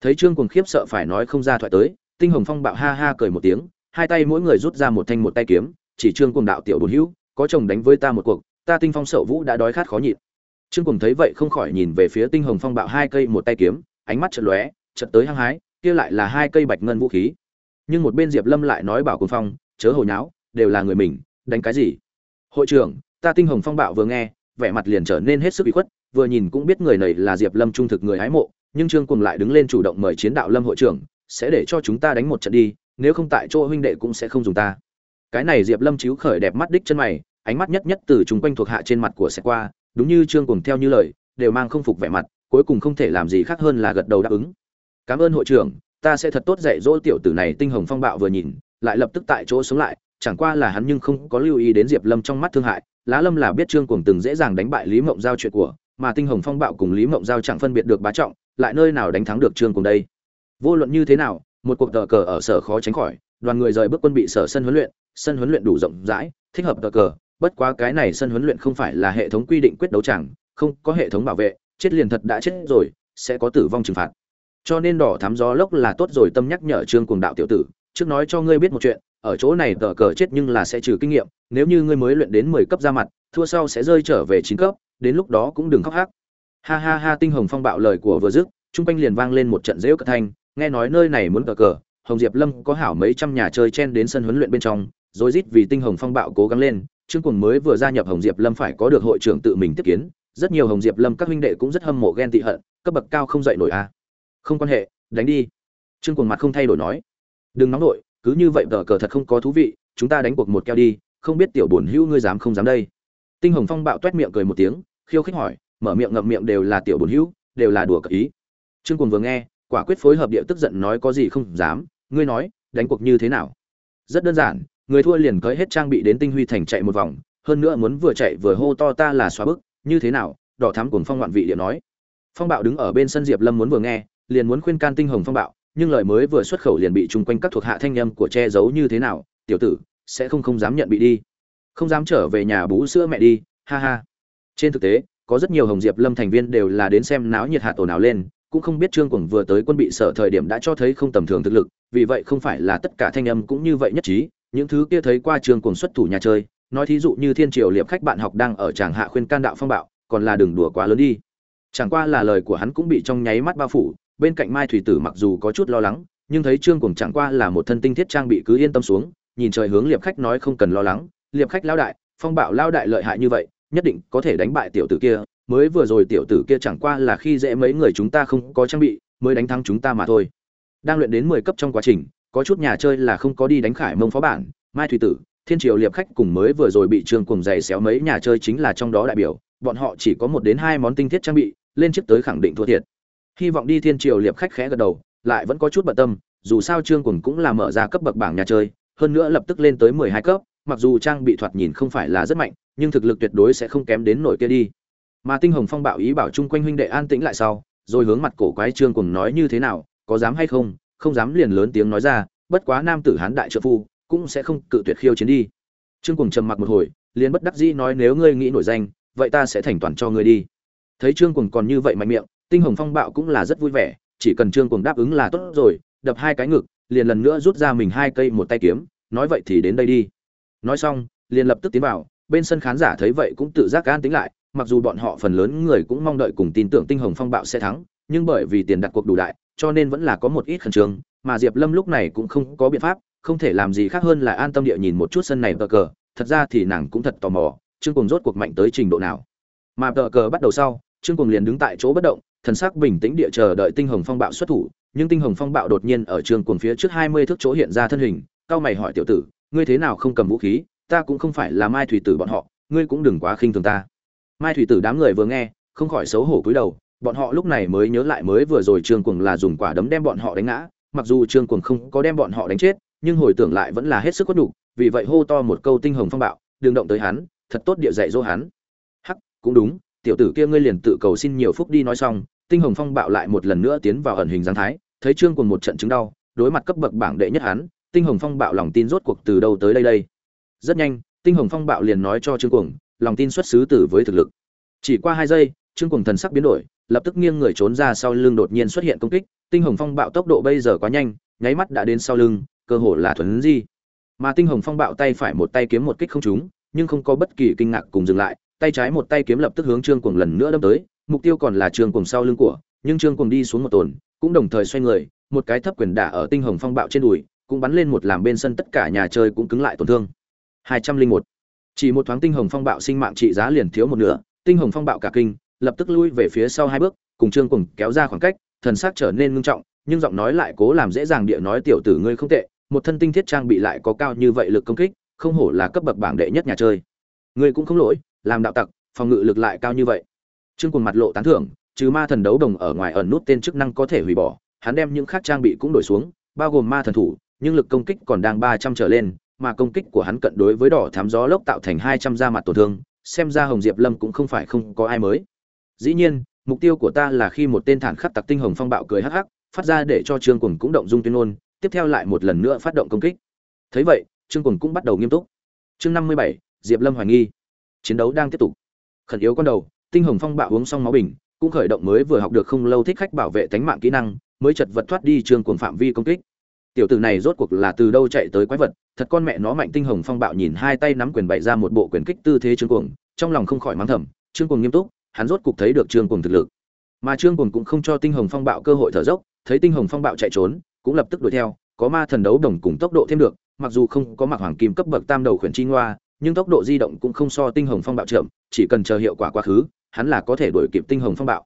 Thấy trương cuồng khiếp sợ phải nói không ra thoại tới, tinh hồng phong bạo ha ha cười một tiếng, hai tay mỗi người rút ra một thanh một tay kiếm, chỉ trương cuồng đạo tiểu bồn hữu, có chồng đánh với ta một cuộc, ta tinh phong sậu vũ đã đói khát khó nhịn. Trương cuồng thấy vậy không khỏi nhìn về phía tinh hồng phong bạo hai cây một tay kiếm ánh mắt chợt lóe, chợt tới hăng hái, kia lại là hai cây bạch ngân vũ khí. Nhưng một bên diệp lâm lại nói bảo cuồng phong, chớ hồi nháo, đều là người mình, đánh cái gì? Hội trưởng, ta tinh hồng phong bạo vừa nghe, vẻ mặt liền trở nên hết sức bị khuất, vừa nhìn cũng biết người này là diệp lâm trung thực người hái mộ, nhưng trương Cuồng lại đứng lên chủ động mời chiến đạo lâm hội trưởng, sẽ để cho chúng ta đánh một trận đi, nếu không tại chỗ huynh đệ cũng sẽ không dùng ta. Cái này diệp lâm chiếu khởi đẹp mắt đích chân mày, ánh mắt nhất nhất từ chúng quanh thuộc hạ trên mặt của sẽ qua, đúng như trương Cuồng theo như lời, đều mang không phục vẻ mặt cuối cùng không thể làm gì khác hơn là gật đầu đáp ứng. Cảm ơn hội trưởng, ta sẽ thật tốt dạy dỗ tiểu tử này tinh hồng phong bạo vừa nhìn, lại lập tức tại chỗ sống lại, chẳng qua là hắn nhưng không có lưu ý đến diệp lâm trong mắt thương hại, lá lâm là biết trương cuồng từng dễ dàng đánh bại lý mộng giao chuyện của, mà tinh hồng phong bạo cùng lý mộng giao chẳng phân biệt được bá trọng, lại nơi nào đánh thắng được trương cuồng đây? Vô luận như thế nào, một cuộc tờ cờ ở sở khó tránh khỏi, đoàn người rời bước quân bị sở sân huấn luyện, sân huấn luyện đủ rộng rãi, thích hợp tờ cờ, bất quá cái này sân huấn luyện không phải là hệ thống quy định quyết đấu chẳng, không có hệ thống bảo vệ chết liền thật đã chết rồi, sẽ có tử vong trừng phạt. Cho nên đỏ thám gió lốc là tốt rồi, tâm nhắc nhở trương cuồng đạo tiểu tử, trước nói cho ngươi biết một chuyện, ở chỗ này tờ cờ chết nhưng là sẽ trừ kinh nghiệm, nếu như ngươi mới luyện đến mười cấp ra mặt, thua sau sẽ rơi trở về chín cấp, đến lúc đó cũng đừng khóc hác. Ha ha ha, tinh hồng phong bạo lời của vừa dứt chung quanh liền vang lên một trận rễu cất thanh, nghe nói nơi này muốn cờ cờ, hồng diệp lâm có hảo mấy trăm nhà chơi chen đến sân huấn luyện bên trong, rồi rít vì tinh hồng phong bạo cố gắng lên, trương cuồng mới vừa gia nhập hồng diệp lâm phải có được hội trưởng tự mình tiếp kiến rất nhiều hồng diệp lâm các huynh đệ cũng rất hâm mộ ghen tị hận, cấp bậc cao không dậy nổi a. À. không quan hệ, đánh đi. Trương cuồng mặt không thay đổi nói. Đừng nóng nổi cứ như vậy cờ cờ thật không có thú vị, chúng ta đánh cuộc một keo đi, không biết tiểu bổn hữu ngươi dám không dám đây. Tinh hồng phong bạo toét miệng cười một tiếng, khiêu khích hỏi, mở miệng ngậm miệng đều là tiểu bổn hữu, đều là đùa cợt ý. Trương cuồng vừa nghe, quả quyết phối hợp địa tức giận nói có gì không dám, ngươi nói, đánh cuộc như thế nào? Rất đơn giản, người thua liền cưới hết trang bị đến tinh huy thành chạy một vòng, hơn nữa muốn vừa chạy vừa hô to ta là xóa bức như thế nào? Đỏ thắm cùng phong ngoạn vị điện nói. Phong bạo đứng ở bên sân diệp lâm muốn vừa nghe, liền muốn khuyên can tinh hồng phong bạo, nhưng lời mới vừa xuất khẩu liền bị chung quanh các thuộc hạ thanh nhâm của che giấu như thế nào, tiểu tử, sẽ không không dám nhận bị đi. Không dám trở về nhà bú sữa mẹ đi, ha ha. Trên thực tế, có rất nhiều hồng diệp lâm thành viên đều là đến xem náo nhiệt hạ tổ nào lên, cũng không biết trương cuồng vừa tới quân bị sở thời điểm đã cho thấy không tầm thường thực lực, vì vậy không phải là tất cả thanh âm cũng như vậy nhất trí, những thứ kia thấy qua trương cuồng xuất thủ nhà chơi nói thí dụ như thiên triều liệp khách bạn học đang ở tràng hạ khuyên can đạo phong bạo, còn là đừng đùa quá lớn đi. Chẳng qua là lời của hắn cũng bị trong nháy mắt bao phủ, bên cạnh mai thủy tử mặc dù có chút lo lắng, nhưng thấy trương cuồng chẳng qua là một thân tinh thiết trang bị cứ yên tâm xuống, nhìn trời hướng liệp khách nói không cần lo lắng, liệp khách lao đại, phong bạo lao đại lợi hại như vậy, nhất định có thể đánh bại tiểu tử kia, mới vừa rồi tiểu tử kia chẳng qua là khi dễ mấy người chúng ta không có trang bị, mới đánh thắng chúng ta mà thôi. Đang luyện đến mười cấp trong quá trình, có chút nhà chơi là không có đi đánh khải mông phó bản, mai thủy tử thiên triều liệp khách cùng mới vừa rồi bị trương cùng giày xéo mấy nhà chơi chính là trong đó đại biểu, bọn họ chỉ có một đến hai món tinh thiết trang bị, lên chiếc tới khẳng định thua thiệt. Hy vọng đi thiên triều liệp khách khẽ gật đầu, lại vẫn có chút bận tâm, dù sao trương cùng cũng là mở ra cấp bậc bảng nhà chơi, hơn nữa lập tức lên tới mười hai cấp, mặc dù trang bị thoạt nhìn không phải là rất mạnh, nhưng thực lực tuyệt đối sẽ không kém đến nổi kia đi. Mà tinh hồng phong bảo ý bảo chung quanh huynh đệ an tĩnh lại sau, rồi hướng mặt cổ quái trương cùng nói như thế nào, có dám hay không không dám liền lớn tiếng nói ra, bất quá nam tử hán đại trợ phu cũng sẽ không cự tuyệt khiêu chiến đi. Trương cùng trầm mặc một hồi, liền bất đắc dĩ nói nếu ngươi nghĩ nổi danh, vậy ta sẽ thành toàn cho ngươi đi. Thấy trương cùng còn như vậy mạnh miệng, tinh hồng phong bạo cũng là rất vui vẻ, chỉ cần trương cùng đáp ứng là tốt rồi, đập hai cái ngực, liền lần nữa rút ra mình hai cây một tay kiếm, nói vậy thì đến đây đi. Nói xong, liền lập tức tiến vào, bên sân khán giả thấy vậy cũng tự giác an tính lại, mặc dù bọn họ phần lớn người cũng mong đợi cùng tin tưởng tinh hồng phong bạo sẽ thắng, nhưng bởi vì tiền đặt cuộc đủ đại, cho nên vẫn là có một ít khẩn trương, mà diệp lâm lúc này cũng không có biện pháp không thể làm gì khác hơn là an tâm địa nhìn một chút sân này tờ cờ, thật ra thì nàng cũng thật tò mò, trương cùng rốt cuộc mạnh tới trình độ nào. Mà tờ cờ bắt đầu sau, trương cùng liền đứng tại chỗ bất động, thần sắc bình tĩnh địa chờ đợi tinh hồng phong bạo xuất thủ, nhưng tinh hồng phong bạo đột nhiên ở trương cùng phía trước hai mươi thước chỗ hiện ra thân hình cao mày hỏi tiểu tử, ngươi thế nào không cầm vũ khí, ta cũng không phải là mai thủy tử bọn họ, ngươi cũng đừng quá khinh thường ta. Mai thủy tử đám người vừa nghe, không khỏi xấu hổ cúi đầu, bọn họ lúc này mới nhớ lại mới vừa rồi trương cuồng là dùng quả đấm đem bọn họ đánh ngã, mặc dù trương cuồng không có đem bọn họ đánh chết nhưng hồi tưởng lại vẫn là hết sức có đủ vì vậy hô to một câu tinh hồng phong bạo, đừng động tới hắn, thật tốt địa dạy dỗ hắn. Hắc, cũng đúng, tiểu tử kia ngươi liền tự cầu xin nhiều phúc đi nói xong, tinh hồng phong bạo lại một lần nữa tiến vào ẩn hình dáng thái, thấy trương cuồng một trận chứng đau, đối mặt cấp bậc bảng đệ nhất hắn, tinh hồng phong bạo lòng tin rốt cuộc từ đâu tới đây đây? Rất nhanh, tinh hồng phong bạo liền nói cho trương cuồng, lòng tin xuất xứ từ với thực lực. Chỉ qua hai giây, trương cuồng thần sắc biến đổi, lập tức nghiêng người trốn ra sau lưng đột nhiên xuất hiện công kích, tinh hồng phong bạo tốc độ bây giờ quá nhanh, nháy mắt đã đến sau lưng cơ hồ là thuần di. Mà tinh hồng phong bạo tay phải một tay kiếm một kích không trúng, nhưng không có bất kỳ kinh ngạc cùng dừng lại, tay trái một tay kiếm lập tức hướng trương cuồng lần nữa đâm tới, mục tiêu còn là trương cuồng sau lưng của, nhưng trương cuồng đi xuống một tồn cũng đồng thời xoay người, một cái thấp quyền đả ở tinh hồng phong bạo trên đùi, cũng bắn lên một làm bên sân tất cả nhà chơi cũng cứng lại tổn thương. Hai trăm linh một. Chỉ một thoáng tinh hồng phong bạo sinh mạng trị giá liền thiếu một nửa, tinh hồng phong bạo cả kinh, lập tức lui về phía sau hai bước, cùng trương Cuồng kéo ra khoảng cách, thần sắc trở nên ngưng trọng, nhưng giọng nói lại cố làm dễ dàng địa nói tiểu tử ngươi không tệ một thân tinh thiết trang bị lại có cao như vậy lực công kích không hổ là cấp bậc bảng đệ nhất nhà chơi ngươi cũng không lỗi làm đạo tặc phòng ngự lực lại cao như vậy trương cùng mặt lộ tán thưởng trừ ma thần đấu đồng ở ngoài ẩn nút tên chức năng có thể hủy bỏ hắn đem những khác trang bị cũng đổi xuống bao gồm ma thần thủ nhưng lực công kích còn đang ba trăm trở lên mà công kích của hắn cận đối với đỏ thám gió lốc tạo thành hai trăm da mặt tổn thương, xem ra Hồng Diệp Lâm cũng không phải không có ai mới. Dĩ nhiên, mục tiêu của ta là khi một tên thản khắc tặc tinh hồng phong bạo cười hắc hắc, phát ra để cho Trương quần cũng động dung tuyên ngôn, tiếp theo lại một lần nữa phát động công kích. Thấy vậy, Trương Cuồng cũng bắt đầu nghiêm túc. Chương năm mươi bảy, Diệp Lâm hoài nghi. Chiến đấu đang tiếp tục. Khẩn yếu con đầu, tinh hồng phong bạo uống xong máu bình, cũng khởi động mới vừa học được không lâu thích khách bảo vệ tánh mạng kỹ năng, mới chật vật thoát đi Trương Cuồng phạm vi công kích tiểu tử này rốt cuộc là từ đâu chạy tới quái vật thật con mẹ nó mạnh tinh hồng phong bạo nhìn hai tay nắm quyền bày ra một bộ quyền kích tư thế trương cuồng trong lòng không khỏi mắng thầm trương cuồng nghiêm túc hắn rốt cuộc thấy được trương cuồng thực lực mà trương cuồng cũng không cho tinh hồng phong bạo cơ hội thở dốc thấy tinh hồng phong bạo chạy trốn cũng lập tức đuổi theo, có ma thần đấu đồng cùng tốc độ thêm được, mặc dù không có mặc hoàng kim cấp bậc tam đầu khuyển chi ngoa, nhưng tốc độ di động cũng không so tinh hồng phong bạo chậm, chỉ cần chờ hiệu quả quá khứ, hắn là có thể đuổi kịp tinh hồng phong bạo.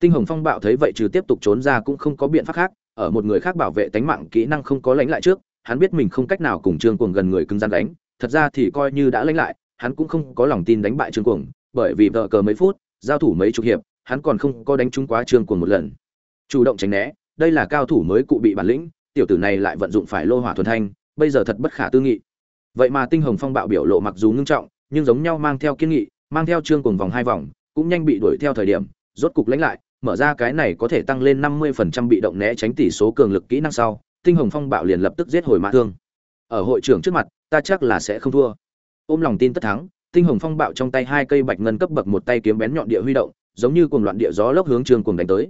Tinh hồng phong bạo thấy vậy trừ tiếp tục trốn ra cũng không có biện pháp khác, ở một người khác bảo vệ tánh mạng kỹ năng không có lãnh lại trước, hắn biết mình không cách nào cùng trương cuồng gần người cứng rắn đánh, thật ra thì coi như đã lãnh lại, hắn cũng không có lòng tin đánh bại trương cuồng, bởi vì vợ cờ mấy phút, giao thủ mấy chục hiệp, hắn còn không có đánh trúng quá trương cuồng một lần. Chủ động tránh né đây là cao thủ mới cụ bị bản lĩnh, tiểu tử này lại vận dụng phải lô hỏa thuần thanh, bây giờ thật bất khả tư nghị. Vậy mà tinh hồng phong bạo biểu lộ mặc dù ngưng trọng, nhưng giống nhau mang theo kiên nghị, mang theo trương cuồng vòng hai vòng, cũng nhanh bị đuổi theo thời điểm, rốt cục lãnh lại, mở ra cái này có thể tăng lên 50% bị động né tránh tỷ số cường lực kỹ năng sau, tinh hồng phong bạo liền lập tức giết hồi mã thương. Ở hội trưởng trước mặt, ta chắc là sẽ không thua. Ôm lòng tin tất thắng, tinh hồng phong bạo trong tay hai cây bạch ngân cấp bậc một tay kiếm bén nhọn địa huy động, giống như cuồng loạn địa gió lốc hướng trương cuồng đánh tới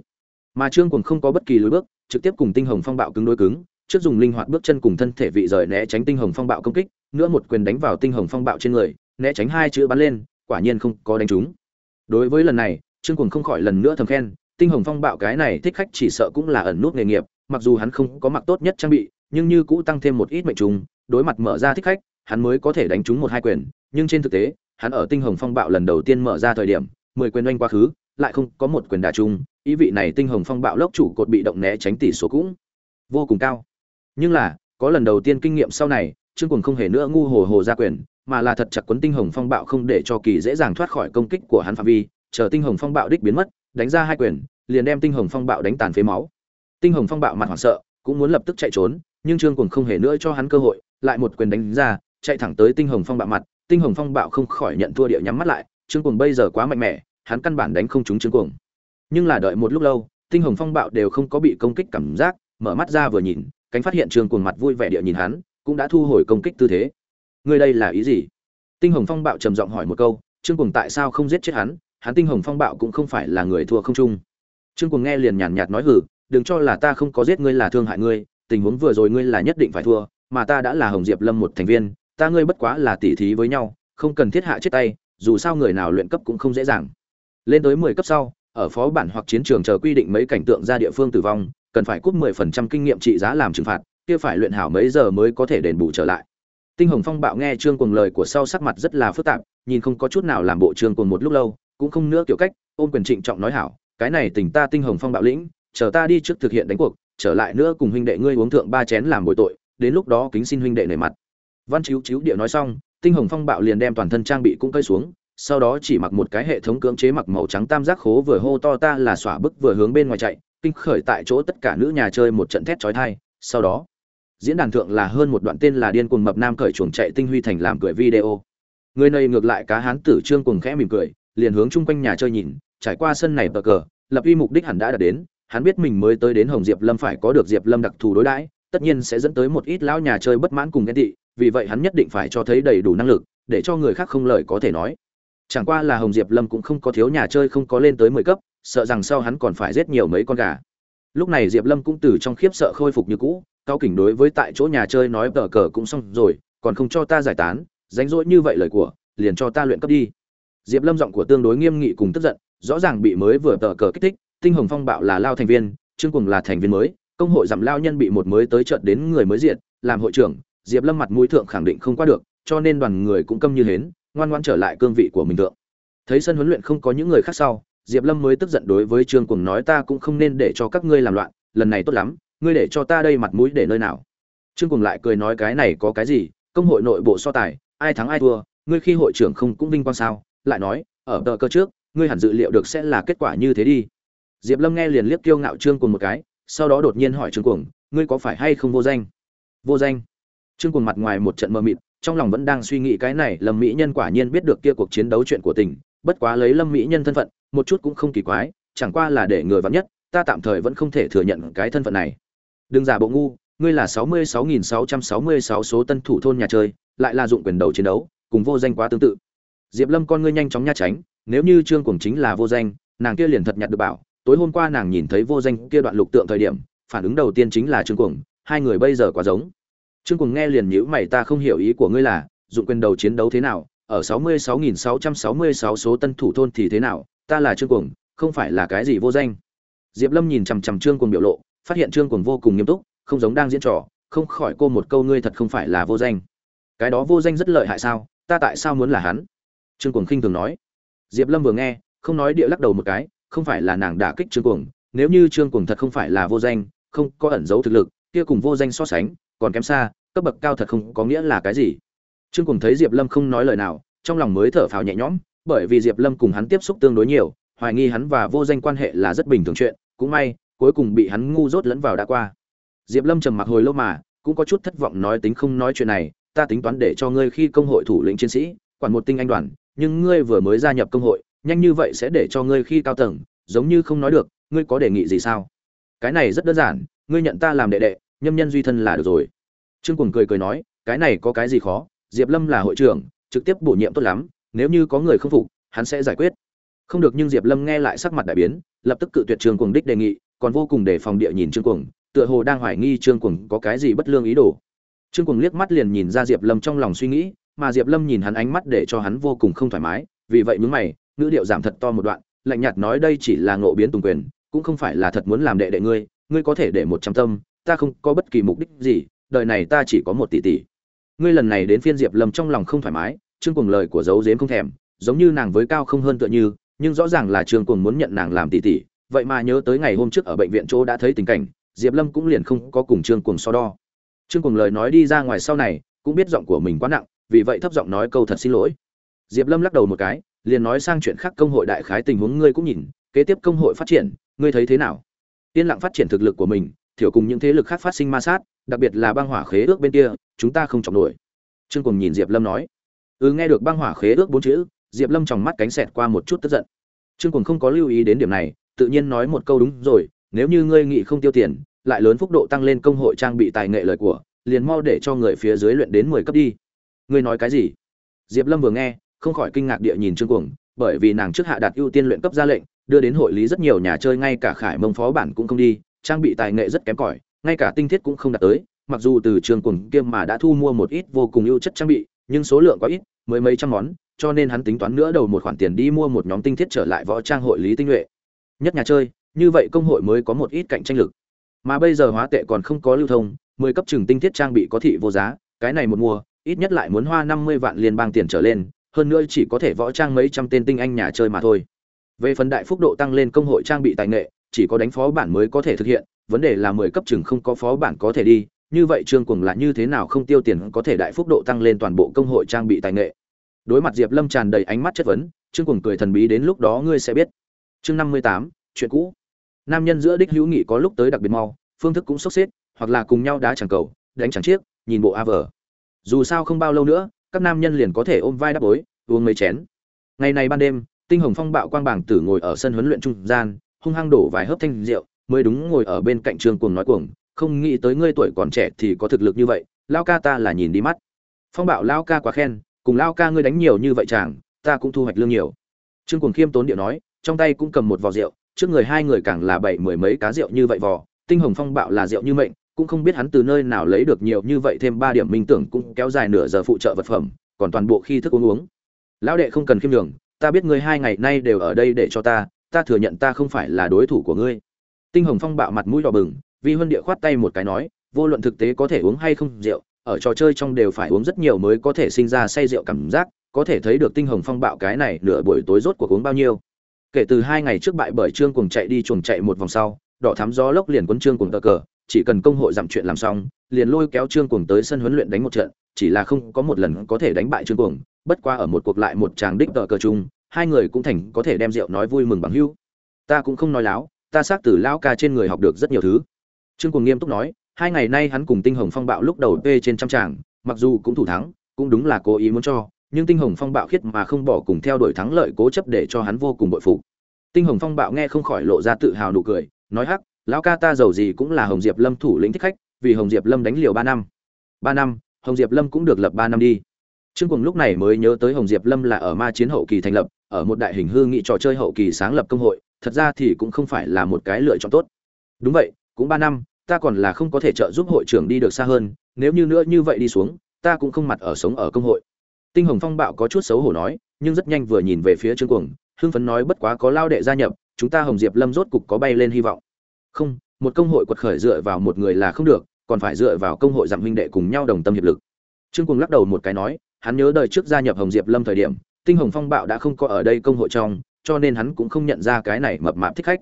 mà trương cuồng không có bất kỳ lối bước, trực tiếp cùng tinh hồng phong bạo cứng đối cứng, trước dùng linh hoạt bước chân cùng thân thể vị rời né tránh tinh hồng phong bạo công kích, nữa một quyền đánh vào tinh hồng phong bạo trên người, né tránh hai chữ bắn lên, quả nhiên không có đánh trúng. Đối với lần này, trương cuồng không khỏi lần nữa thầm khen, tinh hồng phong bạo cái này thích khách chỉ sợ cũng là ẩn nút nghề nghiệp, mặc dù hắn không có mặc tốt nhất trang bị, nhưng như cũ tăng thêm một ít mệnh trùng, đối mặt mở ra thích khách, hắn mới có thể đánh trúng một hai quyền, nhưng trên thực tế, hắn ở tinh hồng phong bạo lần đầu tiên mở ra thời điểm, mười quyền oanh quá khứ lại không có một quyền đả chung, ý vị này tinh hồng phong bạo lốc chủ cột bị động né tránh tỷ số cũng vô cùng cao. Nhưng là, có lần đầu tiên kinh nghiệm sau này, trương cùng không hề nữa ngu hồ hồ ra quyền, mà là thật chặt quấn tinh hồng phong bạo không để cho kỳ dễ dàng thoát khỏi công kích của hắn phạm vi, chờ tinh hồng phong bạo đích biến mất, đánh ra hai quyền, liền đem tinh hồng phong bạo đánh tàn phế máu. Tinh hồng phong bạo mặt hoảng sợ, cũng muốn lập tức chạy trốn, nhưng trương cùng không hề nữa cho hắn cơ hội, lại một quyền đánh ra, chạy thẳng tới tinh hồng phong bạo mặt, tinh hồng phong bạo không khỏi nhận thua địa nhắm mắt lại, trương cùng bây giờ quá mạnh mẽ hắn căn bản đánh không trúng trương cuồng, nhưng là đợi một lúc lâu tinh hồng phong bạo đều không có bị công kích cảm giác mở mắt ra vừa nhìn cánh phát hiện trương cuồng mặt vui vẻ địa nhìn hắn cũng đã thu hồi công kích tư thế. Ngươi đây là ý gì? Tinh hồng phong bạo trầm giọng hỏi một câu trương cuồng tại sao không giết chết hắn? Hắn tinh hồng phong bạo cũng không phải là người thua không trung. trương cuồng nghe liền nhàn nhạt nói hử đừng cho là ta không có giết ngươi là thương hại ngươi tình huống vừa rồi ngươi là nhất định phải thua mà ta đã là hồng diệp lâm một thành viên ta ngươi bất quá là tỉ thí với nhau không cần thiết hạ chết tay dù sao người nào luyện cấp cũng không dễ dàng lên tới mười cấp sau, ở phó bản hoặc chiến trường chờ quy định mấy cảnh tượng ra địa phương tử vong, cần phải cúp mười phần trăm kinh nghiệm trị giá làm trừng phạt, kia phải luyện hảo mấy giờ mới có thể đền bù trở lại. Tinh hồng phong bạo nghe trương cuồng lời của sau sắc mặt rất là phức tạp, nhìn không có chút nào làm bộ trương cuồng một lúc lâu, cũng không nữa kiểu cách, ôm quyền trịnh trọng nói hảo, cái này tình ta tinh hồng phong bạo lĩnh, chờ ta đi trước thực hiện đánh cuộc, trở lại nữa cùng huynh đệ ngươi uống thượng ba chén làm bồi tội, đến lúc đó kính xin huynh đệ nể mặt. Văn chiếu chiếu địa nói xong, tinh hồng phong bạo liền đem toàn thân trang bị cũng cơi xuống sau đó chỉ mặc một cái hệ thống cưỡng chế mặc màu trắng tam giác khố vừa hô to ta là xỏa bức vừa hướng bên ngoài chạy, kinh khởi tại chỗ tất cả nữ nhà chơi một trận thét chói tai, sau đó, diễn đàn thượng là hơn một đoạn tên là điên cuồng mập nam cởi chuồng chạy tinh huy thành làm cười video. Người này ngược lại cá hán tử trương cuồng khẽ mỉm cười, liền hướng chung quanh nhà chơi nhìn, trải qua sân này bờ cờ, lập uy mục đích hẳn đã đạt đến, hắn biết mình mới tới đến hồng diệp lâm phải có được diệp lâm đặc thù đối đãi, tất nhiên sẽ dẫn tới một ít lão nhà chơi bất mãn cùng ghen tị, vì vậy hắn nhất định phải cho thấy đầy đủ năng lực, để cho người khác không lời có thể nói chẳng qua là hồng diệp lâm cũng không có thiếu nhà chơi không có lên tới mười cấp, sợ rằng sau hắn còn phải giết nhiều mấy con gà. Lúc này diệp lâm cũng từ trong khiếp sợ khôi phục như cũ cao kỉnh đối với tại chỗ nhà chơi nói tờ cờ cũng xong rồi, còn không cho ta giải tán ránh rỗi như vậy lời của, liền cho ta luyện cấp đi. Diệp lâm giọng của tương đối nghiêm nghị cùng tức giận, rõ ràng bị mới vừa tờ cờ kích thích, tinh hồng phong bạo là lao thành viên, trương cùng là thành viên mới, công hội giảm lao nhân bị một mới tới trận đến người mới diện làm hội trưởng, diệp lâm mặt mũi thượng khẳng định không qua được, cho nên đoàn người cũng câm như hến ngoan ngoan trở lại cương vị của mình thượng. Thấy sân huấn luyện không có những người khác sau, diệp lâm mới tức giận đối với trương cùng nói, ta cũng không nên để cho các ngươi làm loạn, lần này tốt lắm, ngươi để cho ta đây mặt mũi để nơi nào? Trương cùng lại cười nói, cái này có cái gì? Công hội nội bộ so tài, ai thắng ai thua, ngươi khi hội trưởng không cũng vinh quang sao? Lại nói, ở tờ cơ trước, ngươi hẳn dự liệu được sẽ là kết quả như thế đi. Diệp lâm nghe liền liếc kiêu ngạo trương cùng một cái, sau đó đột nhiên hỏi trương cuồng, ngươi có phải hay không vô danh? Vô danh. Trương cuồng mặt ngoài một trận mơ mịt trong lòng vẫn đang suy nghĩ cái này, lâm mỹ nhân quả nhiên biết được kia cuộc chiến đấu chuyện của tình, bất quá lấy lâm mỹ nhân thân phận, một chút cũng không kỳ quái, chẳng qua là để người vắn nhất, ta tạm thời vẫn không thể thừa nhận cái thân phận này. Đừng giả bộ ngu, ngươi là sáu mươi sáu nghìn sáu trăm sáu mươi sáu số tân thủ thôn nhà chơi, lại là dụng quyền đầu chiến đấu, cùng vô danh quá tương tự. Diệp lâm con ngươi nhanh chóng nha tránh, nếu như trương cuồng chính là vô danh, nàng kia liền thật nhặt được bảo, tối hôm qua nàng nhìn thấy vô danh kia đoạn lục tượng thời điểm, phản ứng đầu tiên chính là trương cuồng, hai người bây giờ quá giống trương cuồng nghe liền nhíu mày, ta không hiểu ý của ngươi là, dụng quyền đầu chiến đấu thế nào, ở 66.666 số tân thủ thôn thì thế nào, ta là trương cuồng, không phải là cái gì vô danh. Diệp lâm nhìn chằm chằm trương cuồng biểu lộ, phát hiện trương cuồng vô cùng nghiêm túc, không giống đang diễn trò, không khỏi cô một câu ngươi thật không phải là vô danh. Cái đó vô danh rất lợi hại sao, ta tại sao muốn là hắn? Trương cuồng khinh thường nói. Diệp lâm vừa nghe, không nói địa lắc đầu một cái, không phải là nàng đả kích trương cuồng, nếu như trương cuồng thật không phải là vô danh, không có ẩn giấu thực lực, kia cùng vô danh so sánh còn kém xa, cấp bậc cao thật không có nghĩa là cái gì. Trương cùng thấy diệp lâm không nói lời nào, trong lòng mới thở phào nhẹ nhõm, bởi vì diệp lâm cùng hắn tiếp xúc tương đối nhiều, hoài nghi hắn và vô danh quan hệ là rất bình thường chuyện, cũng may, cuối cùng bị hắn ngu dốt lẫn vào đã qua. Diệp lâm trầm mặc hồi lâu mà, cũng có chút thất vọng nói tính không nói chuyện này, ta tính toán để cho ngươi khi công hội thủ lĩnh chiến sĩ, quản một tinh anh đoàn, nhưng ngươi vừa mới gia nhập công hội, nhanh như vậy sẽ để cho ngươi khi cao tầng, giống như không nói được, ngươi có đề nghị gì sao? Cái này rất đơn giản, ngươi nhận ta làm đệ đệ nhâm nhân duy thân là được rồi. Trương cùng cười cười nói, cái này có cái gì khó? Diệp lâm là hội trưởng, trực tiếp bổ nhiệm tốt lắm, nếu như có người không phục, hắn sẽ giải quyết. Không được nhưng diệp lâm nghe lại sắc mặt đại biến, lập tức cự tuyệt trương cùng đích đề nghị, còn vô cùng đề phòng địa nhìn trương cùng tựa hồ đang hoài nghi trương cùng có cái gì bất lương ý đồ. Trương cùng liếc mắt liền nhìn ra diệp lâm trong lòng suy nghĩ, mà diệp lâm nhìn hắn ánh mắt để cho hắn vô cùng không thoải mái, vì vậy mướn mày, ngữ điệu giảm thật to một đoạn, lạnh nhạt nói đây chỉ là ngộ biến tùng quyền, cũng không phải là thật muốn làm đệ đệ ngươi ngươi có thể để một trăm tâm ta không có bất kỳ mục đích gì, đời này ta chỉ có một tỷ tỷ. Ngươi lần này đến phiên diệp lâm trong lòng không thoải mái, trương cuồng lời của dấu dếm không thèm, giống như nàng với cao không hơn tựa như, nhưng rõ ràng là trương cuồng muốn nhận nàng làm tỷ tỷ, vậy mà nhớ tới ngày hôm trước ở bệnh viện chỗ đã thấy tình cảnh, diệp lâm cũng liền không có cùng trương cuồng so đo. Trương cuồng lời nói đi ra ngoài sau này, cũng biết giọng của mình quá nặng, vì vậy thấp giọng nói câu thật xin lỗi. Diệp lâm lắc đầu một cái, liền nói sang chuyện khác công hội đại khái tình huống ngươi cũng nhìn, kế tiếp công hội phát triển, ngươi thấy thế nào? Yên lặng phát triển thực lực của mình thiểu cùng những thế lực khác phát sinh ma sát, đặc biệt là băng hỏa khế ước bên kia, chúng ta không chọc nổi. Trương cùng nhìn diệp lâm nói. Ừ nghe được băng hỏa khế ước bốn chữ, diệp lâm tròng mắt cánh xẹt qua một chút tức giận. Trương cùng không có lưu ý đến điểm này, tự nhiên nói một câu đúng rồi, nếu như ngươi nghị không tiêu tiền, lại lớn phúc độ tăng lên công hội trang bị tài nghệ lời của, liền mau để cho người phía dưới luyện đến mười cấp đi. Ngươi nói cái gì? Diệp lâm vừa nghe, không khỏi kinh ngạc địa nhìn trương cuồng, bởi vì nàng trước hạ đạt ưu tiên luyện cấp ra lệnh, đưa đến hội lý rất nhiều nhà chơi, ngay cả khải mông phó bản cũng không đi trang bị tài nghệ rất kém cỏi, ngay cả tinh thiết cũng không đạt tới, mặc dù từ trường cùng kiêm mà đã thu mua một ít vô cùng ưu chất trang bị, nhưng số lượng quá ít, mới mấy trăm món, cho nên hắn tính toán nữa đầu một khoản tiền đi mua một nhóm tinh thiết trở lại võ trang hội lý tinh nhuệ nhất nhà chơi, như vậy công hội mới có một ít cạnh tranh lực. Mà bây giờ hóa tệ còn không có lưu thông, mười cấp trừng tinh thiết trang bị có thị vô giá, cái này một mua ít nhất lại muốn hoa năm mươi vạn liên bang tiền trở lên, hơn nữa chỉ có thể võ trang mấy trăm tên tinh anh nhà chơi mà thôi. Về phần đại phúc độ tăng lên công hội trang bị tài nghệ chỉ có đánh phó bản mới có thể thực hiện, vấn đề là mười cấp chừng không có phó bản có thể đi, như vậy trương cuồng là như thế nào không tiêu tiền có thể đại phúc độ tăng lên toàn bộ công hội trang bị tài nghệ. Đối mặt diệp lâm tràn đầy ánh mắt chất vấn, trương cuồng cười thần bí đến lúc đó ngươi sẽ biết. Chương năm mươi tám, chuyện cũ. Nam nhân giữa đích hữu nghị có lúc tới đặc biệt mau, phương thức cũng sốc xếp, hoặc là cùng nhau đá chẳng cầu, đánh chẳng chiếc, nhìn bộ a vờ dù sao không bao lâu nữa, các nam nhân liền có thể ôm vai đắp bối, uống mấy chén. Ngày này ban đêm, tinh hồng phong bạo quang bảng tử ngồi ở sân huấn luyện trung gian hung hăng đổ vài hớp thanh rượu, mới đúng ngồi ở bên cạnh trương cuồng nói cuồng, không nghĩ tới ngươi tuổi còn trẻ thì có thực lực như vậy lao ca ta là nhìn đi mắt. Phong bạo lao ca quá khen, cùng lao ca ngươi đánh nhiều như vậy chàng, ta cũng thu hoạch lương nhiều. Trương cuồng khiêm tốn điệu nói, trong tay cũng cầm một vò rượu, trước người hai người càng là bảy mười mấy cá rượu như vậy vò, tinh hồng phong bạo là rượu như mệnh, cũng không biết hắn từ nơi nào lấy được nhiều như vậy thêm ba điểm minh tưởng cũng kéo dài nửa giờ phụ trợ vật phẩm, còn toàn bộ khi thức uống uống. Lão đệ không cần khiêm nhường, ta biết ngươi hai ngày nay đều ở đây để cho ta ta thừa nhận ta không phải là đối thủ của ngươi. Tinh hồng phong bạo mặt mũi đỏ bừng, vi huân địa khoát tay một cái nói, vô luận thực tế có thể uống hay không rượu, ở trò chơi trong đều phải uống rất nhiều mới có thể sinh ra say rượu cảm giác, có thể thấy được tinh hồng phong bạo cái này nửa buổi tối rốt cuộc uống bao nhiêu. Kể từ hai ngày trước bại bởi trương cuồng chạy đi chuồng chạy một vòng sau, đỏ thắm gió lốc liền cuốn trương cuồng tờ cờ, chỉ cần công hội giảm chuyện làm xong, liền lôi kéo trương cuồng tới sân huấn luyện đánh một trận, chỉ là không có một lần có thể đánh bại trương cuồng, bất qua ở một cuộc lại một tràng đích tờ cờ chung hai người cũng thành có thể đem rượu nói vui mừng bằng hữu ta cũng không nói láo, ta xác từ lão ca trên người học được rất nhiều thứ. Trương cùng nghiêm túc nói, hai ngày nay hắn cùng tinh hồng phong bạo lúc đầu p trên trăm tràng, mặc dù cũng thủ thắng, cũng đúng là cố ý muốn cho, nhưng tinh hồng phong bạo khiết mà không bỏ cùng theo đuổi thắng lợi cố chấp để cho hắn vô cùng bội phục. Tinh hồng phong bạo nghe không khỏi lộ ra tự hào nụ cười, nói hắc, lão ca ta giàu gì cũng là hồng diệp lâm thủ lĩnh thích khách, vì hồng diệp lâm đánh liều ba năm. Ba năm, hồng diệp lâm cũng được lập ba năm đi trương Cuồng lúc này mới nhớ tới hồng diệp lâm là ở ma chiến hậu kỳ thành lập, ở một đại hình hư nghị trò chơi hậu kỳ sáng lập công hội, thật ra thì cũng không phải là một cái lựa chọn tốt. Đúng vậy, cũng ba năm, ta còn là không có thể trợ giúp hội trưởng đi được xa hơn, nếu như nữa như vậy đi xuống, ta cũng không mặt ở sống ở công hội. Tinh hồng phong bạo có chút xấu hổ nói, nhưng rất nhanh vừa nhìn về phía trương cuồng, hưng phấn nói bất quá có lao đệ gia nhập, chúng ta hồng diệp lâm rốt cục có bay lên hy vọng. Không, một công hội quật khởi dựa vào một người là không được, còn phải dựa vào công hội giảm huynh đệ cùng nhau đồng tâm hiệp lực. Trương Cuồng lắc đầu một cái nói hắn nhớ đời trước gia nhập hồng diệp lâm thời điểm, tinh hồng phong bạo đã không có ở đây công hội trong, cho nên hắn cũng không nhận ra cái này mập mạp thích khách.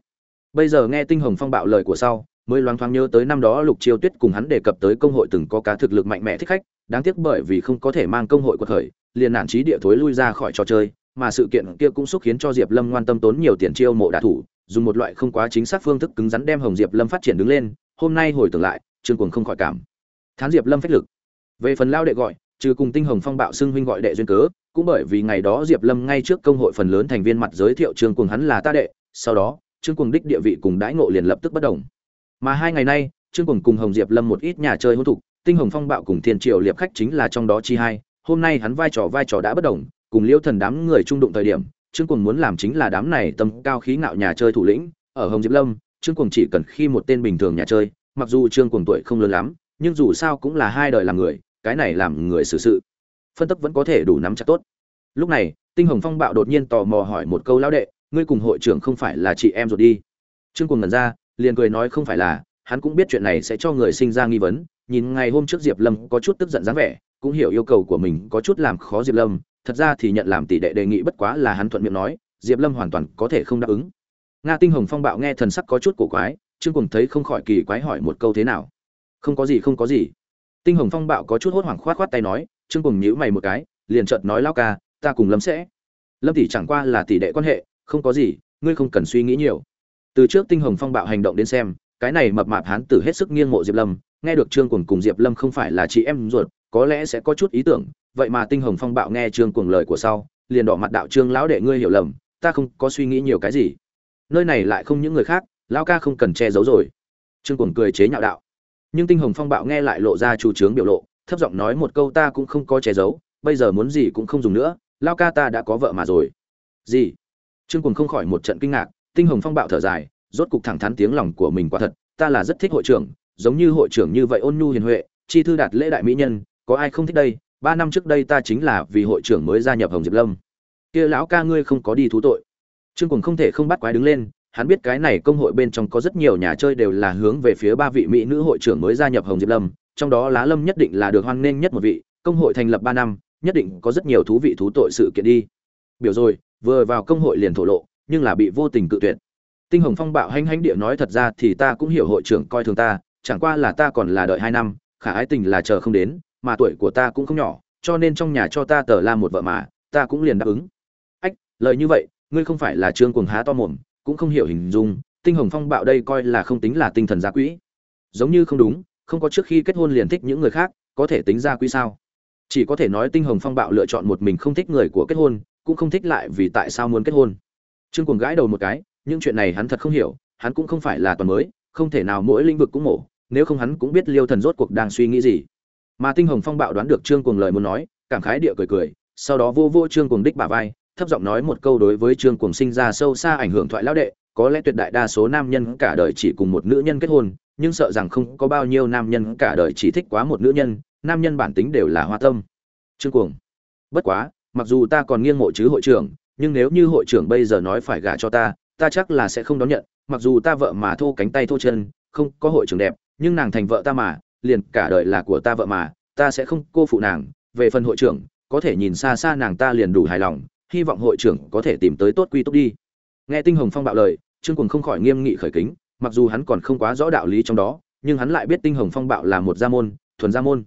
Bây giờ nghe tinh hồng phong bạo lời của sau, mới loáng thoáng nhớ tới năm đó lục chiêu tuyết cùng hắn đề cập tới công hội từng có cá thực lực mạnh mẽ thích khách, đáng tiếc bởi vì không có thể mang công hội của khởi liền nản chí địa thối lui ra khỏi trò chơi, mà sự kiện kia cũng xúc khiến cho diệp lâm ngoan tâm tốn nhiều tiền chiêu mộ đả thủ, dùng một loại không quá chính xác phương thức cứng rắn đem hồng diệp lâm phát triển đứng lên, hôm nay hồi tưởng lại, trương cuồng không khỏi cảm thán diệp lâm phách lực. Về phần lao đệ gọi trừ cùng tinh hồng phong bạo xưng huynh gọi đệ duyên cớ, cũng bởi vì ngày đó diệp lâm ngay trước công hội phần lớn thành viên mặt giới thiệu trương cuồng hắn là ta đệ, sau đó, trương cuồng đích địa vị cùng đãi ngộ liền lập tức bất đồng. Mà hai ngày nay, trương cuồng cùng hồng diệp lâm một ít nhà chơi hỗn thục tinh hồng phong bạo cùng thiên triều liệp khách chính là trong đó chi hai, hôm nay hắn vai trò vai trò đã bất đồng, cùng liêu thần đám người trung đụng thời điểm, trương cuồng muốn làm chính là đám này tâm cao khí ngạo nhà chơi thủ lĩnh, ở hồng diệp lâm, trương cuồng chỉ cần khi một tên bình thường nhà chơi, mặc dù trương cuồng tuổi không lớn lắm, nhưng dù sao cũng là hai đời làm người cái này làm người xử sự. Phân tích vẫn có thể đủ nắm chắc tốt. Lúc này, tinh hồng phong bạo đột nhiên tò mò hỏi một câu lão đệ, ngươi cùng hội trưởng không phải là chị em rồi đi? Trương cuồng ngẩn ra, liền cười nói không phải là, hắn cũng biết chuyện này sẽ cho người sinh ra nghi vấn, nhìn ngày hôm trước diệp lâm có chút tức giận dáng vẻ, cũng hiểu yêu cầu của mình có chút làm khó diệp lâm, thật ra thì nhận làm tỷ đệ đề nghị bất quá là hắn thuận miệng nói, diệp lâm hoàn toàn có thể không đáp ứng. Nga tinh hồng phong bạo nghe thần sắc có chút cổ quái, trương cùng thấy không khỏi kỳ quái hỏi một câu thế nào. Không có gì, không có gì tinh hồng phong bạo có chút hốt hoảng khoát khoát tay nói, trương cùng nhíu mày một cái, liền chợt nói lao ca, ta cùng lâm sẽ. Lâm tỷ chẳng qua là tỷ đệ quan hệ, không có gì, ngươi không cần suy nghĩ nhiều. Từ trước tinh hồng phong bạo hành động đến xem, cái này mập mạp hán tử hết sức nghiêng mộ diệp lâm, nghe được trương cùng cùng diệp lâm không phải là chị em ruột, có lẽ sẽ có chút ý tưởng, vậy mà tinh hồng phong bạo nghe trương cùng lời của sau, liền đỏ mặt đạo trương lão đệ ngươi hiểu lầm, ta không có suy nghĩ nhiều cái gì. Nơi này lại không những người khác, lão ca không cần che giấu rồi. Trương cùng cười chế nhạo đạo nhưng tinh hồng phong bạo nghe lại lộ ra chủ trướng biểu lộ, thấp giọng nói một câu ta cũng không có che giấu, bây giờ muốn gì cũng không dùng nữa, lao ca ta đã có vợ mà rồi. Gì? Trương cùng không khỏi một trận kinh ngạc, tinh hồng phong bạo thở dài, rốt cục thẳng thắn tiếng lòng của mình quả thật, ta là rất thích hội trưởng, giống như hội trưởng như vậy ôn nhu hiền huệ, chi thư đạt lễ đại mỹ nhân, có ai không thích đây? Ba năm trước đây ta chính là vì hội trưởng mới gia nhập hồng diệp lâm. Kia lão ca ngươi không có đi thú tội. Trương cùng không thể không bắt quái đứng lên hắn biết cái này công hội bên trong có rất nhiều nhà chơi đều là hướng về phía ba vị mỹ nữ hội trưởng mới gia nhập hồng diệp lâm, trong đó lá lâm nhất định là được hoan nghênh nhất một vị, công hội thành lập ba năm, nhất định có rất nhiều thú vị thú tội sự kiện đi. Biểu rồi, vừa vào công hội liền thổ lộ, nhưng là bị vô tình cự tuyệt. Tinh hồng phong bạo hanh hanh địa nói thật ra thì ta cũng hiểu hội trưởng coi thường ta, chẳng qua là ta còn là đợi hai năm, khả ái tình là chờ không đến, mà tuổi của ta cũng không nhỏ, cho nên trong nhà cho ta tờ la một vợ mà, ta cũng liền đáp ứng. Ách, lời như vậy, ngươi không phải là trương cuồng há to mồm cũng không hiểu hình dung, tinh hồng phong bạo đây coi là không tính là tinh thần gia quỹ. Giống như không đúng, không có trước khi kết hôn liền thích những người khác, có thể tính gia quỹ sao? Chỉ có thể nói tinh hồng phong bạo lựa chọn một mình không thích người của kết hôn, cũng không thích lại vì tại sao muốn kết hôn. Trương cuồng gãi đầu một cái, những chuyện này hắn thật không hiểu, hắn cũng không phải là toàn mới, không thể nào mỗi lĩnh vực cũng mổ, nếu không hắn cũng biết liêu thần rốt cuộc đang suy nghĩ gì. Mà tinh hồng phong bạo đoán được trương cuồng lời muốn nói, cảm khái địa cười cười, sau đó vô vô trương cuồng đích bả vai thấp giọng nói một câu đối với trương cuồng sinh ra sâu xa ảnh hưởng thoại lão đệ, có lẽ tuyệt đại đa số nam nhân cả đời chỉ cùng một nữ nhân kết hôn, nhưng sợ rằng không có bao nhiêu nam nhân cả đời chỉ thích quá một nữ nhân, nam nhân bản tính đều là hoa tâm. Trương cuồng, bất quá, mặc dù ta còn nghiêng mộ chứ hội trưởng, nhưng nếu như hội trưởng bây giờ nói phải gả cho ta ta chắc là sẽ không đón nhận, mặc dù ta vợ mà thô cánh tay thô chân, không có hội trưởng đẹp, nhưng nàng thành vợ ta mà, liền cả đời là của ta vợ mà, ta sẽ không cô phụ nàng, về phần hội trưởng, có thể nhìn xa xa nàng ta liền đủ hài lòng hy vọng hội trưởng có thể tìm tới tốt quy tốt đi. Nghe tinh hồng phong bạo lời, trương cùng không khỏi nghiêm nghị khởi kính, mặc dù hắn còn không quá rõ đạo lý trong đó, nhưng hắn lại biết tinh hồng phong bạo là một gia môn, thuần gia môn.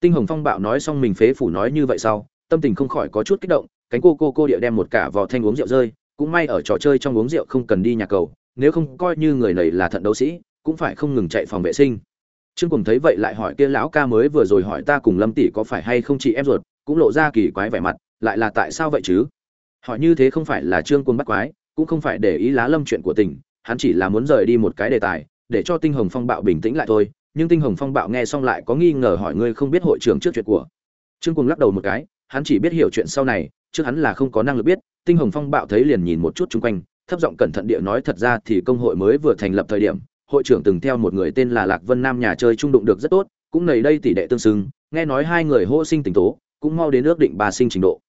Tinh hồng phong bạo nói xong mình phế phủ nói như vậy sau, tâm tình không khỏi có chút kích động, cánh cô cô cô địa đem một cả vò thanh uống rượu rơi, cũng may ở trò chơi trong uống rượu không cần đi nhà cầu, nếu không coi như người này là thận đấu sĩ, cũng phải không ngừng chạy phòng vệ sinh. Trương cùng thấy vậy lại hỏi kia lão ca mới vừa rồi hỏi ta cùng lâm tỷ có phải hay không chị em ruột, cũng lộ ra kỳ quái vẻ mặt, lại là tại sao vậy chứ? Hỏi như thế không phải là trương quân bắt quái, cũng không phải để ý lá lâm chuyện của tình, hắn chỉ là muốn rời đi một cái đề tài, để cho tinh hồng phong bạo bình tĩnh lại thôi, nhưng tinh hồng phong bạo nghe xong lại có nghi ngờ hỏi ngươi không biết hội trưởng trước chuyện của. Trương Cuồng lắc đầu một cái, hắn chỉ biết hiểu chuyện sau này trước hắn là không có năng lực biết, tinh hồng phong bạo thấy liền nhìn một chút xung quanh, thấp giọng cẩn thận địa nói thật ra thì công hội mới vừa thành lập thời điểm, hội trưởng từng theo một người tên là lạc vân nam nhà chơi trung đụng được rất tốt, cũng nầy đây tỷ đệ tương xứng, nghe nói hai người hô sinh tình tố, cũng mau đến ước định bà sinh trình độ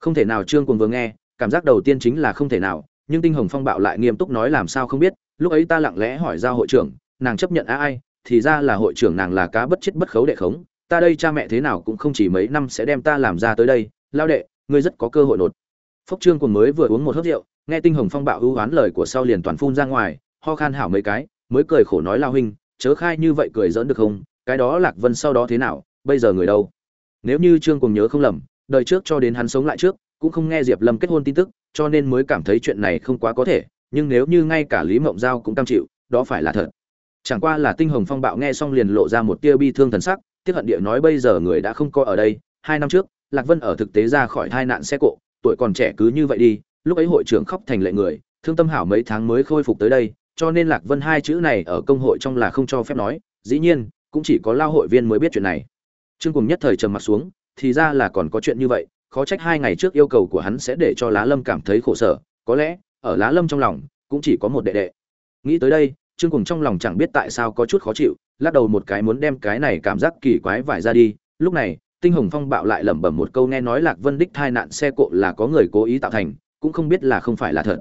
không thể nào trương cuồng vừa nghe, cảm giác đầu tiên chính là không thể nào, nhưng tinh hồng phong bạo lại nghiêm túc nói làm sao không biết, lúc ấy ta lặng lẽ hỏi ra hội trưởng, nàng chấp nhận ai, thì ra là hội trưởng nàng là cá bất chết bất khấu đệ khống, ta đây cha mẹ thế nào cũng không chỉ mấy năm sẽ đem ta làm ra tới đây, lao đệ, ngươi rất có cơ hội nột. Phúc trương cuồng mới vừa uống một hớp rượu, nghe tinh hồng phong bạo hữu oán lời của sau liền toàn phun ra ngoài, ho khan hảo mấy cái, mới cười khổ nói lao huynh, chớ khai như vậy cười giỡn được không, cái đó lạc vân sau đó thế nào, bây giờ người đâu? Nếu như trương cuồng nhớ không lầm đời trước cho đến hắn sống lại trước, cũng không nghe diệp lâm kết hôn tin tức, cho nên mới cảm thấy chuyện này không quá có thể, nhưng nếu như ngay cả lý mộng giao cũng cam chịu, đó phải là thật. Chẳng qua là tinh hồng phong bạo nghe xong liền lộ ra một tia bi thương thần sắc tiếc hận địa nói bây giờ người đã không có ở đây, hai năm trước, lạc vân ở thực tế ra khỏi hai nạn xe cộ, tuổi còn trẻ cứ như vậy đi, lúc ấy hội trưởng khóc thành lệ người, thương tâm hảo mấy tháng mới khôi phục tới đây, cho nên lạc vân hai chữ này ở công hội trong là không cho phép nói, dĩ nhiên, cũng chỉ có lao hội viên mới biết chuyện này. Trương cùng nhất thời trầm mặt xuống thì ra là còn có chuyện như vậy, khó trách hai ngày trước yêu cầu của hắn sẽ để cho lá lâm cảm thấy khổ sở, có lẽ, ở lá lâm trong lòng, cũng chỉ có một đệ đệ. Nghĩ tới đây, trương cùng trong lòng chẳng biết tại sao có chút khó chịu, lắc đầu một cái muốn đem cái này cảm giác kỳ quái vải ra đi. Lúc này, tinh hồng phong bạo lại lẩm bẩm một câu nghe nói lạc vân đích thai nạn xe cộ là có người cố ý tạo thành, cũng không biết là không phải là thật.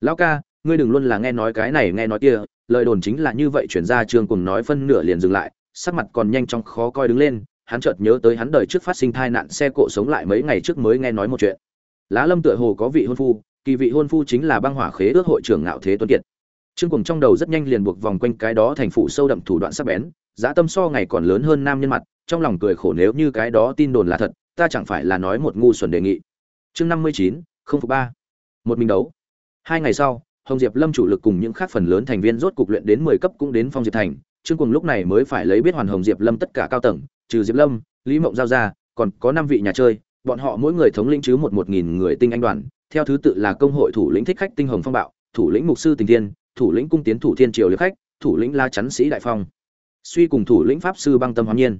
Lão ca, ngươi đừng luôn là nghe nói cái này, nghe nói kia. Lời đồn chính là như vậy, chuyển ra trương cùng nói phân nửa liền dừng lại, sắc mặt còn nhanh chóng khó coi đứng lên hắn chợt nhớ tới hắn đời trước phát sinh tai nạn xe cộ sống lại mấy ngày trước mới nghe nói một chuyện. Lá lâm tựa hồ có vị hôn phu, kỳ vị hôn phu chính là băng hỏa khế ước hội trưởng ngạo thế tuấn kiệt. Trương Cuồng trong đầu rất nhanh liền buộc vòng quanh cái đó thành phụ sâu đậm thủ đoạn sắc bén, giá tâm so ngày còn lớn hơn nam nhân mặt, trong lòng cười khổ nếu như cái đó tin đồn là thật, ta chẳng phải là nói một ngu xuẩn đề nghị. Chương năm mươi chín, không phục ba. Một mình đấu. Hai ngày sau, hồng diệp lâm chủ lực cùng những khác phần lớn thành viên rốt cục luyện đến mười cấp cũng đến phong diệp thành trương Cuồng lúc này mới phải lấy biết hoàn hồng diệp lâm tất cả cao tầng, trừ diệp lâm, lý mộng giao ra, còn có năm vị nhà chơi, bọn họ mỗi người thống lĩnh chứ một một nghìn người tinh anh đoàn, theo thứ tự là công hội thủ lĩnh thích khách tinh hồng phong bạo, thủ lĩnh mục sư tình thiên, thủ lĩnh cung tiến thủ thiên triều liệt khách, thủ lĩnh la chắn sĩ đại phong, suy cùng thủ lĩnh pháp sư băng tâm hoàn nhiên.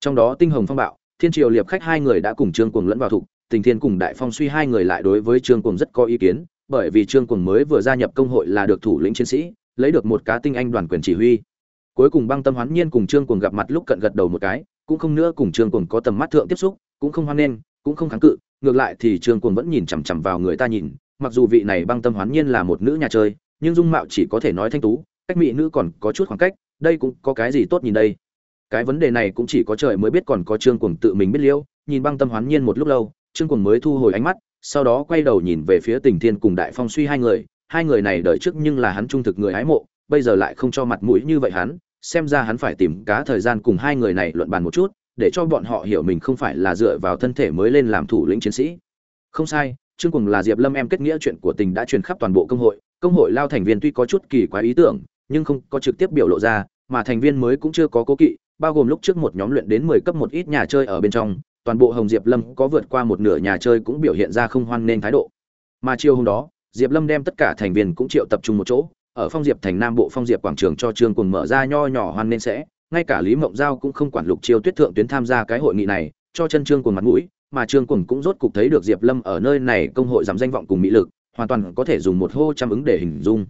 Trong đó tinh hồng phong bạo, thiên triều liệp khách hai người đã cùng trương cuồng lẫn vào thủ tình thiên cùng đại phong suy hai người lại đối với trương cuồng rất có ý kiến, bởi vì trương cuồng mới vừa gia nhập công hội là được thủ lĩnh chiến sĩ, lấy được một cá tinh anh đoàn quyền chỉ huy cuối cùng băng tâm hoán nhiên cùng trương cuồng gặp mặt lúc cận gật đầu một cái, cũng không nữa cùng trương cuồng có tầm mắt thượng tiếp xúc, cũng không hoan nghênh, cũng không kháng cự, ngược lại thì trương cuồng vẫn nhìn chằm chằm vào người ta nhìn, mặc dù vị này băng tâm hoán nhiên là một nữ nhà chơi, nhưng dung mạo chỉ có thể nói thanh tú, cách mỹ nữ còn có chút khoảng cách, đây cũng có cái gì tốt nhìn đây? Cái vấn đề này cũng chỉ có trời mới biết còn có trương cuồng tự mình biết liễu nhìn băng tâm hoán nhiên một lúc lâu, trương cuồng mới thu hồi ánh mắt, sau đó quay đầu nhìn về phía tình thiên cùng đại phong suy hai người hai người này đợi trước nhưng là hắn trung thực người hái mộ bây giờ lại không cho mặt mũi như vậy hắn, xem ra hắn phải tìm cá thời gian cùng hai người này luận bàn một chút, để cho bọn họ hiểu mình không phải là dựa vào thân thể mới lên làm thủ lĩnh chiến sĩ. Không sai, trương cùng là diệp lâm em kết nghĩa chuyện của tình đã truyền khắp toàn bộ công hội công hội lao thành viên tuy có chút kỳ quái ý tưởng, nhưng không có trực tiếp biểu lộ ra, mà thành viên mới cũng chưa có cố kỵ, bao gồm lúc trước một nhóm luyện đến mười cấp một ít nhà chơi ở bên trong, toàn bộ hồng diệp lâm có vượt qua một nửa nhà chơi cũng biểu hiện ra không hoan nên thái độ. Mà chiều hôm đó, diệp lâm đem tất cả thành viên cũng triệu tập trung một chỗ ở phong diệp thành nam bộ phong diệp quảng trường cho trương cùng mở ra nho nhỏ hoan nên sẽ, ngay cả lý mộng giao cũng không quản lục chiêu tuyết thượng tuyến tham gia cái hội nghị này, cho chân trương cùng mặt mũi, mà trương cùng cũng rốt cục thấy được diệp lâm ở nơi này công hội giảm danh vọng cùng mỹ lực, hoàn toàn có thể dùng một hô trăm ứng để hình dung.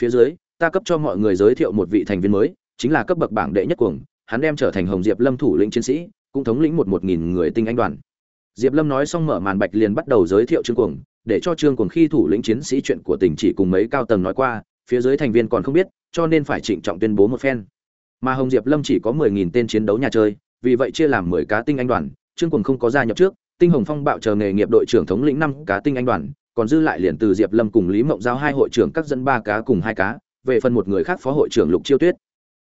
Phía dưới, ta cấp cho mọi người giới thiệu một vị thành viên mới, chính là cấp bậc bảng đệ nhất cuồng, hắn đem trở thành hồng diệp lâm thủ lĩnh chiến sĩ, cũng thống lĩnh một một nghìn người tinh anh đoàn. Diệp lâm nói xong mở màn bạch liền bắt đầu giới thiệu trương cuồng, để cho trương cuồng khi thủ lĩnh chiến sĩ chuyện của tỉnh chỉ cùng mấy cao tầng nói qua phía dưới thành viên còn không biết, cho nên phải trịnh trọng tuyên bố một phen. Mà hồng diệp lâm chỉ có mười nghìn tên chiến đấu nhà chơi, vì vậy chia làm mười cá tinh anh đoàn, trương cuồng không có gia nhập trước, tinh hồng phong bạo chờ nghề nghiệp đội trưởng thống lĩnh năm cá tinh anh đoàn, còn dư lại liền từ diệp lâm cùng lý mộng giao hai hội trưởng các dẫn ba cá cùng hai cá, về phần một người khác phó hội trưởng lục chiêu tuyết.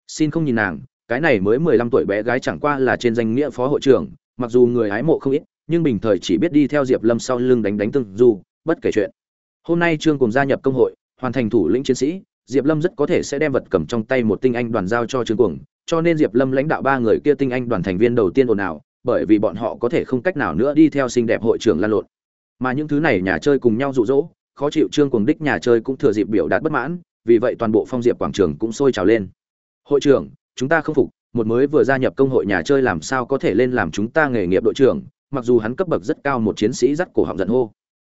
Xin không nhìn nàng, cái này mới mười lăm tuổi bé gái chẳng qua là trên danh nghĩa phó hội trưởng, mặc dù người hái mộ không ít, nhưng bình thời chỉ biết đi theo diệp lâm sau lưng đánh đánh từng dù bất kể chuyện. Hôm nay trương cùng gia nhập công hội hoàn thành thủ lĩnh chiến sĩ, diệp lâm rất có thể sẽ đem vật cầm trong tay một tinh anh đoàn giao cho trương cuồng, cho nên diệp lâm lãnh đạo ba người kia tinh anh đoàn thành viên đầu tiên ồn ào, bởi vì bọn họ có thể không cách nào nữa đi theo xinh đẹp hội trưởng lan lộn. Mà những thứ này nhà chơi cùng nhau rụ rỗ khó chịu trương cuồng đích nhà chơi cũng thừa dịp biểu đạt bất mãn, vì vậy toàn bộ phong diệp quảng trường cũng sôi trào lên. Hội trưởng, chúng ta không phục, một mới vừa gia nhập công hội nhà chơi làm sao có thể lên làm chúng ta nghề nghiệp đội trưởng? Mặc dù hắn cấp bậc rất cao một chiến sĩ dắt cổ họng giận hô.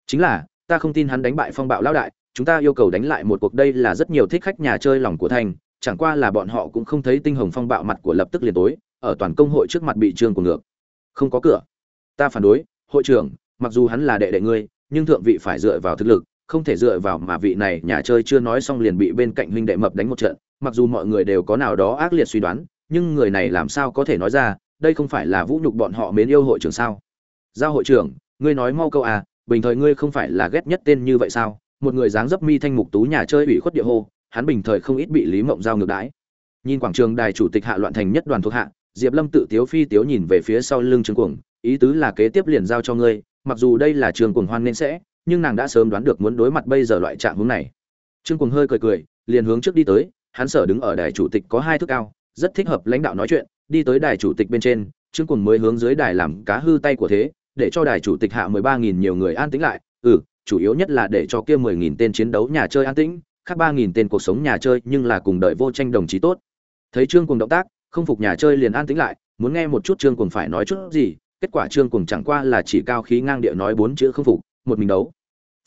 Chính là, ta không tin hắn đánh bại phong bạo lão đại chúng ta yêu cầu đánh lại một cuộc đây là rất nhiều thích khách nhà chơi lòng của thành, chẳng qua là bọn họ cũng không thấy tinh hồng phong bạo mặt của lập tức liền tối, ở toàn công hội trước mặt bị trương của ngược. Không có cửa. Ta phản đối, hội trưởng, mặc dù hắn là đệ đệ ngươi, nhưng thượng vị phải dựa vào thực lực, không thể dựa vào mà vị này nhà chơi chưa nói xong liền bị bên cạnh huynh đệ mập đánh một trận, mặc dù mọi người đều có nào đó ác liệt suy đoán, nhưng người này làm sao có thể nói ra, đây không phải là vũ nhục bọn họ mến yêu hội trưởng sao? Giao hội trưởng, ngươi nói mau câu à bình thời ngươi không phải là ghét nhất tên như vậy sao? Một người dáng dấp mi thanh mục tú nhà chơi ủy khuất địa hô, hắn bình thời không ít bị lý mộng giao ngược đãi. Nhìn quảng trường đài chủ tịch hạ loạn thành nhất đoàn thuộc hạ, diệp lâm tự tiếu phi tiếu nhìn về phía sau lưng trương cuồng, ý tứ là kế tiếp liền giao cho ngươi, mặc dù đây là trường cuồng hoan nên sẽ, nhưng nàng đã sớm đoán được muốn đối mặt bây giờ loại trạng hướng này. Trương cuồng hơi cười cười, liền hướng trước đi tới, hắn sở đứng ở đài chủ tịch có hai thước cao, rất thích hợp lãnh đạo nói chuyện, đi tới đài chủ tịch bên trên, trương cuồng mới hướng dưới đài làm cá hư tay của thế, để cho đài chủ tịch hạ mười ba nghìn nhiều người an tĩnh lại ừ chủ yếu nhất là để cho kia mười nghìn tên chiến đấu nhà chơi an tĩnh, khác ba nghìn tên cuộc sống nhà chơi nhưng là cùng đợi vô tranh đồng chí tốt. Thấy trương cuồng động tác, không phục nhà chơi liền an tĩnh lại, muốn nghe một chút trương cuồng phải nói chút gì, kết quả trương cuồng chẳng qua là chỉ cao khí ngang địa nói bốn chữ không phục, một mình đấu.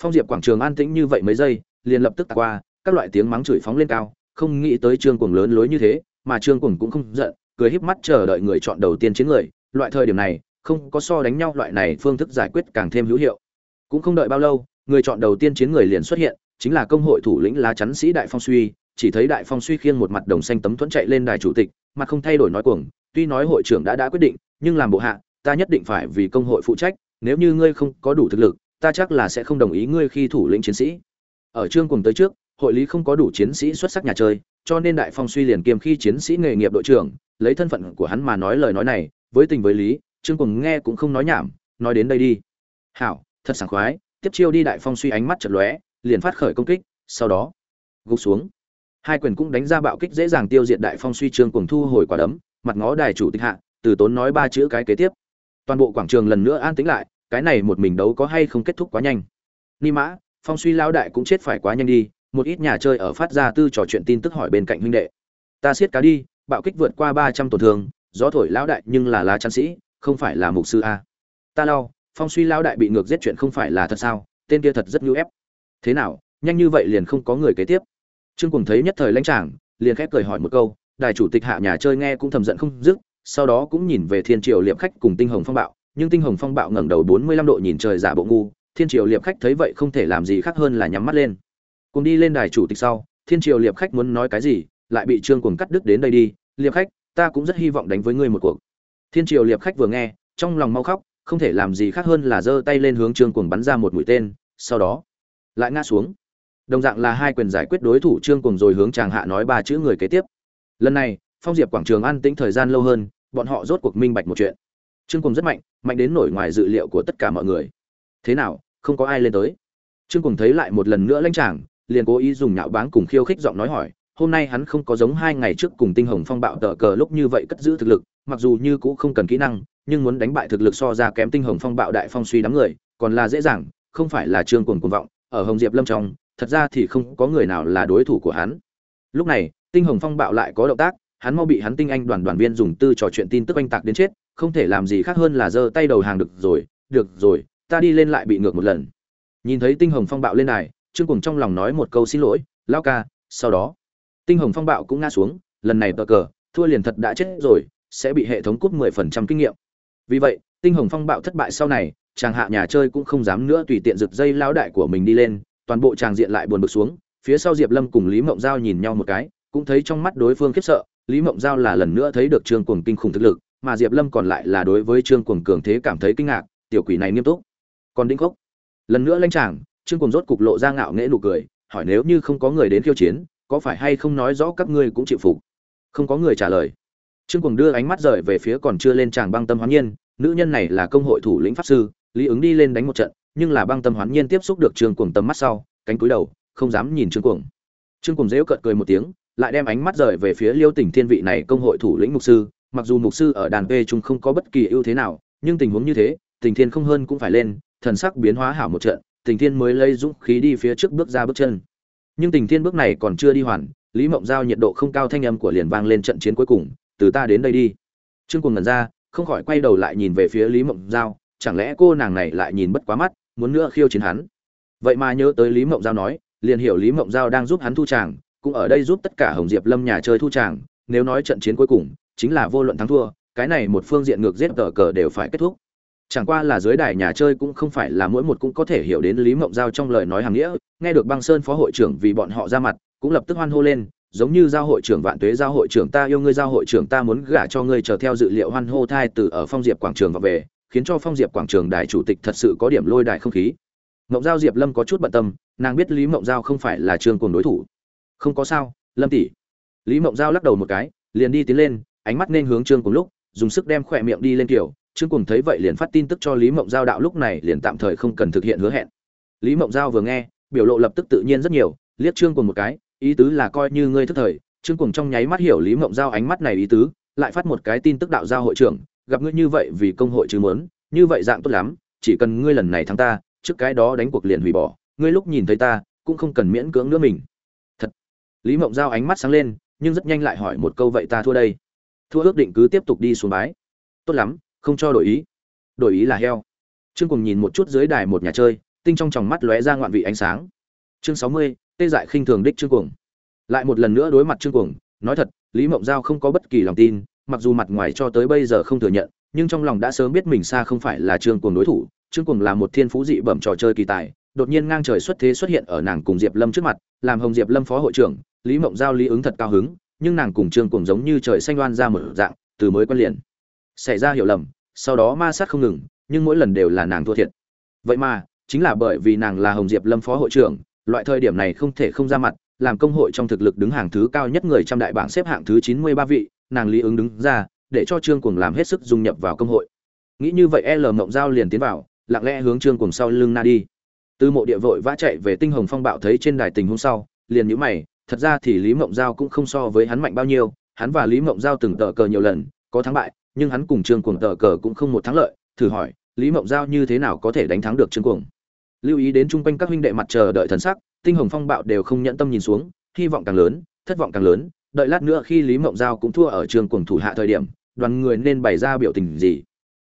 Phong diệp quảng trường an tĩnh như vậy mấy giây, liền lập tức tạt qua, các loại tiếng mắng chửi phóng lên cao, không nghĩ tới trương cuồng lớn lối như thế, mà trương cuồng cũng không giận, cười híp mắt chờ đợi người chọn đầu tiên chiến người, loại thời điểm này, không có so đánh nhau loại này phương thức giải quyết càng thêm hữu hiệu cũng không đợi bao lâu, người chọn đầu tiên chiến người liền xuất hiện, chính là công hội thủ lĩnh lá chắn sĩ đại phong suy. Chỉ thấy đại phong suy khiêng một mặt đồng xanh tấm thuẫn chạy lên đài chủ tịch, mặt không thay đổi nói cuồng, tuy nói hội trưởng đã đã quyết định, nhưng làm bộ hạ, ta nhất định phải vì công hội phụ trách, nếu như ngươi không có đủ thực lực, ta chắc là sẽ không đồng ý ngươi khi thủ lĩnh chiến sĩ. Ở trương cùng tới trước, hội lý không có đủ chiến sĩ xuất sắc nhà chơi, cho nên đại phong suy liền kiêm khi chiến sĩ nghề nghiệp đội trưởng, lấy thân phận của hắn mà nói lời nói này, với tình với lý, trương cùng nghe cũng không nói nhảm, nói đến đây đi. Hảo thật sảng khoái, tiếp chiêu đi đại phong suy ánh mắt chật lóe, liền phát khởi công kích, sau đó, gục xuống. Hai quyền cũng đánh ra bạo kích dễ dàng tiêu diệt đại phong suy trương cùng thu hồi quả đấm, mặt ngó đài chủ tịch hạ, từ tốn nói ba chữ cái kế tiếp. Toàn bộ quảng trường lần nữa an tĩnh lại, cái này một mình đấu có hay không kết thúc quá nhanh. Ni mã, phong suy lão đại cũng chết phải quá nhanh đi, một ít nhà chơi ở phát ra tư trò chuyện tin tức hỏi bên cạnh huynh đệ. Ta siết cá đi, bạo kích vượt qua ba trăm tổn thương, gió thổi lão đại nhưng là lá chăn sĩ, không phải là mục sư a. Ta lau phong suy lao đại bị ngược giết chuyện không phải là thật sao? Tên kia thật rất nhu ép. Thế nào, nhanh như vậy liền không có người kế tiếp? Trương cùng thấy nhất thời lãnh trảng liền khép cười hỏi một câu, đài chủ tịch hạ nhà chơi nghe cũng thầm giận không dứt, sau đó cũng nhìn về thiên triều liệp khách cùng tinh hồng phong bạo, nhưng tinh hồng phong bạo ngẩng đầu bốn mươi lăm độ nhìn trời giả bộ ngu, thiên triều liệp khách thấy vậy không thể làm gì khác hơn là nhắm mắt lên. Cùng đi lên đài chủ tịch sau, thiên triều liệp khách muốn nói cái gì, lại bị trương cùng cắt đứt đến đây đi, liệp khách, ta cũng rất hy vọng đánh với ngươi một cuộc. Thiên triều liệp khách vừa nghe, trong lòng mau khóc không thể làm gì khác hơn là giơ tay lên hướng trương cuồng bắn ra một mũi tên, sau đó, lại ngã xuống. Đồng dạng là hai quyền giải quyết đối thủ trương cuồng rồi hướng chàng hạ nói ba chữ người kế tiếp. Lần này, phong diệp quảng trường an tĩnh thời gian lâu hơn, bọn họ rốt cuộc minh bạch một chuyện. Trương cuồng rất mạnh mạnh đến nổi ngoài dự liệu của tất cả mọi người. Thế nào, không có ai lên tới. Trương cuồng thấy lại một lần nữa lãnh chàng, liền cố ý dùng nhạo báng cùng khiêu khích giọng nói hỏi, hôm nay hắn không có giống hai ngày trước cùng tinh hồng phong bạo tờ cờ lúc như vậy cất giữ thực lực, mặc dù như cũ không cần kỹ năng nhưng muốn đánh bại thực lực so ra kém tinh hồng phong bạo đại phong suy đám người, còn là dễ dàng, không phải là trương cuồng cuồng vọng, ở hồng diệp lâm trong, thật ra thì không có người nào là đối thủ của hắn. Lúc này, tinh hồng phong bạo lại có động tác, hắn mau bị hắn tinh anh đoàn đoàn viên dùng tư trò chuyện tin tức anh tạc đến chết, không thể làm gì khác hơn là giơ tay đầu hàng được rồi được rồi, ta đi lên lại bị ngược một lần. Nhìn thấy tinh hồng phong bạo lên này, trương cuồng trong lòng nói một câu xin lỗi lao ca, sau đó. Tinh hồng phong bạo cũng ngã xuống, lần này bờ cờ, thua liền thật đã chết rồi, sẽ bị hệ thống cúp mười phần trăm kinh nghiệm vì vậy, tinh hồng phong bạo thất bại sau này, chàng hạ nhà chơi cũng không dám nữa tùy tiện rực dây lao đại của mình đi lên, toàn bộ chàng diện lại buồn bực xuống, phía sau diệp lâm cùng lý mộng giao nhìn nhau một cái, cũng thấy trong mắt đối phương khiếp sợ, lý mộng giao là lần nữa thấy được trương cuồng kinh khủng thực lực, mà diệp lâm còn lại là đối với trương cuồng cường thế cảm thấy kinh ngạc, tiểu quỷ này nghiêm túc. Còn đinh khốc? Lần nữa lanh chàng, trương cuồng rốt cục lộ ra ngạo nghễ nụ cười, hỏi nếu như không có người đến khiêu chiến, có phải hay không nói rõ các ngươi cũng chịu phục? Không có người trả lời trương cuồng đưa ánh mắt rời về phía còn chưa lên tràng băng tâm hoán nhiên, nữ nhân này là công hội thủ lĩnh pháp sư, lý ứng đi lên đánh một trận, nhưng là băng tâm hoán nhiên tiếp xúc được trương cuồng tầm mắt sau, cánh cúi đầu, không dám nhìn trương cuồng. Trương cuồng dễu cợt cười một tiếng, lại đem ánh mắt rời về phía liêu tỉnh thiên vị này công hội thủ lĩnh mục sư, mặc dù mục sư ở đàn p trung không có bất kỳ ưu thế nào, nhưng tình huống như thế tình thiên không hơn cũng phải lên, thần sắc biến hóa hảo một trận tình thiên mới lấy dũng khí đi phía trước bước ra bước chân. Nhưng tình thiên bước này còn chưa đi hoàn, lý mộng giao nhiệt độ không cao thanh âm của liền vang lên trận chiến cuối cùng từ ta đến đây đi. Trương cuồng ngẩn ra, không khỏi quay đầu lại nhìn về phía lý mộng giao, chẳng lẽ cô nàng này lại nhìn bất quá mắt, muốn nữa khiêu chiến hắn? Vậy mà nhớ tới lý mộng giao nói, liền hiểu lý mộng giao đang giúp hắn thu tràng, cũng ở đây giúp tất cả hồng diệp lâm nhà chơi thu tràng, nếu nói trận chiến cuối cùng, chính là vô luận thắng thua, cái này một phương diện ngược giết tờ cờ đều phải kết thúc. Chẳng qua là dưới đài nhà chơi cũng không phải là mỗi một cũng có thể hiểu đến lý mộng giao trong lời nói hàng nghĩa, nghe được băng sơn phó hội trưởng vì bọn họ ra mặt, cũng lập tức hoan hô lên giống như giao hội trưởng vạn tuế giao hội trưởng ta yêu ngươi, giao hội trưởng ta muốn gả cho ngươi, chờ theo dự liệu hoan hô thai từ ở phong diệp quảng trường và về, khiến cho phong diệp quảng trường đại chủ tịch thật sự có điểm lôi đài không khí. Mộng giao diệp lâm có chút bận tâm, nàng biết lý mộng giao không phải là trương cùng đối thủ. Không có sao, lâm tỷ. Lý mộng giao lắc đầu một cái, liền đi tiến lên, ánh mắt nên hướng trương cùng lúc, dùng sức đem khỏe miệng đi lên kiểu. Trương cùng thấy vậy liền phát tin tức cho lý mộng giao đạo lúc này liền tạm thời không cần thực hiện hứa hẹn. Lý mộng giao vừa nghe, biểu lộ lập tức tự nhiên rất nhiều, liếc trương cùng một cái ý tứ là coi như ngươi thức thời, trương cùng trong nháy mắt hiểu lý mộng giao ánh mắt này ý tứ, lại phát một cái tin tức đạo giao hội trưởng, gặp ngươi như vậy vì công hội chứ muốn như vậy dạng tốt lắm, chỉ cần ngươi lần này thắng ta, trước cái đó đánh cuộc liền hủy bỏ, ngươi lúc nhìn thấy ta, cũng không cần miễn cưỡng nữa mình. Thật. Lý mộng giao ánh mắt sáng lên, nhưng rất nhanh lại hỏi một câu vậy ta thua đây? Thua ước định cứ tiếp tục đi xuống bái. Tốt lắm, không cho đổi ý. Đổi ý là heo. Trương cùng nhìn một chút dưới đài một nhà chơi, tinh trong tròng mắt lóe ra ngoạn vị ánh sáng. Chương sáu mươi tê dại khinh thường đích trương cuồng. Lại một lần nữa đối mặt trương cuồng, nói thật, lý mộng giao không có bất kỳ lòng tin, mặc dù mặt ngoài cho tới bây giờ không thừa nhận, nhưng trong lòng đã sớm biết mình xa không phải là trương cuồng đối thủ. Trương cuồng là một thiên phú dị bẩm trò chơi kỳ tài, đột nhiên ngang trời xuất thế xuất hiện ở nàng cùng diệp lâm trước mặt, làm hồng diệp lâm phó hội trưởng, lý mộng giao lý ứng thật cao hứng, nhưng nàng cùng trương cuồng giống như trời xanh loan ra một dạng, từ mới quen liền. Xảy ra hiểu lầm, sau đó ma sát không ngừng, nhưng mỗi lần đều là nàng thua thiệt. Vậy mà, chính là bởi vì nàng là hồng diệp lâm phó hội trưởng loại thời điểm này không thể không ra mặt, làm công hội trong thực lực đứng hàng thứ cao nhất người trăm đại bảng xếp hạng thứ chín mươi ba vị, nàng lý ứng đứng ra, để cho trương cuồng làm hết sức dung nhập vào công hội. Nghĩ như vậy l mộng giao liền tiến vào, lặng lẽ hướng trương cuồng sau lưng na đi. Từ mộ địa vội vã chạy về tinh hồng phong bạo thấy trên đài tình hôm sau, liền nhíu mày, thật ra thì lý mộng giao cũng không so với hắn mạnh bao nhiêu, hắn và lý mộng giao từng tờ cờ nhiều lần, có thắng bại, nhưng hắn cùng trương cuồng tờ cờ cũng không một thắng lợi, thử hỏi, lý mộng giao như thế nào có thể đánh thắng được trương cuồng? Lưu ý đến chung quanh các huynh đệ mặt chờ đợi thần sắc, tinh hồng phong bạo đều không nhẫn tâm nhìn xuống, hy vọng càng lớn, thất vọng càng lớn, đợi lát nữa khi lý mộng giao cũng thua ở trường cuồng thủ hạ thời điểm, đoàn người nên bày ra biểu tình gì.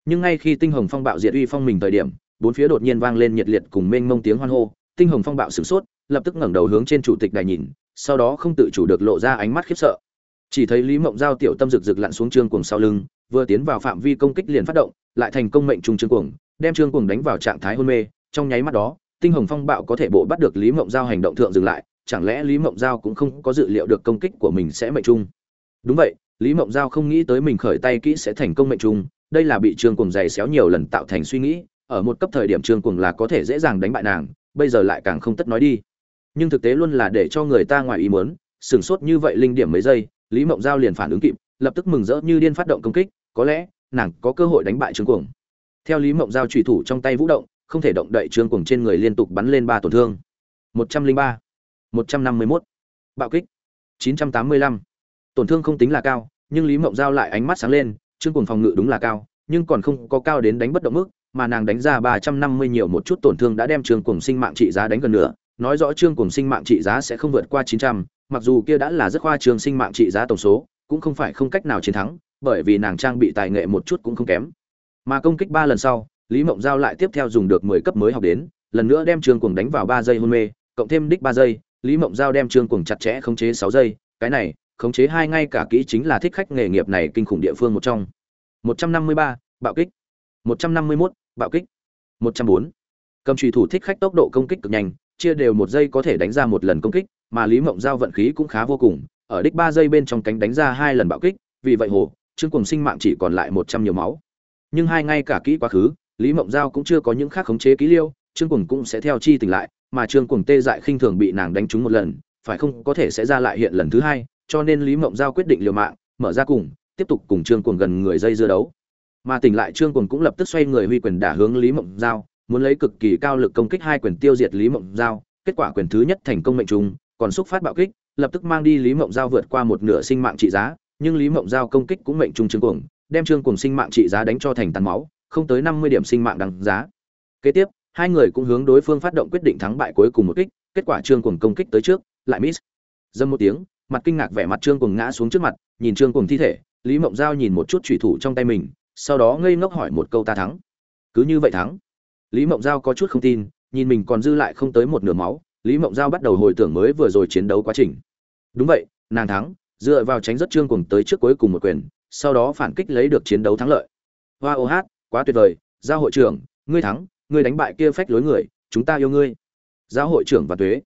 Nhưng ngay khi tinh hồng phong bạo diệt uy phong mình thời điểm, bốn phía đột nhiên vang lên nhiệt liệt cùng mênh mông tiếng hoan hô, tinh hồng phong bạo sửng sốt, lập tức ngẩng đầu hướng trên chủ tịch đài nhìn, sau đó không tự chủ được lộ ra ánh mắt khiếp sợ. Chỉ thấy lý mộng giao tiểu tâm rực rực lặn xuống trương cuồng sau lưng, vừa tiến vào phạm vi công kích liền phát động, lại thành công mệnh trùng trương cuồng, đem trương cuồng đánh vào trạng thái hôn mê trong nháy mắt đó, tinh hồng phong bạo có thể bộ bắt được lý mộng giao hành động thượng dừng lại, chẳng lẽ lý mộng giao cũng không có dự liệu được công kích của mình sẽ mệnh trung? Đúng vậy, lý mộng giao không nghĩ tới mình khởi tay kỹ sẽ thành công mệnh trung, đây là bị trương cuồng dày xéo nhiều lần tạo thành suy nghĩ, ở một cấp thời điểm trương cuồng là có thể dễ dàng đánh bại nàng, bây giờ lại càng không tất nói đi. Nhưng thực tế luôn là để cho người ta ngoài ý muốn sửng sốt như vậy linh điểm mấy giây, lý mộng giao liền phản ứng kịp, lập tức mừng rỡ như điên phát động công kích, có lẽ nàng có cơ hội đánh bại trương cuồng. Theo lý mộng giao trùy thủ trong tay vũ động không thể động đậy trương cuồng trên người liên tục bắn lên ba tổn thương. một trăm linh ba, một trăm năm mươi mốt, bạo kích, chín trăm tám mươi lăm. Tổn thương không tính là cao, nhưng lý mộng giao lại ánh mắt sáng lên, trương cuồng phòng ngự đúng là cao, nhưng còn không có cao đến đánh bất động mức, mà nàng đánh ra ba trăm năm mươi nhiều một chút tổn thương đã đem trương cuồng sinh mạng trị giá đánh gần nửa. Nói rõ trương cuồng sinh mạng trị giá sẽ không vượt qua chín trăm, mặc dù kia đã là rất khoa trường sinh mạng trị giá tổng số, cũng không phải không cách nào chiến thắng, bởi vì nàng trang bị tài nghệ một chút cũng không kém. Mà công kích ba lần sau lý mộng giao lại tiếp theo dùng được mười cấp mới học đến lần nữa đem trương cuồng đánh vào ba giây hôn mê cộng thêm đích ba giây lý mộng giao đem trương cuồng chặt chẽ khống chế sáu giây cái này khống chế hai ngay cả kỹ chính là thích khách nghề nghiệp này kinh khủng địa phương một trong. một trăm năm mươi ba bạo kích. một trăm năm mươi 151, bạo kích. một trăm bốn cầm trùy thủ thích khách tốc độ công kích cực nhanh chia đều một giây có thể đánh ra một lần công kích mà lý mộng giao vận khí cũng khá vô cùng ở đích ba giây bên trong cánh đánh ra hai lần bạo kích vì vậy hồ trương Cuồng sinh mạng chỉ còn lại một trăm nhiều máu. Nhưng hai ngay cả kỹ quá khứ lý mộng giao cũng chưa có những khác khống chế ký liêu, trương cùng cũng sẽ theo chi tỉnh lại, mà trương cùng tê dại khinh thường bị nàng đánh trúng một lần, phải không, có thể sẽ ra lại hiện lần thứ hai, cho nên lý mộng giao quyết định liều mạng, mở ra cùng, tiếp tục cùng trương cùng gần người dây dưa đấu. Mà tỉnh lại trương cùng cũng lập tức xoay người huy quyền đả hướng lý mộng giao, muốn lấy cực kỳ cao lực công kích hai quyền tiêu diệt lý mộng giao, kết quả quyền thứ nhất thành công mệnh trùng còn xúc phát bạo kích, lập tức mang đi lý mộng giao vượt qua một nửa sinh mạng trị giá, nhưng lý mộng giao công kích cũng mệnh trùng trương cuồng, đem trương cùng sinh mạng trị giá đánh cho thành tàn máu không tới năm mươi điểm sinh mạng đằng giá. Kế tiếp, hai người cũng hướng đối phương phát động quyết định thắng bại cuối cùng một kích, kết quả trương cuồng công kích tới trước, lại miss. Dâm một tiếng, mặt kinh ngạc vẻ mặt trương cuồng ngã xuống trước mặt, nhìn trương cuồng thi thể, lý mộng giao nhìn một chút thủy thủ trong tay mình, sau đó ngây ngốc hỏi một câu ta thắng. Cứ như vậy thắng. Lý mộng giao có chút không tin, nhìn mình còn dư lại không tới một nửa máu, lý mộng giao bắt đầu hồi tưởng mới vừa rồi chiến đấu quá trình. Đúng vậy, nàng thắng, dựa vào tránh rất trương cuồng tới trước cuối cùng một quyền, sau đó phản kích lấy được chiến đấu thắng lợi. Hoa ô hát quá tuyệt vời giao hội trưởng ngươi thắng ngươi đánh bại kia phách lối người chúng ta yêu ngươi. Giáo hội trưởng và tuế.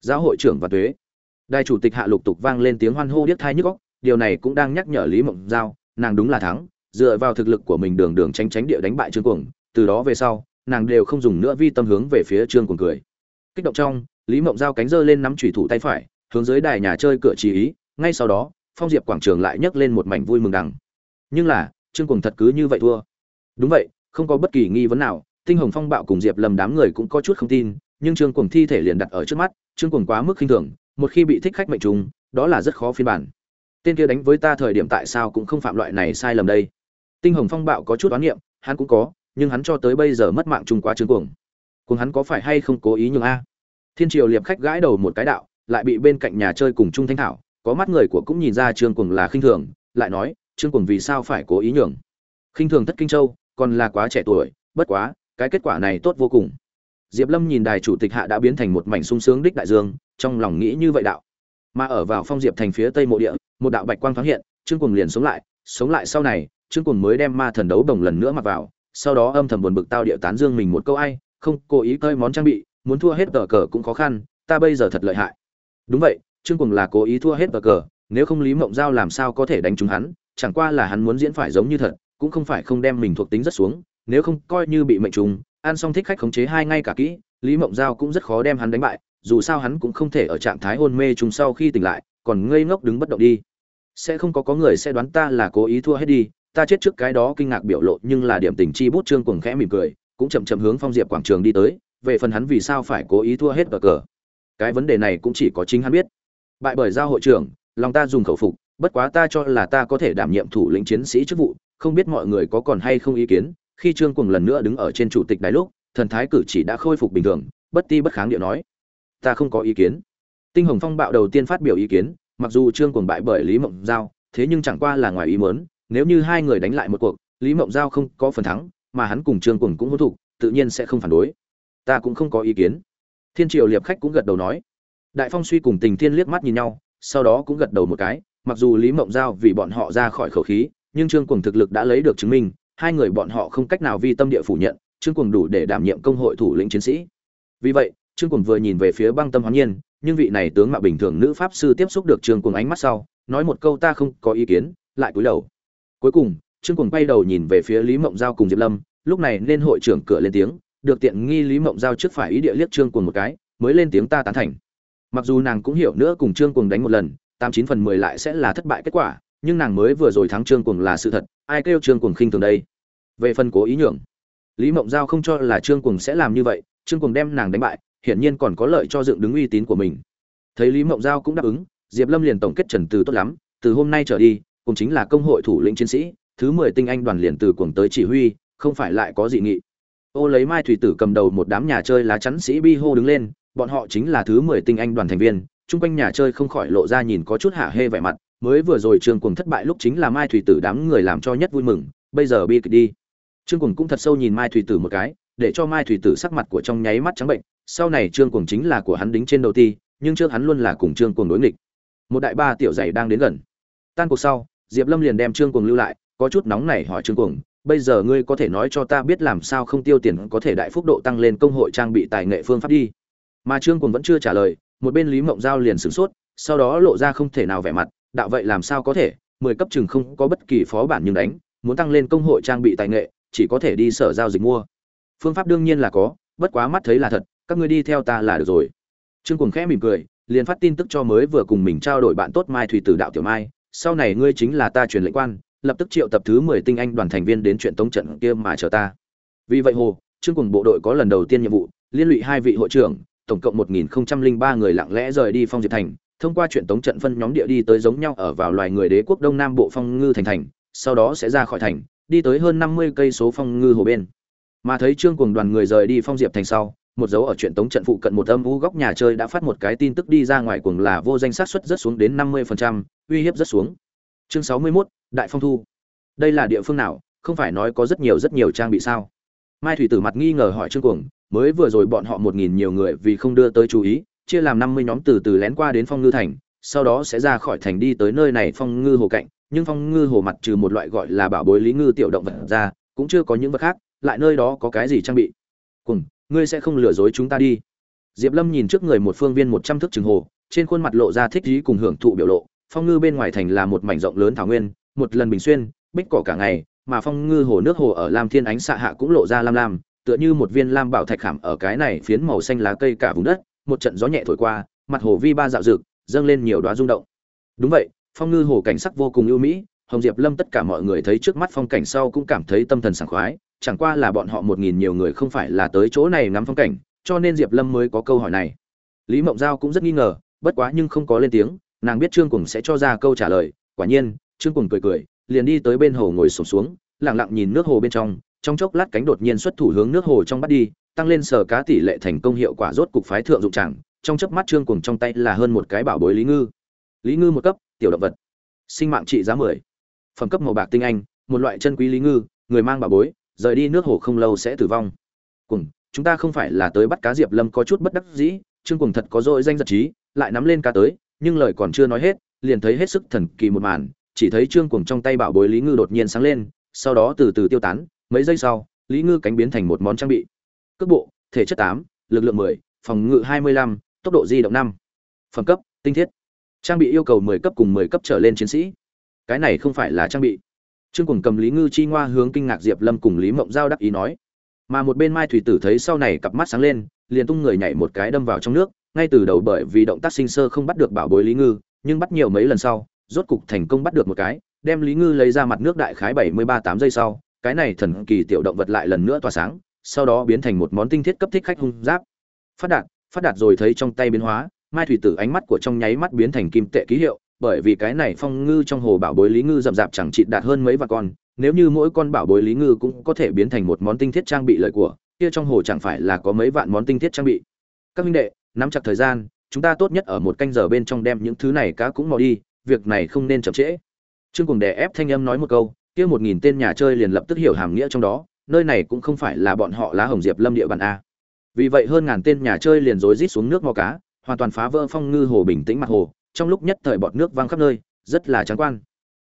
Giáo hội trưởng và tuế. Đại chủ tịch hạ lục tục vang lên tiếng hoan hô điếc thai nhức góc, điều này cũng đang nhắc nhở lý mộng giao nàng đúng là thắng dựa vào thực lực của mình đường đường tránh tránh địa đánh bại trương cuồng từ đó về sau nàng đều không dùng nữa vi tâm hướng về phía trương cuồng cười. Kích động trong lý mộng giao cánh giơ lên nắm chủy thủ tay phải hướng dưới đài nhà chơi cửa chỉ ý ngay sau đó phong diệp quảng trường lại nhấc lên một mảnh vui mừng đằng. Nhưng là trương cuồng thật cứ như vậy thua đúng vậy, không có bất kỳ nghi vấn nào, tinh hồng phong bạo cùng diệp lầm đám người cũng có chút không tin, nhưng trương cuồng thi thể liền đặt ở trước mắt, trương cuồng quá mức khinh thường, một khi bị thích khách mệnh trùng, đó là rất khó phiên bản. Tên kia đánh với ta thời điểm tại sao cũng không phạm loại này sai lầm đây. Tinh hồng phong bạo có chút oán niệm, hắn cũng có, nhưng hắn cho tới bây giờ mất mạng chung quá trương cuồng. Cùng hắn có phải hay không cố ý nhường a? Thiên triều liệp khách gãi đầu một cái đạo, lại bị bên cạnh nhà chơi cùng trung thanh thảo, có mắt người của cũng nhìn ra trương cuồng là khinh thường, lại nói, trương cuồng vì sao phải cố ý nhường? Khinh thường thất kinh châu còn là quá trẻ tuổi, bất quá, cái kết quả này tốt vô cùng. Diệp lâm nhìn đài chủ tịch hạ đã biến thành một mảnh sung sướng đích đại dương, trong lòng nghĩ như vậy đạo. Mà ở vào phong diệp thành phía tây mộ địa, một đạo bạch quang thoáng hiện, trương cuồng liền sống lại sống lại sau này, trương cuồng mới đem ma thần đấu đồng lần nữa mặc vào, sau đó âm thầm buồn bực tao địa tán dương mình một câu ai, không, cố ý cơi món trang bị, muốn thua hết tờ cờ cũng khó khăn, ta bây giờ thật lợi hại. Đúng vậy, trương cuồng là cố ý thua hết tờ cờ, nếu không lý mộng giao làm sao có thể đánh trúng hắn, chẳng qua là hắn muốn diễn phải giống như thật cũng không phải không đem mình thuộc tính rất xuống, nếu không coi như bị mệnh trùng, ăn xong thích khách khống chế hai ngay cả kỹ, lý mộng giao cũng rất khó đem hắn đánh bại, dù sao hắn cũng không thể ở trạng thái hôn mê trùng sau khi tỉnh lại, còn ngây ngốc đứng bất động đi. Sẽ không có có người sẽ đoán ta là cố ý thua hết đi, ta chết trước cái đó kinh ngạc biểu lộ nhưng là điểm tình chi bút trương cuồng khẽ mỉm cười, cũng chậm chậm hướng phong diệp quảng trường đi tới, về phần hắn vì sao phải cố ý thua hết cờ cờ. Cái vấn đề này cũng chỉ có chính hắn biết. Bại bởi giao hội trưởng, lòng ta dùng khẩu phục, bất quá ta cho là ta có thể đảm nhiệm thủ lĩnh chiến sĩ chức vụ không biết mọi người có còn hay không ý kiến, khi trương cuồng lần nữa đứng ở trên chủ tịch đài lúc, thần thái cử chỉ đã khôi phục bình thường, bất ti bất kháng điệu nói, ta không có ý kiến. Tinh hồng phong bạo đầu tiên phát biểu ý kiến, mặc dù trương cuồng bại bởi lý mộng giao, thế nhưng chẳng qua là ngoài ý mớn nếu như hai người đánh lại một cuộc, lý mộng giao không có phần thắng, mà hắn cùng trương cuồng cũng hữu thục, tự nhiên sẽ không phản đối. Ta cũng không có ý kiến. Thiên triều liệp khách cũng gật đầu nói. Đại phong suy cùng tình thiên liếc mắt nhìn nhau, sau đó cũng gật đầu một cái, mặc dù lý mộng giao vì bọn họ ra khỏi khẩu khí nhưng trương cuồng thực lực đã lấy được chứng minh, hai người bọn họ không cách nào vi tâm địa phủ nhận, trương cuồng đủ để đảm nhiệm công hội thủ lĩnh chiến sĩ. Vì vậy, trương cuồng vừa nhìn về phía băng tâm hoán nhiên, nhưng vị này tướng mạo bình thường nữ pháp sư tiếp xúc được trương cuồng ánh mắt sau, nói một câu ta không có ý kiến, lại cúi đầu. Cuối cùng, trương cuồng quay đầu nhìn về phía lý mộng giao cùng diệp lâm, lúc này nên hội trưởng cửa lên tiếng, được tiện nghi lý mộng giao trước phải ý địa liếc trương cuồng một cái, mới lên tiếng ta tán thành. Mặc dù nàng cũng hiểu nữa cùng trương cuồng đánh một lần, tám chín phần mười lại sẽ là thất bại kết quả nhưng nàng mới vừa rồi thắng trương cuồng là sự thật, ai kêu trương cuồng khinh thường đây? Về phần cố ý nhường lý mộng giao không cho là trương cuồng sẽ làm như vậy, trương cuồng đem nàng đánh bại, hiển nhiên còn có lợi cho dựng đứng uy tín của mình. Thấy lý mộng giao cũng đáp ứng, diệp lâm liền tổng kết trần từ tốt lắm, từ hôm nay trở đi cùng chính là công hội thủ lĩnh chiến sĩ, thứ mười tinh anh đoàn liền từ cuồng tới chỉ huy, không phải lại có dị nghị. Ô lấy mai thủy tử cầm đầu một đám nhà chơi lá chắn sĩ bi hô đứng lên, bọn họ chính là thứ mười tinh anh đoàn thành viên, chung quanh nhà chơi không khỏi lộ ra nhìn có chút hạ hê vẻ mặt mới vừa rồi trương cuồng thất bại lúc chính là mai thủy tử đám người làm cho nhất vui mừng, bây giờ bi kịch đi. Trương cuồng cũng thật sâu nhìn mai thủy tử một cái, để cho mai thủy tử sắc mặt của trong nháy mắt trắng bệnh, sau này trương cuồng chính là của hắn đính trên đầu ti, nhưng trước hắn luôn là cùng trương cuồng đối nghịch. Một đại ba tiểu dày đang đến gần. Tan cuộc sau, diệp lâm liền đem trương cuồng lưu lại, có chút nóng này hỏi trương cuồng, bây giờ ngươi có thể nói cho ta biết làm sao không tiêu tiền có thể đại phúc độ tăng lên công hội trang bị tài nghệ phương pháp đi? Mà trương cuồng vẫn chưa trả lời, một bên lý mộng giao liền sửng sốt, sau đó lộ ra không thể nào vẻ mặt đạo vậy làm sao có thể, mười cấp chừng không có bất kỳ phó bản nhưng đánh, muốn tăng lên công hội trang bị tài nghệ, chỉ có thể đi sở giao dịch mua. Phương pháp đương nhiên là có, bất quá mắt thấy là thật, các ngươi đi theo ta là được rồi. Trương cùng khẽ mỉm cười, liền phát tin tức cho mới vừa cùng mình trao đổi bạn tốt mai thủy tử đạo tiểu mai, sau này ngươi chính là ta truyền lệnh quan, lập tức triệu tập thứ mười tinh anh đoàn thành viên đến chuyện tống trận kia mà chờ ta. Vì vậy hồ, trương cùng bộ đội có lần đầu tiên nhiệm vụ, liên lụy hai vị hội trưởng, tổng cộng một nghìn không trăm linh ba người lặng lẽ rời đi phong diệp thành thông qua chuyện tống trận phân nhóm địa đi tới giống nhau ở vào loài người đế quốc đông nam bộ phong ngư thành thành sau đó sẽ ra khỏi thành đi tới hơn năm mươi cây số phong ngư hồ bên. Mà thấy trương cuồng đoàn người rời đi phong diệp thành sau một dấu ở chuyện tống trận phụ cận một âm u góc nhà chơi đã phát một cái tin tức đi ra ngoài cuồng là vô danh sát xuất rất xuống đến năm mươi phần trăm, uy hiếp rất xuống. Chương sáu mươi 61, đại phong thu. Đây là địa phương nào? Không phải nói có rất nhiều rất nhiều trang bị sao? Mai thủy tử mặt nghi ngờ hỏi trương cuồng mới vừa rồi bọn họ một nghìn nhiều người vì không đưa tới chú ý chia làm năm mươi nhóm từ từ lén qua đến phong ngư thành, sau đó sẽ ra khỏi thành đi tới nơi này phong ngư hồ cạnh, nhưng phong ngư hồ mặt trừ một loại gọi là bảo bối lý ngư tiểu động vật ra, cũng chưa có những vật khác, lại nơi đó có cái gì trang bị. Cùng ngươi sẽ không lừa dối chúng ta đi. Diệp lâm nhìn trước người một phương viên một trăm thước trường hồ, trên khuôn mặt lộ ra thích ý cùng hưởng thụ biểu lộ, phong ngư bên ngoài thành là một mảnh rộng lớn thảo nguyên, một lần bình xuyên, bích cỏ cả ngày, mà phong ngư hồ nước hồ ở lam thiên ánh xạ hạ cũng lộ ra lam lam, tựa như một viên lam bảo thạch khảm ở cái này phiến màu xanh lá cây cả vùng đất một trận gió nhẹ thổi qua, mặt hồ vi ba dạo rực, dâng lên nhiều đoá rung động. Đúng vậy, phong ngư hồ cảnh sắc vô cùng ưu mỹ, hồng diệp lâm tất cả mọi người thấy trước mắt phong cảnh sau cũng cảm thấy tâm thần sảng khoái, chẳng qua là bọn họ một nghìn nhiều người không phải là tới chỗ này ngắm phong cảnh, cho nên diệp lâm mới có câu hỏi này. Lý mộng giao cũng rất nghi ngờ, bất quá nhưng không có lên tiếng, nàng biết trương cùng sẽ cho ra câu trả lời, quả nhiên, trương cùng cười cười, liền đi tới bên hồ ngồi sổm xuống, lặng lặng nhìn nước hồ bên trong trong chốc lát cánh đột nhiên xuất thủ hướng nước hồ trong bắt đi tăng lên sở cá tỷ lệ thành công hiệu quả rốt cục phái thượng dụng chẳng, trong chớp mắt trương cùng trong tay là hơn một cái bảo bối lý ngư. Lý ngư một cấp, tiểu động vật. Sinh mạng trị giá mười. Phẩm cấp màu bạc tinh anh, một loại chân quý lý ngư, người mang bảo bối, rời đi nước hồ không lâu sẽ tử vong. Cùng chúng ta không phải là tới bắt cá diệp lâm có chút bất đắc dĩ, trương cùng thật có dội danh giật trí, lại nắm lên cá tới, nhưng lời còn chưa nói hết, liền thấy hết sức thần kỳ một màn, chỉ thấy trương cùng trong tay bảo bối lý ngư đột nhiên sáng lên, sau đó từ từ tiêu tán, mấy giây sau, lý ngư cánh biến thành một món trang bị cước bộ, thể chất tám, lực lượng mười, phòng ngự hai mươi lăm, tốc độ di động năm. Phẩm cấp, tinh thiết. Trang bị yêu cầu mười cấp cùng mười cấp trở lên chiến sĩ. Cái này không phải là trang bị. Trương cùng cầm lý ngư chi ngoa hướng kinh ngạc diệp lâm cùng lý mộng giao đắc ý nói. Mà một bên mai thủy tử thấy sau này cặp mắt sáng lên, liền tung người nhảy một cái đâm vào trong nước, ngay từ đầu bởi vì động tác sinh sơ không bắt được bảo bối lý ngư, nhưng bắt nhiều mấy lần sau, rốt cục thành công bắt được một cái, đem lý ngư lấy ra mặt nước đại khái bảy mươi ba tám giây sau, cái này thần kỳ tiểu động vật lại lần nữa tỏa sáng sau đó biến thành một món tinh thiết cấp thích khách hung giáp. Phát đạt phát đạt rồi thấy trong tay biến hóa, mai thủy tử ánh mắt của trong nháy mắt biến thành kim tệ ký hiệu, bởi vì cái này phong ngư trong hồ bảo bối lý ngư rậm rạp chẳng chịt đạt hơn mấy vạn con, nếu như mỗi con bảo bối lý ngư cũng có thể biến thành một món tinh thiết trang bị lợi của, kia trong hồ chẳng phải là có mấy vạn món tinh thiết trang bị. Các huynh đệ, nắm chặt thời gian, chúng ta tốt nhất ở một canh giờ bên trong đem những thứ này cá cũng mò đi, việc này không nên chậm trễ. Trương Cuồng đè ép thanh âm nói một câu, kia một nghìn tên nhà chơi liền lập tức hiểu hàm nghĩa trong đó nơi này cũng không phải là bọn họ lá hồng diệp lâm địa bàn a. Vì vậy hơn ngàn tên nhà chơi liền rối rít xuống nước mò cá, hoàn toàn phá vỡ phong ngư hồ bình tĩnh mặt hồ, trong lúc nhất thời bọt nước văng khắp nơi, rất là trắng quan.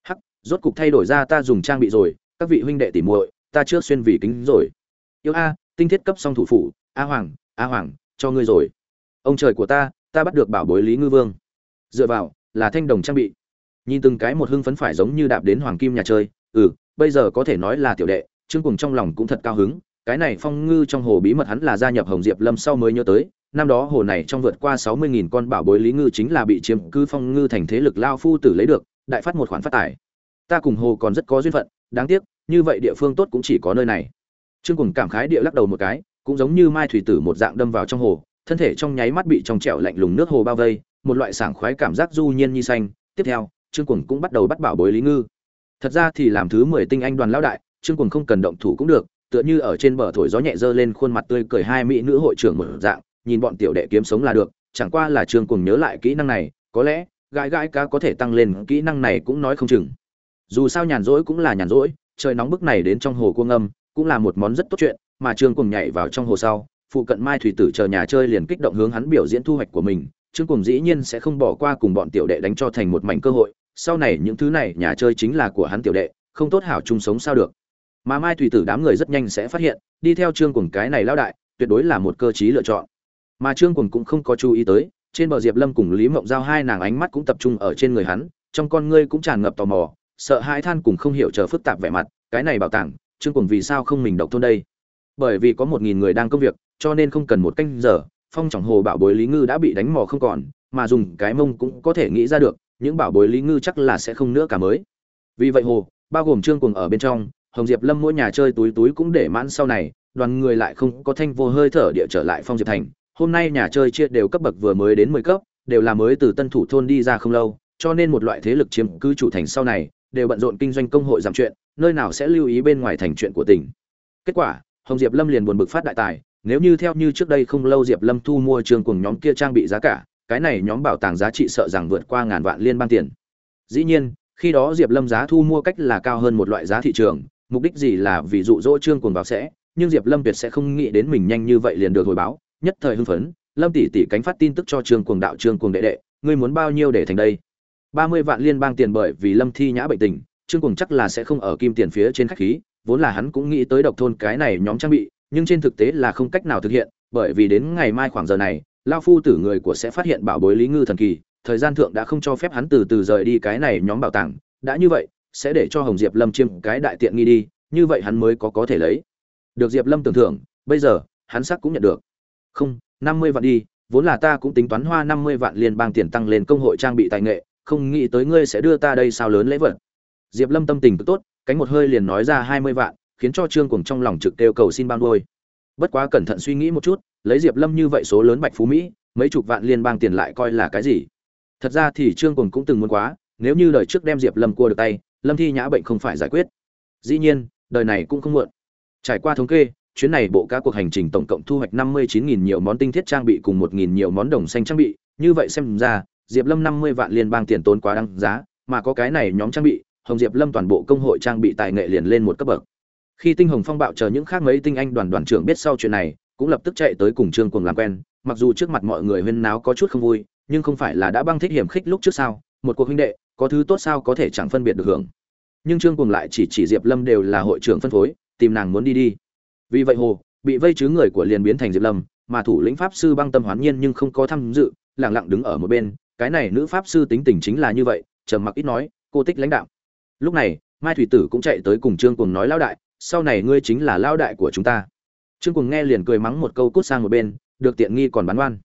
Hắc, rốt cục thay đổi ra ta dùng trang bị rồi, các vị huynh đệ tỉ muội, ta chưa xuyên vì kính rồi. Yêu a, tinh thiết cấp song thủ phủ, a hoàng a hoàng, cho ngươi rồi. Ông trời của ta ta bắt được bảo bối lý ngư vương. Dựa vào, là thanh đồng trang bị. Nhìn từng cái một hưng phấn phải giống như đạp đến hoàng kim nhà chơi ừ bây giờ có thể nói là tiểu đệ trương cùng trong lòng cũng thật cao hứng, cái này phong ngư trong hồ bí mật hắn là gia nhập hồng diệp lâm sau mới nhớ tới, năm đó hồ này trong vượt qua sáu mươi nghìn con bảo bối lý ngư chính là bị chiếm cứ phong ngư thành thế lực lao phu tử lấy được, đại phát một khoản phát tài. Ta cùng hồ còn rất có duyên phận, đáng tiếc, như vậy địa phương tốt cũng chỉ có nơi này. Trương cùng cảm khái địa lắc đầu một cái, cũng giống như mai thủy tử một dạng đâm vào trong hồ, thân thể trong nháy mắt bị trong trẻo lạnh lùng nước hồ bao vây, một loại sảng khoái cảm giác du nhiên như xanh. Tiếp theo, trương cùng cũng bắt đầu bắt bảo bối lý ngư. Thật ra thì làm thứ mười tinh anh đoàn lão đại trương cùng không cần động thủ cũng được, tựa như ở trên bờ thổi gió nhẹ dơ lên khuôn mặt tươi cười hai mỹ nữ hội trưởng một dạng, nhìn bọn tiểu đệ kiếm sống là được, chẳng qua là trương cùng nhớ lại kỹ năng này, có lẽ, gãi gãi cá có thể tăng lên, kỹ năng này cũng nói không chừng. Dù sao nhàn rỗi cũng là nhàn rỗi, trời nóng bức này đến trong hồ cuông âm, cũng là một món rất tốt chuyện, mà trương cùng nhảy vào trong hồ sau, phụ cận mai thủy tử chờ nhà chơi liền kích động hướng hắn biểu diễn thu hoạch của mình, trương cùng dĩ nhiên sẽ không bỏ qua cùng bọn tiểu đệ đánh cho thành một mảnh cơ hội, sau này những thứ này nhà chơi chính là của hắn tiểu đệ, không tốt hảo chung sống sao được mà mai thủy tử đám người rất nhanh sẽ phát hiện, đi theo trương cùng cái này lao đại, tuyệt đối là một cơ chí lựa chọn. Mà trương cùng cũng không có chú ý tới, trên bờ diệp lâm cùng lý mộng giao hai nàng ánh mắt cũng tập trung ở trên người hắn, trong con ngươi cũng tràn ngập tò mò, sợ hãi than cùng không hiểu chờ phức tạp vẻ mặt, cái này bảo tàng, trương cùng vì sao không mình độc thôn đây? Bởi vì có một nghìn người đang công việc, cho nên không cần một canh giờ, phong trọng hồ bảo bối lý ngư đã bị đánh mò không còn, mà dùng cái mông cũng có thể nghĩ ra được, những bảo bối lý ngư chắc là sẽ không nữa cả mới. Vì vậy hồ, bao gồm trương cùng ở bên trong hồng diệp lâm mỗi nhà chơi túi túi cũng để mãn sau này, đoàn người lại không có thanh vô hơi thở địa trở lại phong diệp thành. Hôm nay nhà chơi chia đều cấp bậc vừa mới đến mười cấp, đều là mới từ tân thủ thôn đi ra không lâu, cho nên một loại thế lực chiếm cứ chủ thành sau này, đều bận rộn kinh doanh công hội giảm chuyện, nơi nào sẽ lưu ý bên ngoài thành chuyện của tỉnh. Kết quả, hồng diệp lâm liền buồn bực phát đại tài, nếu như theo như trước đây không lâu diệp lâm thu mua trường cùng nhóm kia trang bị giá cả, cái này nhóm bảo tàng giá trị sợ rằng vượt qua ngàn vạn liên bang tiền. Dĩ nhiên, khi đó diệp lâm giá thu mua cách là cao hơn một loại giá thị trường mục đích gì là vì dụ dỗ trương cuồng báo sẽ, nhưng diệp lâm tuyệt sẽ không nghĩ đến mình nhanh như vậy liền được hồi báo, nhất thời hưng phấn, lâm tỷ tỷ cánh phát tin tức cho trương cuồng đạo, trương cuồng đệ đệ, ngươi muốn bao nhiêu để thành đây? Ba mươi vạn liên bang tiền bởi vì lâm thi nhã bệnh tình, trương cuồng chắc là sẽ không ở kim tiền phía trên khách khí, vốn là hắn cũng nghĩ tới độc thôn cái này nhóm trang bị, nhưng trên thực tế là không cách nào thực hiện, bởi vì đến ngày mai khoảng giờ này, lao phu tử người của sẽ phát hiện bảo bối lý ngư thần kỳ, thời gian thượng đã không cho phép hắn từ từ rời đi cái này nhóm bảo tàng, đã như vậy sẽ để cho hồng diệp lâm chiêm cái đại tiện nghi đi, như vậy hắn mới có có thể lấy. Được diệp lâm tưởng thưởng, bây giờ, hắn sắc cũng nhận được. Không, năm mươi vạn đi, vốn là ta cũng tính toán hoa năm mươi vạn liên bang tiền tăng lên công hội trang bị tài nghệ, không nghĩ tới ngươi sẽ đưa ta đây sao lớn lễ vật. Diệp lâm tâm tình tốt, cánh một hơi liền nói ra hai mươi vạn, khiến cho trương cùng trong lòng trực kêu cầu xin ban đôi bất quá cẩn thận suy nghĩ một chút, lấy diệp lâm như vậy số lớn bạch phú mỹ, mấy chục vạn liên bang tiền lại coi là cái gì? Thật ra thì trương cùng cũng từng muốn quá, nếu như đời trước đem diệp lâm cua được tay lâm thi nhã bệnh không phải giải quyết. Dĩ nhiên, đời này cũng không muộn. Trải qua thống kê, chuyến này bộ cá cuộc hành trình tổng cộng thu hoạch năm mươi chín nghìn nhiều món tinh thiết trang bị cùng một nghìn nhiều món đồng xanh trang bị. Như vậy xem ra, diệp lâm năm mươi vạn liên bang tiền tốn quá đăng giá, mà có cái này nhóm trang bị, hồng diệp lâm toàn bộ công hội trang bị tài nghệ liền lên một cấp bậc. Khi tinh hồng phong bạo chờ những khác mấy tinh anh đoàn đoàn trưởng biết sau chuyện này, cũng lập tức chạy tới cùng trương cùng làm quen. Mặc dù trước mặt mọi người huyên náo có chút không vui, nhưng không phải là đã băng thích hiểm khích lúc trước sao? Một cuộc huynh đệ, có thứ tốt sao có thể chẳng phân biệt được hưởng. Nhưng trương cùng lại chỉ chỉ diệp lâm đều là hội trưởng phân phối, tìm nàng muốn đi đi. Vì vậy hồ bị vây chứ người của liền biến thành diệp lâm, mà thủ lĩnh pháp sư băng tâm hoán nhiên nhưng không có tham dự lẳng lặng đứng ở một bên, cái này nữ pháp sư tính tình chính là như vậy, trầm mặc ít nói, cô tích lãnh đạo. Lúc này, mai thủy tử cũng chạy tới cùng trương cùng nói lao đại, sau này ngươi chính là lao đại của chúng ta. Trương cùng nghe liền cười mắng một câu cút sang một bên, được tiện nghi còn bán oan.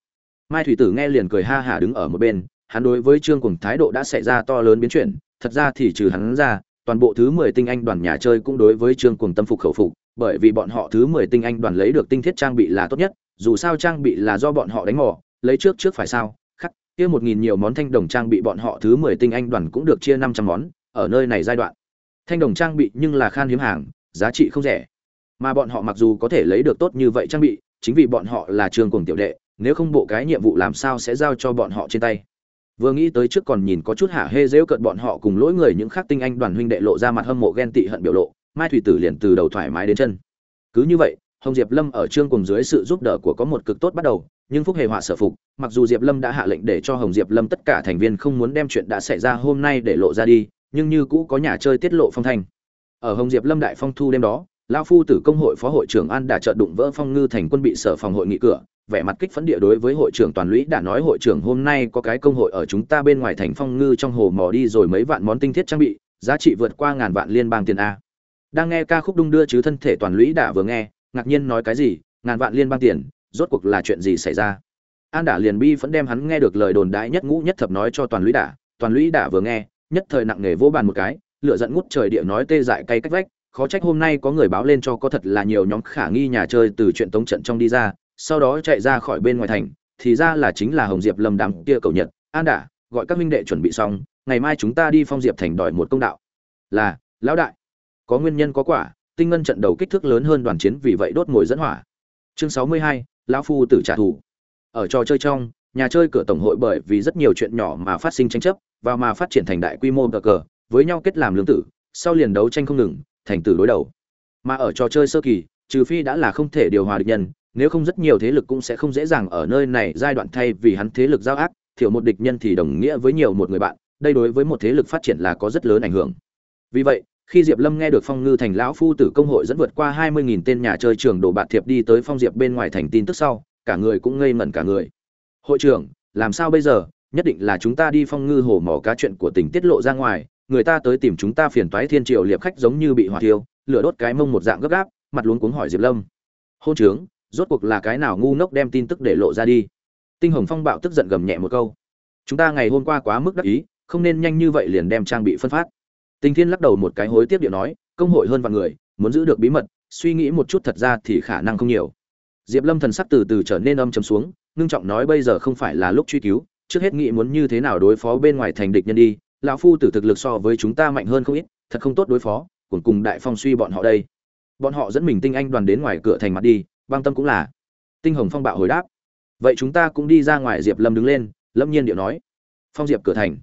Mai thủy tử nghe liền cười ha hả đứng ở một bên hắn đối với trương cuồng thái độ đã xảy ra to lớn biến chuyển, thật ra thì trừ hắn ra, toàn bộ thứ mười tinh anh đoàn nhà chơi cũng đối với trương cuồng tâm phục khẩu phục, bởi vì bọn họ thứ mười tinh anh đoàn lấy được tinh thiết trang bị là tốt nhất, dù sao trang bị là do bọn họ đánh mỏ lấy trước trước phải sao, khắc, kia một nghìn nhiều món thanh đồng trang bị bọn họ thứ mười tinh anh đoàn cũng được chia năm trăm món, ở nơi này giai đoạn. Thanh đồng trang bị nhưng là khan hiếm hàng, giá trị không rẻ. Mà bọn họ mặc dù có thể lấy được tốt như vậy trang bị, chính vì bọn họ là trường cùng tiểu đệ, nếu không bộ cái nhiệm vụ làm sao sẽ giao cho bọn họ trên tay vừa nghĩ tới trước còn nhìn có chút hả hê dễu cận bọn họ cùng lỗi người những khác tinh anh đoàn huynh đệ lộ ra mặt hâm mộ ghen tị hận biểu lộ, mai thủy tử liền từ đầu thoải mái đến chân. Cứ như vậy, hồng diệp lâm ở trương cùng dưới sự giúp đỡ của có một cực tốt bắt đầu, nhưng phúc hề họa sở phục, mặc dù diệp lâm đã hạ lệnh để cho hồng diệp lâm tất cả thành viên không muốn đem chuyện đã xảy ra hôm nay để lộ ra đi, nhưng như cũ có nhà chơi tiết lộ phong thanh. Ở hồng diệp lâm đại phong thu đêm đó lão phu tử công hội phó hội trưởng an đã trợn đụng vỡ phong ngư thành quân bị sở phòng hội nghị cửa, vẻ mặt kích phấn địa đối với hội trưởng toàn lũy đã nói, hội trưởng, hôm nay có cái công hội ở chúng ta bên ngoài thành phong ngư trong hồ mò đi rồi mấy vạn món tinh thiết trang bị, giá trị vượt qua ngàn vạn liên bang tiền a. Đang nghe ca khúc đung đưa chứ thân thể toàn lũy đã vừa nghe, ngạc nhiên nói, cái gì? Ngàn vạn liên bang tiền? Rốt cuộc là chuyện gì xảy ra? An đả liền bi vẫn đem hắn nghe được lời đồn đại nhất ngũ nhất thập nói cho toàn lũy đả toàn lũy đả vừa nghe, nhất thời nặng nề vô bàn một cái lựa giận ngút trời địa nói, tê dại cay cách vách khó trách hôm nay có người báo lên cho có thật là nhiều nhóm khả nghi nhà chơi từ chuyện tống trận trong đi ra, sau đó chạy ra khỏi bên ngoài thành, thì ra là chính là hồng diệp lâm đám kia cầu nhật. An đả, gọi các minh đệ chuẩn bị xong, ngày mai chúng ta đi phong diệp thành đòi một công đạo. Là, lão đại. Có nguyên nhân có quả, tinh ngân trận đầu kích thước lớn hơn đoàn chiến, vì vậy đốt ngồi dẫn hỏa. Chương sáu mươi hai, lão phu tử trả thù. Ở trò chơi trong, nhà chơi cửa tổng hội bởi vì rất nhiều chuyện nhỏ mà phát sinh tranh chấp và mà phát triển thành đại quy mô cờ cờ, với nhau kết làm lương tử, sau liền đấu tranh không ngừng thành tử đối đầu. Mà ở trò chơi sơ kỳ, trừ phi đã là không thể điều hòa địch nhân, nếu không rất nhiều thế lực cũng sẽ không dễ dàng ở nơi này giai đoạn thay vì hắn thế lực giao ác, thiểu một địch nhân thì đồng nghĩa với nhiều một người bạn, đây đối với một thế lực phát triển là có rất lớn ảnh hưởng. Vì vậy, khi diệp lâm nghe được phong ngư thành lão phu tử công hội dẫn vượt qua hai mươi nghìn tên nhà chơi trường đồ bạc thiệp đi tới phong diệp bên ngoài thành tin tức sau, cả người cũng ngây ngẩn cả người. Hội trưởng, làm sao bây giờ? Nhất định là chúng ta đi phong ngư hồ mỏ cá chuyện của tỉnh tiết lộ ra ngoài người ta tới tìm chúng ta phiền toái thiên triều liệp khách giống như bị hỏa thiêu, lửa đốt cái mông một dạng gấp gáp, mặt luống cuống hỏi diệp lâm. Hôn trướng, rốt cuộc là cái nào ngu ngốc đem tin tức để lộ ra đi? Tinh hồng phong bạo tức giận gầm nhẹ một câu. Chúng ta ngày hôm qua quá mức đắc ý, không nên nhanh như vậy liền đem trang bị phân phát. Tình thiên lắc đầu một cái hối tiếc điệu nói, công hội hơn vạn người, muốn giữ được bí mật, suy nghĩ một chút thật ra thì khả năng không nhiều. Diệp lâm thần sắc từ từ trở nên âm chấm xuống, ngưng trọng nói bây giờ không phải là lúc truy cứu, trước hết nghĩ muốn như thế nào đối phó bên ngoài thành địch nhân đi lão phu tử thực lực so với chúng ta mạnh hơn không ít, thật không tốt đối phó cùng cùng đại phong suy bọn họ đây. Bọn họ dẫn mình tinh anh đoàn đến ngoài cửa thành mặt đi, băng tâm cũng là. Tinh hồng phong bạo hồi đáp. Vậy chúng ta cũng đi ra ngoài diệp lâm đứng lên, lâm nhiên điệu nói. Phong diệp cửa thành.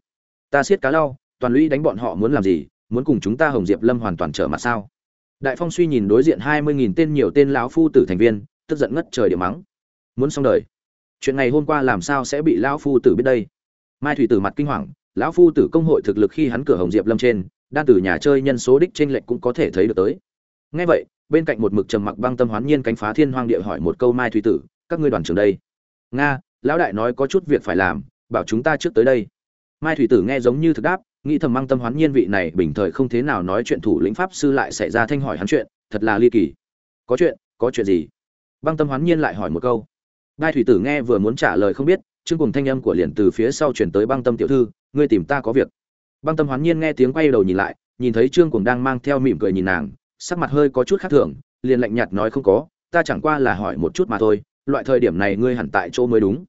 Ta siết cá lau, toàn lũy đánh bọn họ muốn làm gì, muốn cùng chúng ta hồng diệp lâm hoàn toàn trở mặt sao? Đại phong suy nhìn đối diện hai mươi nghìn tên nhiều tên lão phu tử thành viên, tức giận ngất trời địa mắng. Muốn xong đời. Chuyện ngày hôm qua làm sao sẽ bị lão phu tử biết đây? Mai thủy tử mặt kinh hoàng lão phu tử công hội thực lực khi hắn cửa hồng diệp lâm trên, đan từ nhà chơi nhân số đích trên lệnh cũng có thể thấy được tới. Nghe vậy, bên cạnh một mực trầm mặc băng tâm hoán nhiên cánh phá thiên hoang địa hỏi một câu mai thủy tử, các ngươi đoàn trưởng đây? Nga, lão đại nói có chút việc phải làm, bảo chúng ta trước tới đây. Mai thủy tử nghe giống như thực đáp, nghĩ thầm băng tâm hoán nhiên vị này bình thời không thế nào nói chuyện thủ lĩnh pháp sư lại xảy ra thanh hỏi hắn chuyện, thật là ly kỳ. Có chuyện có chuyện gì? Băng tâm hoán nhiên lại hỏi một câu. Mai thủy tử nghe vừa muốn trả lời không biết, chương cùng thanh âm của liền từ phía sau chuyển tới băng tâm tiểu thư ngươi tìm ta có việc. Băng tâm hoán nhiên nghe tiếng quay đầu nhìn lại, nhìn thấy trương cùng đang mang theo mỉm cười nhìn nàng, sắc mặt hơi có chút khác thường, liền lạnh nhạt nói không có, ta chẳng qua là hỏi một chút mà thôi, loại thời điểm này ngươi hẳn tại chỗ mới đúng.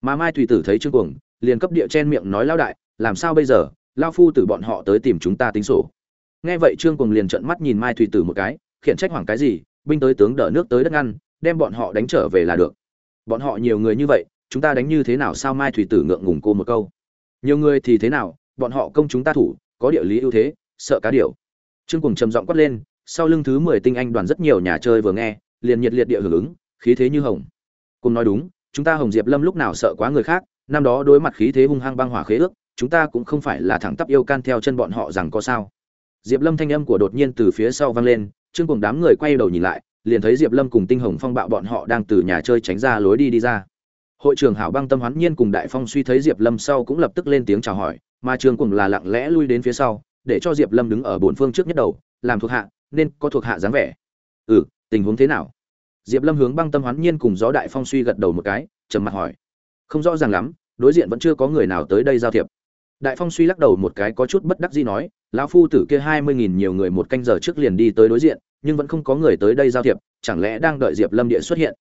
Mà mai thủy tử thấy trương cuồng, liền cấp địa chen miệng nói lao đại, làm sao bây giờ lao phu tử bọn họ tới tìm chúng ta tính sổ. Nghe vậy trương cuồng liền trợn mắt nhìn mai thủy tử một cái, khiển trách hoảng cái gì, binh tới tướng đỡ nước tới đất ngăn, đem bọn họ đánh trở về là được. Bọn họ nhiều người như vậy, chúng ta đánh như thế nào sao mai thủy tử ngượng ngùng cô một câu? Nhiều người thì thế nào, bọn họ công chúng ta thủ, có địa lý ưu thế, sợ cá điều trương cùng trầm giọng quát lên, sau lưng thứ mười tinh anh đoàn rất nhiều nhà chơi vừa nghe, liền nhiệt liệt địa hưởng ứng, khí thế như hồng. Cùng nói đúng, chúng ta hồng diệp lâm lúc nào sợ quá người khác, năm đó đối mặt khí thế hung hăng băng hỏa khế ước, chúng ta cũng không phải là thẳng tắp yêu can theo chân bọn họ rằng có sao. Diệp lâm thanh âm của đột nhiên từ phía sau vang lên, trương cùng đám người quay đầu nhìn lại, liền thấy diệp lâm cùng tinh hồng phong bạo bọn họ đang từ nhà chơi tránh ra lối đi đi ra hội trưởng hảo băng tâm hoán nhiên cùng đại phong suy thấy diệp lâm sau cũng lập tức lên tiếng chào hỏi, mà Trường cùng là lặng lẽ lui đến phía sau, để cho diệp lâm đứng ở bốn phương trước nhất đầu, làm thuộc hạ, nên có thuộc hạ dáng vẻ. Ừ tình huống thế nào? Diệp lâm hướng băng tâm hoán nhiên cùng gió đại phong suy gật đầu một cái, trầm mặt hỏi. Không rõ ràng lắm, đối diện vẫn chưa có người nào tới đây giao thiệp. Đại phong suy lắc đầu một cái có chút bất đắc dĩ nói, lão phu tử kia hai mươi nghìn nhiều người một canh giờ trước liền đi tới đối diện, nhưng vẫn không có người tới đây giao thiệp, chẳng lẽ đang đợi diệp lâm địa xuất hiện?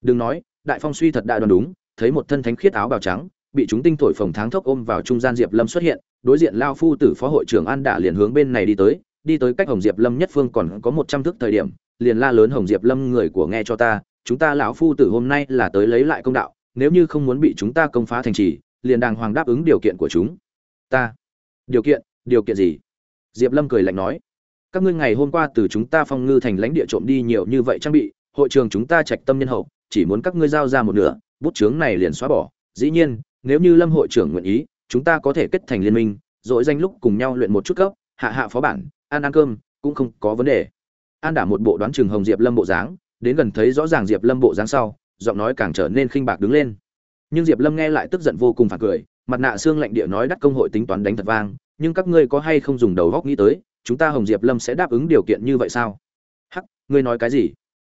Đừng nói, đại phong suy thật đã đoán đúng thấy một thân thánh khiết áo bào trắng, bị chúng tinh thổi phồng tháng thốc ôm vào trung gian diệp lâm xuất hiện, đối diện lao phu tử phó hội trưởng an đả liền hướng bên này đi tới đi tới cách hồng diệp lâm nhất phương còn có một trăm thước thời điểm, liền la lớn hồng diệp lâm người của nghe cho ta, chúng ta lão phu tử hôm nay là tới lấy lại công đạo, nếu như không muốn bị chúng ta công phá thành trì, liền đàng hoàng đáp ứng điều kiện của chúng. Ta. Điều kiện? Điều kiện gì? Diệp lâm cười lạnh nói. Các ngươi ngày hôm qua từ chúng ta phong ngư thành lãnh địa trộm đi nhiều như vậy trang bị, hội trường chúng ta trạch tâm nhân hậu, chỉ muốn các ngươi giao ra một nửa bút chướng này liền xóa bỏ. Dĩ nhiên, nếu như lâm hội trưởng nguyện ý, chúng ta có thể kết thành liên minh, dội danh lúc cùng nhau luyện một chút cấp, hạ hạ phó bản, ăn ăn cơm, cũng không có vấn đề. An đả một bộ đoán chừng hồng diệp lâm bộ dáng, đến gần thấy rõ ràng diệp lâm bộ dáng sau, giọng nói càng trở nên khinh bạc đứng lên. Nhưng diệp lâm nghe lại tức giận vô cùng phản cười, mặt nạ xương lạnh địa nói đắt công hội tính toán đánh thật vang, nhưng các ngươi có hay không dùng đầu góc nghĩ tới, chúng ta hồng diệp lâm sẽ đáp ứng điều kiện như vậy sao? Hắc, ngươi nói cái gì?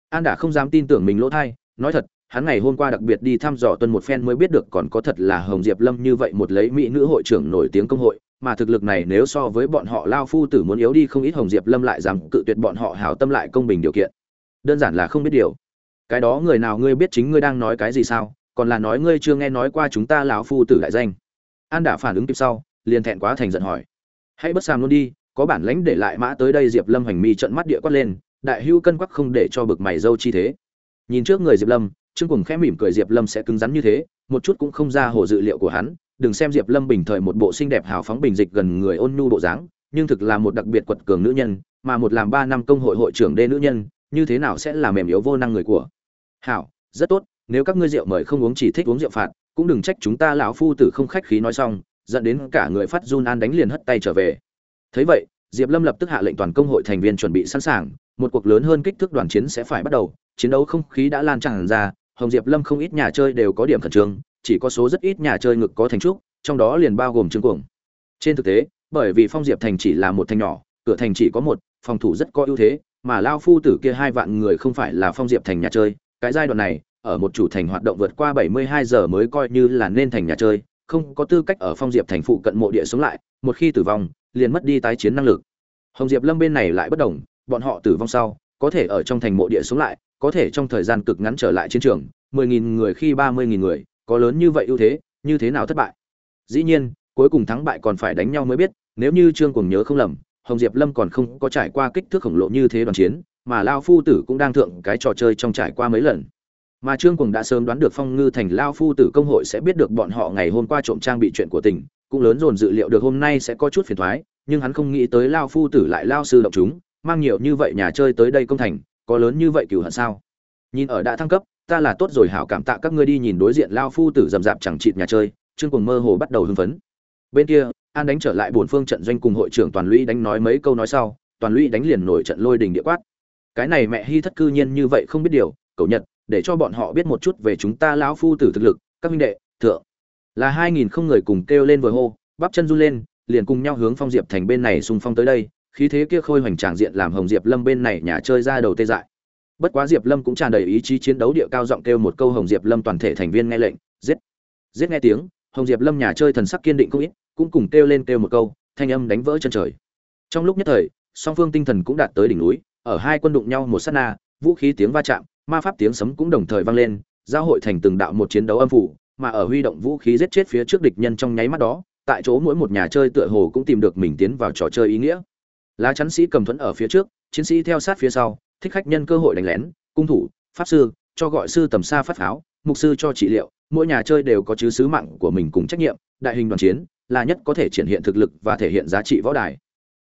An đả không dám tin tưởng mình lỗ thai nói thật hắn ngày hôm qua đặc biệt đi thăm dò tuần một phen mới biết được còn có thật là hồng diệp lâm như vậy một lấy mỹ nữ hội trưởng nổi tiếng công hội, mà thực lực này nếu so với bọn họ lao phu tử muốn yếu đi không ít hồng diệp lâm lại dám cự tuyệt bọn họ hảo tâm lại công bình điều kiện. Đơn giản là không biết điều. Cái đó người nào ngươi biết chính ngươi đang nói cái gì sao? Còn là nói ngươi chưa nghe nói qua chúng ta lão phu tử đại danh. An đã phản ứng kịp sau, liền thẹn quá thành giận hỏi. Hãy bất sàm luôn đi, có bản lãnh để lại mã tới đây diệp lâm hành mi trận mắt địa quát lên, đại hưu cân quắc không để cho bực mày dâu chi thế. Nhìn trước người diệp lâm trương cùng khẽ mỉm cười diệp lâm sẽ cứng rắn như thế, một chút cũng không ra hồ dự liệu của hắn. Đừng xem diệp lâm bình thời một bộ xinh đẹp hào phóng bình dịch gần người ôn nhu bộ dáng, nhưng thực là một đặc biệt quật cường nữ nhân, mà một làm ba năm công hội hội trưởng đê nữ nhân, như thế nào sẽ là mềm yếu vô năng người của? Hảo, rất tốt, nếu các ngươi rượu mời không uống chỉ thích uống rượu phạt, cũng đừng trách chúng ta lão phu tử không khách khí nói xong, dẫn đến cả người phát run an đánh liền hất tay trở về. Thấy vậy, diệp lâm lập tức hạ lệnh toàn công hội thành viên chuẩn bị sẵn sàng, một cuộc lớn hơn kích thước đoàn chiến sẽ phải bắt đầu, chiến đấu không khí đã lan tràn ra hồng diệp lâm không ít nhà chơi đều có điểm khẩn trương, chỉ có số rất ít nhà chơi ngực có thành trúc, trong đó liền bao gồm trương cuồng. Trên thực tế, bởi vì phong diệp thành chỉ là một thành nhỏ, cửa thành chỉ có một, phòng thủ rất có ưu thế, mà lao phu tử kia hai vạn người không phải là phong diệp thành nhà chơi, cái giai đoạn này, ở một chủ thành hoạt động vượt qua 72 giờ mới coi như là nên thành nhà chơi, không có tư cách ở phong diệp thành phụ cận mộ địa sống lại, một khi tử vong, liền mất đi tái chiến năng lực. Hồng diệp lâm bên này lại bất đồng, bọn họ tử vong sau, có thể ở trong thành mộ địa sống lại có thể trong thời gian cực ngắn trở lại chiến trường 10.000 người khi 30.000 người có lớn như vậy ưu thế như thế nào thất bại? Dĩ nhiên cuối cùng thắng bại còn phải đánh nhau mới biết nếu như trương Cuồng nhớ không lầm hồng diệp lâm còn không có trải qua kích thước khổng lồ như thế đoàn chiến mà lao phu tử cũng đang thượng cái trò chơi trong trải qua mấy lần. Mà trương Cuồng đã sớm đoán được phong ngư thành lao phu tử công hội sẽ biết được bọn họ ngày hôm qua trộm trang bị chuyện của tỉnh cũng lớn dồn dự liệu được hôm nay sẽ có chút phiền toái, nhưng hắn không nghĩ tới lao phu tử lại lao sư động chúng mang nhiều như vậy nhà chơi tới đây công thành có lớn như vậy cửu hận sao? Nhìn ở đã thăng cấp, ta là tốt rồi hảo cảm tạ các ngươi đi nhìn đối diện lao phu tử rầm rạp chẳng chịt nhà chơi, trương cùng mơ hồ bắt đầu hưng phấn. Bên kia, an đánh trở lại bốn phương trận doanh cùng hội trưởng toàn lũy đánh nói mấy câu nói sau, toàn lũy đánh liền nổi trận lôi đình địa quát. Cái này mẹ hy thất cư nhiên như vậy không biết điều, cậu nhật, để cho bọn họ biết một chút về chúng ta lão phu tử thực lực, các minh đệ, thượng. Là hai nghìn không người cùng kêu lên vừa hô, bắp chân run lên, liền cùng nhau hướng phong diệp thành bên này xung phong tới đây khí thế kia khôi hoành tràng diện làm hồng diệp lâm bên này nhà chơi ra đầu tê dại. Bất quá diệp lâm cũng tràn đầy ý chí chiến đấu địa cao giọng kêu một câu hồng diệp lâm toàn thể thành viên nghe lệnh, giết. Giết nghe tiếng, hồng diệp lâm nhà chơi thần sắc kiên định không ít, cũng cùng kêu lên kêu một câu, thanh âm đánh vỡ chân trời. Trong lúc nhất thời, song phương tinh thần cũng đạt tới đỉnh núi, ở hai quân đụng nhau một sát na, vũ khí tiếng va chạm, ma pháp tiếng sấm cũng đồng thời vang lên, giao hội thành từng đạo một chiến đấu âm phủ, mà ở huy động vũ khí giết chết phía trước địch nhân trong nháy mắt đó, tại chỗ mỗi một nhà chơi tựa hồ cũng tìm được mình tiến vào trò chơi ý nghĩa lá chắn sĩ cầm thuẫn ở phía trước, chiến sĩ theo sát phía sau, thích khách nhân cơ hội đánh lén, cung thủ, pháp sư, cho gọi sư tầm xa phát pháo, mục sư cho trị liệu, mỗi nhà chơi đều có chứ sứ mạng của mình cùng trách nhiệm, đại hình đoàn chiến là nhất có thể triển hiện thực lực và thể hiện giá trị võ đài.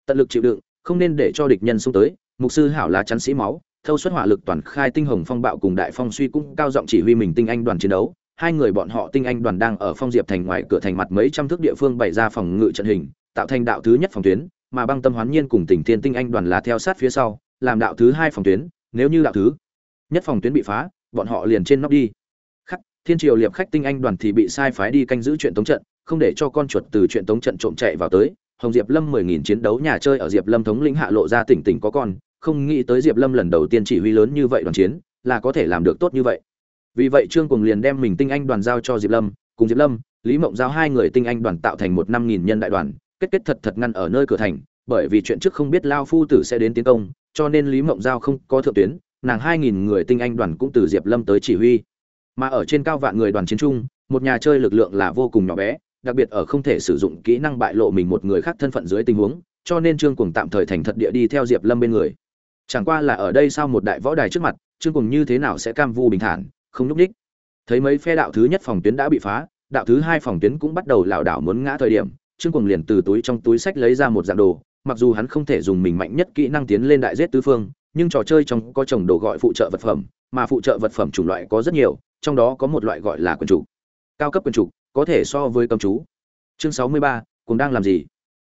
Tận lực chịu đựng, không nên để cho địch nhân xông tới, mục sư hảo lá chắn sĩ máu, thâu xuất hỏa lực toàn khai tinh hồng phong bạo cùng đại phong suy cũng cao giọng chỉ huy mình tinh anh đoàn chiến đấu, hai người bọn họ tinh anh đoàn đang ở phong diệp thành ngoài cửa thành mặt mấy trăm thước địa phương bày ra phòng ngự trận hình, tạo thành đạo thứ nhất phòng tuyến mà băng tâm hoán nhiên cùng tỉnh thiên tinh anh đoàn là theo sát phía sau, làm đạo thứ hai phòng tuyến, nếu như đạo thứ nhất phòng tuyến bị phá, bọn họ liền trên nóc đi. Khắc, thiên triều liệp khách tinh anh đoàn thì bị sai phái đi canh giữ chuyện tống trận, không để cho con chuột từ chuyện tống trận trộm chạy vào tới. Hồng diệp lâm mười nghìn chiến đấu nhà chơi ở diệp lâm thống lĩnh hạ lộ ra tỉnh tỉnh có con, không nghĩ tới diệp lâm lần đầu tiên chỉ huy lớn như vậy đoàn chiến, là có thể làm được tốt như vậy. Vì vậy trương cùng liền đem mình tinh anh đoàn giao cho diệp lâm, cùng diệp lâm, lý mộng giao hai người tinh anh đoàn tạo thành một năm nghìn nhân đại đoàn kết kết thật thật ngăn ở nơi cửa thành, bởi vì chuyện trước không biết lao phu tử sẽ đến tiến công, cho nên lý mộng giao không có thượng tuyến, nàng hai nghìn người tinh anh đoàn cũng từ diệp lâm tới chỉ huy. Mà ở trên cao vạn người đoàn chiến trung, một nhà chơi lực lượng là vô cùng nhỏ bé, đặc biệt ở không thể sử dụng kỹ năng bại lộ mình một người khác thân phận dưới tình huống, cho nên trương cùng tạm thời thành thật địa đi theo diệp lâm bên người. Chẳng qua là ở đây sau một đại võ đài trước mặt, trương cùng như thế nào sẽ cam vu bình thản, không lúc đích thấy mấy phe đạo thứ nhất phòng tuyến đã bị phá, đạo thứ hai phòng tuyến cũng bắt đầu lảo đảo muốn ngã thời điểm trương cùng liền từ túi trong túi sách lấy ra một dạng đồ, mặc dù hắn không thể dùng mình mạnh nhất kỹ năng tiến lên đại giết tứ phương, nhưng trò chơi trong có chồng đồ gọi phụ trợ vật phẩm, mà phụ trợ vật phẩm chủng loại có rất nhiều, trong đó có một loại gọi là quần chủ. Cao cấp quần chủ, có thể so với cầm chú. Chương sáu mươi ba cùng đang làm gì?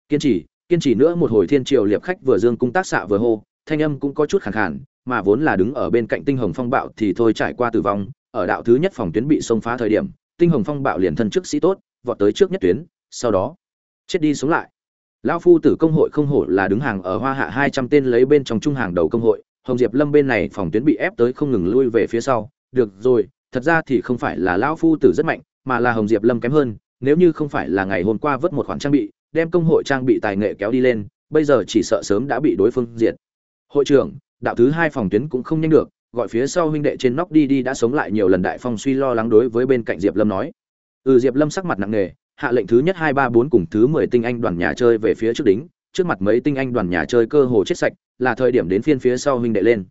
Kiên trì kiên trì nữa một hồi thiên triều liệp khách vừa dương cung tác xạ vừa hô, thanh âm cũng có chút khẳng khàn, mà vốn là đứng ở bên cạnh tinh hồng phong bạo thì thôi trải qua tử vong, ở đạo thứ nhất phòng tuyến bị xông phá thời điểm, tinh hồng phong bạo liền thân trước sĩ tốt, vọt tới trước nhất tuyến, sau đó chết đi sống lại. Lão phu tử công hội không hổ là đứng hàng ở hoa hạ hai trăm tên lấy bên trong trung hàng đầu công hội, hồng diệp lâm bên này phòng tuyến bị ép tới không ngừng lui về phía sau. Được rồi, thật ra thì không phải là lão phu tử rất mạnh, mà là hồng diệp lâm kém hơn, nếu như không phải là ngày hôm qua vớt một khoản trang bị, đem công hội trang bị tài nghệ kéo đi lên, bây giờ chỉ sợ sớm đã bị đối phương diệt. Hội trưởng, đạo thứ hai phòng tuyến cũng không nhanh được, gọi phía sau huynh đệ trên nóc đi đi đã sống lại nhiều lần đại phong suy lo lắng đối với bên cạnh diệp lâm nói. Ừ diệp lâm sắc mặt nặng nề hạ lệnh thứ nhất hai ba bốn cùng thứ mười tinh anh đoàn nhà chơi về phía trước đính, trước mặt mấy tinh anh đoàn nhà chơi cơ hồ chết sạch, là thời điểm đến phiên phía sau huynh đệ lên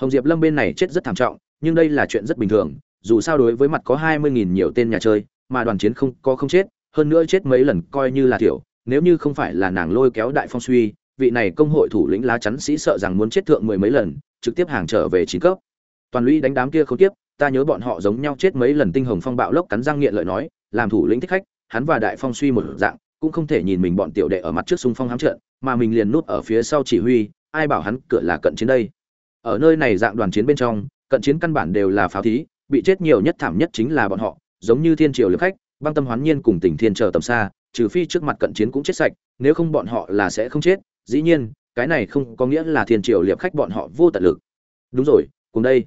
hồng diệp lâm bên này chết rất thảm trọng, nhưng đây là chuyện rất bình thường, dù sao đối với mặt có hai mươi nghìn nhiều tên nhà chơi, mà đoàn chiến không có không chết, hơn nữa chết mấy lần coi như là tiểu. nếu như không phải là nàng lôi kéo đại phong suy, vị này công hội thủ lĩnh lá chắn sĩ sợ rằng muốn chết thượng mười mấy lần, trực tiếp hàng trở về chín cấp toàn lũy đánh đám kia không tiếp, ta nhớ bọn họ giống nhau chết mấy lần tinh hồng phong bạo lốc cắn răng nghiện lợi nói, làm thủ lĩnh thích khách hắn và đại phong suy một dạng, cũng không thể nhìn mình bọn tiểu đệ ở mặt trước xung phong hám trận, mà mình liền núp ở phía sau chỉ huy, ai bảo hắn cửa là cận chiến đây. Ở nơi này dạng đoàn chiến bên trong, cận chiến căn bản đều là pháo thí, bị chết nhiều nhất thảm nhất chính là bọn họ, giống như thiên triều liệp khách, băng tâm hoán nhiên cùng tỉnh thiên chờ tầm xa, trừ phi trước mặt cận chiến cũng chết sạch, nếu không bọn họ là sẽ không chết, dĩ nhiên, cái này không có nghĩa là thiên triều liệp khách bọn họ vô tận lực. Đúng rồi, cùng đây.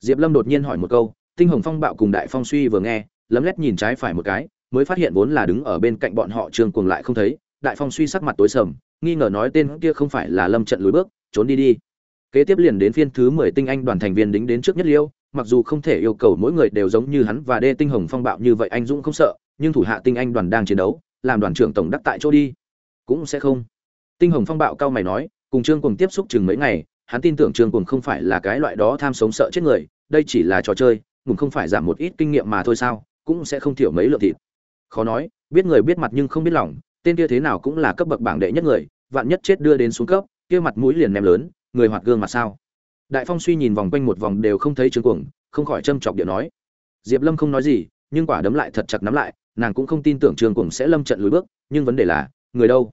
Diệp lâm đột nhiên hỏi một câu, tinh hồng phong bạo cùng đại phong suy vừa nghe, lấm lét nhìn trái phải một cái mới phát hiện vốn là đứng ở bên cạnh bọn họ trương cuồng lại không thấy, đại phong suy sắc mặt tối sầm, nghi ngờ nói tên kia không phải là lâm trận lùi bước, trốn đi đi. Kế tiếp liền đến phiên thứ mười tinh anh đoàn thành viên đính đến trước nhất liêu, mặc dù không thể yêu cầu mỗi người đều giống như hắn và đê tinh hồng phong bạo như vậy anh dũng không sợ, nhưng thủ hạ tinh anh đoàn đang chiến đấu, làm đoàn trưởng tổng đắc tại chỗ đi. Cũng sẽ không. Tinh hồng phong bạo cao mày nói, cùng trương cùng tiếp xúc chừng mấy ngày, hắn tin tưởng trương cùng không phải là cái loại đó tham sống sợ chết người, đây chỉ là trò chơi ngùng không phải giảm một ít kinh nghiệm mà thôi sao, cũng sẽ không thiểu mấy lượng thịt khó nói, biết người biết mặt nhưng không biết lòng, tên kia thế nào cũng là cấp bậc bảng đệ nhất người, vạn nhất chết đưa đến xuống cấp, kia mặt mũi liền ném lớn, người hoạt gương mặt sao? Đại phong suy nhìn vòng quanh một vòng đều không thấy trương cuồng, không khỏi châm chọc điệu nói. Diệp lâm không nói gì, nhưng quả đấm lại thật chặt nắm lại, nàng cũng không tin tưởng trương cuồng sẽ lâm trận lùi bước, nhưng vấn đề là, người đâu?